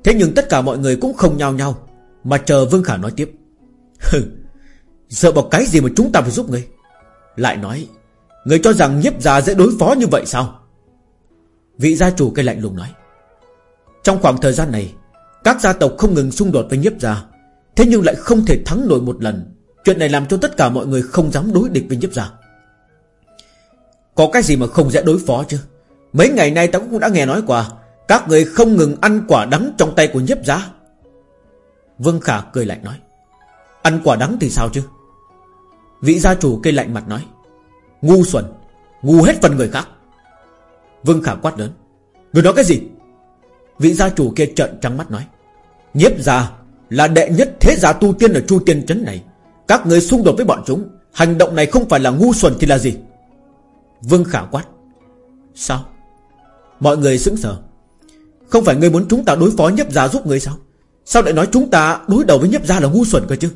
Thế nhưng tất cả mọi người cũng không nhao nhao, Mà chờ Vương Khả nói tiếp. Hừ Sợ bọc cái gì mà chúng ta phải giúp ngươi Lại nói, Người cho rằng nhiếp gia dễ đối phó như vậy sao? Vị gia chủ cây lạnh lùng nói. Trong khoảng thời gian này, Các gia tộc không ngừng xung đột với nhiếp gia Thế nhưng lại không thể thắng nổi một lần. Chuyện này làm cho tất cả mọi người không dám đối địch với nhiếp gia Có cái gì mà không dễ đối phó chứ? Mấy ngày nay ta cũng đã nghe nói qua các người không ngừng ăn quả đắng trong tay của nhiếp gia Vương Khả cười lạnh nói, Ăn quả đắng thì sao chứ? Vị gia chủ cây lạnh mặt nói, Ngu xuẩn, Ngu hết phần người khác. Vương Khả quát lớn, Người nói cái gì? Vị gia chủ kia trợn trắng mắt nói, Nhiếp gia là đệ nhất thế gia tu tiên ở Chu Tiên Trấn này. Các người xung đột với bọn chúng, Hành động này không phải là ngu xuẩn thì là gì? Vương Khả quát, Sao? Mọi người sững sờ. Không phải ngươi muốn chúng ta đối phó Nhấp gia giúp ngươi sao? Sao lại nói chúng ta đối đầu với Nhấp gia là ngu xuẩn cơ chứ?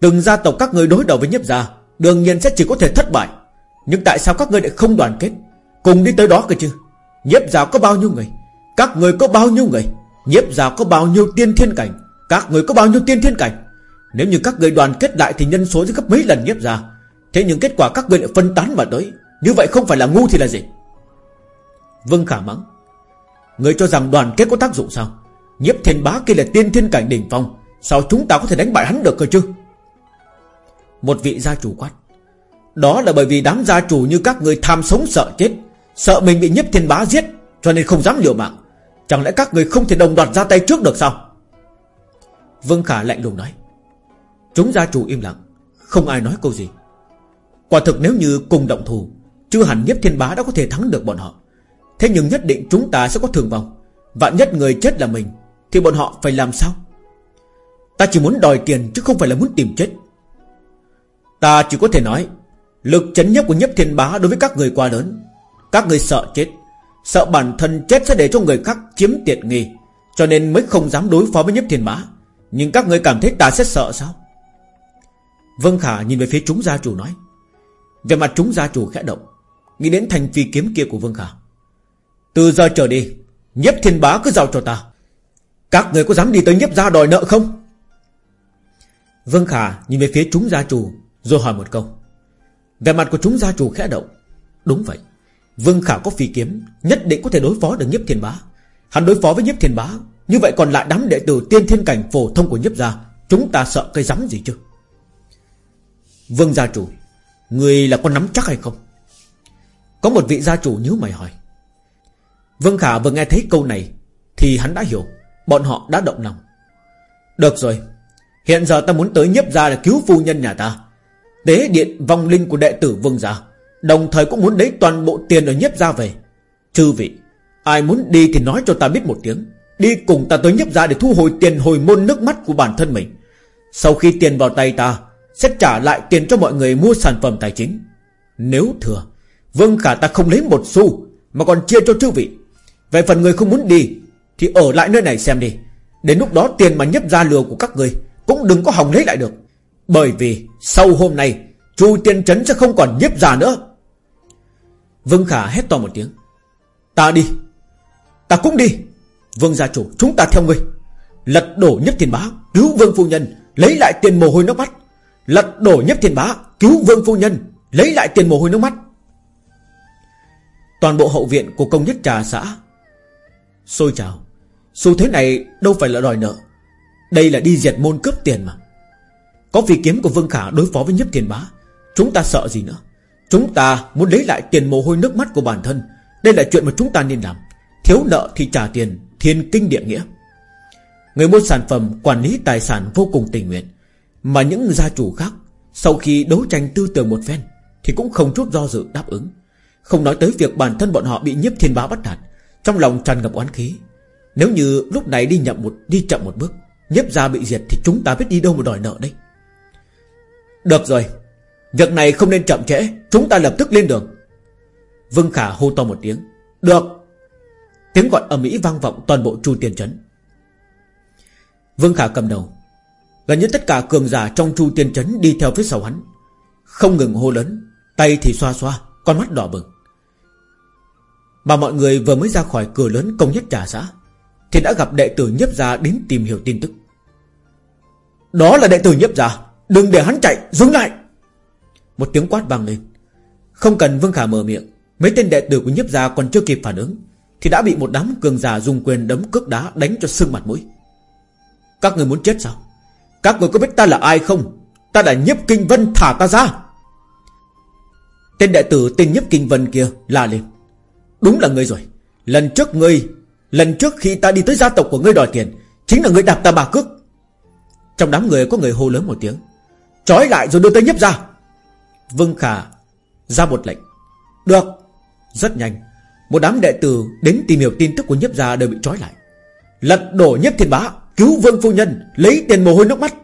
Từng gia tộc các người đối đầu với Nhấp gia Đương nhiên sẽ chỉ có thể thất bại. Nhưng tại sao các ngươi lại không đoàn kết? Cùng đi tới đó cơ chứ? Nhiếp Gia có bao nhiêu người? Các người có bao nhiêu người? Nhiếp Gia có bao nhiêu tiên thiên cảnh? Các người có bao nhiêu tiên thiên cảnh? Nếu như các người đoàn kết lại thì nhân số sẽ gấp mấy lần nhiếp Gia. Thế nhưng kết quả các người lại phân tán mà tới. Như vậy không phải là ngu thì là gì? Vâng khả mắng. Người cho rằng đoàn kết có tác dụng sao? Nhiếp thiên bá kia là tiên thiên cảnh đỉnh phong, Sao chúng ta có thể đánh bại hắn được cơ chứ? Một vị gia chủ quát. Đó là bởi vì đám gia chủ như các người tham sống sợ chết, Sợ mình bị nhiếp thiên bá giết, Cho nên không dám liều mạng. Chẳng lẽ các người không thể đồng đoạt ra tay trước được sao? Vương Khả lạnh lùng nói. Chúng gia chủ im lặng, Không ai nói câu gì. Quả thực nếu như cùng động thù Chưa hẳn nhiếp thiên bá đã có thể thắng được bọn họ. Thế nhưng nhất định chúng ta sẽ có thương vong. Vạn nhất người chết là mình, Thì bọn họ phải làm sao? Ta chỉ muốn đòi tiền chứ không phải là muốn tìm chết. Ta chỉ có thể nói, Lực chấn nhấp của nhấp thiên bá đối với các người quá lớn, Các người sợ chết, Sợ bản thân chết sẽ để cho người khác chiếm tiện nghi, Cho nên mới không dám đối phó với nhấp thiên bá. Nhưng các người cảm thấy ta sẽ sợ sao? Vân Khả nhìn về phía chúng gia chủ nói. Về mặt chúng gia chủ khẽ động, Nghĩ đến thành phi kiếm kia của Vương Khả. Từ giờ trở đi Nhếp thiên bá cứ giao cho ta. Các người có dám đi tới nhiếp gia đòi nợ không? Vương Khả nhìn về phía chúng gia chủ, Rồi hỏi một câu. Về mặt của chúng gia chủ khẽ động. Đúng vậy, Vương Khả có phi kiếm, Nhất định có thể đối phó được nhiếp thiên bá. Hắn đối phó với nhiếp thiên bá, Như vậy còn lại đám đệ tử tiên thiên cảnh phổ thông của nhiếp gia, Chúng ta sợ cây rắm gì chứ? Vương gia chủ, Người là con nắm chắc hay không? Có một vị gia chủ nhớ mày hỏi. Vương Khả vừa nghe thấy câu này Thì hắn đã hiểu, Bọn họ đã động lòng. Được rồi, Hiện giờ ta muốn tới nhiếp gia để cứu phu nhân nhà ta. Tế điện vong linh của đệ tử Vương gia, Đồng thời cũng muốn lấy toàn bộ tiền ở nhiếp gia về. Chư vị, Ai muốn đi thì nói cho ta biết một tiếng. Đi cùng ta tới nhiếp gia để thu hồi tiền hồi môn nước mắt của bản thân mình. Sau khi tiền vào tay ta, Sẽ trả lại tiền cho mọi người mua sản phẩm tài chính. Nếu thừa, Vương Khả ta không lấy một xu, Mà còn chia cho chư vị. Về phần người không muốn đi, Thì ở lại nơi này xem đi. Đến lúc đó tiền mà nhấp ra lừa của các người Cũng đừng có hòng lấy lại được. Bởi vì sau hôm nay, Chu tiên trấn sẽ không còn nhếp già nữa. Vương Khả hét to một tiếng. Ta đi. Ta cũng đi. Vương gia chủ, chúng ta theo ngươi. Lật đổ nhất thiên bá, Cứu vương phu nhân, Lấy lại tiền mồ hôi nước mắt. Lật đổ nhất thiên bá, Cứu vương phu nhân, Lấy lại tiền mồ hôi nước mắt. Toàn bộ hậu viện của công nhất trà xã Xôi trào Xu thế này đâu phải là đòi nợ. Đây là đi diệt môn cướp tiền mà. Có vì kiếm của Vương Khả đối phó với nhất thiên bá, Chúng ta sợ gì nữa? Chúng ta muốn lấy lại tiền mồ hôi nước mắt của bản thân. Đây là chuyện mà chúng ta nên làm. Thiếu nợ thì trả tiền, Thiên kinh địa nghĩa. Người mua sản phẩm, quản lý tài sản vô cùng tình nguyện. Mà những gia chủ khác, Sau khi đấu tranh tư tưởng một phen, Thì cũng không chút do dự đáp ứng. Không nói tới việc bản thân bọn họ bị nhiếp thiên bá bắt nạt. Trong lòng tràn ngập oán khí. Nếu như lúc này đi nhậm một, đi chậm một bước nhếp ra bị diệt thì chúng ta biết đi đâu mà đòi nợ đây Được rồi, Việc này không nên chậm trễ, Chúng ta lập tức lên đường. Vương Khả hô to một tiếng. Được. Tiếng gọi ầm ĩ vang vọng toàn bộ chu tiền trấn. Vương Khả cầm đầu. Gần như tất cả cường giả trong chu tiên trấn Đi theo phía sau hắn. Không ngừng hô lớn, Tay thì xoa xoa, Con mắt đỏ bừng. Mà mọi người vừa mới ra khỏi cửa lớn công nhất trà xã Thì đã gặp đệ tử nhấp gia đến tìm hiểu tin tức. Đó là đệ tử nhấp gia, Đừng để hắn chạy, dừng lại! Một tiếng quát vang lên. Không cần Vương Khả mở miệng, Mấy tên đệ tử của nhấp gia còn chưa kịp phản ứng, thì đã bị một đám cường giả dùng quyền đấm cước đá Đánh cho sưng mặt mũi. Các người muốn chết sao? Các người có biết ta là ai không? Ta là nhiếp kinh vân thả ta ra! Tên đệ tử tên nhiếp kinh vân kia la lên. Đúng là ngươi rồi. Lần trước ngươi, Lần trước khi ta đi tới gia tộc của ngươi đòi tiền, Chính là ngươi đạp ta bà cước. Trong đám người có người hô lớn một tiếng. Trói lại rồi đưa tới nhấp ra Vương Khả ra một lệnh. Được. Rất nhanh. Một đám đệ tử đến tìm hiểu tin tức của nhấp gia đều bị trói lại. Lật đổ nhấp thiên bá, Cứu vương phu nhân, Lấy tiền mồ hôi nước mắt.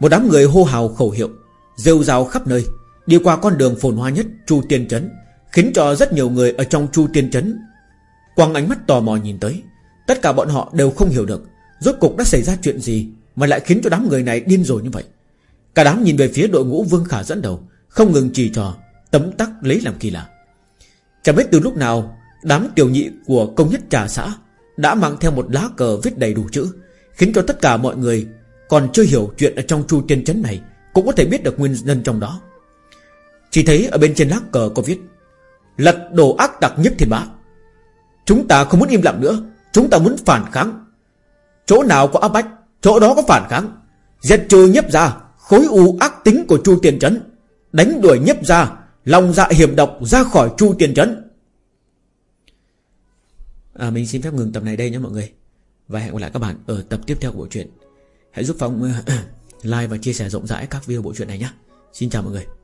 Một đám người hô hào khẩu hiệu, Rêu rào khắp nơi, Đi qua con đường phồn hoa nhất, Chu Tiên Trấn. Khiến cho rất nhiều người ở trong Chu Tiên Trấn. Quang ánh mắt tò mò nhìn tới, Tất cả bọn họ đều không hiểu được Rốt cục đã xảy ra chuyện gì Mà lại khiến cho đám người này điên rồi như vậy. Cả đám nhìn về phía đội ngũ Vương Khả dẫn đầu, Không ngừng trì trò, Tấm tắc lấy làm kỳ lạ. Chẳng biết từ lúc nào, Đám tiểu nhị của công nhất trà xã Đã mang theo một lá cờ viết đầy đủ chữ, Khiến cho tất cả mọi người Còn chưa hiểu chuyện ở trong chu tiên chấn này Cũng có thể biết được nguyên nhân trong đó. Chỉ thấy ở bên trên lá cờ có viết Lật đổ ác tặc nhất thiên bá. Chúng ta không muốn im lặng nữa. Chúng ta muốn phản kháng. Chỗ nào có áp bách Chỗ đó có phản kháng. Diệt trừ nhấp ra Khối u ác tính của chu tiền chấn Đánh đuổi nhấp ra Lòng dạ hiểm độc ra khỏi chu tiền trấn. À, Mình xin phép ngừng tập này đây nhé mọi người. Và hẹn gặp lại các bạn ở tập tiếp theo của bộ truyện. Hãy giúp Phong like và chia sẻ rộng rãi các video bộ truyện này nhé. Xin chào mọi người.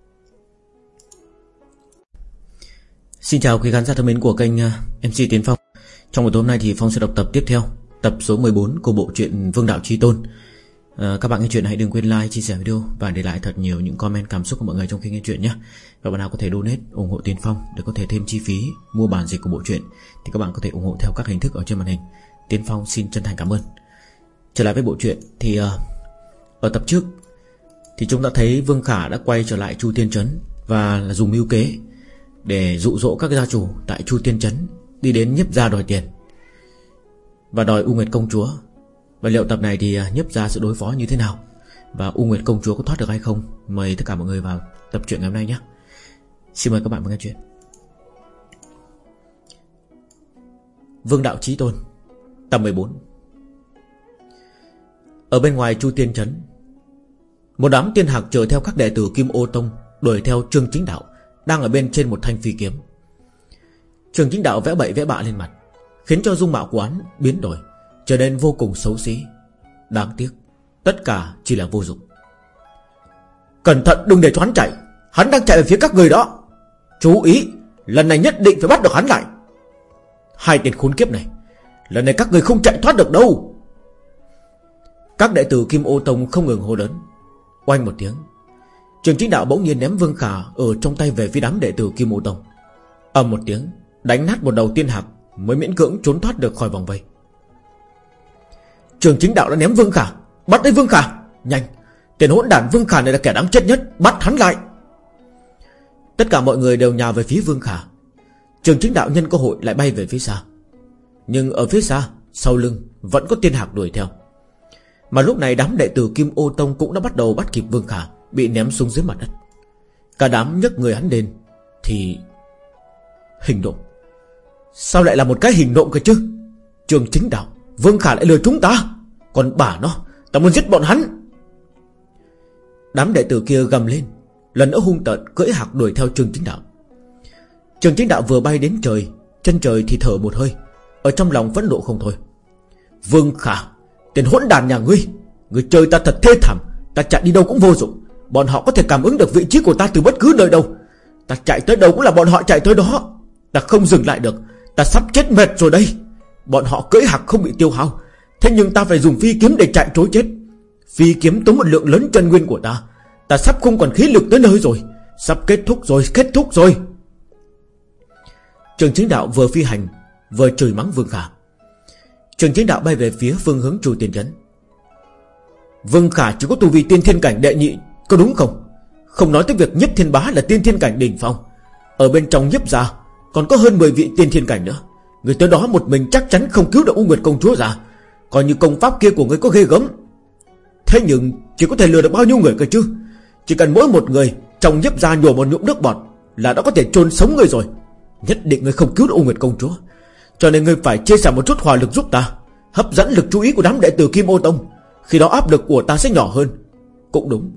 Xin chào quý khán giả thân mến của kênh à, MC Tiến Phong. Trong buổi tối hôm nay thì Phong sẽ đọc tập tiếp theo Tập số 14 của bộ truyện Vương Đạo Chi Tôn. À, Các bạn nghe chuyện hãy đừng quên like, chia sẻ video Và để lại thật nhiều những comment cảm xúc của mọi người trong khi nghe chuyện nhé. Và bạn nào có thể donate ủng hộ Tiến Phong Để có thể thêm chi phí mua bản dịch của bộ truyện Thì các bạn có thể ủng hộ theo các hình thức ở trên màn hình. Tiến Phong xin chân thành cảm ơn. Trở lại với bộ truyện Thì uh, ở tập trước Thì chúng ta thấy Vương Khả đã quay trở lại Chu Tiên Trấn Và là dùng mưu kế. Để dụ dỗ các gia chủ tại Chu Tiên Trấn Đi đến nhếp gia đòi tiền. Và đòi U Nguyệt Công Chúa. Và liệu tập này thì à, nhấp sẽ đối phó như thế nào? Và U Nguyệt Công Chúa có thoát được hay không? Mời tất cả mọi người vào tập truyện ngày hôm nay nhé. Xin mời các bạn vào nghe chuyện. Vương Đạo Chí Tôn Tập 14 Ở bên ngoài Chu Tiên Trấn Một đám tiên hạc chờ theo các đệ tử Kim Ô Tông Đuổi theo Trương Chính Đạo. Đang ở bên trên một thanh phi kiếm. Trường Chính Đạo vẽ bậy vẽ bạ lên mặt, Khiến cho dung mạo của hắn biến đổi, Trở nên vô cùng xấu xí. Đáng tiếc, Tất cả chỉ là vô dụng. Cẩn thận đừng để cho hắn chạy, Hắn đang chạy về phía các người đó. Chú ý, Lần này nhất định phải bắt được hắn lại. Hai tên khốn kiếp này, Lần này các người không chạy thoát được đâu. Các đệ tử Kim Ô Tông không ngừng hô lớn, Oanh một tiếng Trường chính đạo bỗng nhiên ném Vương Khả Ở trong tay về phía đám đệ tử Kim Ô Tông. Âm một tiếng, Đánh nát một đầu tiên hạc Mới miễn cưỡng trốn thoát được khỏi vòng vây. Trường chính đạo đã ném Vương Khả, Bắt lấy Vương Khả. Nhanh Tiền hỗn đản Vương Khả này là kẻ đáng chết nhất, Bắt hắn lại. Tất cả mọi người đều nhào về phía Vương Khả. Trường chính đạo nhân cơ hội lại bay về phía xa. Nhưng ở phía xa, Sau lưng vẫn có tiên hạc đuổi theo. Mà lúc này đám đệ tử Kim Ô Tông Cũng đã bắt đầu bắt kịp Vương Khả. Bị ném xuống dưới mặt đất. Cả đám nhấc người hắn lên Thì Hình động Sao lại là một cái hình nộm cơ chứ? Trường chính đạo, Vương Khả lại lừa chúng ta. Còn bà nó, Ta muốn giết bọn hắn. Đám đệ tử kia gầm lên, Lần nữa hung tợn, cưỡi hạc đuổi theo trường chính đạo. Trường chính đạo vừa bay đến trời, Chân trời thì thở một hơi, Ở trong lòng vẫn nộ không thôi. Vương Khả Tiền hỗn đàn nhà ngươi Ngươi chơi ta thật thê thảm, Ta chạy đi đâu cũng vô dụng. Bọn họ có thể cảm ứng được vị trí của ta từ bất cứ nơi đâu. Ta chạy tới đâu cũng là bọn họ chạy tới đó. Ta không dừng lại được. Ta sắp chết mệt rồi đây. Bọn họ cưỡi hạc không bị tiêu hao. Thế nhưng ta phải dùng phi kiếm để chạy trối chết. Phi kiếm tốn một lượng lớn chân nguyên của ta. Ta sắp không còn khí lực tới nơi rồi. Sắp kết thúc rồi, kết thúc rồi. Trường chính đạo vừa phi hành, Vừa chửi mắng Vương Khả. Trường chính đạo bay về phía phương hướng Chu Tiên Trấn Vương Khả chỉ có tu vi tiên thiên cảnh đệ nhị có đúng không? Không nói tới việc nhất thiên bá là tiên thiên cảnh đỉnh phong. Ở bên trong nhấp ra còn có hơn 10 vị tiên thiên cảnh nữa. Người tới đó một mình chắc chắn không cứu được U Nguyệt công chúa ra coi như công pháp kia của người có ghê gớm. Thế nhưng, Chỉ có thể lừa được bao nhiêu người cơ chứ? Chỉ cần mỗi một người Trong nhấp ra nhổ một nhụm nước bọt Là đã có thể chôn sống người rồi. Nhất định người không cứu được U Nguyệt công chúa. Cho nên người phải chia sẻ một chút hòa lực giúp ta, Hấp dẫn lực chú ý của đám đệ tử Kim Ô Tông. Khi đó áp lực của ta sẽ nhỏ hơn. Cũng đúng.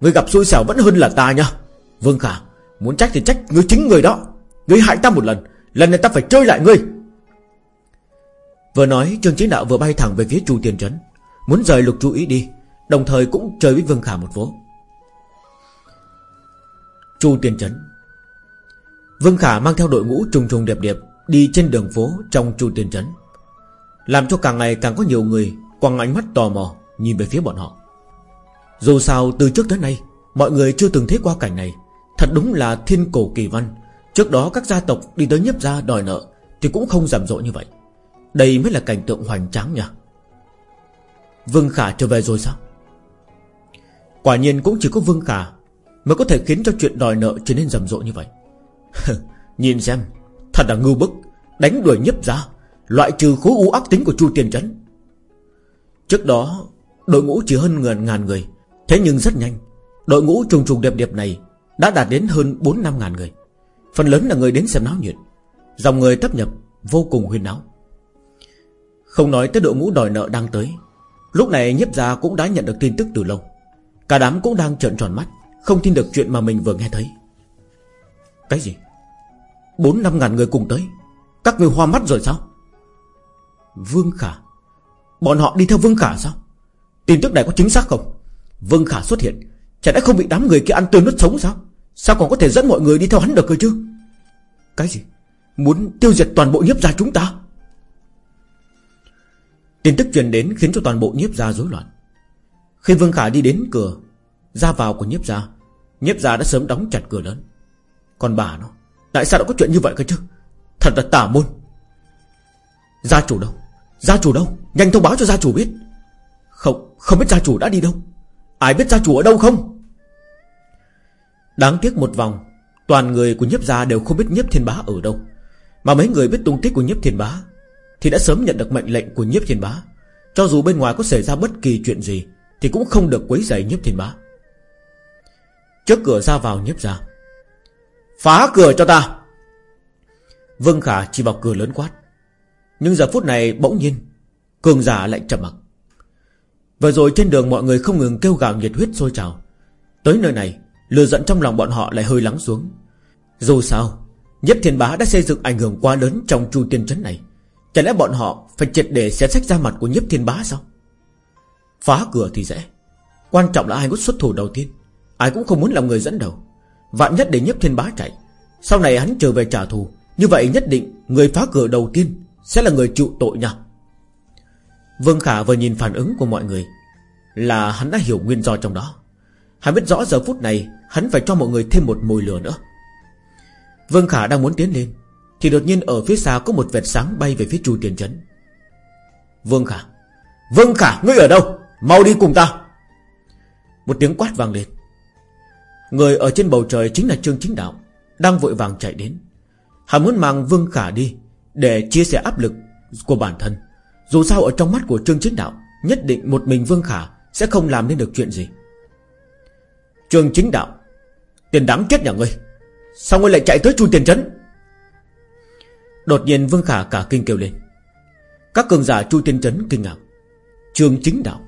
Người gặp xui xẻo vẫn hơn là ta nha Vương Khả, Muốn trách thì trách người chính người đó. Người hại ta một lần Lần này ta phải chơi lại ngươi. Vừa nói, Trương Chí Đạo vừa bay thẳng về phía Chu Tiên Trấn, Muốn rời lục chú ý đi, Đồng thời cũng chơi với Vương Khả một vố. Chu Tiên Trấn. Vương Khả mang theo đội ngũ trùng trùng đẹp đẹp Đi trên đường phố trong Chu Tiên Trấn, Làm cho càng ngày càng có nhiều người Quăng ánh mắt tò mò Nhìn về phía bọn họ. Dù sao từ trước tới nay Mọi người chưa từng thấy qua cảnh này. Thật đúng là thiên cổ kỳ văn. Trước đó các gia tộc đi tới nhếp gia đòi nợ Thì cũng không rầm rộ như vậy. Đây mới là cảnh tượng hoành tráng nhỉ? Vương Khả trở về rồi sao? Quả nhiên cũng chỉ có Vương Khả Mới có thể khiến cho chuyện đòi nợ trở nên rầm rộ như vậy. Nhìn xem Thật là ngưu bức. Đánh đuổi nhếp ra Loại trừ khối u ác tính của Chu Tiền Trấn Trước đó Đội ngũ chỉ hơn ngàn, ngàn người Thế nhưng rất nhanh, Đội ngũ trùng trùng đẹp đẹp này Đã đạt đến hơn 4 năm ngàn người. Phần lớn là người đến xem náo nhiệt, Dòng người tấp nhập vô cùng huyên náo. Không nói tới đội ngũ đòi nợ đang tới, Lúc này nhiếp gia cũng đã nhận được tin tức từ lâu. Cả đám cũng đang trợn tròn mắt, Không tin được chuyện mà mình vừa nghe thấy. Cái gì? Bốn năm ngàn người cùng tới? Các người hoa mắt rồi sao? Vương Khả. Bọn họ đi theo Vương Khả sao? Tin tức này có chính xác không? Vương Khả xuất hiện. Chả đã không bị đám người kia ăn tươi nuốt sống sao? Sao còn có thể dẫn mọi người đi theo hắn được cơ chứ? Cái gì? Muốn tiêu diệt toàn bộ nhiếp gia chúng ta? Tin tức truyền đến khiến cho toàn bộ nhiếp gia rối loạn. Khi Vương Khả đi đến cửa, Ra vào của nhiếp gia Nhiếp gia đã sớm đóng chặt cửa lớn. Còn bà nó, Tại sao đã có chuyện như vậy cơ chứ? Thật là tả môn. Gia chủ đâu? Gia chủ đâu? Nhanh thông báo cho gia chủ biết. Không Không biết gia chủ đã đi đâu. Ai biết gia chủ ở đâu không? Đáng tiếc một vòng Toàn người của nhiếp gia đều không biết nhiếp thiên bá ở đâu. Mà mấy người biết tung tích của nhiếp thiên bá Thì đã sớm nhận được mệnh lệnh của nhiếp thiên bá. Cho dù bên ngoài có xảy ra bất kỳ chuyện gì Thì cũng không được quấy rầy nhiếp thiên bá. Trước cửa ra vào nhiếp Gia, Phá cửa cho ta! Vương Khả chỉ vào cửa lớn quát. Nhưng giờ phút này bỗng nhiên Cường giả lại trầm mặc. Vừa rồi trên đường mọi người không ngừng kêu gào nhiệt huyết sôi trào. Tới nơi này Lừa giận trong lòng bọn họ lại hơi lắng xuống. Dù sao, Nhất Thiên Bá đã xây dựng ảnh hưởng quá lớn trong chu tiên trấn này. Chả lẽ bọn họ Phải triệt để xé sách ra mặt của Nhất Thiên Bá sao? Phá cửa thì dễ. Quan trọng là ai có xuất thủ đầu tiên. Ai cũng không muốn làm người dẫn đầu. Vạn nhất để Nhất Thiên Bá chạy, Sau này hắn trở về trả thù. Như vậy nhất định người phá cửa đầu tiên Sẽ là người chịu tội nha. Vương Khả vừa nhìn phản ứng của mọi người, Là hắn đã hiểu nguyên do trong đó. Hắn biết rõ giờ phút này, Hắn phải cho mọi người thêm một mồi lửa nữa. Vương Khả đang muốn tiến lên, Thì đột nhiên ở phía xa có một vệt sáng bay về phía Chu Tiền Trấn Vương Khả Vương Khả, ngươi ở đâu? Mau đi cùng ta. Một tiếng quát vang lên. Người ở trên bầu trời chính là Trương Chính Đạo, Đang vội vàng chạy đến. Hắn muốn mang Vương Khả đi Để chia sẻ áp lực của bản thân. Dù sao ở trong mắt của Trương Chính Đạo, Nhất định một mình Vương Khả Sẽ không làm nên được chuyện gì. Trương Chính Đạo, Tiền đáng chết nhà ngươi, Sao ngươi lại chạy tới chu tiền trấn Đột nhiên Vương Khả cả kinh kêu lên. Các cường giả chu tiền trấn kinh ngạc. Trương Chính Đạo,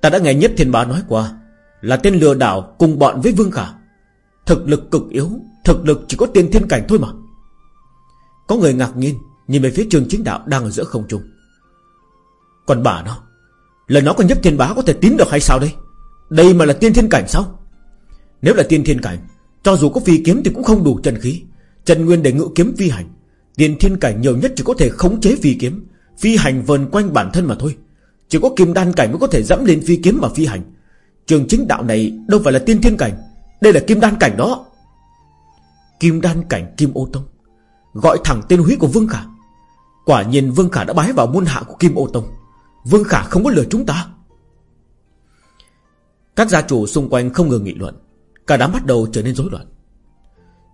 Ta đã nghe nhất thiên bá nói qua Là tên lừa đảo cùng bọn với Vương Khả. Thực lực cực yếu, Thực lực chỉ có tiên thiên cảnh thôi mà. Có người ngạc nhiên Nhìn về phía trường chính đạo đang ở giữa không trung. Còn bà nó, Lời nó của nhấp thiên bá có thể tín được hay sao đây? Đây mà là tiên thiên cảnh sao? Nếu là tiên thiên cảnh, Cho dù có phi kiếm thì cũng không đủ chân khí. Trần Nguyên để ngự kiếm phi hành. Tiên thiên cảnh nhiều nhất chỉ có thể khống chế phi kiếm. Phi hành vần quanh bản thân mà thôi. Chỉ có kim đan cảnh mới có thể dẫm lên phi kiếm mà phi hành. Trường chính đạo này đâu phải là tiên thiên cảnh. Đây là kim đan cảnh đó. Kim đan cảnh kim ô tông. Gọi thẳng tên húy của Vương Khả. Quả nhiên Vương Khả đã bái vào môn hạ của Kim Ô Tông. Vương Khả không có lừa chúng ta. Các gia chủ xung quanh không ngừng nghị luận, Cả đám bắt đầu trở nên rối loạn.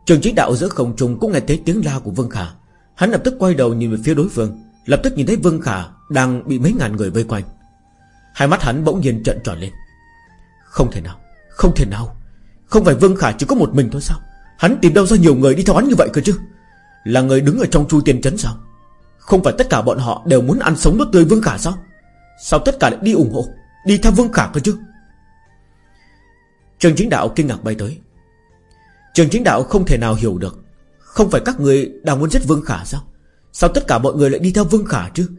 Trường chính đạo giữa không trung cũng nghe thấy tiếng la của Vương Khả. Hắn lập tức quay đầu nhìn về phía đối phương, Lập tức nhìn thấy Vương Khả Đang bị mấy ngàn người vây quanh. Hai mắt hắn bỗng nhiên trận tròn lên. Không thể nào, Không thể nào. Không phải Vương Khả chỉ có một mình thôi sao? Hắn tìm đâu ra nhiều người đi theo hắn như vậy cơ chứ? Là người đứng ở trong chu tiên trấn sao? Không phải tất cả bọn họ đều muốn ăn sống đốt tươi Vương Khả sao? Sao tất cả lại đi ủng hộ Đi theo Vương Khả cơ chứ? Trường chính đạo kinh ngạc bay tới. Trường chính đạo không thể nào hiểu được Không phải các người đang muốn giết Vương Khả sao? Sao tất cả mọi người lại đi theo Vương Khả chứ?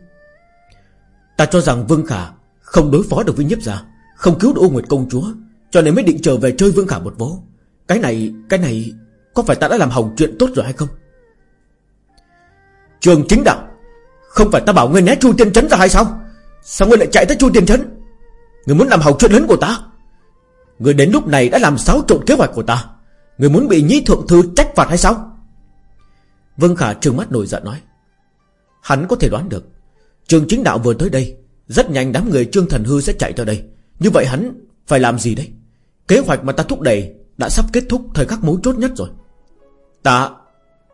Ta cho rằng Vương Khả Không đối phó được với nhiếp gia Không cứu được ô Nguyệt Công Chúa Cho nên mới định trở về chơi Vương Khả một vố. Cái này, cái này Có phải ta đã làm hỏng chuyện tốt rồi hay không? Trường chính đạo Không phải ta bảo ngươi né chu tiên trấn ra hay sao? Sao ngươi lại chạy tới chu tiền trấn Ngươi muốn làm hỏng chuyện lớn của ta? Ngươi đến lúc này đã làm xáo trộn kế hoạch của ta. Ngươi muốn bị nhĩ thượng thư trách phạt hay sao? Vương Khả trừng mắt nổi giận nói. Hắn có thể đoán được. Trường chính đạo vừa tới đây, Rất nhanh đám người Trương Thần Hư sẽ chạy tới đây. Như vậy hắn phải làm gì đấy? Kế hoạch mà ta thúc đẩy Đã sắp kết thúc thời khắc mấu chốt nhất rồi. Ta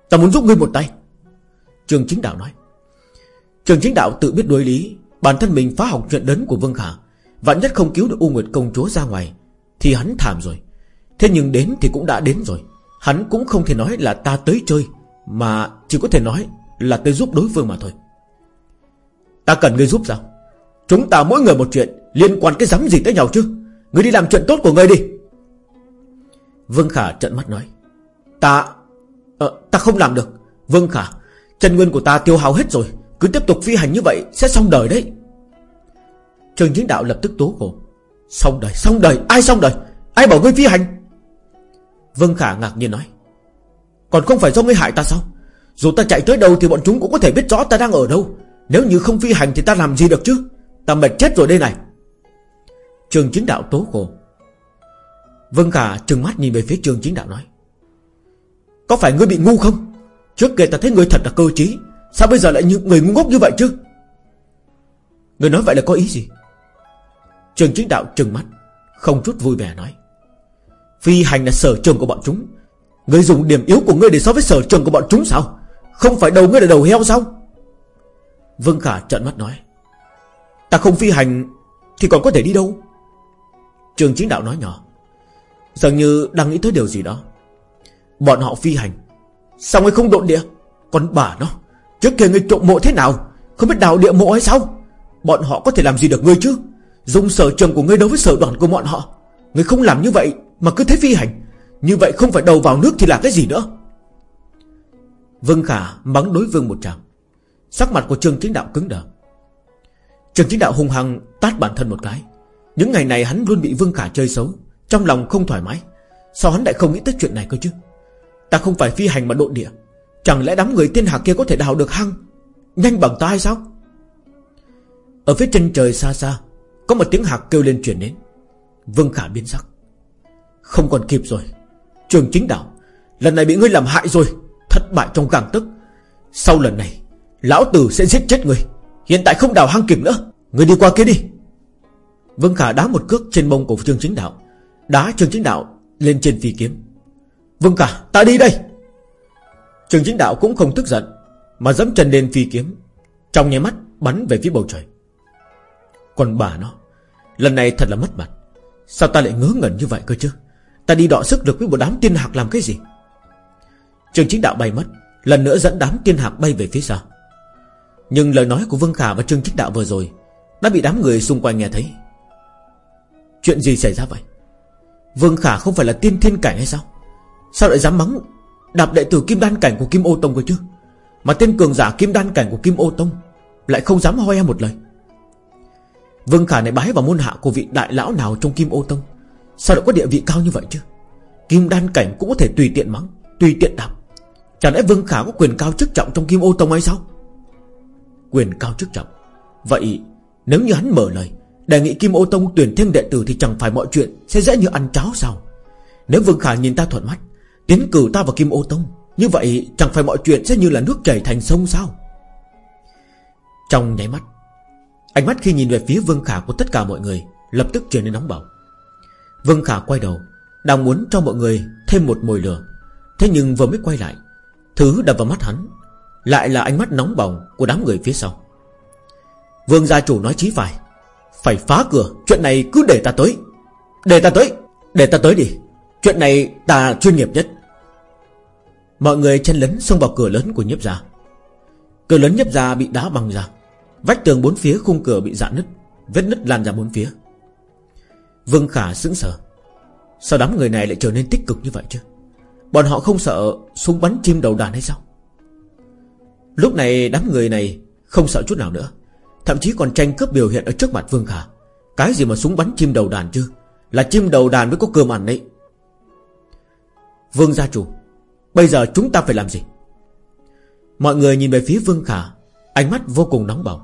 Ta muốn giúp ngươi một tay. Trường chính đạo nói. Trường chính đạo tự biết đối lý. Bản thân mình phá hỏng chuyện lớn của Vương Khả Vạn nhất không cứu được U Nguyệt công chúa ra ngoài Thì hắn thảm rồi. Thế nhưng đến thì cũng đã đến rồi. Hắn cũng không thể nói là ta tới chơi Mà chỉ có thể nói là tới giúp đối phương mà thôi. Ta cần ngươi giúp sao? Chúng ta mỗi người một chuyện Liên quan cái dám gì tới nhau chứ? Ngươi đi làm chuyện tốt của ngươi đi. Vương Khả trận mắt nói. Ta ờ, Ta không làm được. Vương Khả Chân nguyên của ta tiêu hao hết rồi. Cứ tiếp tục phi hành như vậy sẽ xong đời đấy. Trường chiến đạo lập tức tố khổ. Xong đời, xong đời, ai xong đời? Ai bảo ngươi phi hành? Vân Khả ngạc nhiên nói. Còn không phải do ngươi hại ta sao? Dù ta chạy tới đâu thì bọn chúng cũng có thể biết rõ ta đang ở đâu. Nếu như không phi hành thì ta làm gì được chứ? Ta mệt chết rồi đây này. Trường chiến đạo tố khổ. Vân Khả trừng mắt nhìn về phía trường chiến đạo nói. Có phải ngươi bị ngu không? Trước kia ta thấy ngươi thật là cơ trí Sao bây giờ lại như người ngu ngốc như vậy chứ? Người nói vậy là có ý gì? Trường chính đạo trừng mắt, Không chút vui vẻ nói. Phi hành là sở trường của bọn chúng. Người dùng điểm yếu của ngươi để so với sở trường của bọn chúng sao? Không phải đầu ngươi là đầu heo sao? Vương Khả trợn mắt nói. Ta không phi hành Thì còn có thể đi đâu? Trường chính đạo nói nhỏ. Dường như đang nghĩ tới điều gì đó. Bọn họ phi hành. Sao ngươi không độn địa? Còn bà nó. Trước kia ngươi trộm mộ thế nào? Không biết đào địa mộ hay sao? Bọn họ có thể làm gì được ngươi chứ? Dùng sở trường của ngươi đối với sở đoàn của bọn họ. Ngươi không làm như vậy Mà cứ thế phi hành. Như vậy không phải đầu vào nước thì là cái gì nữa? Vương Khả mắng đối vương một tràng. Sắc mặt của Trương Chính Đạo cứng đờ. Trương Chính Đạo hung hăng tát bản thân một cái. Những ngày này hắn luôn bị Vương Khả chơi xấu, Trong lòng không thoải mái. Sao hắn lại không nghĩ tới chuyện này cơ chứ? Ta không phải phi hành mà độ địa. Chẳng lẽ đám người tiên hạc kia có thể đào được hang Nhanh bằng ta hay sao? Ở phía trên trời xa xa, Có một tiếng hạc kêu lên chuyển đến. Vương Khả biến sắc. Không còn kịp rồi. Trường chính đạo, Lần này bị ngươi làm hại rồi, Thất bại trong càng tức. Sau lần này, Lão tử sẽ giết chết ngươi. Hiện tại không đào hang kịp nữa. Ngươi đi qua kia đi. Vương Khả đá một cước trên mông của Trương Chính Đạo, Đá Trương Chính Đạo lên trên phi kiếm. Vương Khả, ta đi đây. Trương Chính Đạo cũng không tức giận, Mà dẫm chân lên phi kiếm, Trong nháy mắt bắn về phía bầu trời. Còn bà nó, Lần này thật là mất mặt. Sao ta lại ngớ ngẩn như vậy cơ chứ? Ta đi đọ sức được với một đám tiên hạc làm cái gì? Trường chính đạo bay mất, Lần nữa dẫn đám tiên hạc bay về phía sau. Nhưng lời nói của Vương Khả và Trương Chính Đạo vừa rồi Đã bị đám người xung quanh nghe thấy. Chuyện gì xảy ra vậy? Vương Khả không phải là tiên thiên cảnh hay sao? Sao lại dám mắng Đạp đệ tử kim đan cảnh của Kim Ô Tông cơ chứ? Mà tên cường giả kim đan cảnh của Kim Ô Tông Lại không dám hoi một lời. Vương Khả này bái vào môn hạ của vị đại lão nào trong Kim Ô Tông? Sao lại có địa vị cao như vậy chứ? Kim đan cảnh cũng có thể tùy tiện mắng, Tùy tiện đạp. Chẳng lẽ Vương Khả có quyền cao chức trọng trong Kim Ô Tông hay sao? Quyền cao chức trọng? Vậy nếu như hắn mở lời, Đề nghị Kim Ô Tông tuyển thêm đệ tử Thì chẳng phải mọi chuyện sẽ dễ như ăn cháo sao? Nếu Vương Khả nhìn ta thuận mắt Tiến cử ta vào Kim Ô Tông. Như vậy, chẳng phải mọi chuyện sẽ như là nước chảy thành sông sao? Trong nháy mắt, Ánh mắt khi nhìn về phía Vương Khả của tất cả mọi người, Lập tức trở nên nóng bỏng. Vương Khả quay đầu, Đang muốn cho mọi người thêm một mồi lửa. Thế nhưng vừa mới quay lại, Thứ đập vào mắt hắn Lại là ánh mắt nóng bỏng của đám người phía sau. Vương gia chủ nói chí phải Phải phá cửa, Chuyện này cứ để ta tới. Để ta tới, Để ta tới đi. Chuyện này ta chuyên nghiệp nhất. Mọi người chen lấn xông vào cửa lớn của nhiếp gia. Cửa lớn nhiếp gia bị đá băng ra. Vách tường bốn phía khung cửa bị dạn nứt, Vết nứt lan ra bốn phía. Vương Khả sững sờ. Sao đám người này lại trở nên tích cực như vậy chứ? Bọn họ không sợ súng bắn chim đầu đàn hay sao? Lúc này đám người này Không sợ chút nào nữa. Thậm chí còn tranh cướp biểu hiện ở trước mặt Vương Khả. Cái gì mà súng bắn chim đầu đàn chứ? Là chim đầu đàn mới có cơm ăn đấy. Vương gia chủ Bây giờ chúng ta phải làm gì? Mọi người nhìn về phía Vương Khả, Ánh mắt vô cùng nóng bỏng.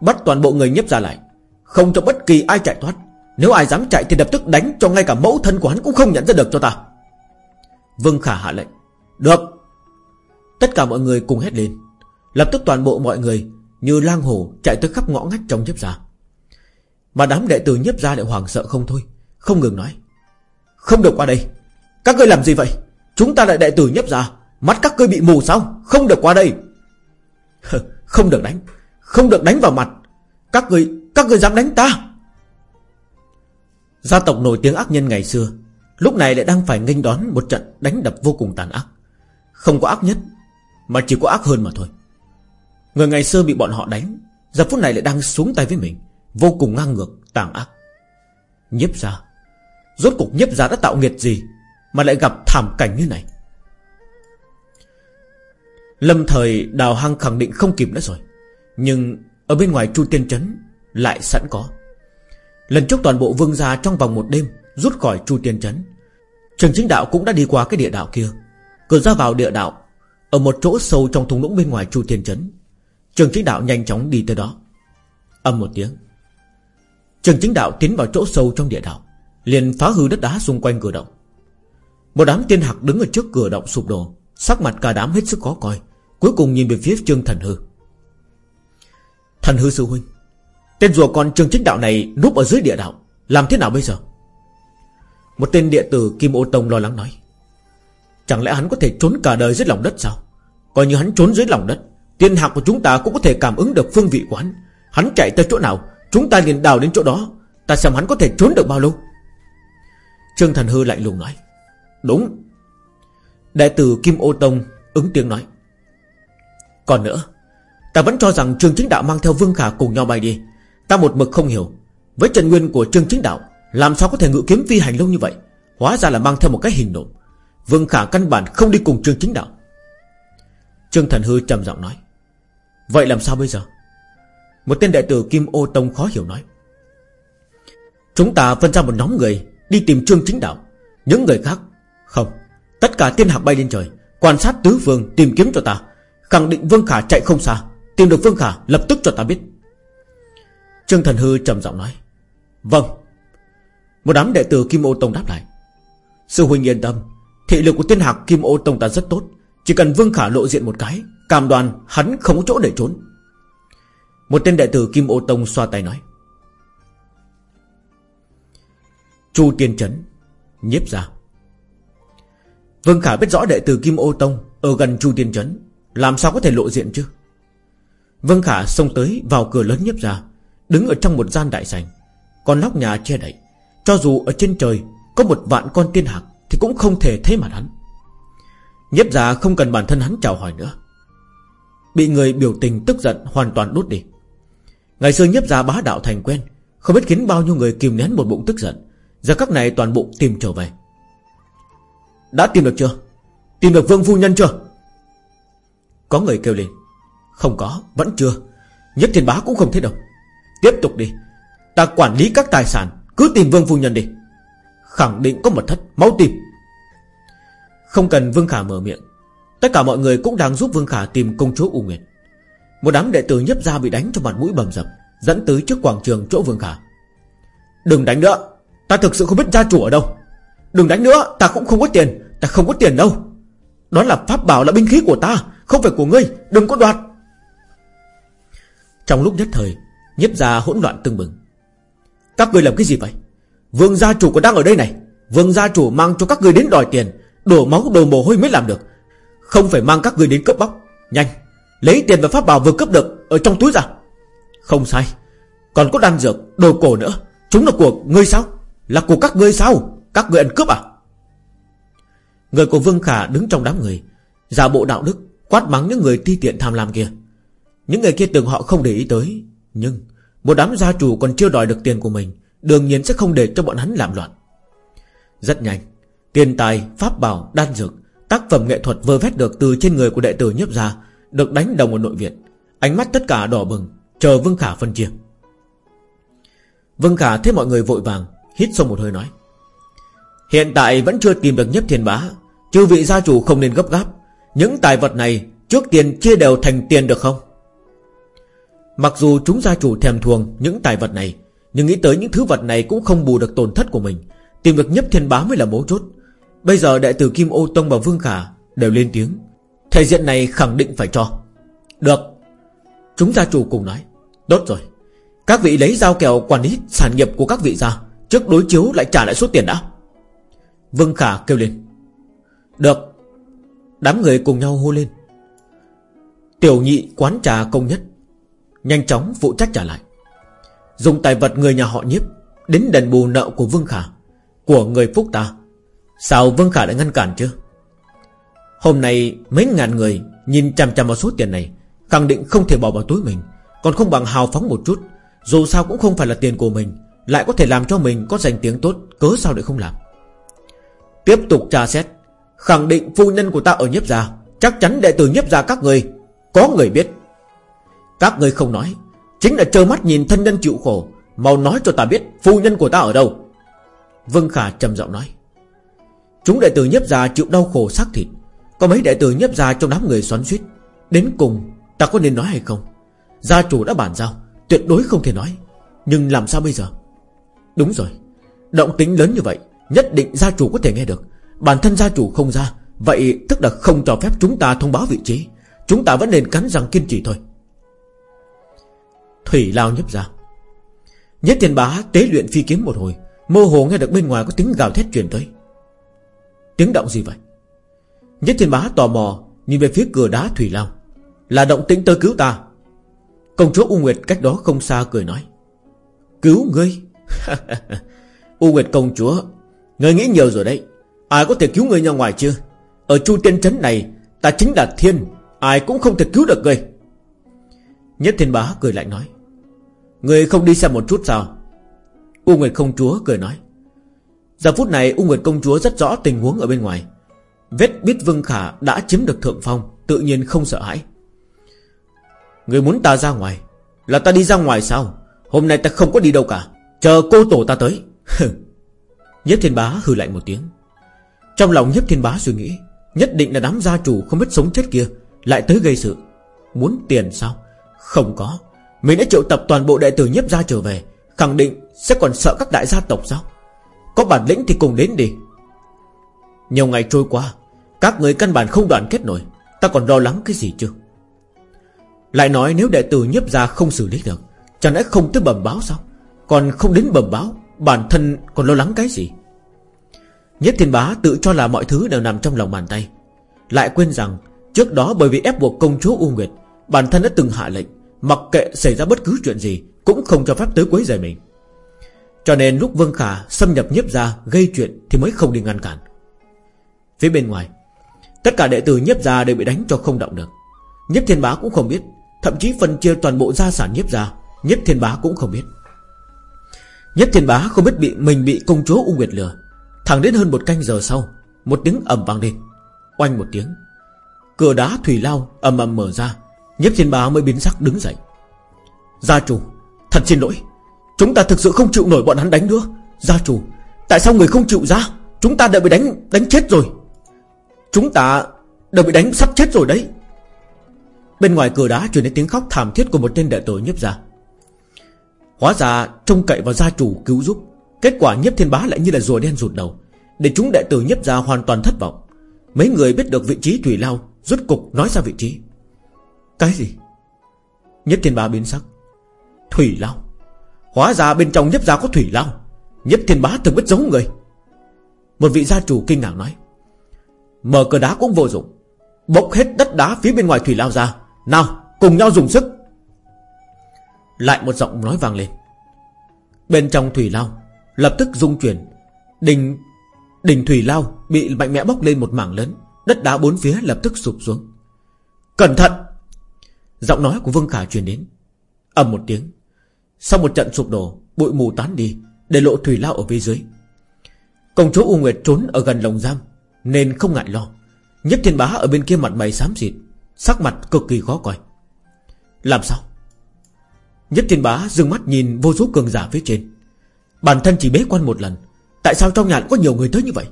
Bắt toàn bộ người nhếp ra lại, Không cho bất kỳ ai chạy thoát. Nếu ai dám chạy thì lập tức đánh cho ngay cả mẫu thân của hắn cũng không nhận ra được cho ta. Vương Khả hạ lệnh, Được. Tất cả mọi người cùng hét lên. Lập tức toàn bộ mọi người Như lang hổ chạy tới khắp ngõ ngách trong nhếp ra. Mà đám đệ tử nhếp ra lại hoảng sợ không thôi, Không ngừng nói, Không được qua đây. Các ngươi làm gì vậy? Chúng ta lại đệ tử nhấp ra Mắt các ngươi bị mù sao? Không được qua đây. Không được đánh. Không được đánh vào mặt. Các ngươi Các ngươi dám đánh ta. Gia tộc nổi tiếng ác nhân ngày xưa Lúc này lại đang phải nghênh đón Một trận đánh đập vô cùng tàn ác. Không có ác nhất Mà chỉ có ác hơn mà thôi. Người ngày xưa bị bọn họ đánh Giờ phút này lại đang xuống tay với mình Vô cùng ngang ngược, tàn ác. Nhiếp ra Rốt cục nhiếp ra đã tạo nghiệt gì? Mà lại gặp thảm cảnh như này. Lâm thời, đào hang khẳng định không kịp nữa rồi, Nhưng ở bên ngoài Chu Tiên Trấn Lại sẵn có. Lần trước toàn bộ vương gia trong vòng một đêm Rút khỏi Chu Tiên Trấn, Trường chính đạo cũng đã đi qua cái địa đạo kia Cửa ra vào địa đạo, Ở một chỗ sâu trong thung lũng bên ngoài Chu Tiên Trấn. Trường chính đạo nhanh chóng đi tới đó. Âm một tiếng, Trường chính đạo tiến vào chỗ sâu trong địa đạo, Liền phá hư đất đá xung quanh cửa động. Một đám tiên hạc đứng ở trước cửa động sụp đổ. Sắc mặt cả đám hết sức khó coi. Cuối cùng nhìn về phía Trương Thần Hư. Thần Hư sư huynh, Tên rùa con Trương Chính Đạo này núp ở dưới địa đạo, Làm thế nào bây giờ? Một tên địa tử Kim Ô Tông lo lắng nói. Chẳng lẽ hắn có thể trốn cả đời dưới lòng đất sao? Coi như hắn trốn dưới lòng đất, Tiên hạc của chúng ta cũng có thể cảm ứng được phương vị quán Hắn chạy tới chỗ nào, Chúng ta liền đào đến chỗ đó. Ta xem hắn có thể trốn được bao lâu. Trương Thần Hư lạnh lùng nói. Đúng. Đại tử Kim Ô Tông ứng tiếng nói. Còn nữa, Ta vẫn cho rằng Trương Chính Đạo mang theo Vương Khả cùng nhau bay đi. Ta một mực không hiểu, Với trần nguyên của Trương Chính Đạo, Làm sao có thể ngự kiếm phi hành lâu như vậy? Hóa ra là mang theo một cái hình nộm. Vương Khả căn bản không đi cùng Trương Chính Đạo. Trương Thần Hư trầm giọng nói. Vậy làm sao bây giờ? Một tên đệ tử Kim Ô Tông khó hiểu nói. Chúng ta phân ra một nhóm người Đi tìm Trương Chính Đạo. Những người khác không, Tất cả tiên hạc bay lên trời, Quan sát tứ phương tìm kiếm cho ta. Khẳng định Vương Khả chạy không xa, Tìm được Vương Khả lập tức cho ta biết. Trương Thần Hư trầm giọng nói Vâng. Một đám đệ tử Kim Ô Tông đáp lại, Sư huynh yên tâm, Thị lực của tiên hạc Kim Ô Tông ta rất tốt, Chỉ cần Vương Khả lộ diện một cái, Cam đoàn hắn không có chỗ để trốn. Một tên đệ tử Kim Ô Tông xoa tay nói, Chu Tiên Trấn, Nhiếp ra Vương Khả biết rõ đệ tử Kim Ô Tông Ở gần Chu Tiên Trấn, Làm sao có thể lộ diện chứ? Vương Khả xông tới, vào cửa lớn nhấp ra, Đứng ở trong một gian đại sảnh Còn nóc nhà che đậy, Cho dù ở trên trời Có một vạn con tiên hạc Thì cũng không thể thấy mặt hắn. Nhếp ra không cần bản thân hắn chào hỏi nữa. Bị người biểu tình tức giận Hoàn toàn đốt đi. Ngày xưa nhếp ra bá đạo thành quen, Không biết khiến bao nhiêu người kìm nén một bụng tức giận, Giờ các này toàn bộ tìm trở về. Đã tìm được chưa? Tìm được vương phu nhân chưa? Có người kêu lên. Không có, vẫn chưa. Nhất thiên bá cũng không thấy đâu. Tiếp tục đi. Ta quản lý các tài sản, Cứ tìm vương phu nhân đi. Khẳng định có mật thất Máu tìm. Không cần Vương Khả mở miệng. Tất cả mọi người cũng đang giúp Vương Khả tìm công chúa U Nguyệt Một đám đệ tử nhấp ra bị đánh cho mặt mũi bầm dập Dẫn tới trước quảng trường chỗ Vương Khả. Đừng đánh nữa. Ta thực sự không biết gia chủ ở đâu. Đừng đánh nữa, Ta cũng không có tiền, Ta không có tiền đâu. Đó là pháp bảo là binh khí của ta, Không phải của ngươi, Đừng có đoạt. Trong lúc nhất thời Nhếp ra hỗn loạn tưng bừng. Các ngươi làm cái gì vậy? Vương gia chủ còn đang ở đây này. Vương gia chủ mang cho các ngươi đến đòi tiền, Đổ máu, đổ mồ hôi mới làm được. Không phải mang các ngươi đến cướp bóc. Nhanh, Lấy tiền và pháp bảo vừa cướp được Ở trong túi ra. Không sai, Còn có đan dược, Đồ cổ nữa. Chúng là của ngươi sao? Là của các ngươi sao? Các người ăn cướp à? Người của Vương Khả đứng trong đám người Giả bộ đạo đức Quát mắng những người ti tiện tham lam kia. Những người kia tưởng họ không để ý tới Nhưng Một đám gia chủ còn chưa đòi được tiền của mình Đương nhiên sẽ không để cho bọn hắn làm loạn. Rất nhanh Tiền tài, pháp bảo, đan dược Tác phẩm nghệ thuật vơ vét được từ trên người của đệ tử nhấp ra Được đánh đồng ở nội viện. Ánh mắt tất cả đỏ bừng Chờ Vương Khả phân chia. Vương Khả thấy mọi người vội vàng Hít sâu một hơi nói. Hiện tại vẫn chưa tìm được nhấp thiên bá. Chư vị gia chủ không nên gấp gáp. Những tài vật này Trước tiền chia đều thành tiền được không? Mặc dù chúng gia chủ thèm thuồng Những tài vật này, Nhưng nghĩ tới những thứ vật này cũng không bù được tổn thất của mình. Tìm được nhấp thiên bá mới là mấu chốt. Bây giờ đại tử Kim Ô Tông và Vương Khả Đều lên tiếng. Thể diện này khẳng định phải cho. Được. Chúng gia chủ cùng nói. Tốt rồi. Các vị lấy giao kèo quản lý sản nghiệp của các vị ra, Trước đối chiếu lại trả lại số tiền đã. Vương Khả kêu lên. Được. Đám người cùng nhau hô lên. Tiểu nhị quán trà công nhất. Nhanh chóng phụ trách trả lại. Dùng tài vật người nhà họ nhiếp Đến đền bù nợ của Vương Khả, Của người phúc ta. Sao Vương Khả đã ngăn cản chưa? Hôm nay mấy ngàn người Nhìn chằm chằm vào số tiền này, Khẳng định không thể bỏ vào túi mình, Còn không bằng hào phóng một chút. Dù sao cũng không phải là tiền của mình, Lại có thể làm cho mình có danh tiếng tốt, Cớ sao lại không làm? Tiếp tục tra xét, Khẳng định phu nhân của ta ở nhiếp gia. Chắc chắn đệ tử nhiếp gia các người, Có người biết. Các người không nói, Chính là trơ mắt nhìn thân nhân chịu khổ. Mau nói cho ta biết phu nhân của ta ở đâu. Vương Khả trầm giọng nói, Chúng đệ tử nhiếp gia chịu đau khổ xác thịt. Có mấy đệ tử nhiếp gia trong đám người xoắn suýt Đến cùng, ta có nên nói hay không? Gia chủ đã bàn giao, Tuyệt đối không thể nói. Nhưng làm sao bây giờ? Đúng rồi, Động tính lớn như vậy Nhất định gia chủ có thể nghe được. Bản thân gia chủ không ra, Vậy tức là không cho phép chúng ta thông báo vị trí. Chúng ta vẫn nên cắn răng kiên trì thôi. Thủy lao nhấp ra. Nhất tiền bá tế luyện phi kiếm một hồi, Mơ hồ nghe được bên ngoài có tiếng gào thét truyền tới. Tiếng động gì vậy? Nhất thiên bá tò mò, Nhìn về phía cửa đá thủy lao. Là động tĩnh tới cứu ta. Công chúa U Nguyệt cách đó không xa cười nói. Cứu ngươi? U Nguyệt công chúa người nghĩ nhiều rồi đấy. Ai có thể cứu người ra ngoài chưa? Ở Chu Tiên Trấn này, Ta chính là thiên. Ai cũng không thể cứu được ngươi Nhất thiên bá cười lạnh nói. Người không đi xem một chút sao? U Nguyệt công chúa cười nói. Giờ phút này, U Nguyệt công chúa rất rõ tình huống ở bên ngoài. Vết biết Vương Khả đã chiếm được thượng phong, Tự nhiên không sợ hãi. Người muốn ta ra ngoài, Là ta đi ra ngoài sao? Hôm nay ta không có đi đâu cả. Chờ cô tổ ta tới. Nhất thiên bá hừ lạnh một tiếng. Trong lòng nhất thiên bá suy nghĩ, Nhất định là đám gia chủ không biết sống chết kia Lại tới gây sự. Muốn tiền sao? Không có. Mình đã triệu tập toàn bộ đệ tử nhiếp gia trở về, Khẳng định sẽ còn sợ các đại gia tộc sao? Có bản lĩnh thì cùng đến đi. Nhiều ngày trôi qua, Các người căn bản không đoàn kết nổi. Ta còn lo lắng cái gì chứ? Lại nói nếu đệ tử nhiếp gia không xử lý được, Chẳng lẽ không tới bẩm báo sao? Còn không đến bẩm báo Bản thân còn lo lắng cái gì? Nhất thiên bá tự cho là mọi thứ đều nằm trong lòng bàn tay. Lại quên rằng, Trước đó bởi vì ép buộc công chúa U Nguyệt, Bản thân đã từng hạ lệnh, Mặc kệ xảy ra bất cứ chuyện gì, Cũng không cho phép tới quấy rầy mình. Cho nên lúc Vương Khả xâm nhập nhiếp ra Gây chuyện thì mới không đi ngăn cản. Phía bên ngoài, Tất cả đệ tử nhiếp gia đều bị đánh cho không động được. Nhiếp thiên bá cũng không biết, Thậm chí phân chia toàn bộ gia sản nhiếp gia, nhiếp thiên bá cũng không biết. Nhất thiên bá không biết bị mình bị công chúa U Nguyệt lừa. Thẳng đến hơn một canh giờ sau, Một tiếng ầm vang lên. Oanh một tiếng, Cửa đá thủy lao ầm ầm mở ra. Nhất thiên bá mới biến sắc đứng dậy. Gia chủ, Thật xin lỗi. Chúng ta thực sự không chịu nổi bọn hắn đánh nữa. Gia chủ, Tại sao người không chịu ra? Chúng ta đã bị đánh đánh chết rồi. Chúng ta đã bị đánh sắp chết rồi đấy. Bên ngoài cửa đá truyền đến tiếng khóc thảm thiết của một tên đệ tử nhiếp gia dạ. Hóa ra trông cậy vào gia chủ cứu giúp. Kết quả nhiếp thiên bá lại như là rùa đen rụt đầu, Để chúng đệ tử nhiếp gia hoàn toàn thất vọng. Mấy người biết được vị trí thủy lao, rốt cục nói ra vị trí. Cái gì? Nhiếp thiên bá biến sắc. Thủy lao? Hóa ra bên trong nhiếp gia có thủy lao. Nhiếp thiên bá từng biết giống người. Một vị gia chủ kinh ngạc nói. Mở cửa đá cũng vô dụng. Bốc hết đất đá phía bên ngoài thủy lao ra. Nào, cùng nhau dùng sức lại một giọng nói vang lên. Bên trong thủy lao, Lập tức rung chuyển. Đỉnh đỉnh thủy lao bị mạnh mẽ bốc lên một mảng lớn. Đất đá bốn phía lập tức sụp xuống. Cẩn thận! Giọng nói của Vương Khả truyền đến. Ầm một tiếng. Sau một trận sụp đổ, Bụi mù tán đi, Để lộ thủy lao ở phía dưới. Công chúa U Nguyệt trốn ở gần lồng giam, Nên không ngại lo. Nhất thiên bá ở bên kia mặt mày xám xịt, Sắc mặt cực kỳ khó coi. Làm sao? Nhất thiên bá dừng mắt nhìn vô số cường giả phía trên. Bản thân chỉ bế quan một lần Tại sao trong nhà có nhiều người tới như vậy?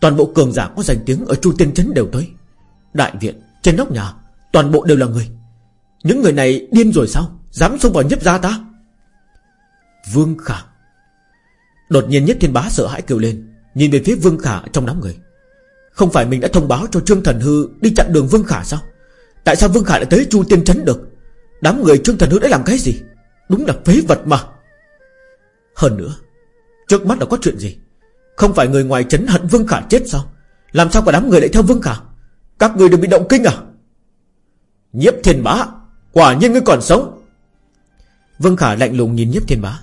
Toàn bộ cường giả có danh tiếng Ở Chu Tiên Trấn đều tới. Đại viện, trên nóc nhà Toàn bộ đều là người. Những người này điên rồi sao? Dám xông vào nhấp ra ta? Vương Khả. Đột nhiên nhất thiên bá sợ hãi kêu lên Nhìn về phía Vương Khả trong đám người. Không phải mình đã thông báo cho Trương Thần Hư Đi chặn đường Vương Khả sao? Tại sao Vương Khả lại tới Chu Tiên Trấn được? Đám người Trương Thần Hư đã làm cái gì? Đúng là phế vật mà. Hơn nữa, Trước mắt là có chuyện gì? Không phải người ngoài chấn hận Vương Khả chết sao? Làm sao cả đám người lại theo Vương Khả? Các người đều bị động kinh à? Nhiếp thiên bá Quả nhiên ngươi còn sống. Vương Khả lạnh lùng nhìn nhiếp thiên bá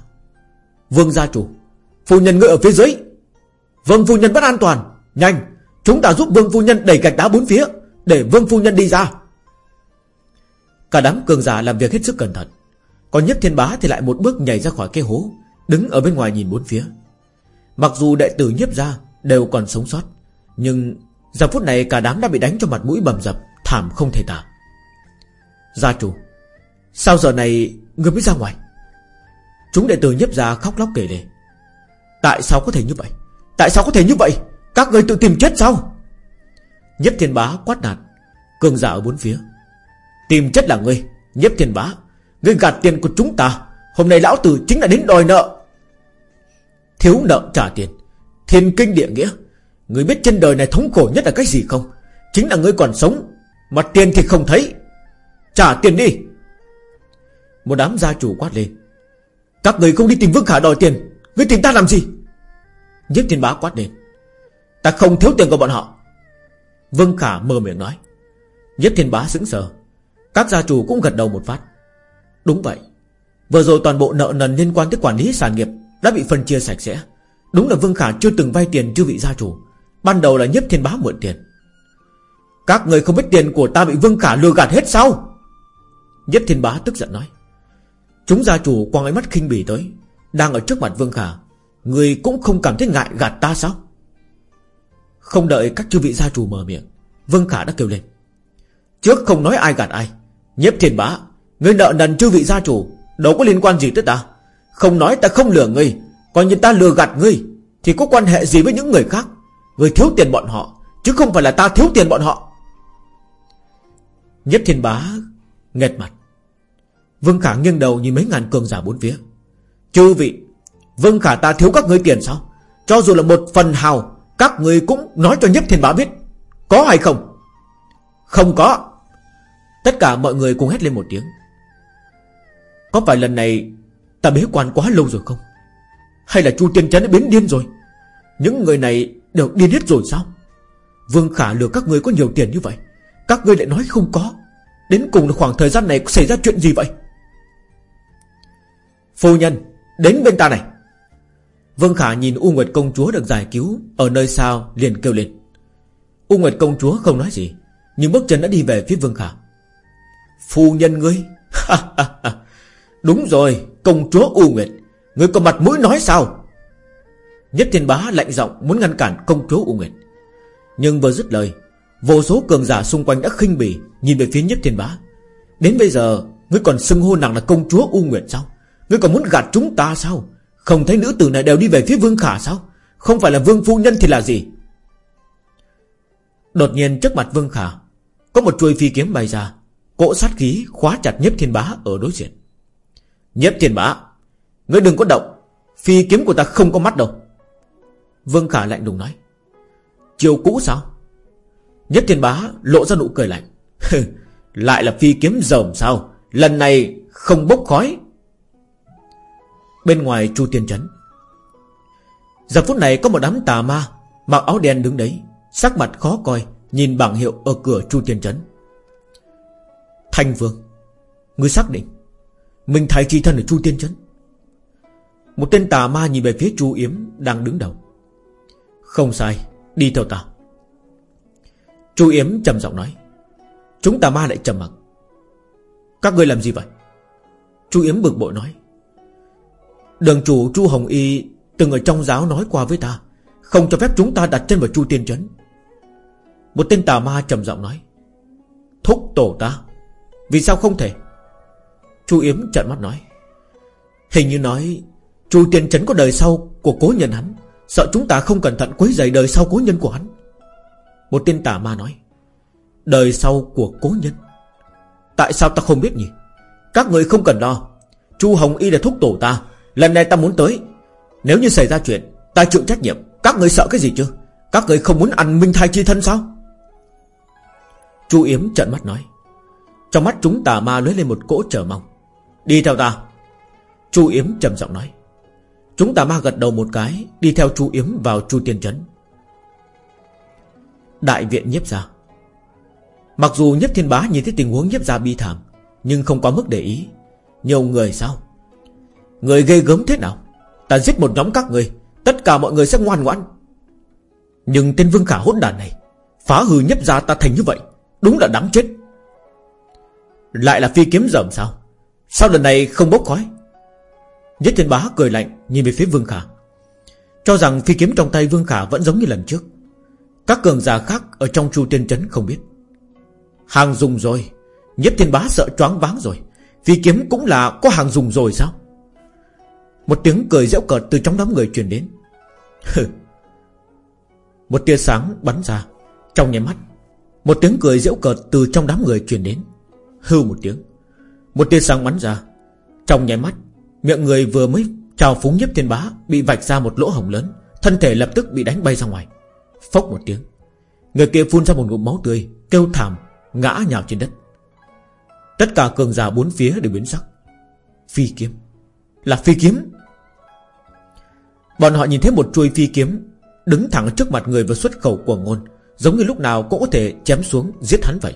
Vương gia chủ, Phu nhân ngươi ở phía dưới. Vương phu nhân bất an toàn. Nhanh, Chúng ta giúp vương phu nhân đẩy gạch đá bốn phía, Để vương phu nhân đi ra. Cả đám cường giả làm việc hết sức cẩn thận. Còn nhất thiên bá thì lại một bước nhảy ra khỏi cái hố, Đứng ở bên ngoài nhìn bốn phía. Mặc dù đệ tử nhiếp ra Đều còn sống sót, Nhưng giờ phút này cả đám đã bị đánh cho mặt mũi bầm dập, Thảm không thể tả. Gia chủ, Sao giờ này người mới ra ngoài? Chúng đệ tử nhiếp ra khóc lóc kể lể. Tại sao có thể như vậy? Tại sao có thể như vậy? Các người tự tìm chết sao? Nhất thiên bá quát nạt, Cường giả ở bốn phía. Tìm chết là ngươi Nhếp thiên bá. Ngươi gạt tiền của chúng ta. Hôm nay lão tử chính là đến đòi nợ. Thiếu nợ trả tiền. Thiên kinh địa nghĩa. Ngươi biết trên đời này thống khổ nhất là cái gì không? Chính là ngươi còn sống, Mà tiền thì không thấy. Trả tiền đi. Một đám gia chủ quát lên. Các người không đi tìm Vương Khả đòi tiền. Ngươi tìm ta làm gì? Nhếp thiên bá quát lên. Ta không thiếu tiền của bọn họ. Vương Khả mơ miệng nói. Nhếp thiên bá sững sờ. Các gia chủ cũng gật đầu một phát. Đúng vậy. Vừa rồi toàn bộ nợ nần liên quan tới quản lý sản nghiệp Đã bị phân chia sạch sẽ. Đúng là Vương Khả chưa từng vay tiền chư vị gia chủ. Ban đầu là nhiếp thiên bá mượn tiền. Các người không biết tiền của ta bị Vương Khả lừa gạt hết sao? Nhiếp thiên bá tức giận nói. Chúng gia chủ quang ánh mắt khinh bỉ tới. Đang ở trước mặt Vương Khả, Người cũng không cảm thấy ngại gạt ta sao? Không đợi các chư vị gia chủ mở miệng, Vương Khả đã kêu lên. Trước không nói ai gạt ai. Nhếp thiên bá Ngươi nợ nần chư vị gia chủ, Đâu có liên quan gì tới ta? Không nói ta không lừa ngươi Còn như ta lừa gạt ngươi, Thì có quan hệ gì với những người khác? Ngươi thiếu tiền bọn họ, Chứ không phải là ta thiếu tiền bọn họ. Nhếp thiên bá nghẹt mặt. Vương Khả nghiêng đầu nhìn mấy ngàn cường giả bốn phía. Chư vị, Vương Khả ta thiếu các ngươi tiền sao? Cho dù là một phần hào, Các ngươi cũng nói cho Nhếp thiên bá biết, Có hay không? Không có. Tất cả mọi người cùng hét lên một tiếng. Có phải lần này Ta bế quan quá lâu rồi không? Hay là Chu Tiên Trấn đã biến điên rồi? Những người này đều điên hết rồi sao? Vương Khả lừa các người có nhiều tiền như vậy, Các ngươi lại nói không có. Đến cùng là khoảng thời gian này xảy ra chuyện gì vậy? Phu nhân, Đến bên ta này. Vương Khả nhìn U Nguyệt Công Chúa được giải cứu Ở nơi sao liền kêu lên. U Nguyệt Công Chúa không nói gì, Nhưng bước chân đã đi về phía Vương Khả. Phu nhân ngươi. Đúng rồi, Công chúa U Nguyệt. Ngươi có mặt mũi nói sao? Nhất thiên bá lạnh giọng muốn ngăn cản công chúa U Nguyệt. Nhưng vừa dứt lời, Vô số cường giả xung quanh đã khinh bỉ Nhìn về phía nhất thiên bá. Đến bây giờ, Ngươi còn xưng hô nàng là công chúa U Nguyệt sao? Ngươi còn muốn gạt chúng ta sao? Không thấy nữ tử này đều đi về phía vương khả sao? Không phải là vương phu nhân thì là gì? Đột nhiên trước mặt vương khả, Có một chuôi phi kiếm bay ra. Cỗ sát khí khóa chặt nhiếp thiên bá ở đối diện. Nhiếp thiên bá, Ngươi đừng có động. Phi kiếm của ta không có mắt đâu. Vương Khả lạnh lùng nói. Chiều cũ sao? Nhất thiên bá lộ ra nụ cười lạnh. Lại là phi kiếm rồng sao? Lần này không bốc khói. Bên ngoài Chu Tiên Trấn. Giờ phút này có một đám tà ma, Mặc áo đen đứng đấy, Sắc mặt khó coi, Nhìn bảng hiệu ở cửa Chu Tiên Trấn. Thanh Vương. Ngươi xác định, Mình thầy chi thân ở Chu Tiên Trấn Một tên tà ma nhìn về phía Chu Yếm Đang đứng đầu. Không sai, Đi theo ta. Chu Yếm trầm giọng nói, Chúng tà ma lại trầm mặc. Các ngươi làm gì vậy? Chu Yếm bực bội nói, Đường chủ Chu Hồng Y Từng ở trong giáo nói qua với ta, Không cho phép chúng ta đặt chân vào Chu Tiên Trấn Một tên tà ma trầm giọng nói, Thúc tổ ta. Vì sao không thể? Chu Yếm trợn mắt nói. Hình như nói, Chu Tiên Trấn có đời sau của cố nhân hắn. Sợ chúng ta không cẩn thận quấy rầy đời sau cố nhân của hắn. Một tên tà ma nói. Đời sau của cố nhân? Tại sao ta không biết nhỉ? Các người không cần lo. Chu Hồng Y là thúc tổ ta. Lần này ta muốn tới. Nếu như xảy ra chuyện, Ta chịu trách nhiệm. Các người sợ cái gì chứ? Các người không muốn ăn minh thai chi thân sao? Chu Yếm trợn mắt nói. Trong mắt chúng tà ma lóe lên một cỗ chờ mong. Đi theo ta. Chu Yếm trầm giọng nói. Chúng tà ma gật đầu một cái, Đi theo Chu Yếm vào Chu Tiên Trấn. Đại viện nhiếp ra Mặc dù nhiếp thiên bá nhìn thấy tình huống nhiếp ra bi thảm, Nhưng không có mức để ý. Nhiều người sao? Người ghê gớm thế nào? Ta giết một nhóm các người, Tất cả mọi người sẽ ngoan ngoãn. Nhưng tên vương khả hỗn đàn này, Phá hư nhấp ra ta thành như vậy, Đúng là đáng chết. Lại là phi kiếm rầm sao? Sao lần này không bốc khói? Nhất thiên bá cười lạnh, Nhìn về phía vương khả. Cho rằng phi kiếm trong tay vương khả vẫn giống như lần trước. Các cường giả khác Ở trong chu tiên trấn không biết. Hàng dùng rồi. Nhất thiên bá sợ choáng váng rồi. Phi kiếm cũng là có hàng dùng rồi sao? Một tiếng cười dễu cợt từ trong đám người truyền đến. Một tia sáng bắn ra Trong nháy mắt. Một tiếng cười dễu cợt từ trong đám người truyền đến. Hư một tiếng. Một tia sáng bắn ra. Trong nháy mắt, Miệng người vừa mới chào phúng nhếp thiên bá Bị vạch ra một lỗ hồng lớn, Thân thể lập tức bị đánh bay ra ngoài. Phốc một tiếng, Người kia phun ra một ngụm máu tươi, Kêu thảm, Ngã nhào trên đất. Tất cả cường giả bốn phía đều biến sắc. Phi kiếm. Là phi kiếm. Bọn họ nhìn thấy một chuôi phi kiếm Đứng thẳng trước mặt người và xuất khẩu của ngôn, Giống như lúc nào cũng có thể chém xuống Giết hắn vậy.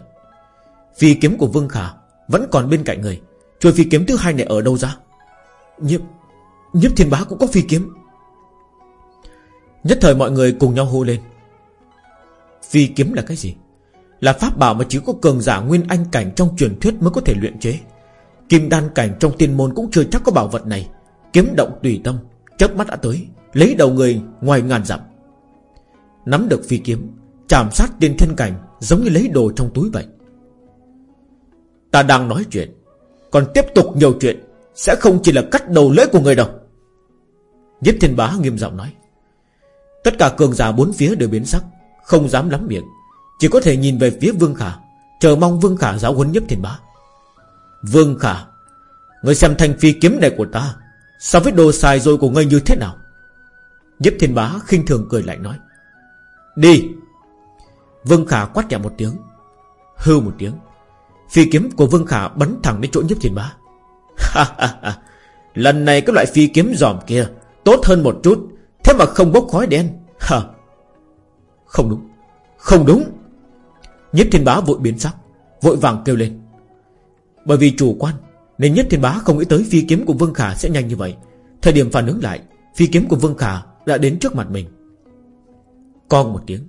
Phi kiếm của Vương Khả Vẫn còn bên cạnh người. Chuôi phi kiếm thứ hai này ở đâu ra? Nhiếp Nhiếp thiên bá cũng có phi kiếm. Nhất thời mọi người cùng nhau hô lên. Phi kiếm là cái gì? Là pháp bảo mà chỉ có cường giả nguyên anh cảnh Trong truyền thuyết mới có thể luyện chế. Kim đan cảnh trong tiên môn cũng chưa chắc có bảo vật này. Kiếm động tùy tâm, chớp mắt đã tới, Lấy đầu người ngoài ngàn dặm. Nắm được phi kiếm, Chạm sát tiên thiên cảnh Giống như lấy đồ trong túi vậy. Ta đang nói chuyện. Còn tiếp tục nhiều chuyện, Sẽ không chỉ là cắt đầu lưỡi của người đâu. Nhất thiên bá nghiêm giọng nói. Tất cả cường giả bốn phía đều biến sắc, Không dám lắm miệng. Chỉ có thể nhìn về phía Vương Khả, Chờ mong Vương Khả giáo huấn nhất thiên bá. Vương Khả, Người xem thanh phi kiếm này của ta, So với đồ xài rồi của ngươi như thế nào? Nhếp thiên bá khinh thường cười lạnh nói. Đi! Vương Khả quát nhẹ một tiếng, Hư một tiếng. Phi kiếm của Vương Khả bắn thẳng đến chỗ nhếp thiên bá. Lần này cái loại phi kiếm giòm kia Tốt hơn một chút, Thế mà không bốc khói đen. Hả Không đúng Không đúng. Nhất thiên bá vội biến sắc, Vội vàng kêu lên. Bởi vì chủ quan, Nên nhất thiên bá không nghĩ tới phi kiếm của Vương Khả sẽ nhanh như vậy. Thời điểm phản ứng lại, Phi kiếm của Vương Khả đã đến trước mặt mình. Con một tiếng.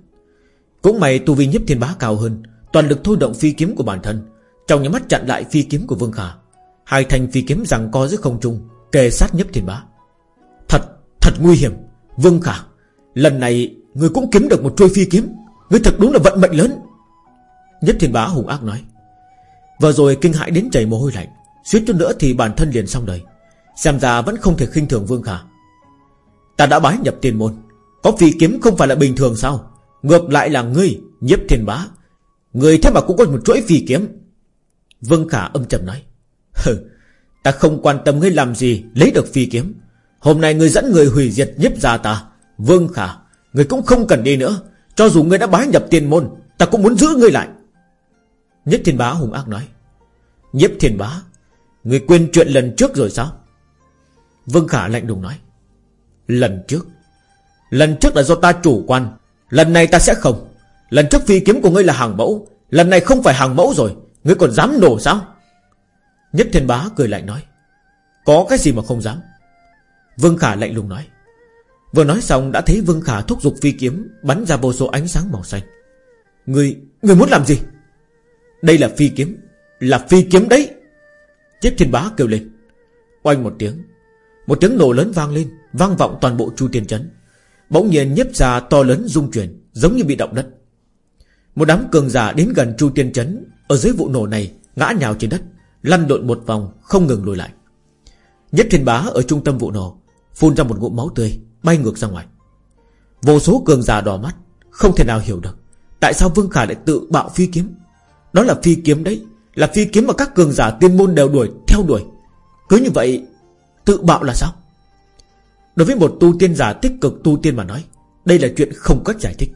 Cũng may tu vi nhất thiên bá cao hơn, Toàn lực thôi động phi kiếm của bản thân trong những mắt chặn lại phi kiếm của Vương Khả Hai thanh phi kiếm rằng co giữa không trung Kề sát nhấp thiên bá. Thật, thật nguy hiểm Vương Khả. Lần này người cũng kiếm được một chuôi phi kiếm. Người thật đúng là vận mệnh lớn. Nhất thiên bá hùng ác nói. Vừa rồi kinh hãi đến chảy mồ hôi lạnh Suýt chút nữa thì bản thân liền xong đời. Xem ra vẫn không thể khinh thường Vương Khả. Ta đã bái nhập tiền môn. Có phi kiếm không phải là bình thường sao? Ngược lại là ngươi Nhiếp thiên bá. Người thế mà cũng có một chuỗi phi kiếm. Vương Khả âm trầm nói, Hừ, Ta không quan tâm ngươi làm gì, Lấy được phi kiếm. Hôm nay ngươi dẫn người hủy diệt nhiếp gia ta. Vương Khả, Ngươi cũng không cần đi nữa. Cho dù ngươi đã bái nhập tiền môn, Ta cũng muốn giữ ngươi lại. Nhất thiên bá hùng ác nói Nhiếp thiên bá, Ngươi quên chuyện lần trước rồi sao? Vương Khả lạnh đùng nói, Lần trước Lần trước là do ta chủ quan, Lần này ta sẽ không. Lần trước phi kiếm của ngươi là hàng mẫu, Lần này không phải hàng mẫu rồi. Ngươi còn dám nổ sao? Nhất thiên bá cười lạnh nói. Có cái gì mà không dám? Vương Khả lạnh lùng nói. Vừa nói xong đã thấy Vương Khả thúc giục phi kiếm Bắn ra vô số ánh sáng màu xanh. Người, người muốn làm gì? Đây là phi kiếm Là phi kiếm đấy. Nhất thiên bá kêu lên. Oanh một tiếng Một tiếng nổ lớn vang lên Vang vọng toàn bộ chu tiên chấn. Bỗng nhiên nhếp ra to lớn rung chuyển Giống như bị động đất. Một đám cường giả đến gần chu tiên chấn Ở dưới vụ nổ này, ngã nhào trên đất, Lăn lộn một vòng, không ngừng lùi lại. Nhất thiên bá ở trung tâm vụ nổ, Phun ra một ngụm máu tươi, Bay ngược ra ngoài. Vô số cường giả đỏ mắt, Không thể nào hiểu được, Tại sao Vương Khả lại tự bạo phi kiếm? Đó là phi kiếm đấy, Là phi kiếm mà các cường giả tiên môn đều đuổi, Theo đuổi. Cứ như vậy, Tự bạo là sao? Đối với một tu tiên giả tích cực tu tiên mà nói, Đây là chuyện không cách giải thích.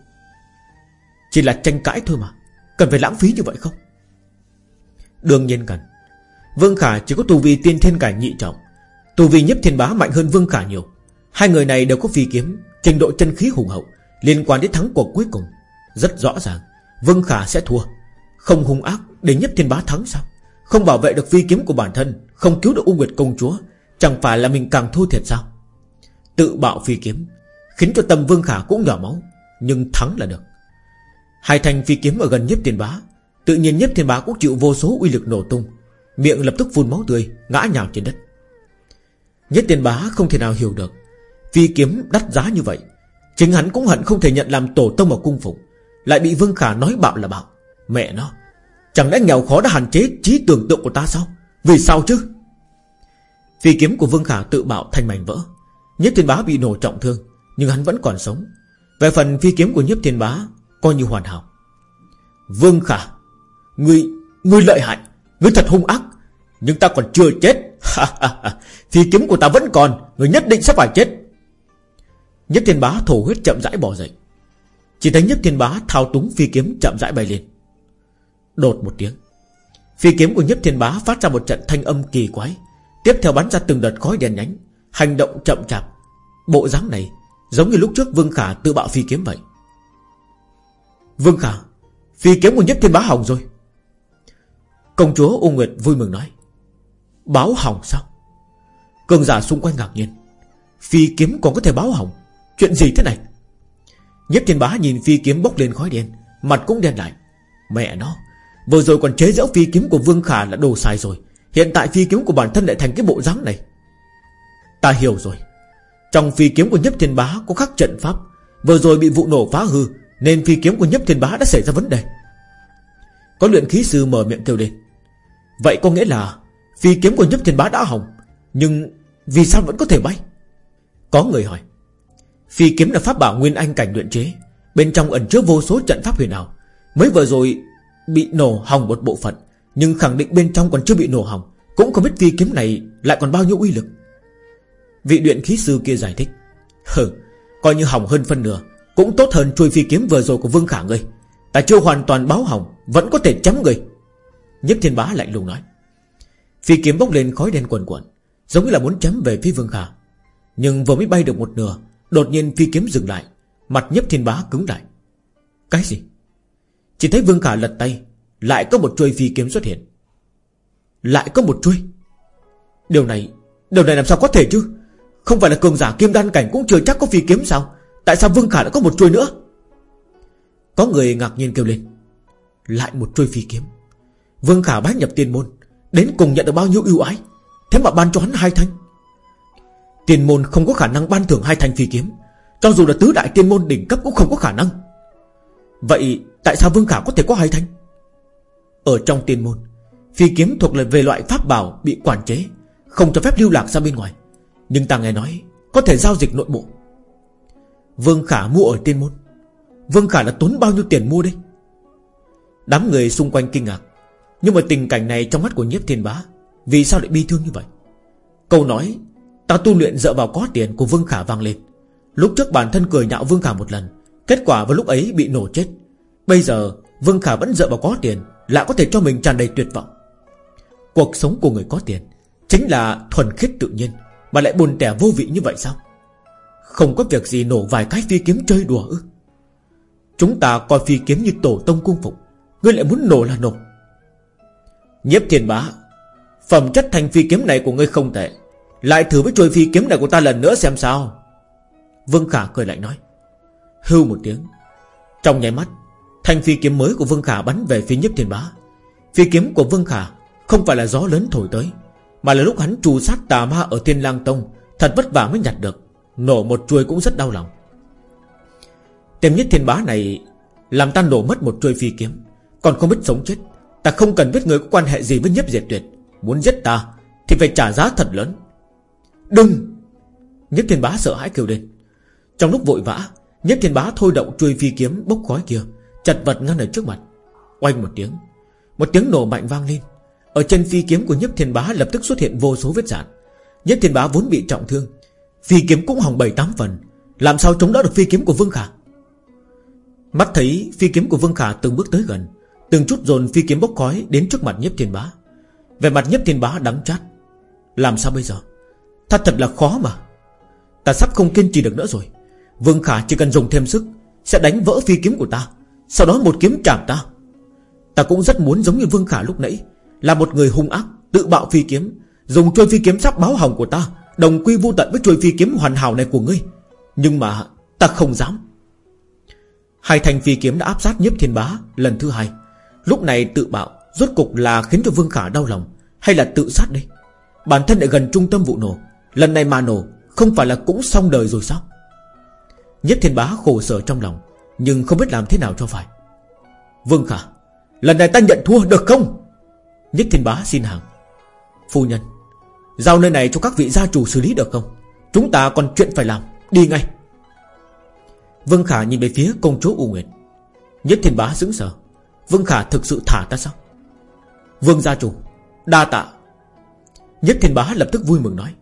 Chỉ là tranh cãi thôi mà. Cần phải lãng phí như vậy không? Đương nhiên cần. Vương Khả chỉ có tu vi tiên thiên cảnh nhị trọng. Tu vi nhất thiên bá mạnh hơn Vương Khả nhiều. Hai người này đều có phi kiếm, Trình độ chân khí hùng hậu, Liên quan đến thắng cuộc cuối cùng. Rất rõ ràng, Vương Khả sẽ thua. Không hung ác để nhất thiên bá thắng sao? Không bảo vệ được phi kiếm của bản thân, Không cứu được U Nguyệt công chúa, Chẳng phải là mình càng thua thiệt sao? Tự bạo phi kiếm, Khiến cho tâm Vương Khả cũng nhỏ máu, Nhưng thắng là được. Hai thanh phi kiếm ở gần nhếp thiên bá. Tự nhiên nhếp thiên bá cũng chịu vô số uy lực nổ tung. Miệng lập tức phun máu tươi, Ngã nhào trên đất. Nhất tiền bá không thể nào hiểu được. Phi kiếm đắt giá như vậy. Chính hắn cũng hận không thể nhận làm tổ tông ở cung phục Lại bị Vương Khả nói bạo là bạo. Mẹ nó, Chẳng lẽ nghèo khó đã hạn chế trí tưởng tượng của ta sao? Vì sao chứ? Phi kiếm của Vương Khả tự bạo thành mảnh vỡ. Nhất thiên bá bị nổ trọng thương, Nhưng hắn vẫn còn sống. Về phần phi kiếm của nhếp thiên bá Coi như hoàn hảo. Vương Khả Ngươi, ngươi lợi hại Ngươi thật hung ác Nhưng ta còn chưa chết. Phi kiếm của ta vẫn còn Ngươi nhất định sẽ phải chết. Nhất thiên bá thổ huyết chậm rãi bỏ dậy. Chỉ thấy nhất thiên bá thao túng phi kiếm chậm rãi bay lên. Đột một tiếng Phi kiếm của nhất thiên bá phát ra một trận thanh âm kỳ quái. Tiếp theo bắn ra từng đợt khói đèn nhánh Hành động chậm chạp. Bộ dáng này giống như lúc trước Vương Khả tự bạo phi kiếm vậy. Vương Khả Phi kiếm của nhất thiên bá hỏng rồi. Công chúa U Nguyệt vui mừng nói, Báo hỏng sao? Cường giả xung quanh ngạc nhiên, Phi kiếm còn có thể báo hỏng Chuyện gì thế này? Nhất thiên bá nhìn phi kiếm bốc lên khói đen, Mặt cũng đen lại. Mẹ nó, Vừa rồi còn chế giễu phi kiếm của Vương Khả là đồ sai rồi. Hiện tại phi kiếm của bản thân lại thành cái bộ dáng này. Ta hiểu rồi. Trong phi kiếm của Nhấp Thiên Bá có khắc trận pháp, Vừa rồi bị vụ nổ phá hư nên phi kiếm của Nhấp Thiên Bá đã xảy ra vấn đề. Có luyện khí sư mở miệng kêu lên. Vậy có nghĩa là Phi kiếm của Nhấp Thiên Bá đã hỏng, Nhưng vì sao vẫn có thể bay? Có người hỏi. Phi kiếm là pháp bảo nguyên anh cảnh luyện chế, Bên trong ẩn chứa vô số trận pháp huyền ảo. Mới vừa rồi bị nổ hỏng một bộ phận, Nhưng khẳng định bên trong còn chưa bị nổ hỏng, Cũng không biết phi kiếm này lại còn bao nhiêu uy lực. Vị luyện khí sư kia giải thích. Hừ, Coi như hỏng hơn phân nửa cũng tốt hơn chui phi kiếm vừa rồi của Vương Khả ngươi. Ta chưa hoàn toàn báo hỏng, Vẫn có thể chấm ngươi. Nhất thiên bá lạnh lùng nói. Phi kiếm bốc lên khói đen quần quần Giống như là muốn chấm về phía Vương Khả. Nhưng vừa mới bay được một nửa, Đột nhiên phi kiếm dừng lại, Mặt nhấp thiên bá cứng lại. Cái gì? Chỉ thấy Vương Khả lật tay, Lại có một chuôi phi kiếm xuất hiện. Lại có một chuôi? Điều này Điều này làm sao có thể chứ? Không phải là cường giả kim đan cảnh cũng chưa chắc có phi kiếm sao? Tại sao Vương Khả lại có một chuôi nữa? Có người ngạc nhiên kêu lên. Lại một chuôi phi kiếm. Vương Khả bái nhập tiền môn, Đến cùng nhận được bao nhiêu ưu ái, Thế mà ban cho hắn hai thanh. Tiền môn không có khả năng ban thưởng hai thanh phi kiếm, Cho dù là tứ đại tiên môn đỉnh cấp cũng không có khả năng. Vậy tại sao Vương Khả có thể có hai thanh? Ở trong tiên môn, Phi kiếm thuộc là về loại pháp bảo bị quản chế, Không cho phép lưu lạc ra bên ngoài. Nhưng ta nghe nói, Có thể giao dịch nội bộ. Vương Khả mua ở tiên môn. Vương Khả là tốn bao nhiêu tiền mua đây Đám người xung quanh kinh ngạc. Nhưng mà tình cảnh này trong mắt của nhiếp thiên bá, Vì sao lại bi thương như vậy? Câu nói, Ta tu luyện dựa vào có tiền của Vương Khả vang lên. Lúc trước bản thân cười nhạo Vương Khả một lần, Kết quả vào lúc ấy bị nổ chết. Bây giờ, Vương Khả vẫn dựa vào có tiền, Lại có thể cho mình tràn đầy tuyệt vọng. Cuộc sống của người có tiền Chính là thuần khiết tự nhiên, Mà lại buồn tẻ vô vị như vậy sao? Không có việc gì nổ vài cái phi kiếm chơi đùa ư? Chúng ta coi phi kiếm như tổ tông cung phục Ngươi lại muốn nổ là nổ. Nhiếp thiền bá, Phẩm chất thành phi kiếm này của ngươi không tệ. Lại thử với chuôi phi kiếm này của ta lần nữa xem sao. Vương Khả cười lại nói. Hưu một tiếng. Trong nháy mắt, Thanh phi kiếm mới của Vương Khả bắn về phía nhiếp thiên bá. Phi kiếm của Vương Khả Không phải là gió lớn thổi tới, Mà là lúc hắn trù sát tà ma ở thiên lang tông, Thật vất vả mới nhặt được. Nổ một chuôi cũng rất đau lòng. Tiềm nhất thiên bá này Làm ta nổ mất một chuôi phi kiếm, Còn không biết sống chết, Ta không cần biết người có quan hệ gì với nhiếp diệt tuyệt. Muốn giết ta Thì phải trả giá thật lớn. Đừng! Nhất thiên bá sợ hãi kêu lên. Trong lúc vội vã Nhất thiên bá thôi động chuôi phi kiếm bốc khói kia Chặt vật ngăn ở trước mặt. Oanh một tiếng Một tiếng nổ mạnh vang lên. Ở trên phi kiếm của nhất thiên bá lập tức xuất hiện vô số vết dạn. Nhất thiên bá vốn bị trọng thương Phi kiếm cũng hỏng bảy tám phần. Làm sao chống đỡ được phi kiếm của Vương Khả? Mắt thấy phi kiếm của Vương Khả từng bước tới gần, Từng chút dồn phi kiếm bốc khói Đến trước mặt nhếp thiên bá. Về mặt nhếp thiên bá đắng chát. Làm sao bây giờ? Thật thật là khó mà. Ta sắp không kiên trì được nữa rồi. Vương Khả chỉ cần dùng thêm sức, Sẽ đánh vỡ phi kiếm của ta, Sau đó một kiếm chạm ta. Ta cũng rất muốn giống như Vương Khả lúc nãy, Là một người hung ác, Tự bạo phi kiếm, Dùng trôi phi kiếm sắp báo hỏng của ta. Đồng quy vô tận với chuôi phi kiếm hoàn hảo này của ngươi. Nhưng mà ta không dám. Hai thanh phi kiếm đã áp sát nhiếp thiên bá Lần thứ hai. Lúc này tự bạo Rốt cục là khiến cho Vương Khả đau lòng, Hay là tự sát đây? Bản thân lại gần trung tâm vụ nổ, Lần này mà nổ Không phải là cũng xong đời rồi sao? Nhất thiên bá khổ sở trong lòng, Nhưng không biết làm thế nào cho phải. Vương Khả, Lần này ta nhận thua được không? Nhất thiên bá xin hàng. Phu nhân Giao nơi này cho các vị gia chủ xử lý được không? Chúng ta còn chuyện phải làm. Đi ngay. Vương Khả nhìn về phía công chúa U Nguyệt. Nhất thiên bá sững sờ. Vương Khả thực sự thả ta sao? Vương gia chủ, Đa tạ. Nhất thiên bá lập tức vui mừng nói.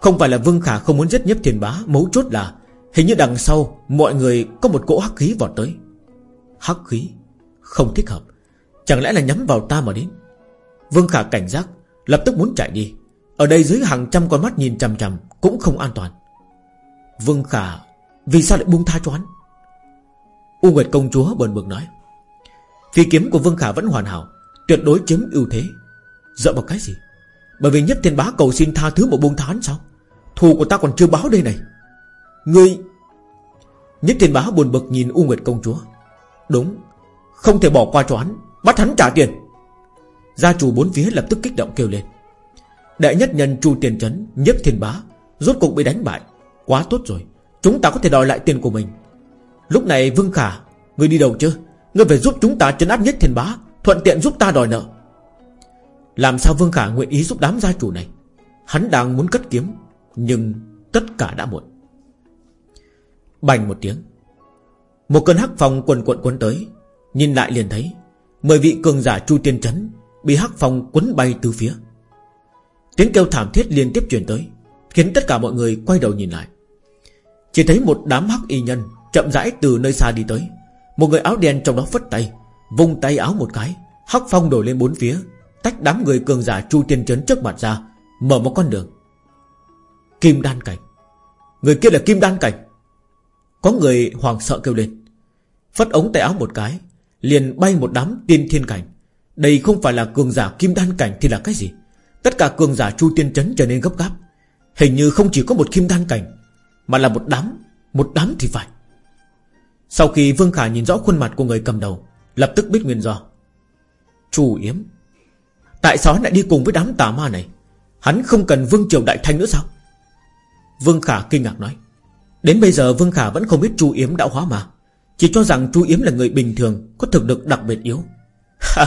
Không phải là Vương Khả không muốn giết nhấp thiên bá, Mấu chốt là Hình như đằng sau Mọi người có một cỗ hắc khí vọt tới. Hắc khí? Không thích hợp. Chẳng lẽ là nhắm vào ta mà đến? Vương Khả cảnh giác, Lập tức muốn chạy đi. Ở đây dưới hàng trăm con mắt nhìn chằm chằm Cũng không an toàn. Vương Khả, Vì sao lại buông tha cho hắn? U Nguyệt công chúa bờn bực nói. Phi kiếm của Vương Khả vẫn hoàn hảo, Tuyệt đối chiếm ưu thế. Dựa vào cái gì? Bởi vì nhất thiên bá cầu xin tha thứ một buông tha hắn sao? Thù của ta còn chưa báo đây này. Ngươi Nhất thiên bá buồn bực nhìn U Nguyệt công chúa. Đúng, Không thể bỏ qua cho hắn, Bắt hắn trả tiền. Gia chủ bốn phía lập tức kích động kêu lên. Đệ nhất nhân Chu Tiền Trấn nhếp thiên bá, Rốt cục bị đánh bại. Quá tốt rồi, Chúng ta có thể đòi lại tiền của mình. Lúc này Vương Khả Ngươi đi đâu chứ? Ngươi phải giúp chúng ta trấn áp nhất thiên bá, Thuận tiện giúp ta đòi nợ. Làm sao Vương Khả nguyện ý giúp đám gia chủ này? Hắn đang muốn cất kiếm, Nhưng tất cả đã muộn. Bành một tiếng. Một cơn hắc phong quần quận quấn tới. Nhìn lại liền thấy, Mười vị cường giả Chu Tiên Trấn Bị hắc phong quấn bay từ phía. Tiếng kêu thảm thiết liên tiếp truyền tới, Khiến tất cả mọi người quay đầu nhìn lại. Chỉ thấy một đám hắc y nhân Chậm rãi từ nơi xa đi tới. Một người áo đen trong đó phất tay, Vung tay áo một cái, Hắc phong đổi lên bốn phía, Tách đám người cường giả Chu Tiên Trấn trước mặt ra, Mở một con đường. Kim đan cảnh. Người kia là kim đan cảnh. Có người hoàng sợ kêu lên, Phất ống tay áo một cái, Liền bay một đám tiên thiên cảnh. Đây không phải là cường giả kim đan cảnh Thì là cái gì? Tất cả cường giả chu tiên chấn trở nên gấp gáp. Hình như không chỉ có một kim đan cảnh, Mà là một đám Một đám thì phải. Sau khi Vương Khả nhìn rõ khuôn mặt của người cầm đầu, Lập tức biết nguyên do. Chu Yếm, Tại sao hắn lại đi cùng với đám tà ma này? Hắn không cần Vương Triều Đại Thanh nữa sao? Vương Khả kinh ngạc nói. Đến bây giờ Vương Khả vẫn không biết Chu Yếm đã hóa mà Chỉ cho rằng Chu Yếm là người bình thường, Có thực lực đặc biệt yếu.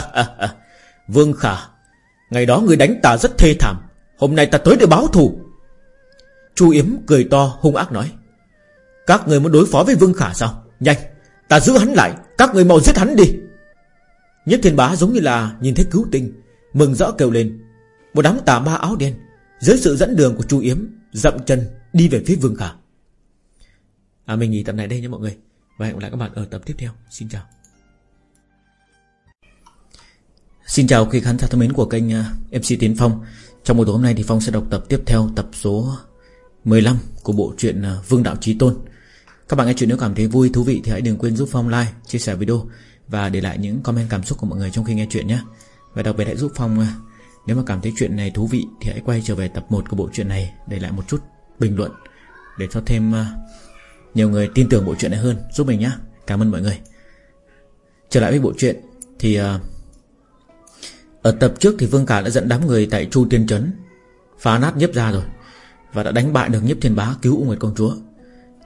Vương Khả Ngày đó người đánh ta rất thê thảm. Hôm nay ta tới để báo thù. Chu Yếm cười to, hung ác nói. Các người muốn đối phó với Vương Khả sao? Nhanh, Ta giữ hắn lại. Các người mau giết hắn đi. Nhất thiên bá giống như là nhìn thấy cứu tinh, Mừng rỡ kêu lên. Một đám tà ma áo đen, Dưới sự dẫn đường của Chu Yếm, Dậm chân đi về phía Vương Khả. À mình nghỉ tập này đây nha mọi người. Và hẹn gặp lại các bạn ở tập tiếp theo. Xin chào. Xin chào quý khán giả thân mến của kênh à, MC Tiến Phong. Trong buổi tối hôm nay thì Phong sẽ đọc tập tiếp theo Tập số 15 của bộ truyện à, Vương Đạo Trí Tôn. Các bạn nghe chuyện nếu cảm thấy vui, thú vị Thì hãy đừng quên giúp Phong like, chia sẻ video Và để lại những comment cảm xúc của mọi người trong khi nghe chuyện nhé. Và đặc biệt hãy giúp Phong à, Nếu mà cảm thấy chuyện này thú vị Thì hãy quay trở về tập 1 của bộ truyện này Để lại một chút bình luận Để cho thêm nhiều người tin tưởng bộ truyện này hơn. Giúp mình nhé. Cảm ơn mọi người. Trở lại với bộ truyện Thì ở tập trước thì Vương Cả đã dẫn đám người tại Chu Tiên Trấn. Phá nát nhiếp ra rồi, Và đã đánh bại được nhiếp thiên bá, cứu U Nguyệt Công Chúa.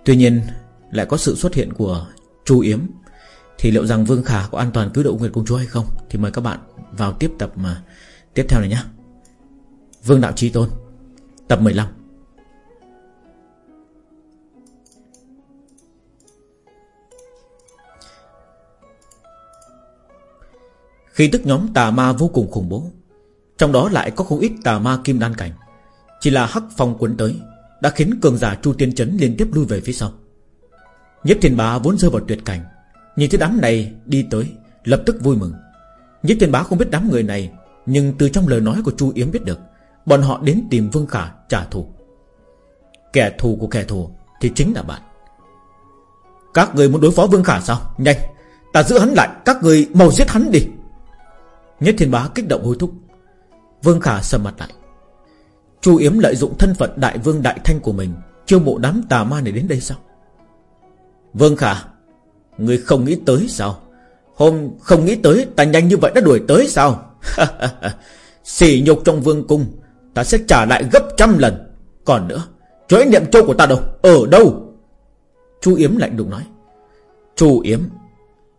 Tuy nhiên, Lại có sự xuất hiện của Chu Yếm. Thì liệu rằng Vương Khả có an toàn cứu được U Nguyệt Công Chúa hay không? Thì mời các bạn vào tiếp tập mà, Tiếp theo này nhé Vương Đạo Chi Tôn, Tập 15 Khi tức nhóm tà ma vô cùng khủng bố, Trong đó lại có không ít tà ma kim đan cảnh. Chỉ là hắc phong cuốn tới, Đã khiến cường giả Chu Tiên Trấn liên tiếp lui về phía sau. Nhất thiên bá vốn rơi vào tuyệt cảnh, Nhìn thấy đám này đi tới, Lập tức vui mừng. Nhất thiên bá không biết đám người này, Nhưng từ trong lời nói của Chu Yếm biết được, Bọn họ đến tìm Vương Khả trả thù. Kẻ thù của kẻ thù Thì chính là bạn. Các người muốn đối phó Vương Khả sao? Nhanh, Ta giữ hắn lại, Các người mau giết hắn đi. Nhất thiên bá kích động hối thúc. Vương Khả sầm mặt lại. Chu Yếm lợi dụng thân phận đại vương đại thanh của mình, Chiêu mộ đám tà ma này đến đây sao? Vương Khả, Người không nghĩ tới sao? Hôm không nghĩ tới, Ta nhanh như vậy đã đuổi tới sao? Xỉ nhục trong vương cung, Ta sẽ trả lại gấp trăm lần. Còn nữa, Chối niệm châu của ta đâu? Ở đâu? Chu Yếm lạnh đùng nói. Chu Yếm,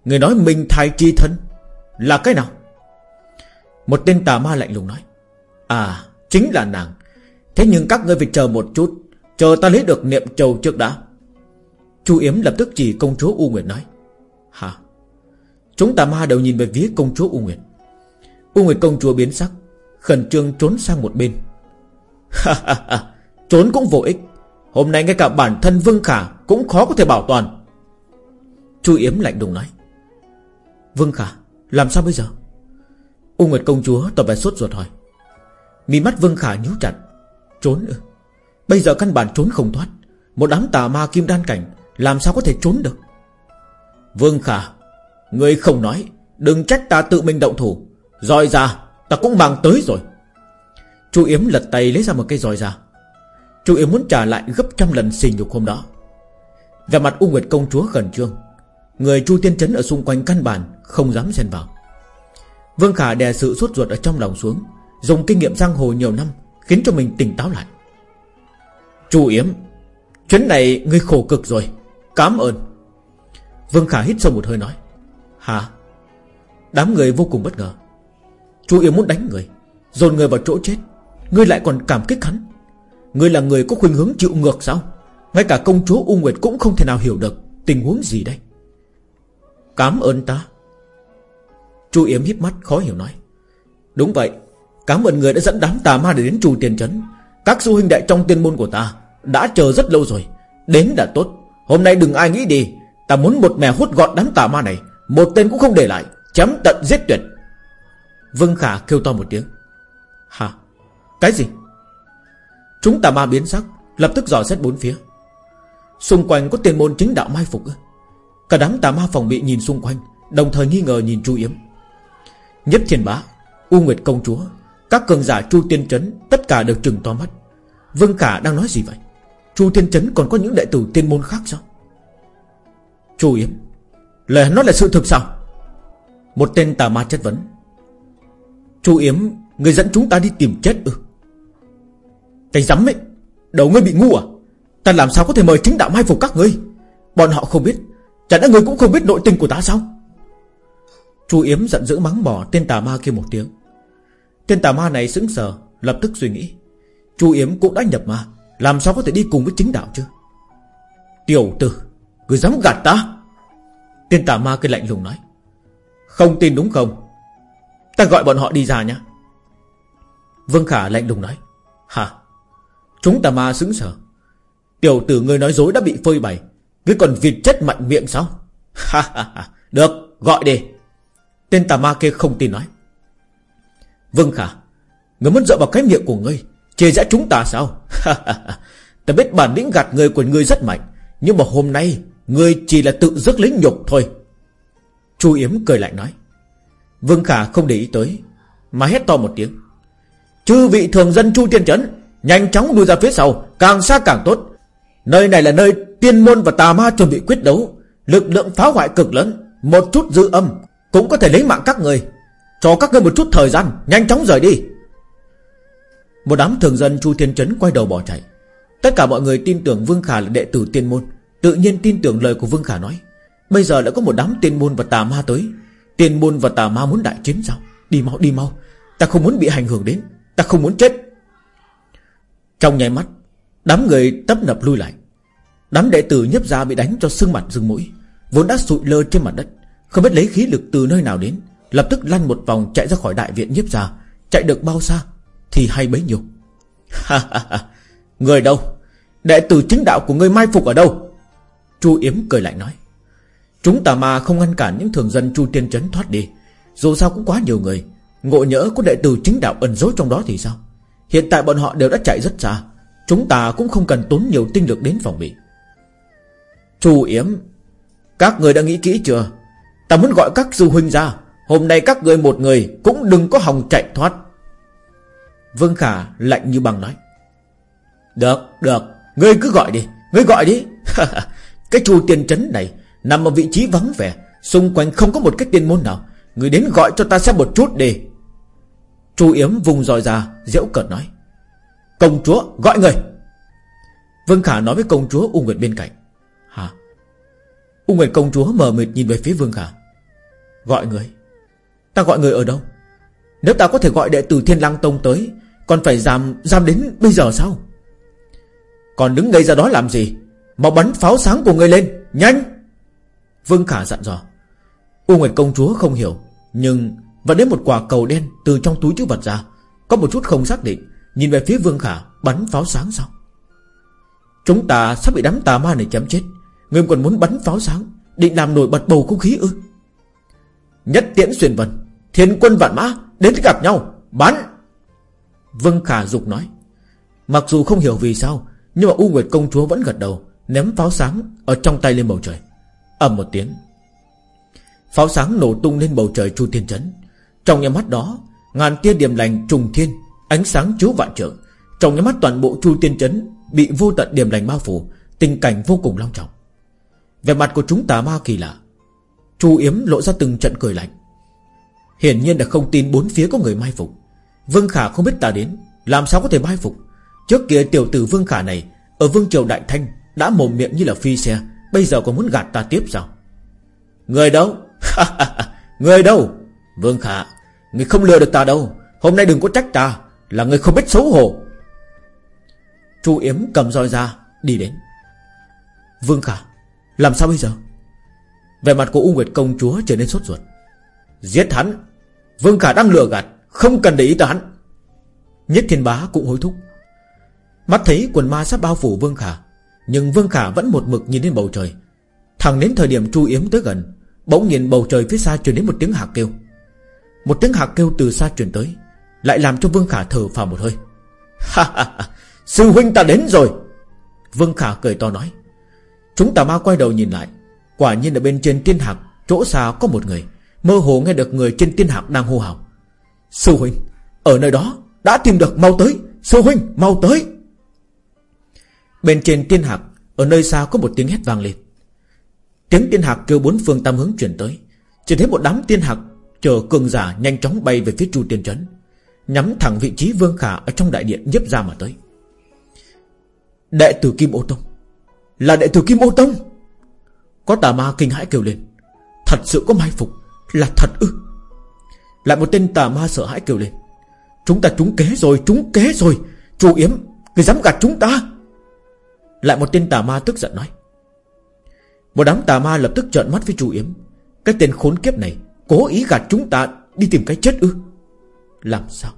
Người nói mình thai chi thân Là cái nào? Một tên tà ma lạnh lùng nói À chính là nàng. Thế nhưng các ngươi phải chờ một chút, Chờ ta lấy được niệm châu trước đã. Chu Yếm lập tức chỉ công chúa U Nguyệt nói, Hả? Chúng tà ma đều nhìn về phía công chúa U Nguyệt. U Nguyệt công chúa biến sắc, Khẩn trương trốn sang một bên. Ha ha ha, Trốn cũng vô ích. Hôm nay ngay cả bản thân Vương Khả Cũng khó có thể bảo toàn. Chu Yếm lạnh lùng nói, Vương Khả, Làm sao bây giờ? U Nguyệt công chúa tỏ vẻ sốt ruột hỏi. Mí mắt Vương Khả nhíu chặt. Trốn ư? Bây giờ căn bản trốn không thoát. Một đám tà ma kim đan cảnh, Làm sao có thể trốn được? Vương Khả Người không nói. Đừng trách ta tự mình động thủ. Rồi ra Ta cũng mang tới rồi. Chu Yếm lật tay lấy ra một cây roi ra Chu Yếm muốn trả lại gấp trăm lần xì nhục hôm đó. Về mặt U Nguyệt công chúa khẩn trương. Người Chu Tiên Trấn ở xung quanh căn bản Không dám xen vào. Vương Khả đè sự suốt ruột ở trong lòng xuống, Dùng kinh nghiệm giang hồ nhiều năm Khiến cho mình tỉnh táo lại. Chu Yếm, Chuyến này ngươi khổ cực rồi Cám ơn. Vương Khả hít sâu một hơi nói, Hả? Đám người vô cùng bất ngờ. Chu Yếm muốn đánh người, Dồn người vào chỗ chết, Ngươi lại còn cảm kích hắn. Ngươi là người có khuynh hướng chịu ngược sao? Ngay cả công chúa U Nguyệt cũng không thể nào hiểu được Tình huống gì đây. Cám ơn ta Chu Yếm híp mắt khó hiểu nói. Đúng vậy, Cảm ơn người đã dẫn đám tà ma để đến Chu tiền trấn. Các du huynh đệ trong tiên môn của ta Đã chờ rất lâu rồi, Đến đã tốt. Hôm nay đừng ai nghĩ đi, Ta muốn một mè hút gọn đám tà ma này, Một tên cũng không để lại Chém tận giết tuyệt. Vương Khả kêu to một tiếng. Hả? Cái gì? Chúng tà ma biến sắc, Lập tức dò xét bốn phía. Xung quanh có tiền môn chính đạo mai phục. Cả đám tà ma phòng bị nhìn xung quanh, Đồng thời nghi ngờ nhìn Chu Yếm. Nhất thiên bá, U Nguyệt công chúa, Các cường giả Chu Tiên Trấn Tất cả đều trừng to mắt. Vương Khả đang nói gì vậy? Chu Tiên Trấn còn có những đệ tử tiên môn khác sao? Chu Yếm Lời hắn nói là sự thực sao? Một tên tà ma chất vấn. Chu Yếm Người dẫn chúng ta đi tìm chết ư? Cái rắm ấy, Đầu ngươi bị ngu à? Ta làm sao có thể mời chính đạo mai phục các ngươi? Bọn họ không biết Chẳng lẽ ngươi cũng không biết nội tình của ta sao? Chu Yếm giận dữ mắng bỏ tên tà ma kia một tiếng. Tên tà ma này sững sờ, Lập tức suy nghĩ. Chu Yếm cũng đã nhập ma, Làm sao có thể đi cùng với chính đạo chứ? Tiểu tử Ngươi dám gạt ta! Tên tà ma kia lạnh lùng nói. Không tin đúng không? Ta gọi bọn họ đi ra nhé Vương Khả lạnh lùng nói. Hả? Chúng tà ma sững sờ. Tiểu tử ngươi nói dối đã bị phơi bày, Ngươi còn vịt chết mạnh miệng sao? Ha ha ha, Được, gọi đi. Tên tà ma kia không tin nói. Vâng Khả, người muốn dựa vào cái miệng của ngươi, Chê rẽ chúng ta sao? Ta biết bản lĩnh gạt người của ngươi rất mạnh, Nhưng mà hôm nay, Ngươi chỉ là tự dứt lấy nhục thôi. Chu Yếm cười lại nói. Vương Khả không để ý tới, Mà hét to một tiếng. Chư vị thường dân Chu Tiên Trấn, Nhanh chóng đuôi ra phía sau, Càng xa càng tốt. Nơi này là nơi tiên môn và tà ma chuẩn bị quyết đấu. Lực lượng phá hoại cực lớn, Một chút dư âm cũng có thể lấy mạng các người. Cho các người một chút thời gian, Nhanh chóng rời đi. Một đám thường dân Chu Thiên Trấn quay đầu bỏ chạy. Tất cả mọi người tin tưởng Vương Khả là đệ tử tiên môn. Tự nhiên tin tưởng lời của Vương Khả nói. Bây giờ đã có một đám tiên môn và tà ma tới. Tiên môn và tà ma muốn đại chiến sao? Đi mau đi mau. Ta không muốn bị ảnh hưởng đến. Ta không muốn chết. Trong nháy mắt, Đám người tấp nập lui lại. Đám đệ tử nhấp ra bị đánh cho sưng mặt sưng mũi, Vốn đã sụi lơ trên mặt đất. Không biết lấy khí lực từ nơi nào đến, Lập tức lăn một vòng chạy ra khỏi đại viện nhiếp ra Chạy được bao xa Thì hay bấy nhiêu. Ha ha ha. Người đâu? Đệ tử chính đạo của người mai phục ở đâu? Chu Yếm cười lại nói. Chúng tà ma không ngăn cản những thường dân Chu Tiên Trấn thoát đi, Dù sao cũng quá nhiều người. Ngộ nhỡ có đệ tử chính đạo ẩn dối trong đó thì sao? Hiện tại bọn họ đều đã chạy rất xa, Chúng ta cũng không cần tốn nhiều tinh lực đến phòng bị. Chu Yếm, Các người đã nghĩ kỹ chưa? Ta muốn gọi các sư huynh ra. Hôm nay các người một người Cũng đừng có hòng chạy thoát. Vương Khả lạnh như bằng nói. Được, được. Ngươi cứ gọi đi, ngươi gọi đi. Cái chu tiền trấn này Nằm ở vị trí vắng vẻ. Xung quanh không có một cái tiên môn nào. Người đến gọi cho ta xem một chút đi. Chu Yếm vùng dòi ra Diễu cợt nói. Công chúa gọi người. Vương Khả nói với công chúa U Nguyệt bên cạnh. Hả? U Nguyệt công chúa mờ mịt nhìn về phía Vương Khả. Gọi người. Ta gọi người ở đâu? Nếu ta có thể gọi đệ tử Thiên Lăng Tông tới, Còn phải giam giam đến bây giờ sao? Còn đứng ngây ra đó làm gì? Mau bắn pháo sáng của người lên, Nhanh! Vương Khả dặn dò. U Nguyệt công chúa không hiểu, Nhưng vẫn đến một quả cầu đen từ trong túi chữ vật ra. Có một chút không xác định, Nhìn về phía Vương Khả, bắn pháo sáng sao? Chúng ta sắp bị đám tà ma này chém chết. Ngươi còn muốn bắn pháo sáng, Định làm nổi bật bầu không khí ư? Nhất tiễn xuyên vân, Thiên quân vạn mã đến gặp nhau Bắn Vương Khả dục nói, Mặc dù không hiểu vì sao, Nhưng mà U Nguyệt công chúa vẫn gật đầu, Ném pháo sáng ở trong tay lên bầu trời. Ầm một tiếng, Pháo sáng nổ tung lên bầu trời Chu Thiên Trấn. Trong nhà mắt đó, Ngàn tia điểm lành trùng thiên, Ánh sáng chiếu vạn trượng. Trong nhà mắt toàn bộ chu thiên chấn Bị vô tận điểm lành bao phủ, Tình cảnh vô cùng long trọng. Về mặt của chúng tà ma kỳ lạ Chu Yếm lộ ra từng trận cười lạnh. Hiển nhiên là không tin bốn phía có người mai phục. Vương Khả không biết ta đến, Làm sao có thể mai phục? Trước kia tiểu tử Vương Khả này, Ở Vương Triều Đại Thanh, Đã mồm miệng như là phi xe, Bây giờ còn muốn gạt ta tiếp sao? Người đâu? Người đâu? Vương Khả, Người không lừa được ta đâu. Hôm nay đừng có trách ta, Là người không biết xấu hổ. Chu Yếm cầm roi ra, Đi đến. Vương Khả, Làm sao bây giờ? Về mặt của U Nguyệt Công Chúa trở nên sốt ruột. Giết hắn. Vương Khả đang lừa gạt, Không cần để ý tới hắn. Nhất Thiên Bá cũng hối thúc. Mắt thấy quần ma sắp bao phủ Vương Khả, Nhưng Vương Khả vẫn một mực nhìn lên bầu trời. Thẳng đến thời điểm Chu Yếm tới gần, Bỗng nhìn bầu trời phía xa truyền đến một tiếng hạc kêu. Một tiếng hạc kêu từ xa truyền tới, Lại làm cho Vương Khả thở phào một hơi. Ha ha ha, Sư huynh ta đến rồi. Vương Khả cười to nói. Chúng tà ma quay đầu nhìn lại. Quả nhiên ở bên trên tiên hạc, Chỗ xa có một người. Mơ hồ nghe được người trên tiên hạc đang hô hào. Sư huynh, Ở nơi đó đã tìm được mau tới. Sư huynh, mau tới. Bên trên tiên hạc, Ở nơi xa có một tiếng hét vang lên. Tiếng tiên hạc kêu bốn phương tam hướng chuyển tới. Chỉ thấy một đám tiên hạc Chờ cường giả nhanh chóng bay về phía chu tiên trấn, Nhắm thẳng vị trí vương khả Ở trong đại điện nhấp ra mà tới. Đệ tử Kim Ô Tông, Là đệ tử Kim Ô Tông. Có tà ma kinh hãi kêu lên. Thật sự có mai phục, Là thật ư? Lại một tên tà ma sợ hãi kêu lên. Chúng ta trúng kế rồi, trúng kế rồi. Chu Yếm, Người dám gạt chúng ta. Lại một tên tà ma tức giận nói. Một đám tà ma lập tức trợn mắt với Chu Yếm. Cái tên khốn kiếp này, Cố ý gạt chúng ta đi tìm cái chết ư? Làm sao?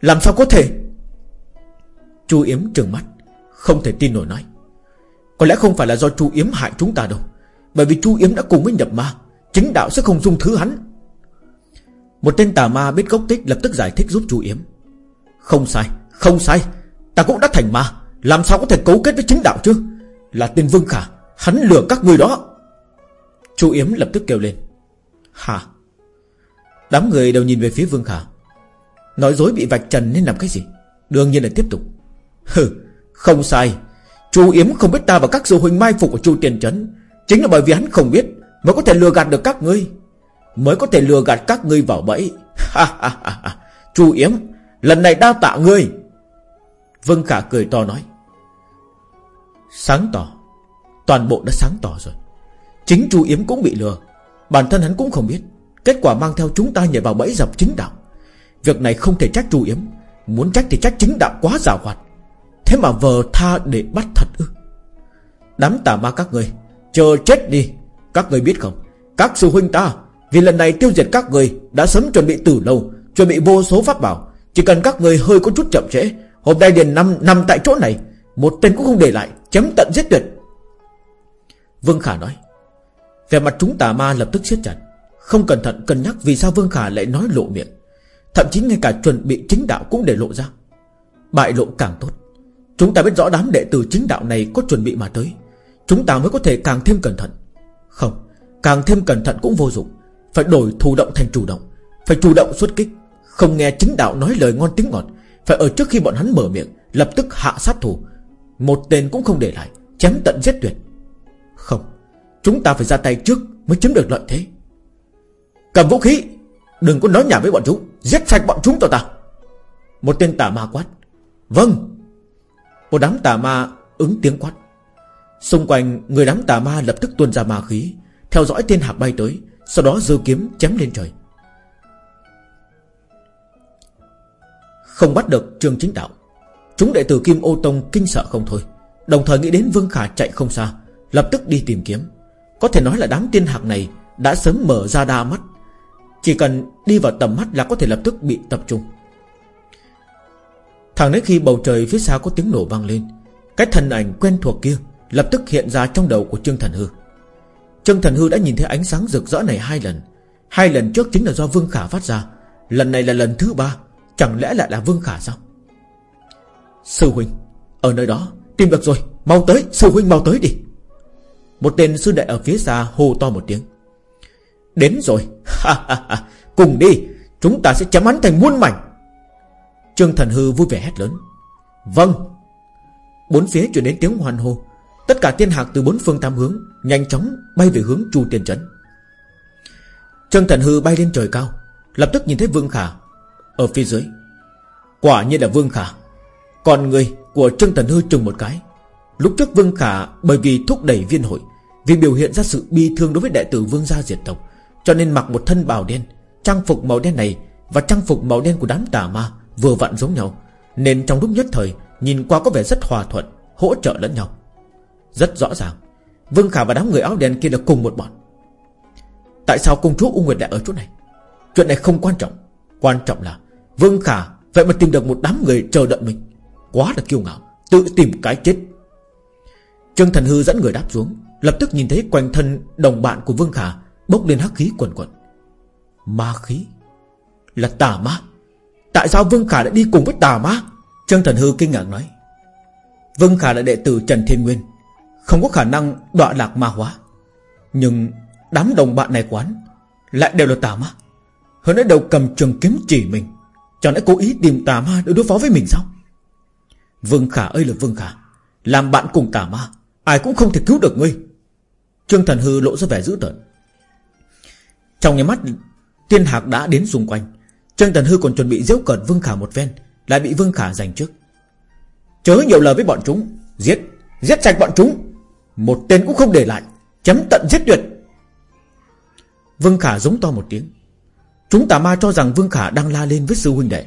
Làm sao có thể? Chu Yếm trừng mắt, Không thể tin nổi nói. Có lẽ không phải là do Chu Yếm hại chúng ta đâu. Bởi vì Chu Yếm đã cùng với nhập ma, Chính đạo sẽ không dung thứ hắn. Một tên tà ma biết gốc tích lập tức giải thích giúp Chu Yếm. Không sai Không sai. Ta cũng đã thành ma, Làm sao có thể cấu kết với chính đạo chứ? Là tên Vương Khả, Hắn lừa các người đó. Chu Yếm lập tức kêu lên. Hả? Đám người đều nhìn về phía Vương Khả. Nói dối bị vạch trần nên làm cái gì? Đương nhiên là tiếp tục. Hừ, không sai. Chu Yếm không biết ta và các sư huynh mai phục của Chu Tiền Trấn. Chính là bởi vì hắn không biết, Mới có thể lừa gạt được các ngươi. Mới có thể lừa gạt các ngươi vào bẫy. Chu Yếm, Lần này đa tạ ngươi. Vương Khả cười to nói. Sáng tỏ. Toàn bộ đã sáng tỏ rồi. Chính Chu Yếm cũng bị lừa. Bản thân hắn cũng không biết. Kết quả mang theo chúng ta nhảy vào bẫy dập chính đạo. Việc này không thể trách Chu Yếm. Muốn trách thì trách chính đạo quá giả hoạt. Thế mà vờ tha để bắt thật ư? Đám tà ma các người Chờ chết đi. Các người biết không? Các sư huynh ta Vì lần này tiêu diệt các người Đã sớm chuẩn bị từ lâu Chuẩn bị vô số pháp bảo. Chỉ cần các người hơi có chút chậm trễ Hôm nay liền nằm, nằm tại chỗ này. Một tên cũng không để lại Chấm tận giết tuyệt. Vương Khả nói Về mặt chúng tà ma lập tức siết chặt. Không cẩn thận cân nhắc vì sao Vương Khả lại nói lộ miệng. Thậm chí ngay cả chuẩn bị chính đạo cũng để lộ ra. Bại lộ càng tốt. Chúng ta biết rõ đám đệ tử chính đạo này có chuẩn bị mà tới. Chúng ta mới có thể càng thêm cẩn thận. Không, Càng thêm cẩn thận cũng vô dụng. Phải đổi thụ động thành chủ động. Phải chủ động xuất kích. Không nghe chính đạo nói lời ngon tiếng ngọt. Phải ở trước khi bọn hắn mở miệng, Lập tức hạ sát thủ. Một tên cũng không để lại, Chém tận giết tuyệt. Không, Chúng ta phải ra tay trước Mới chiếm được lợi thế. Cầm vũ khí, Đừng có nói nhảm với bọn chúng. Giết sạch bọn chúng cho ta. Một tên tà ma quát. Vâng một đám tà ma ứng tiếng quát. Xung quanh, người đám tà ma lập tức tuôn ra ma khí, Theo dõi tên hạc bay tới, Sau đó giơ kiếm chém lên trời. Không bắt được trương chính đạo, Chúng đệ tử Kim Ô Tông kinh sợ không thôi, Đồng thời nghĩ đến Vương Khả chạy không xa, Lập tức đi tìm kiếm. Có thể nói là đám tiên hạc này Đã sớm mở ra đa mắt, Chỉ cần đi vào tầm mắt là có thể lập tức bị tập trung. Thẳng đến khi bầu trời phía xa có tiếng nổ vang lên. Cái thần ảnh quen thuộc kia Lập tức hiện ra trong đầu của Trương Thần Hư. Trương Thần Hư đã nhìn thấy ánh sáng rực rỡ này hai lần. Hai lần trước chính là do Vương Khả phát ra, Lần này là lần thứ ba. Chẳng lẽ lại là Vương Khả sao? Sư huynh, Ở nơi đó, tìm được rồi, Mau tới, sư huynh mau tới đi. Một tên sư đệ ở phía xa hô to một tiếng. Đến rồi Cùng đi, Chúng ta sẽ chém hắn thành muôn mảnh. Trương Thần Hư vui vẻ hét lớn. Vâng. Bốn phía chuyển đến tiếng hoan hô. Tất cả tiên hạc từ bốn phương tam hướng Nhanh chóng bay về hướng Chu Tiên Trấn. Trương Thần Hư bay lên trời cao, Lập tức nhìn thấy Vương Khả Ở phía dưới. Quả nhiên là Vương Khả. Còn người của Trương Thần Hư trừng một cái. Lúc trước Vương Khả bởi vì thúc đẩy viên hội, Vì biểu hiện ra sự bi thương đối với đệ tử Vương gia diệt tộc, Cho nên mặc một thân bào đen, Trang phục màu đen này Và trang phục màu đen của đám tà ma Vừa vặn giống nhau, Nên trong lúc nhất thời, Nhìn qua có vẻ rất hòa thuận, Hỗ trợ lẫn nhau. Rất rõ ràng, Vương Khả và đám người áo đen kia là cùng một bọn. Tại sao công chúa U Nguyệt lại ở chỗ này? Chuyện này không quan trọng. Quan trọng là Vương Khả Vậy mà tìm được một đám người chờ đợi mình. Quá là kiêu ngạo, Tự tìm cái chết. Trương Thần Hư dẫn người đáp xuống, Lập tức nhìn thấy quanh thân đồng bạn của Vương Khả Bốc lên hắc khí quần quần Ma khí? Là tà ma? Tại sao Vương Khả lại đi cùng với tà ma? Trương Thần Hư kinh ngạc nói. Vương Khả là đệ tử Trần Thiên Nguyên. Không có khả năng đọa lạc ma hóa. Nhưng đám đồng bạn này quán Lại đều là tà ma. Hơn nữa đều cầm trường kiếm chỉ mình. Chẳng lẽ cố ý tìm tà ma để đối phó với mình sao? Vương Khả ơi là Vương Khả, Làm bạn cùng tà ma, Ai cũng không thể cứu được ngươi. Trương Thần Hư lộ ra vẻ dữ tợn. Trong nhà mắt, Tiên Hạc đã đến xung quanh. Trương Tần Hư còn chuẩn bị giễu cợt Vương Khả một ven Lại bị Vương Khả giành trước. Chớ nhiều lời với bọn chúng Giết, giết sạch bọn chúng. Một tên cũng không để lại Chấm tận giết tuyệt. Vương Khả giống to một tiếng. Chúng tà ma cho rằng Vương Khả đang la lên với sư huynh đệ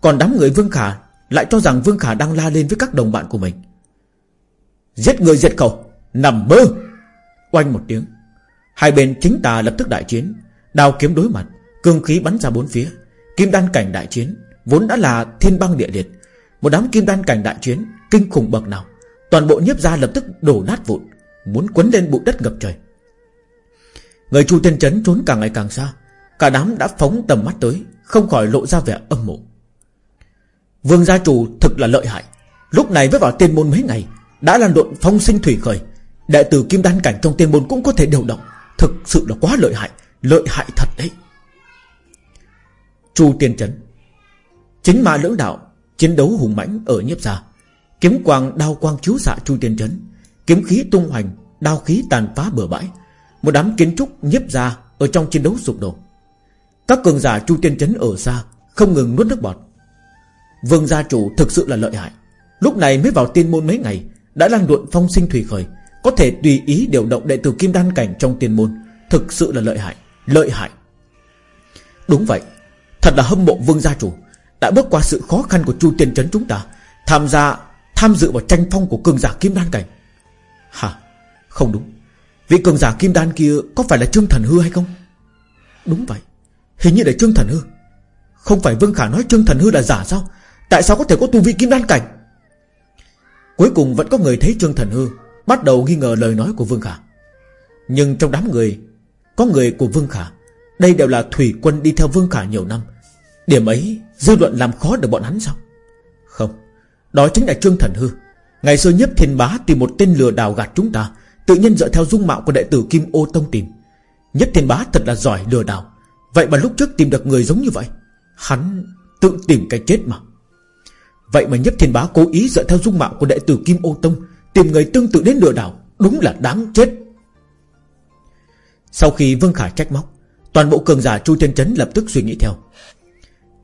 Còn đám người Vương Khả Lại cho rằng Vương Khả đang la lên với các đồng bạn của mình. Giết người diệt khẩu Nằm mơ. Oanh một tiếng Hai bên chính tà lập tức đại chiến Đào kiếm đối mặt Cương khí bắn ra bốn phía. Kim đan cảnh đại chiến Vốn đã là thiên băng địa liệt. Một đám kim đan cảnh đại chiến Kinh khủng bậc nào, Toàn bộ nhiếp gia lập tức đổ nát vụn, Muốn quấn lên bụi đất ngập trời. Người chu tiên chấn trốn càng ngày càng xa, Cả đám đã phóng tầm mắt tới, Không khỏi lộ ra vẻ âm mộ. Vương gia chủ thực là lợi hại, Lúc này với vào tiên môn mấy ngày, Đã làm độn phong sinh thủy khởi. Đệ tử kim đan cảnh trong tiên môn cũng có thể điều động, Thực sự là quá lợi hại Lợi hại thật đấy. Chu tiên chấn Chính ma lưỡng đạo Chiến đấu hùng mãnh ở nhiếp gia. Kiếm quang đao quang chiếu xạ chu tiên chấn Kiếm khí tung hoành, Đao khí tàn phá bờ bãi. Một đám kiến trúc nhiếp gia Ở trong chiến đấu sụp đổ. Các cường giả chu tiên chấn ở xa Không ngừng nuốt nước bọt. Vương gia chủ thực sự là lợi hại. Lúc này mới vào tiên môn mấy ngày, Đã lan luận phong sinh thủy khởi, Có thể tùy ý điều động đệ tử kim đan cảnh trong tiên môn. Thực sự là lợi hại Lợi hại. Đúng vậy Thật là hâm mộ vương gia chủ. Đã bước qua sự khó khăn của chu tiên trấn chúng ta, Tham gia, Tham dự vào tranh phong của cường giả kim đan cảnh. Hả? Không đúng. Vị cường giả kim đan kia Có phải là Trương Thần Hư hay không? Đúng vậy. Hình như là Trương Thần Hư. Không phải Vương Khả nói Trương Thần Hư là giả sao? Tại sao có thể có tu vị kim đan cảnh? Cuối cùng vẫn có người thấy Trương Thần Hư, Bắt đầu nghi ngờ lời nói của Vương Khả. Nhưng trong đám người, Có người của Vương Khả, Đây đều là thủy quân đi theo Vương Khả nhiều năm Điểm ấy, dư luận làm khó được bọn hắn sao? Không, Đó chính là Trương Thần Hư. Ngày xưa nhất thiên bá tìm một tên lừa đảo gạt chúng ta, Tự nhiên dựa theo dung mạo của đệ tử Kim Ô Tông tìm. Nhất thiên bá thật là giỏi lừa đảo. Vậy mà lúc trước tìm được người giống như vậy, Hắn tự tìm cái chết mà. Vậy mà nhất thiên bá cố ý dựa theo dung mạo của đệ tử Kim Ô Tông Tìm người tương tự đến lừa đảo, Đúng là đáng chết. Sau khi Vương Khả trách móc, Toàn bộ cường giả Chu Thiên Chấn lập tức suy nghĩ theo.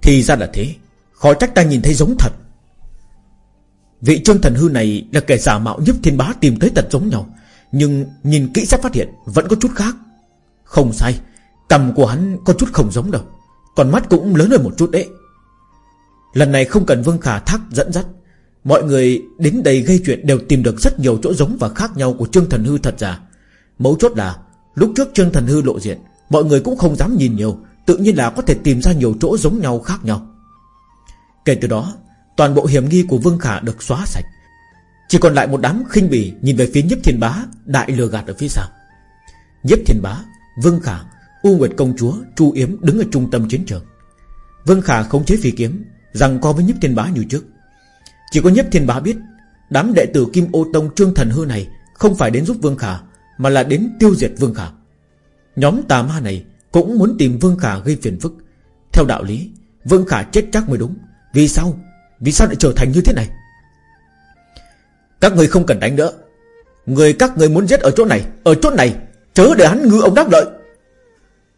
Thì ra là thế. Khó trách ta nhìn thấy giống thật. Vị trương thần hư này Là kẻ giả mạo nhất thiên bá tìm tới tật giống nhau. Nhưng nhìn kỹ sẽ phát hiện Vẫn có chút khác. Không sai, Cầm của hắn có chút không giống đâu. Còn mắt cũng lớn hơn một chút đấy. Lần này không cần Vương Khả Thác dẫn dắt. Mọi người đến đây gây chuyện đều tìm được rất nhiều chỗ giống và khác nhau của Trương Thần Hư thật giả Mấu chốt là, Lúc trước Trương Thần Hư lộ diện, Mọi người cũng không dám nhìn nhiều. Tự nhiên là có thể tìm ra nhiều chỗ giống nhau khác nhau. Kể từ đó, Toàn bộ hiểm nghi của Vương Khả được xóa sạch. Chỉ còn lại một đám khinh bỉ Nhìn về phía Nhếp Thiên Bá, Đại lừa gạt ở phía sau. Nhếp Thiên Bá, Vương Khả, U Nguyệt Công Chúa, Chu Yếm đứng ở trung tâm chiến trường. Vương Khả khống chế phi kiếm, Rằng co với Nhếp Thiên Bá như trước. Chỉ có Nhếp Thiên Bá biết, Đám đệ tử Kim Ô Tông Trương Thần Hư này Không phải đến giúp Vương Khả, Mà là đến tiêu diệt Vương Khả. Nhóm tà ma này cũng muốn tìm Vương Khả gây phiền phức. Theo đạo lý, Vương Khả chết chắc mới đúng. Vì sao? Vì sao lại trở thành như thế này? Các người không cần đánh nữa. Người, các người muốn giết ở chỗ này, Ở chỗ này, Chớ để hắn ngư ông đắc lợi.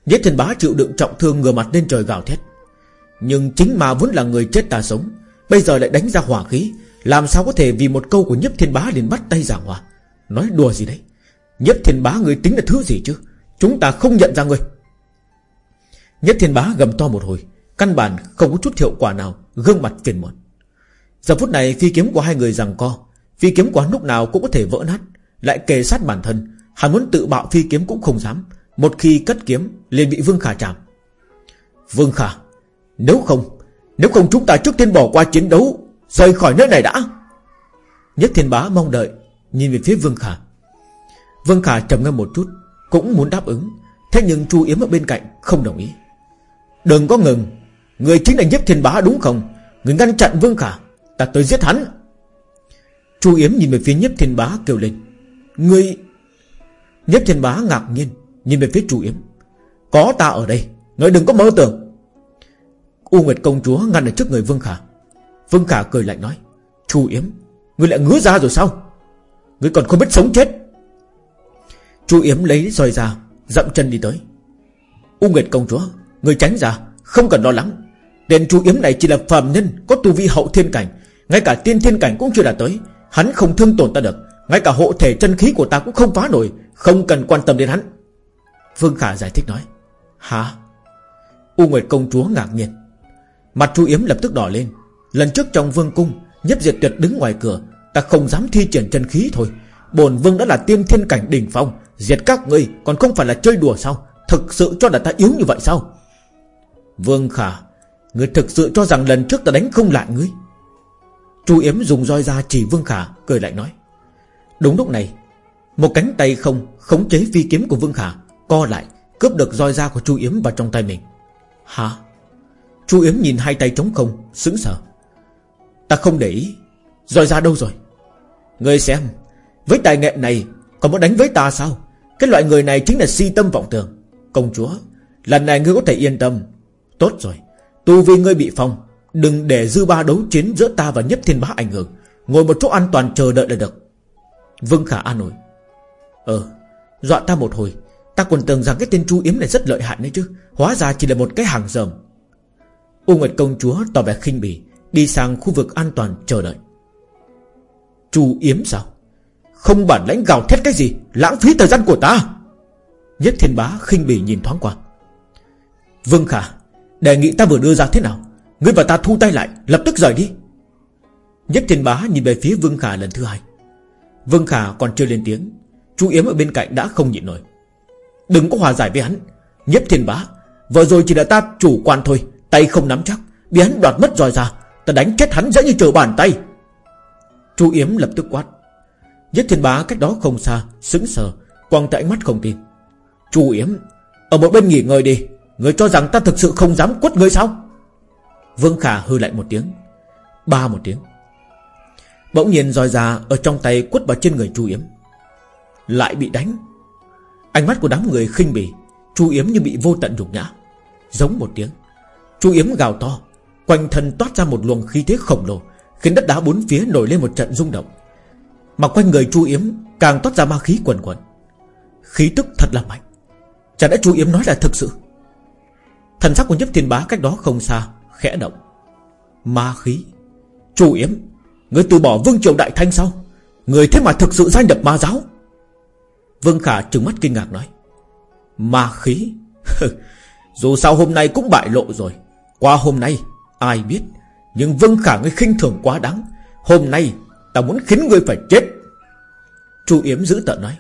Nhất thiên bá chịu đựng trọng thương ngửa mặt lên trời gào thét. Nhưng chính mà vốn là người chết ta sống, Bây giờ lại đánh ra hỏa khí, Làm sao có thể vì một câu của nhất thiên bá liền bắt tay giảng hòa Nói đùa gì đấy? Nhất thiên bá người tính là thứ gì chứ? Chúng ta không nhận ra người. Nhất thiên bá gầm to một hồi, Căn bản không có chút hiệu quả nào, Gương mặt phiền muộn. Giờ phút này phi kiếm của hai người rằng co, Phi kiếm của hắn lúc nào cũng có thể vỡ nát, Lại kề sát bản thân, Hắn muốn tự bạo phi kiếm cũng không dám, Một khi cất kiếm liền bị Vương Khả chạm. Vương Khả, Nếu không Nếu không chúng ta trước tiên bỏ qua chiến đấu, Rời khỏi nơi này đã. Nhất thiên bá mong đợi, Nhìn về phía Vương Khả. Vương Khả trầm ngâm một chút, Cũng muốn đáp ứng, Thế nhưng Chu Yếm ở bên cạnh không đồng ý. Đừng có ngừng. Người chính là nhất thiên bá đúng không? Người ngăn chặn Vương Khả, Ta tới giết hắn. Chu Yếm nhìn về phía nhất thiên bá kêu lên. Người Nhất thiên bá ngạc nhiên, Nhìn về phía Chu Yếm. Có ta ở đây Người đừng có mơ tưởng. U Nguyệt công chúa ngăn ở trước người Vương Khả. Vương Khả cười lạnh nói, Chu Yếm, Người lại ngứa ra rồi sao? Người còn không biết sống chết. Chu Yếm lấy roi ra, Dậm chân đi tới. U Nguyệt công chúa Người tránh ra, Không cần lo lắng. Tên chú Yếm này chỉ là phàm nhân, Có tu vi hậu thiên cảnh. Ngay cả tiên thiên cảnh cũng chưa đạt tới. Hắn không thương tổn ta được. Ngay cả hộ thể chân khí của ta cũng không phá nổi. Không cần quan tâm đến hắn. Vương Khả giải thích nói, Hả? U Nguyệt công chúa ngạc nhiên. Mặt chú Yếm lập tức đỏ lên. Lần trước trong vương cung, nhất diệt tuyệt đứng ngoài cửa, Ta không dám thi triển chân khí thôi. Bồn vương đã là tiên thiên cảnh đỉnh phong. Diệt các ngươi còn không phải là chơi đùa sao? Thực sự cho là ta yếu như vậy sao? Vương Khả Ngươi thực sự cho rằng lần trước ta đánh không lại ngươi? Chu Yếm dùng roi ra chỉ Vương Khả, Cười lại nói. Đúng lúc này, Một cánh tay không, khống chế phi kiếm của Vương Khả, Co lại, cướp được roi ra của Chu Yếm vào trong tay mình. Hả? Chu Yếm nhìn hai tay trống không, Sững sờ. Ta không để ý. Roi ra đâu rồi? Ngươi xem, Với tài nghệ này, Còn muốn đánh với ta sao? Cái loại người này chính là si tâm vọng tưởng. Công chúa, Lần này ngươi có thể yên tâm. Tốt rồi. Tu vi ngươi bị phong, Đừng để dư ba đấu chiến giữa ta và nhất thiên bá ảnh hưởng. Ngồi một chỗ an toàn chờ đợi là được. Vương Khả an ủi. Ờ Dọa ta một hồi. Ta còn tưởng rằng cái tên chu yếm này rất lợi hại đấy chứ. Hóa ra chỉ là một cái hàng dầm U Nguyệt công chúa tỏ vẻ khinh bỉ, Đi sang khu vực an toàn chờ đợi. Chu yếm sao? Không bản lãnh gào thét cái gì? Lãng phí thời gian của ta. Nhất thiên bá khinh bỉ nhìn thoáng qua. Vương Khả Đề nghị ta vừa đưa ra thế nào? Ngươi và ta thu tay lại, Lập tức rời đi. Nhất thiên bá nhìn về phía Vương Khả lần thứ hai. Vương Khả còn chưa lên tiếng, Chú Yếm ở bên cạnh đã không nhịn nổi. Đừng có hòa giải với hắn. Nhất thiên bá, Vừa rồi chỉ là ta chủ quan thôi, Tay không nắm chắc, Bị hắn đoạt mất rồi ra, Ta đánh chết hắn dễ như trở bàn tay. Chú Yếm lập tức quát. Nhất thiên bá cách đó không xa, Sững sờ Quăng tại ánh mắt không tin. Chú Yếm, Ở một bên nghỉ ngơi đi Người cho rằng ta thực sự không dám quất ngươi sao? Vương Khả hư lại một tiếng, Ba một tiếng. Bỗng nhiên roi ra ở trong tay quất vào trên người Chu Yếm. Lại bị đánh. Ánh mắt của đám người khinh bỉ, Chu Yếm như bị vô tận nhục nhã. Giống một tiếng, Chu Yếm gào to, Quanh thân toát ra một luồng khí thế khổng lồ, Khiến đất đá bốn phía nổi lên một trận rung động. Mà quanh người Chu Yếm Càng toát ra ma khí quần quần. Khí tức thật là mạnh. Chả lẽ Chu Yếm nói là thực sự? Thần sắc của nhấp thiên bá cách đó không xa, Khẽ động. Ma khí. Chu Yếm, Người từ bỏ vương triều đại thanh sao Người thế mà thực sự gia nhập ma giáo. Vương Khả trừng mắt kinh ngạc nói. Ma khí? Dù sao hôm nay cũng bại lộ rồi. Qua hôm nay, Ai biết. Nhưng Vương Khả ngươi khinh thường quá đáng. Hôm nay, ta muốn khiến ngươi phải chết. Chu Yếm giữ tợn nói.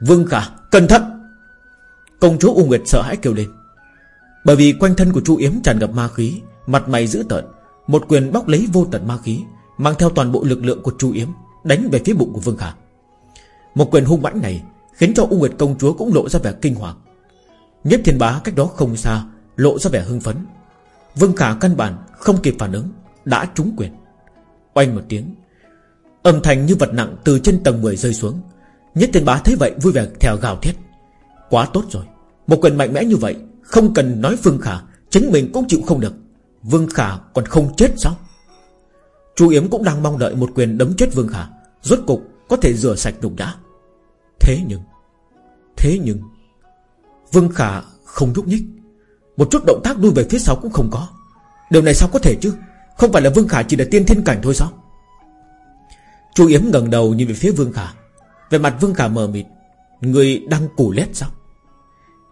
Vương Khả, cẩn thận. Công chúa U Nguyệt sợ hãi kêu lên. Bởi vì quanh thân của Chu Yếm tràn ngập ma khí, Mặt mày dữ tợn, Một quyền bóc lấy vô tận ma khí, Mang theo toàn bộ lực lượng của Chu Yếm, Đánh về phía bụng của Vương Khả. Một quyền hung mãnh này Khiến cho U Nguyệt công chúa cũng lộ ra vẻ kinh hoàng. Nhất thiên bá cách đó không xa, Lộ ra vẻ hưng phấn. Vương Khả căn bản không kịp phản ứng, Đã trúng quyền. Oanh một tiếng, Âm thanh như vật nặng từ trên tầng 10 rơi xuống. Nhất thiên bá thấy vậy vui vẻ theo gào thét. Quá tốt rồi, Một quyền mạnh mẽ như vậy không cần nói Vương Khả, Chính mình cũng chịu không được. Vương Khả còn không chết sao? Chu Yếm cũng đang mong đợi một quyền đấm chết Vương Khả. Rốt cục có thể rửa sạch đục đã. Thế nhưng Thế nhưng, Vương Khả không nhúc nhích. Một chút động tác đuôi về phía sau cũng không có. Điều này sao có thể chứ? Không phải là Vương Khả chỉ là tiên thiên cảnh thôi sao? Chu Yếm ngẩng đầu nhìn về phía Vương Khả. Về mặt Vương Khả mờ mịt. Người đang củ lét sao?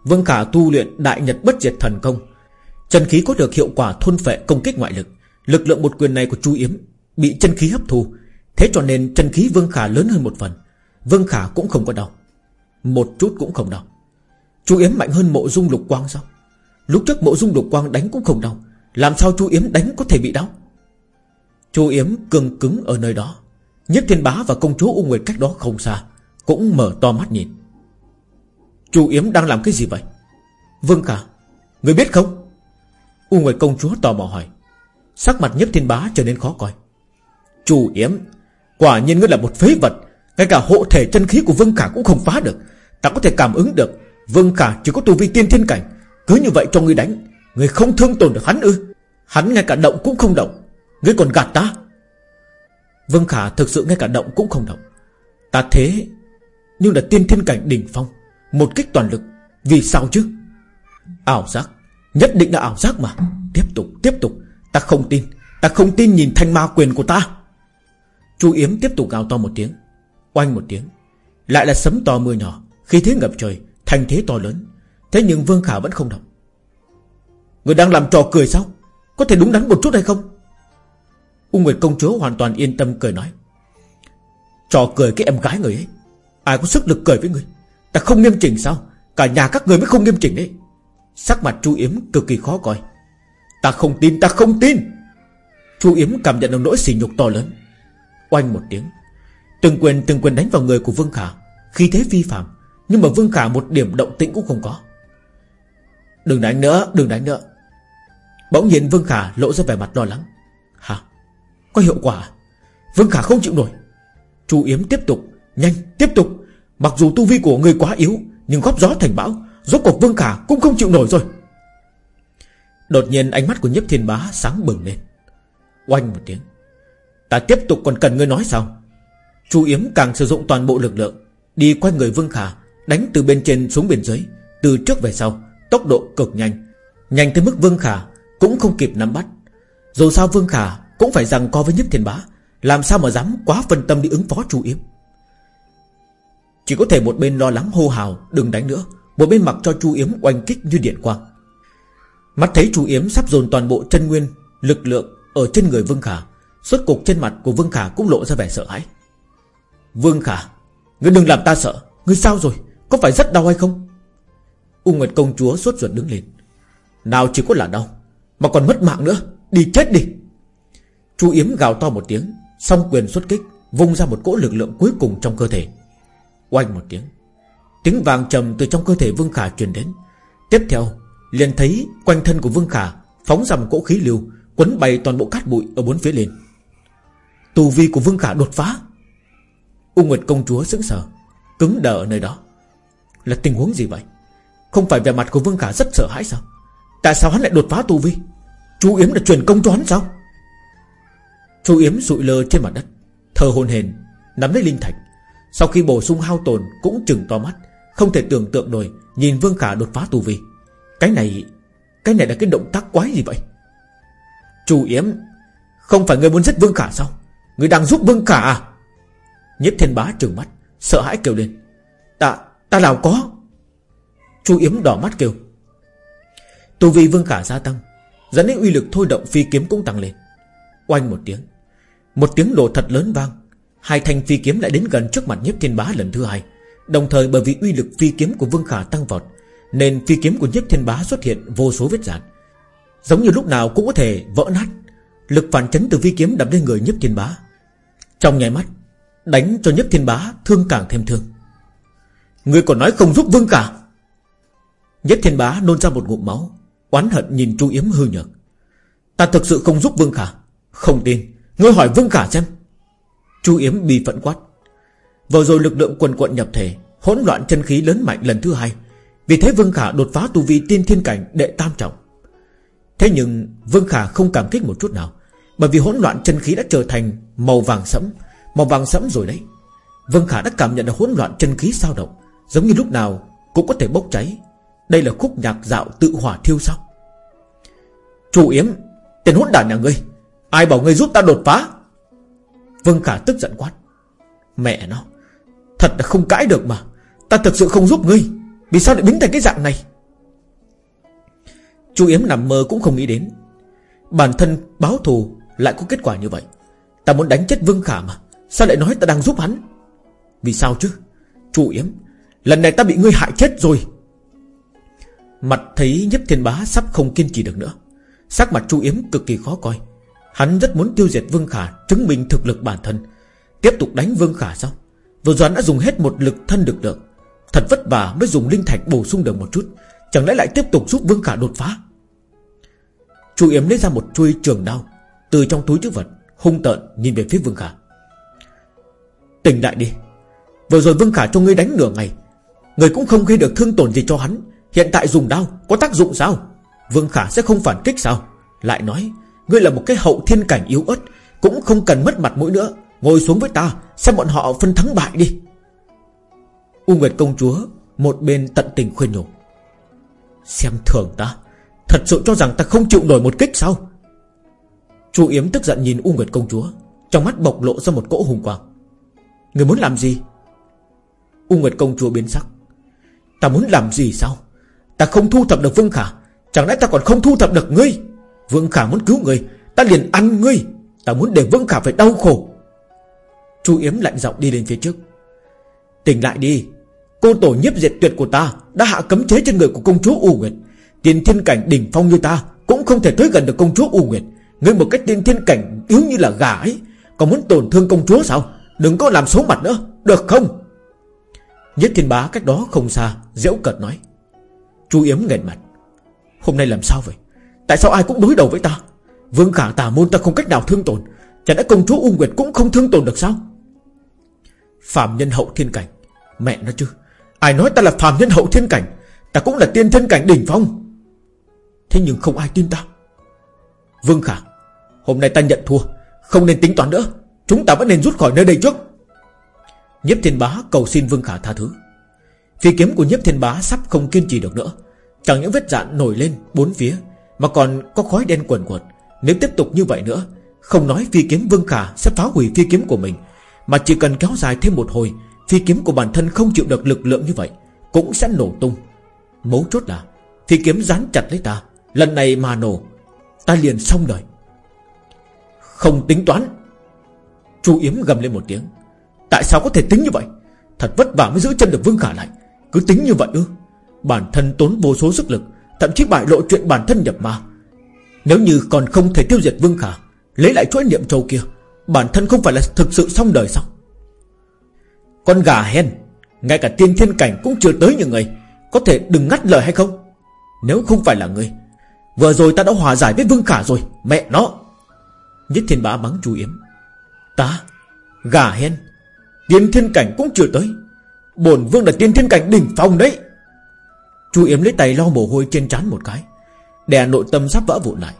Vương Khả tu luyện đại nhật bất diệt thần công. Chân khí có được hiệu quả thôn phệ công kích ngoại lực. Lực lượng một quyền này của Chu Yếm Bị chân khí hấp thu. Thế cho nên chân khí Vương Khả lớn hơn một phần. Vương Khả cũng không có đau. Một chút cũng không đau. Chu Yếm mạnh hơn mộ dung lục quang sao? Lúc trước mộ dung lục quang đánh cũng không đau. Làm sao Chu Yếm đánh có thể bị đau? Chu Yếm cương cứng ở nơi đó. Nhất Thiên Bá và công chúa U Nguyệt cách đó không xa Cũng mở to mắt nhìn. Chu Yếm đang làm cái gì vậy? Vương cả, Người biết không? U Nguyệt công chúa tò mò hỏi. Sắc mặt nhấp Thiên Bá trở nên khó coi. Chu Yếm Quả nhiên ngươi là một phế vật. Ngay cả hộ thể chân khí của Vương Khả cũng không phá được. Ta có thể cảm ứng được Vương Khả chỉ có tu vi tiên thiên cảnh. Cứ như vậy cho ngươi đánh Ngươi không thương tổn được hắn ư? Hắn ngay cả động cũng không động. Ngươi còn gạt ta? Vương Khả thực sự ngay cả động cũng không động. Ta thế Nhưng là tiên thiên cảnh đỉnh phong. Một kích toàn lực. Vì sao chứ? Ảo giác. Nhất định là ảo giác mà. Tiếp tục tiếp tục. Ta không tin. Ta không tin nhìn thanh ma quyền của ta. Chu Yếm tiếp tục gào to một tiếng. Oanh một tiếng. Lại là sấm to mưa nhỏ. Khi thế ngập trời, Thành thế to lớn. Thế nhưng Vương Khả vẫn không động. Người đang làm trò cười sao? Có thể đúng đắn một chút hay không? Ung Nguyệt công chúa hoàn toàn yên tâm cười nói. Trò cười cái em gái người ấy. Ai có sức lực cười với người? Ta không nghiêm chỉnh sao? Cả nhà các người mới không nghiêm chỉnh đấy Sắc mặt Chu Yếm cực kỳ khó coi. Ta không tin, ta không tin. Chu Yếm cảm nhận được nỗi sỉ nhục to lớn. Oanh một tiếng. Từng quyền từng quyền đánh vào người của Vương Khả. Khi thế vi phạm Nhưng mà Vương Khả một điểm động tĩnh cũng không có. Đừng đánh nữa, Đừng đánh nữa. Bỗng nhiên Vương Khả lộ ra vẻ mặt lo lắng. Hả? Có hiệu quả à? Vương Khả không chịu nổi. Chu Yếm tiếp tục, Nhanh, tiếp tục. Mặc dù tu vi của người quá yếu, Nhưng góp gió thành bão, Rốt cuộc Vương Khả cũng không chịu nổi rồi. Đột nhiên ánh mắt của nhiếp thiên bá sáng bừng lên. Oanh một tiếng. Ta tiếp tục còn cần ngươi nói sao? Chu Yếm càng sử dụng toàn bộ lực lượng, Đi quanh người Vương Khả, Đánh từ bên trên xuống bên dưới. Từ trước về sau, Tốc độ cực nhanh. Nhanh tới mức Vương Khả Cũng không kịp nắm bắt. Dù sao Vương Khả Cũng phải rằng co với nhất thiên bá, Làm sao mà dám quá phân tâm đi ứng phó Chu Yếm? Chỉ có thể một bên lo lắng hô hào, Đừng đánh nữa, Một bên mặc cho Chu Yếm oanh kích như điện quang. Mắt thấy Chu Yếm sắp dồn toàn bộ chân nguyên, Lực lượng ở trên người Vương Khả, Suốt cục trên mặt của Vương Khả cũng lộ ra vẻ sợ hãi. Vương Khả, Ngươi đừng làm ta sợ, Ngươi sao rồi? Có phải rất đau hay không? Ung Nguyệt công chúa suốt ruột đứng lên. Nào chỉ có là đau, Mà còn mất mạng nữa, Đi chết đi. Chu Yếm gào to một tiếng, Song quyền xuất kích, Vung ra một cỗ lực lượng cuối cùng trong cơ thể. Oanh một tiếng. Tiếng vàng trầm từ trong cơ thể Vương Khả truyền đến. Tiếp theo, liền thấy quanh thân của Vương Khả Phóng ra một cỗ khí lưu, Quấn bay toàn bộ cát bụi ở bốn phía lên Tù vi của Vương Khả đột phá. Ung Nguyệt công chúa sững sờ, Cứng đờ ở nơi đó. Là tình huống gì vậy? Không phải vẻ mặt của Vương Khả rất sợ hãi sao? Tại sao hắn lại đột phá tu vi? Chú Yếm đã truyền công cho hắn sao? Chú Yếm sụi lơ trên mặt đất Thờ hồn hền Nắm lấy linh thạch. Sau khi bổ sung hao tồn cũng chừng to mắt Không thể tưởng tượng nổi Nhìn Vương Khả đột phá tu vi. Cái này Cái này là cái động tác quái gì vậy? Chủ Yếm Không phải người muốn giết Vương Khả sao? Người đang giúp Vương Khả à? Nhiếp thiên bá trừng mắt Sợ hãi kêu lên. Ta, ta nào có? Chu Yếm đỏ mắt kêu. Tu vi Vương Khả gia tăng Dẫn đến uy lực thôi động phi kiếm cũng tăng lên. Oanh một tiếng Một tiếng nổ thật lớn vang Hai thanh phi kiếm lại đến gần trước mặt nhiếp thiên bá lần thứ hai. Đồng thời bởi vì uy lực phi kiếm của Vương Khả tăng vọt, Nên phi kiếm của nhiếp thiên bá xuất hiện vô số vết dạn Giống như lúc nào cũng có thể vỡ nát, Lực phản chấn từ phi kiếm đập lên người nhiếp thiên bá. Trong nháy mắt, Đánh cho nhiếp thiên bá thương càng thêm thương. Người còn nói không giúp vương cả Nhất thiên bá nôn ra một ngụm máu, Oán hận nhìn chu yếm hư nhược. Ta thực sự không giúp vương khả. Không tin. Ngươi hỏi vương khả xem. Chu yếm bi phẫn quát. Vừa rồi lực lượng quần quận nhập thể, Hỗn loạn chân khí lớn mạnh lần thứ hai. Vì thế vương khả đột phá tu vi tiên thiên cảnh đệ tam trọng. Thế nhưng Vương Khả không cảm kích một chút nào, Bởi vì hỗn loạn chân khí đã trở thành Màu vàng sẫm, Màu vàng sẫm rồi đấy. Vương Khả đã cảm nhận được hỗn loạn chân khí sao động, Giống như lúc nào cũng có thể bốc cháy. Đây là khúc nhạc dạo tự hỏa thiêu sao? Chủ Yếm, Tên hỗn đản nhà ngươi, Ai bảo ngươi giúp ta đột phá? Vương Khả tức giận quát. Mẹ nó, Thật là không cãi được mà. Ta thực sự không giúp ngươi. Vì sao lại biến thành cái dạng này? Chu Yếm nằm mơ cũng không nghĩ đến. Bản thân báo thù Lại có kết quả như vậy. Ta muốn đánh chết Vương Khả mà. Sao lại nói ta đang giúp hắn? Vì sao chứ? Chu Yếm, Lần này ta bị ngươi hại chết rồi. Mặt thấy nhấp thiên bá sắp không kiên trì được nữa. Sắc mặt Chu Yếm cực kỳ khó coi. Hắn rất muốn tiêu diệt Vương Khả, Chứng minh thực lực bản thân. Tiếp tục đánh Vương Khả sao Vừa rồi đã dùng hết một lực thân lực lượng. Thật vất vả mới dùng linh thạch bổ sung được một chút. Chẳng lẽ lại tiếp tục giúp Vương Khả đột phá? Chu Yếm lấy ra một chuôi trường đao, Từ trong túi chữ vật, Hung tợn nhìn về phía Vương Khả. Tỉnh đại đi. Vừa rồi Vương Khả cho ngươi đánh nửa ngày Người cũng không gây được thương tổn gì cho hắn. Hiện tại dùng đao có tác dụng sao? Vương Khả sẽ không phản kích sao? Lại nói Ngươi là một cái hậu thiên cảnh yếu ớt, Cũng không cần mất mặt mũi nữa. Ngồi xuống với ta, Xem bọn họ phân thắng bại đi. U Nguyệt công chúa, Một bên tận tình khuyên nhủ. Xem thường ta, Thật sự cho rằng ta không chịu nổi một kích sao? Chu Yếm tức giận nhìn U Nguyệt công chúa, Trong mắt bộc lộ ra một cỗ hùng quang. Người muốn làm gì? U Nguyệt công chúa biến sắc. Ta muốn làm gì sao? Ta không thu thập được Vương Khả, Chẳng lẽ ta còn không thu thập được ngươi? Vương Khả muốn cứu ngươi Ta liền ăn ngươi. Ta muốn để Vương Khả phải đau khổ. Chu Yếm lạnh giọng đi lên phía trước. Tỉnh lại đi. Cô tổ nhiếp diệt tuyệt của ta Đã hạ cấm chế trên người của công chúa U Nguyệt. Tiên thiên cảnh đỉnh phong như ta Cũng không thể tới gần được công chúa U Nguyệt. Ngươi một cách tiên thiên cảnh yếu như là gà ấy Còn muốn tổn thương công chúa sao? Đừng có làm xấu mặt nữa, Được không? Nhất thiên bá cách đó không xa, Dễu cợt nói. Chu Yếm nghẹn mặt. Hôm nay làm sao vậy? Tại sao ai cũng đối đầu với ta? Vương khả tà môn ta không cách nào thương tổn. Chả đã công chúa U Nguyệt cũng không thương tổn được sao? Phạm nhân hậu thiên cảnh. Mẹ nó chứ, Ai nói ta là phạm nhân hậu thiên cảnh? Ta cũng là tiên thiên cảnh đỉnh phong. Thế nhưng không ai tin ta. Vương Khả, Hôm nay ta nhận thua. Không nên tính toán nữa. Chúng ta vẫn nên rút khỏi nơi đây trước. Nhếp thiên bá cầu xin Vương Khả tha thứ. Phi kiếm của nhếp thiên bá sắp không kiên trì được nữa. Chẳng những vết dạn nổi lên bốn phía mà còn có khói đen quần quật Nếu tiếp tục như vậy nữa, Không nói phi kiếm Vương Khả sẽ phá hủy phi kiếm của mình, Mà chỉ cần kéo dài thêm một hồi, Phi kiếm của bản thân không chịu được lực lượng như vậy, Cũng sẽ nổ tung. Mấu chốt là, Phi kiếm dán chặt lấy ta, Lần này mà nổ, Ta liền xong đời. Không tính toán. Chu Yếm gầm lên một tiếng. Tại sao có thể tính như vậy? Thật vất vả mới giữ chân được Vương Khả lại. Cứ tính như vậy ư? Bản thân tốn vô số sức lực Thậm chí bại lộ chuyện bản thân nhập ma. Nếu như còn không thể tiêu diệt Vương Khả, Lấy lại chuỗi niệm châu kia, Bản thân không phải là thực sự xong đời sao? Con gà hen, Ngay cả tiên thiên cảnh cũng chưa tới như người, Có thể đừng ngắt lời hay không? Nếu không phải là người, Vừa rồi ta đã hòa giải với Vương Khả rồi, Mẹ nó! Nhất thiên bá mắng chú Yếm. Ta, Gà hen, Tiên thiên cảnh cũng chưa tới. Bổn vương là tiên thiên cảnh đỉnh phong đấy. Chu Yếm lấy tay lau mồ hôi trên trán một cái. Đè nội tâm sắp vỡ vụn lại.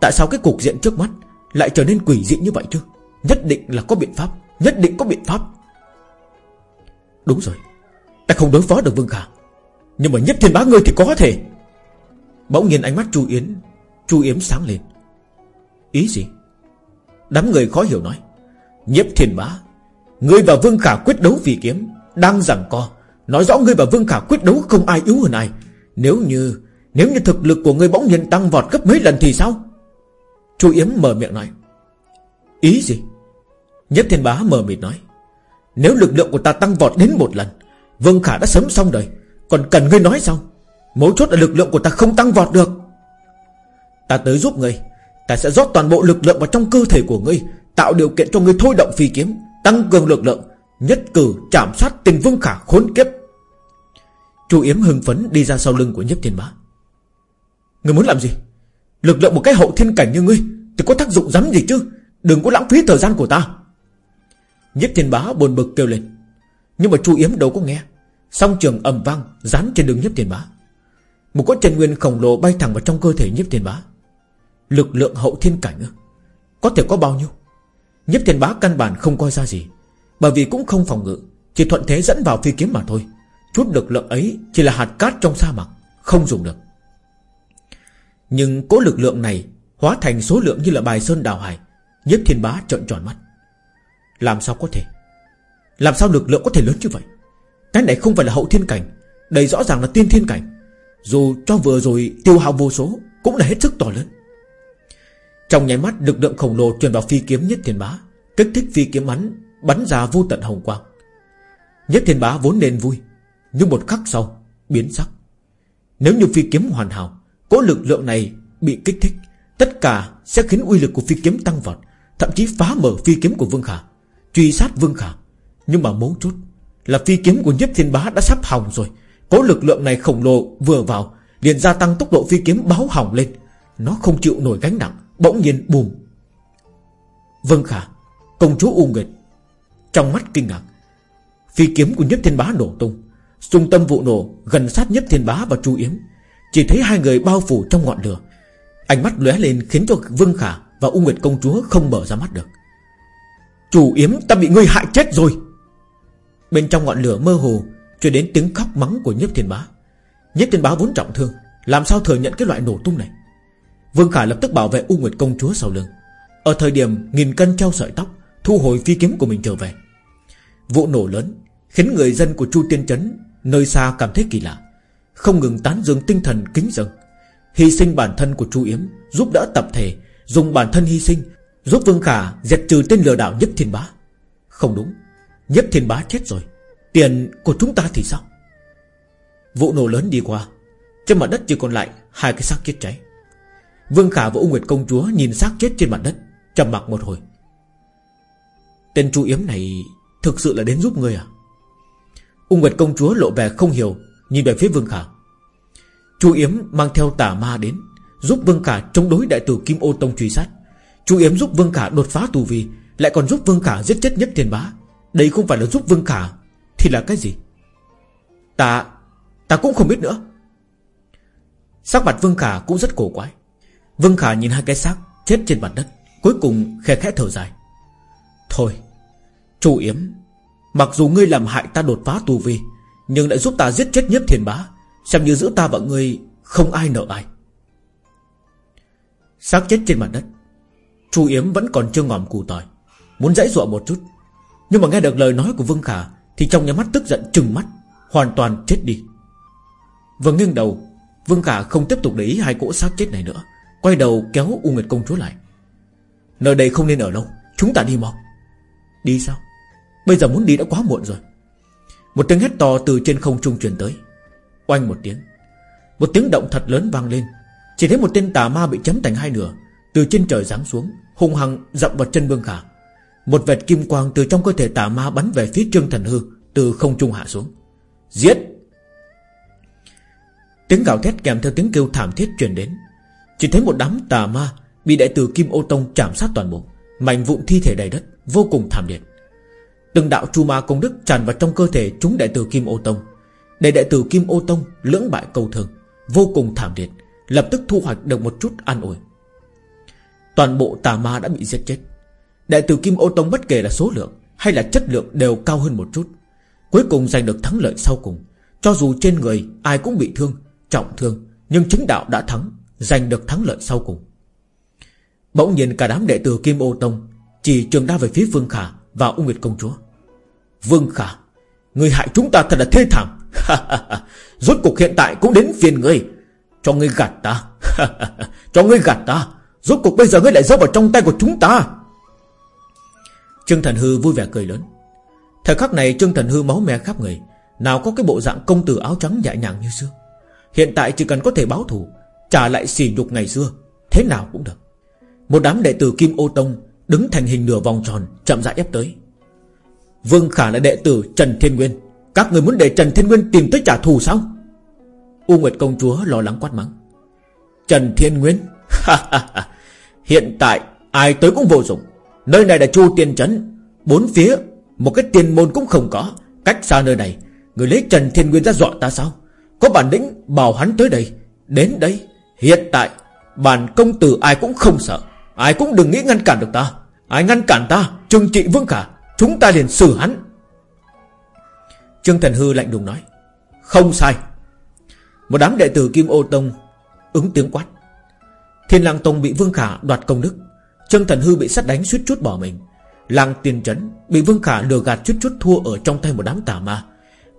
Tại sao cái cục diện trước mắt Lại trở nên quỷ dị như vậy chứ? Nhất định là có biện pháp, Nhất định có biện pháp. Đúng rồi, Ta không đối phó được Vương Khả. Nhưng mà nhất thiên bá ngươi thì có thể. Bỗng nhiên ánh mắt Chu Yến Chu Yếm sáng lên. Ý gì? Đám người khó hiểu nói. Nhiếp thiên bá, Ngươi và Vương Khả quyết đấu vì kiếm, Đang rằng co. Nói rõ ngươi và Vương Khả quyết đấu không ai yếu hơn ai. Nếu như Nếu như thực lực của ngươi bỗng nhiên tăng vọt gấp mấy lần thì sao? Chu Yếm mở miệng nói. Ý gì? Nhất thiên bá mở mịt nói. Nếu lực lượng của ta tăng vọt đến một lần, Vương Khả đã sớm xong đời. Còn cần ngươi nói sao? Mấu chốt là lực lượng của ta không tăng vọt được. Ta tới giúp ngươi. Ta sẽ rót toàn bộ lực lượng vào trong cơ thể của ngươi, Tạo điều kiện cho ngươi thôi động phi kiếm, Tăng cường lực lượng, Nhất cử chạm sát tình vương khả khốn kiếp. Chu Yếm hưng phấn đi ra sau lưng của Nhất Thiên Bá. Người muốn làm gì? Lực lượng một cái hậu thiên cảnh như ngươi Thì có tác dụng rắm gì chứ? Đừng có lãng phí thời gian của ta. Nhất Thiên Bá buồn bực kêu lên. Nhưng mà Chu Yếm đâu có nghe. Song trường ầm vang, Dán trên đường Nhất Thiên Bá. Một con chân nguyên khổng lồ bay thẳng vào trong cơ thể Nhất Thiên Bá. Lực lượng hậu thiên cảnh Có thể có bao nhiêu? Nhất thiên bá căn bản không coi ra gì, Bởi vì cũng không phòng ngự, Chỉ thuận thế dẫn vào phi kiếm mà thôi. Chút lực lượng ấy chỉ là hạt cát trong sa mạc, Không dùng được. Nhưng cố lực lượng này Hóa thành số lượng như là bài sơn đào hải Nhếp thiên bá trợn tròn mắt. Làm sao có thể? Làm sao lực lượng có thể lớn như vậy? Cái này không phải là hậu thiên cảnh, Đây rõ ràng là tiên thiên cảnh. Dù cho vừa rồi tiêu hao vô số, Cũng là hết sức to lớn. Trong nháy mắt, lực lượng khổng lồ truyền vào phi kiếm nhất thiên bá, Kích thích phi kiếm bắn Bắn ra vô tận hồng quang. Nhất thiên bá vốn nên vui nhưng một khắc sau, biến sắc. Nếu như phi kiếm hoàn hảo Cố lực lượng này bị kích thích, Tất cả sẽ khiến uy lực của phi kiếm tăng vọt, Thậm chí phá mở phi kiếm của Vương Khả, Truy sát Vương Khả. Nhưng mà mấu chốt Là phi kiếm của Nhất Thiên Bá đã sắp hỏng rồi. Cố lực lượng này khổng lồ vừa vào, liền gia tăng tốc độ phi kiếm báo hỏng lên. Nó không chịu nổi gánh nặng, Bỗng nhiên bùm. Vương Khả, Công chúa U Nguyệt, Trong mắt kinh ngạc, Phi kiếm của Nhất Thiên Bá nổ tung. Xung tâm vụ nổ, gần sát Nhất Thiên Bá và Chu Yếm. Chỉ thấy hai người bao phủ trong ngọn lửa. Ánh mắt lóe lên khiến cho Vương Khả Và U Nguyệt công chúa không mở ra mắt được. Chủ Yếm, ta bị ngươi hại chết rồi. Bên trong ngọn lửa mơ hồ, Truyền đến tiếng khóc mắng của Nhất Thiên Bá. Nhất Thiên Bá vốn trọng thương, Làm sao thừa nhận cái loại nổ tung này? Vương Khả lập tức bảo vệ U Nguyệt công chúa sau lưng. Ở thời điểm nghìn cân treo sợi tóc, Thu hồi phi kiếm của mình trở về. Vụ nổ lớn Khiến người dân của Chu Tiên Trấn Nơi xa cảm thấy kỳ lạ. Không ngừng tán dương tinh thần kính dâng. Hy sinh bản thân của Chu Yếm Giúp đỡ tập thể, Dùng bản thân hy sinh Giúp Vương Khả diệt trừ tên lừa đảo Nhất Thiên Bá. Không đúng. Nhất Thiên Bá chết rồi. Tiền của chúng ta thì sao? Vụ nổ lớn đi qua. Trên mặt đất chỉ còn lại hai cái xác chết cháy. Vương Khả và U Nguyệt Công Chúa Nhìn xác chết trên mặt đất, trầm mặc một hồi. Tên Chu Yếm này Thực sự là đến giúp người à? Ung Nguyệt Công Chúa lộ vẻ không hiểu, Nhìn về phía Vương Khả. Chu Yếm mang theo tà ma đến, Giúp Vương Khả chống đối đại tử Kim Ô Tông truy sát. Chu Yếm giúp Vương Khả đột phá tù vi, Lại còn giúp Vương Khả giết chết nhất thiên bá. Đây không phải là giúp Vương Khả, Thì là cái gì? Ta Ta cũng không biết nữa. Sắc mặt Vương Khả cũng rất cổ quái. Vương Khả nhìn hai cái xác chết trên mặt đất, Cuối cùng khe khẽ thở dài. Thôi, Chu Yếm Mặc dù ngươi làm hại ta đột phá tù vi, Nhưng lại giúp ta giết chết nhất thiền bá, Xem như giữa ta và ngươi Không ai nợ ai. Xác chết trên mặt đất, Chu Yếm vẫn còn chưa ngòm cù tỏi, Muốn dãy dọa một chút. Nhưng mà nghe được lời nói của Vương Khả, Thì trong nhà mắt tức giận trừng mắt, Hoàn toàn chết đi. Vừa nghiêng đầu, Vương Khả không tiếp tục để ý hai cỗ xác chết này nữa, Quay đầu kéo U Nguyệt Công Chúa lại. Nơi đây không nên ở lâu, Chúng ta đi mau. Đi sao? Bây giờ muốn đi đã quá muộn rồi. Một tiếng hét to từ trên không trung truyền tới. Oanh một tiếng. Một tiếng động thật lớn vang lên. Chỉ thấy một tên tà ma bị chấm thành hai nửa, Từ trên trời giáng xuống, Hung hăng dậm vào chân Vương Khả. Một vệt kim quang từ trong cơ thể tà ma bắn về phía Trương Thần Hư, Từ không trung hạ xuống. Giết! Tiếng gào thét kèm theo tiếng kêu thảm thiết truyền đến. Chỉ thấy một đám tà ma Bị đại tử Kim Ô Tông chạm sát toàn bộ, Mảnh vụn thi thể đầy đất, Vô cùng thảm liệt. Từng đạo chu ma công đức tràn vào trong cơ thể chúng đại tử Kim Ô Tông. Để đại tử Kim Ô Tông lưỡng bại cầu thường, Vô cùng thảm liệt, Lập tức thu hoạch được một chút an ủi. Toàn bộ tà ma đã bị giết chết. Đại tử Kim Ô Tông bất kể là số lượng Hay là chất lượng đều cao hơn một chút. Cuối cùng giành được thắng lợi sau cùng. Cho dù trên người ai cũng bị thương, Trọng thương, Nhưng chính đạo đã thắng, Giành được thắng lợi sau cùng. Bỗng nhiên cả đám đệ tử Kim Ô Tông Chỉ trường đa về phía phương Khả và U Nguyệt Công Chúa. Vương Khả, Người hại chúng ta thật là thê thảm. Rốt cuộc hiện tại cũng đến phiền ngươi. Cho ngươi gạt ta. Cho ngươi gạt ta. Rốt cuộc bây giờ ngươi lại rơi vào trong tay của chúng ta. Trương Thần Hư vui vẻ cười lớn. Thời khắc này Trương Thần Hư máu me khắp người. Nào có cái bộ dạng công tử áo trắng nhẹ nhàng như xưa. Hiện tại chỉ cần có thể báo thù, Trả lại xỉ nhục ngày xưa, Thế nào cũng được. Một đám đệ tử Kim Ô Tông Đứng thành hình nửa vòng tròn, Chậm rãi ép tới. Vương Khả là đệ tử Trần Thiên Nguyên. Các người muốn để Trần Thiên Nguyên tìm tới trả thù sao? U Nguyệt Công Chúa lo lắng quát mắng. Trần Thiên Nguyên? Hiện tại, ai tới cũng vô dụng. Nơi này là Chu Tiên Trấn. Bốn phía, Một cái tiền môn cũng không có. Cách xa nơi này, Người lấy Trần Thiên Nguyên ra dọa ta sao? Có bản lĩnh bảo hắn tới đây. Đến đây, Hiện tại, Bản công tử ai cũng không sợ. Ai cũng đừng nghĩ ngăn cản được ta. Ai ngăn cản ta? Trừng trị Vương Khả Chúng ta liền xử hắn. Trương Thần Hư lạnh đùng nói, Không sai. Một đám đệ tử Kim Ô Tông Ứng tiếng quát. Thiên Lang Tông bị Vương Khả đoạt công đức. Trương Thần Hư bị sát đánh suýt chút bỏ mình. Lang Tiên Trấn Bị Vương Khả lừa gạt chút chút thua ở trong tay một đám tà ma.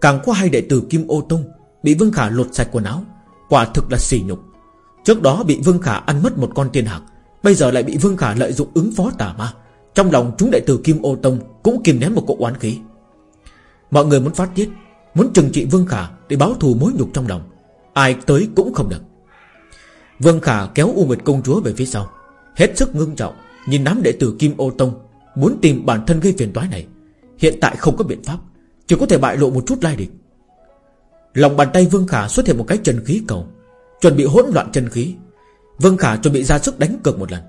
Càng có hai đệ tử Kim Ô Tông Bị Vương Khả lột sạch quần áo. Quả thực là sỉ nhục. Trước đó bị Vương Khả ăn mất một con tiên hạc, Bây giờ lại bị Vương Khả lợi dụng ứng phó tà ma. Trong lòng chúng đệ tử Kim Ô Tông Cũng kìm nén một cỗ oán khí. Mọi người muốn phát tiết, Muốn trừng trị Vương Khả để báo thù mối nhục trong lòng, Ai tới cũng không được. Vương Khả kéo U Nguyệt Công Chúa về phía sau, Hết sức ngưng trọng, Nhìn đám đệ tử Kim Ô Tông Muốn tìm bản thân gây phiền toái này. Hiện tại không có biện pháp, Chỉ có thể bại lộ một chút lai địch Lòng bàn tay Vương Khả xuất hiện một cái chân khí cầu, Chuẩn bị hỗn loạn chân khí. Vương Khả chuẩn bị ra sức đánh cược một lần.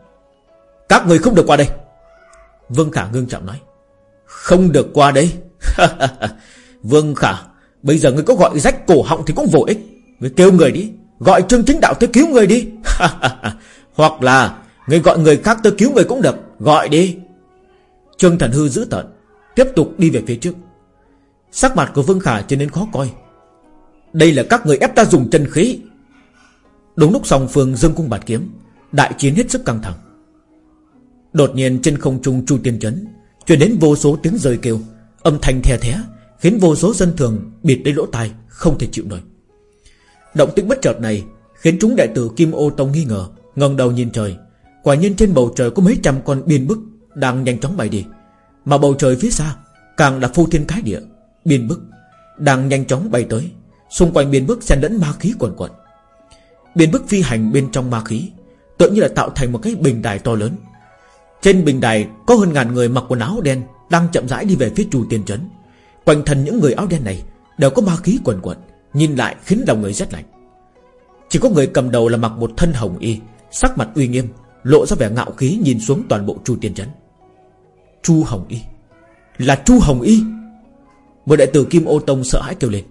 Các người không được qua đây. Vương Khả ngưng trọng nói. Không được qua đây. Vương Khả, Bây giờ ngươi có gọi rách cổ họng thì cũng vô ích. Ngươi kêu người đi, Gọi Trương Chính Đạo tới cứu người đi. Hoặc là ngươi gọi người khác tới cứu người cũng được. Gọi đi. Trương Thần Hư giữ tận Tiếp tục đi về phía trước. Sắc mặt của Vương Khả trở nên khó coi. Đây là các người ép ta dùng chân khí. Đúng lúc song phương dâng cung bạt kiếm, Đại chiến hết sức căng thẳng. Đột nhiên trên không trung chu tiên chấn Chuyển đến vô số tiếng rơi kêu. Âm thanh thè thé, Khiến vô số dân thường bịt lấy lỗ tai, Không thể chịu nổi. Động tĩnh bất chợt này Khiến chúng đại tử Kim Ô Tông nghi ngờ, ngẩng đầu nhìn trời. Quả nhiên trên bầu trời có mấy trăm con biên bức Đang nhanh chóng bay đi. Mà bầu trời phía xa Càng là phu thiên cái địa, Biên bức Đang nhanh chóng bay tới. Xung quanh biên bức xen lẫn ma khí quần quần Biên bức phi hành bên trong ma khí Tự như là tạo thành một cái bình đài to lớn. Trên bình đài, có hơn ngàn người mặc quần áo đen Đang chậm rãi đi về phía trù tiên trấn. Quanh thân những người áo đen này Đều có ma khí quần quật, Nhìn lại khiến lòng người rất lạnh. Chỉ có người cầm đầu là mặc một thân hồng y, Sắc mặt uy nghiêm, Lộ ra vẻ ngạo khí nhìn xuống toàn bộ Chu Tiên Trấn. Chu Hồng Y. Là Chu Hồng Y? Một đại tử Kim Ô Tông sợ hãi kêu lên.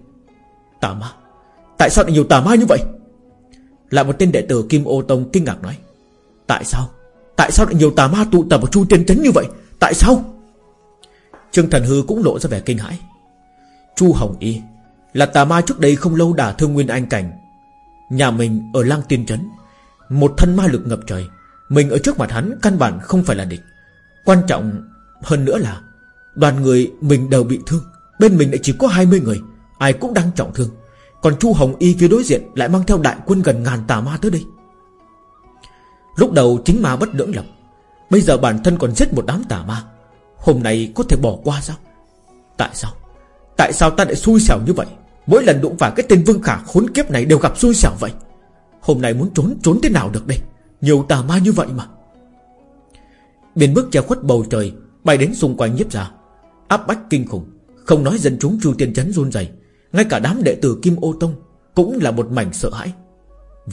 Tà ma? Tại sao lại nhiều tà ma như vậy? Lại một tên đệ tử Kim Ô Tông kinh ngạc nói. Tại sao? Tại sao lại nhiều tà ma tụ tập ở Chu Tiên Trấn như vậy? Tại sao? Trương Thần Hư cũng lộ ra vẻ kinh hãi. Chu Hồng Y Là tà ma trước đây không lâu đả thương Nguyên Anh Cảnh. Nhà mình ở Lang Tiên Trấn Một thân ma lực ngập trời. Mình ở trước mặt hắn căn bản không phải là địch. Quan trọng hơn nữa là Đoàn người mình đều bị thương, Bên mình lại chỉ có 20 người, Ai cũng đang trọng thương. Còn Chu Hồng Y phía đối diện lại mang theo đại quân gần ngàn tà ma tới đây. Lúc đầu chính ma bất lưỡng lập. Bây giờ bản thân còn giết một đám tà ma. Hôm nay có thể bỏ qua sao? Tại sao? Tại sao ta lại xui xẻo như vậy? Mỗi lần đụng phải cái tên Vương Khả khốn kiếp này Đều gặp xui xẻo vậy. Hôm nay muốn trốn trốn thế nào được đây? Nhiều tà ma như vậy mà. Biển bước che khuất bầu trời, Bay đến xung quanh nhiếp ra Áp bách kinh khủng, Không nói dân chúng Chu Tiên Chấn run rẩy. Ngay cả đám đệ tử Kim Ô Tông Cũng là một mảnh sợ hãi.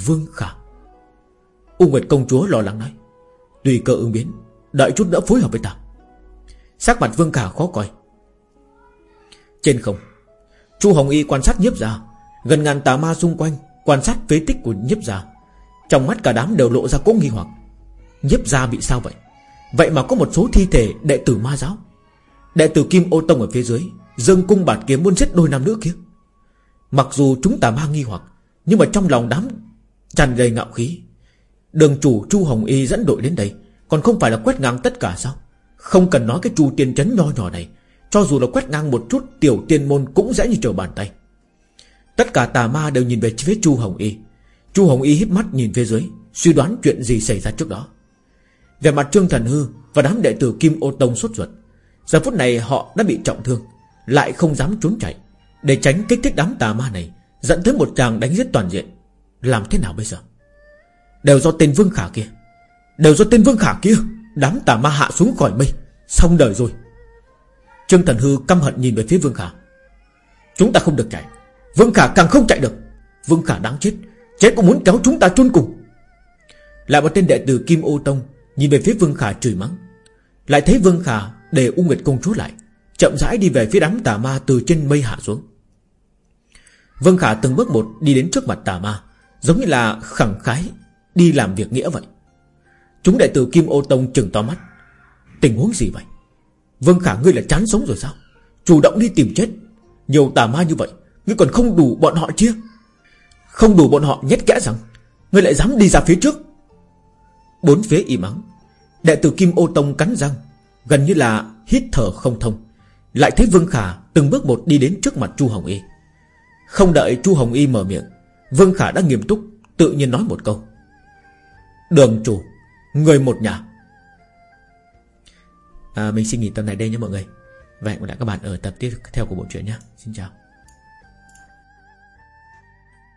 Vương Khả. U Nguyệt Công Chúa lo lắng nói. Tùy cơ ứng biến, Đợi chút nữa phối hợp với ta. Sắc mặt Vương Khả khó coi. Trên không, Chu Hồng Y quan sát nhiếp ra Gần ngàn tà ma xung quanh Quan sát phế tích của nhiếp ra Trong mắt cả đám đều lộ ra cố nghi hoặc. Nhiếp ra bị sao vậy? Vậy mà có một số thi thể đệ tử ma giáo. Đệ tử Kim Ô Tông ở phía dưới, Dương cung bạt kiếm muốn giết đôi nam nữ kia. Mặc dù chúng ta ma nghi hoặc, Nhưng mà trong lòng đám tràn đầy ngạo khí Đường chủ Chu Hồng Y dẫn đội đến đây, Còn không phải là quét ngang tất cả sao? Không cần nói cái chu tiên chấn nho nhỏ này, Cho dù là quét ngang một chút, Tiểu tiên môn cũng dễ như trở bàn tay. Tất cả tà ma đều nhìn về phía Chu Hồng Y. Chu Hồng Y híp mắt nhìn phía dưới, Suy đoán chuyện gì xảy ra trước đó. Về mặt Trương Thần Hư Và đám đệ tử Kim Ô Tông xuất ruột, Giờ phút này họ đã bị trọng thương, Lại không dám trốn chạy. Để tránh kích thích đám tà ma này, Dẫn tới một tràng đánh giết toàn diện. Làm thế nào bây giờ? Đều do tên Vương Khả kia. Đều do tên Vương Khả kia. Đám tà ma hạ xuống khỏi mây. Xong đời rồi. Trương Thần Hư căm hận nhìn về phía Vương Khả. Chúng ta không được chạy. Vương Khả càng không chạy được. Vương Khả đáng chết. Chết cũng muốn kéo chúng ta chôn cùng. Lại một tên đệ tử Kim Ô Tông Nhìn về phía Vương Khả chửi mắng. Lại thấy Vương Khả để U Nguyệt Công Chúa lại, Chậm rãi đi về phía đám tà ma từ trên mây hạ xuống. Vương Khả từng bước một đi đến trước mặt tà ma, Giống như là khẳng khái. Đi làm việc nghĩa vậy? Chúng đệ tử Kim Ô Tông trừng to mắt. Tình huống gì vậy? Vương Khả ngươi là chán sống rồi sao? Chủ động đi tìm chết. Nhiều tà ma như vậy, Ngươi còn không đủ bọn họ chia Không đủ bọn họ nhét kẽ rằng, Ngươi lại dám đi ra phía trước. Bốn phía im ắng, Đệ tử Kim Ô Tông cắn răng, Gần như là hít thở không thông. Lại thấy Vương Khả từng bước một đi đến trước mặt Chu Hồng Y. Không đợi Chu Hồng Y mở miệng, Vương Khả đã nghiêm túc Tự nhiên nói một câu. Đường chủ Người một nhà. À, Mình xin nghỉ tập này đây nhé mọi người. Và hẹn gặp lại các bạn ở tập tiếp theo của bộ truyện nhé. Xin chào.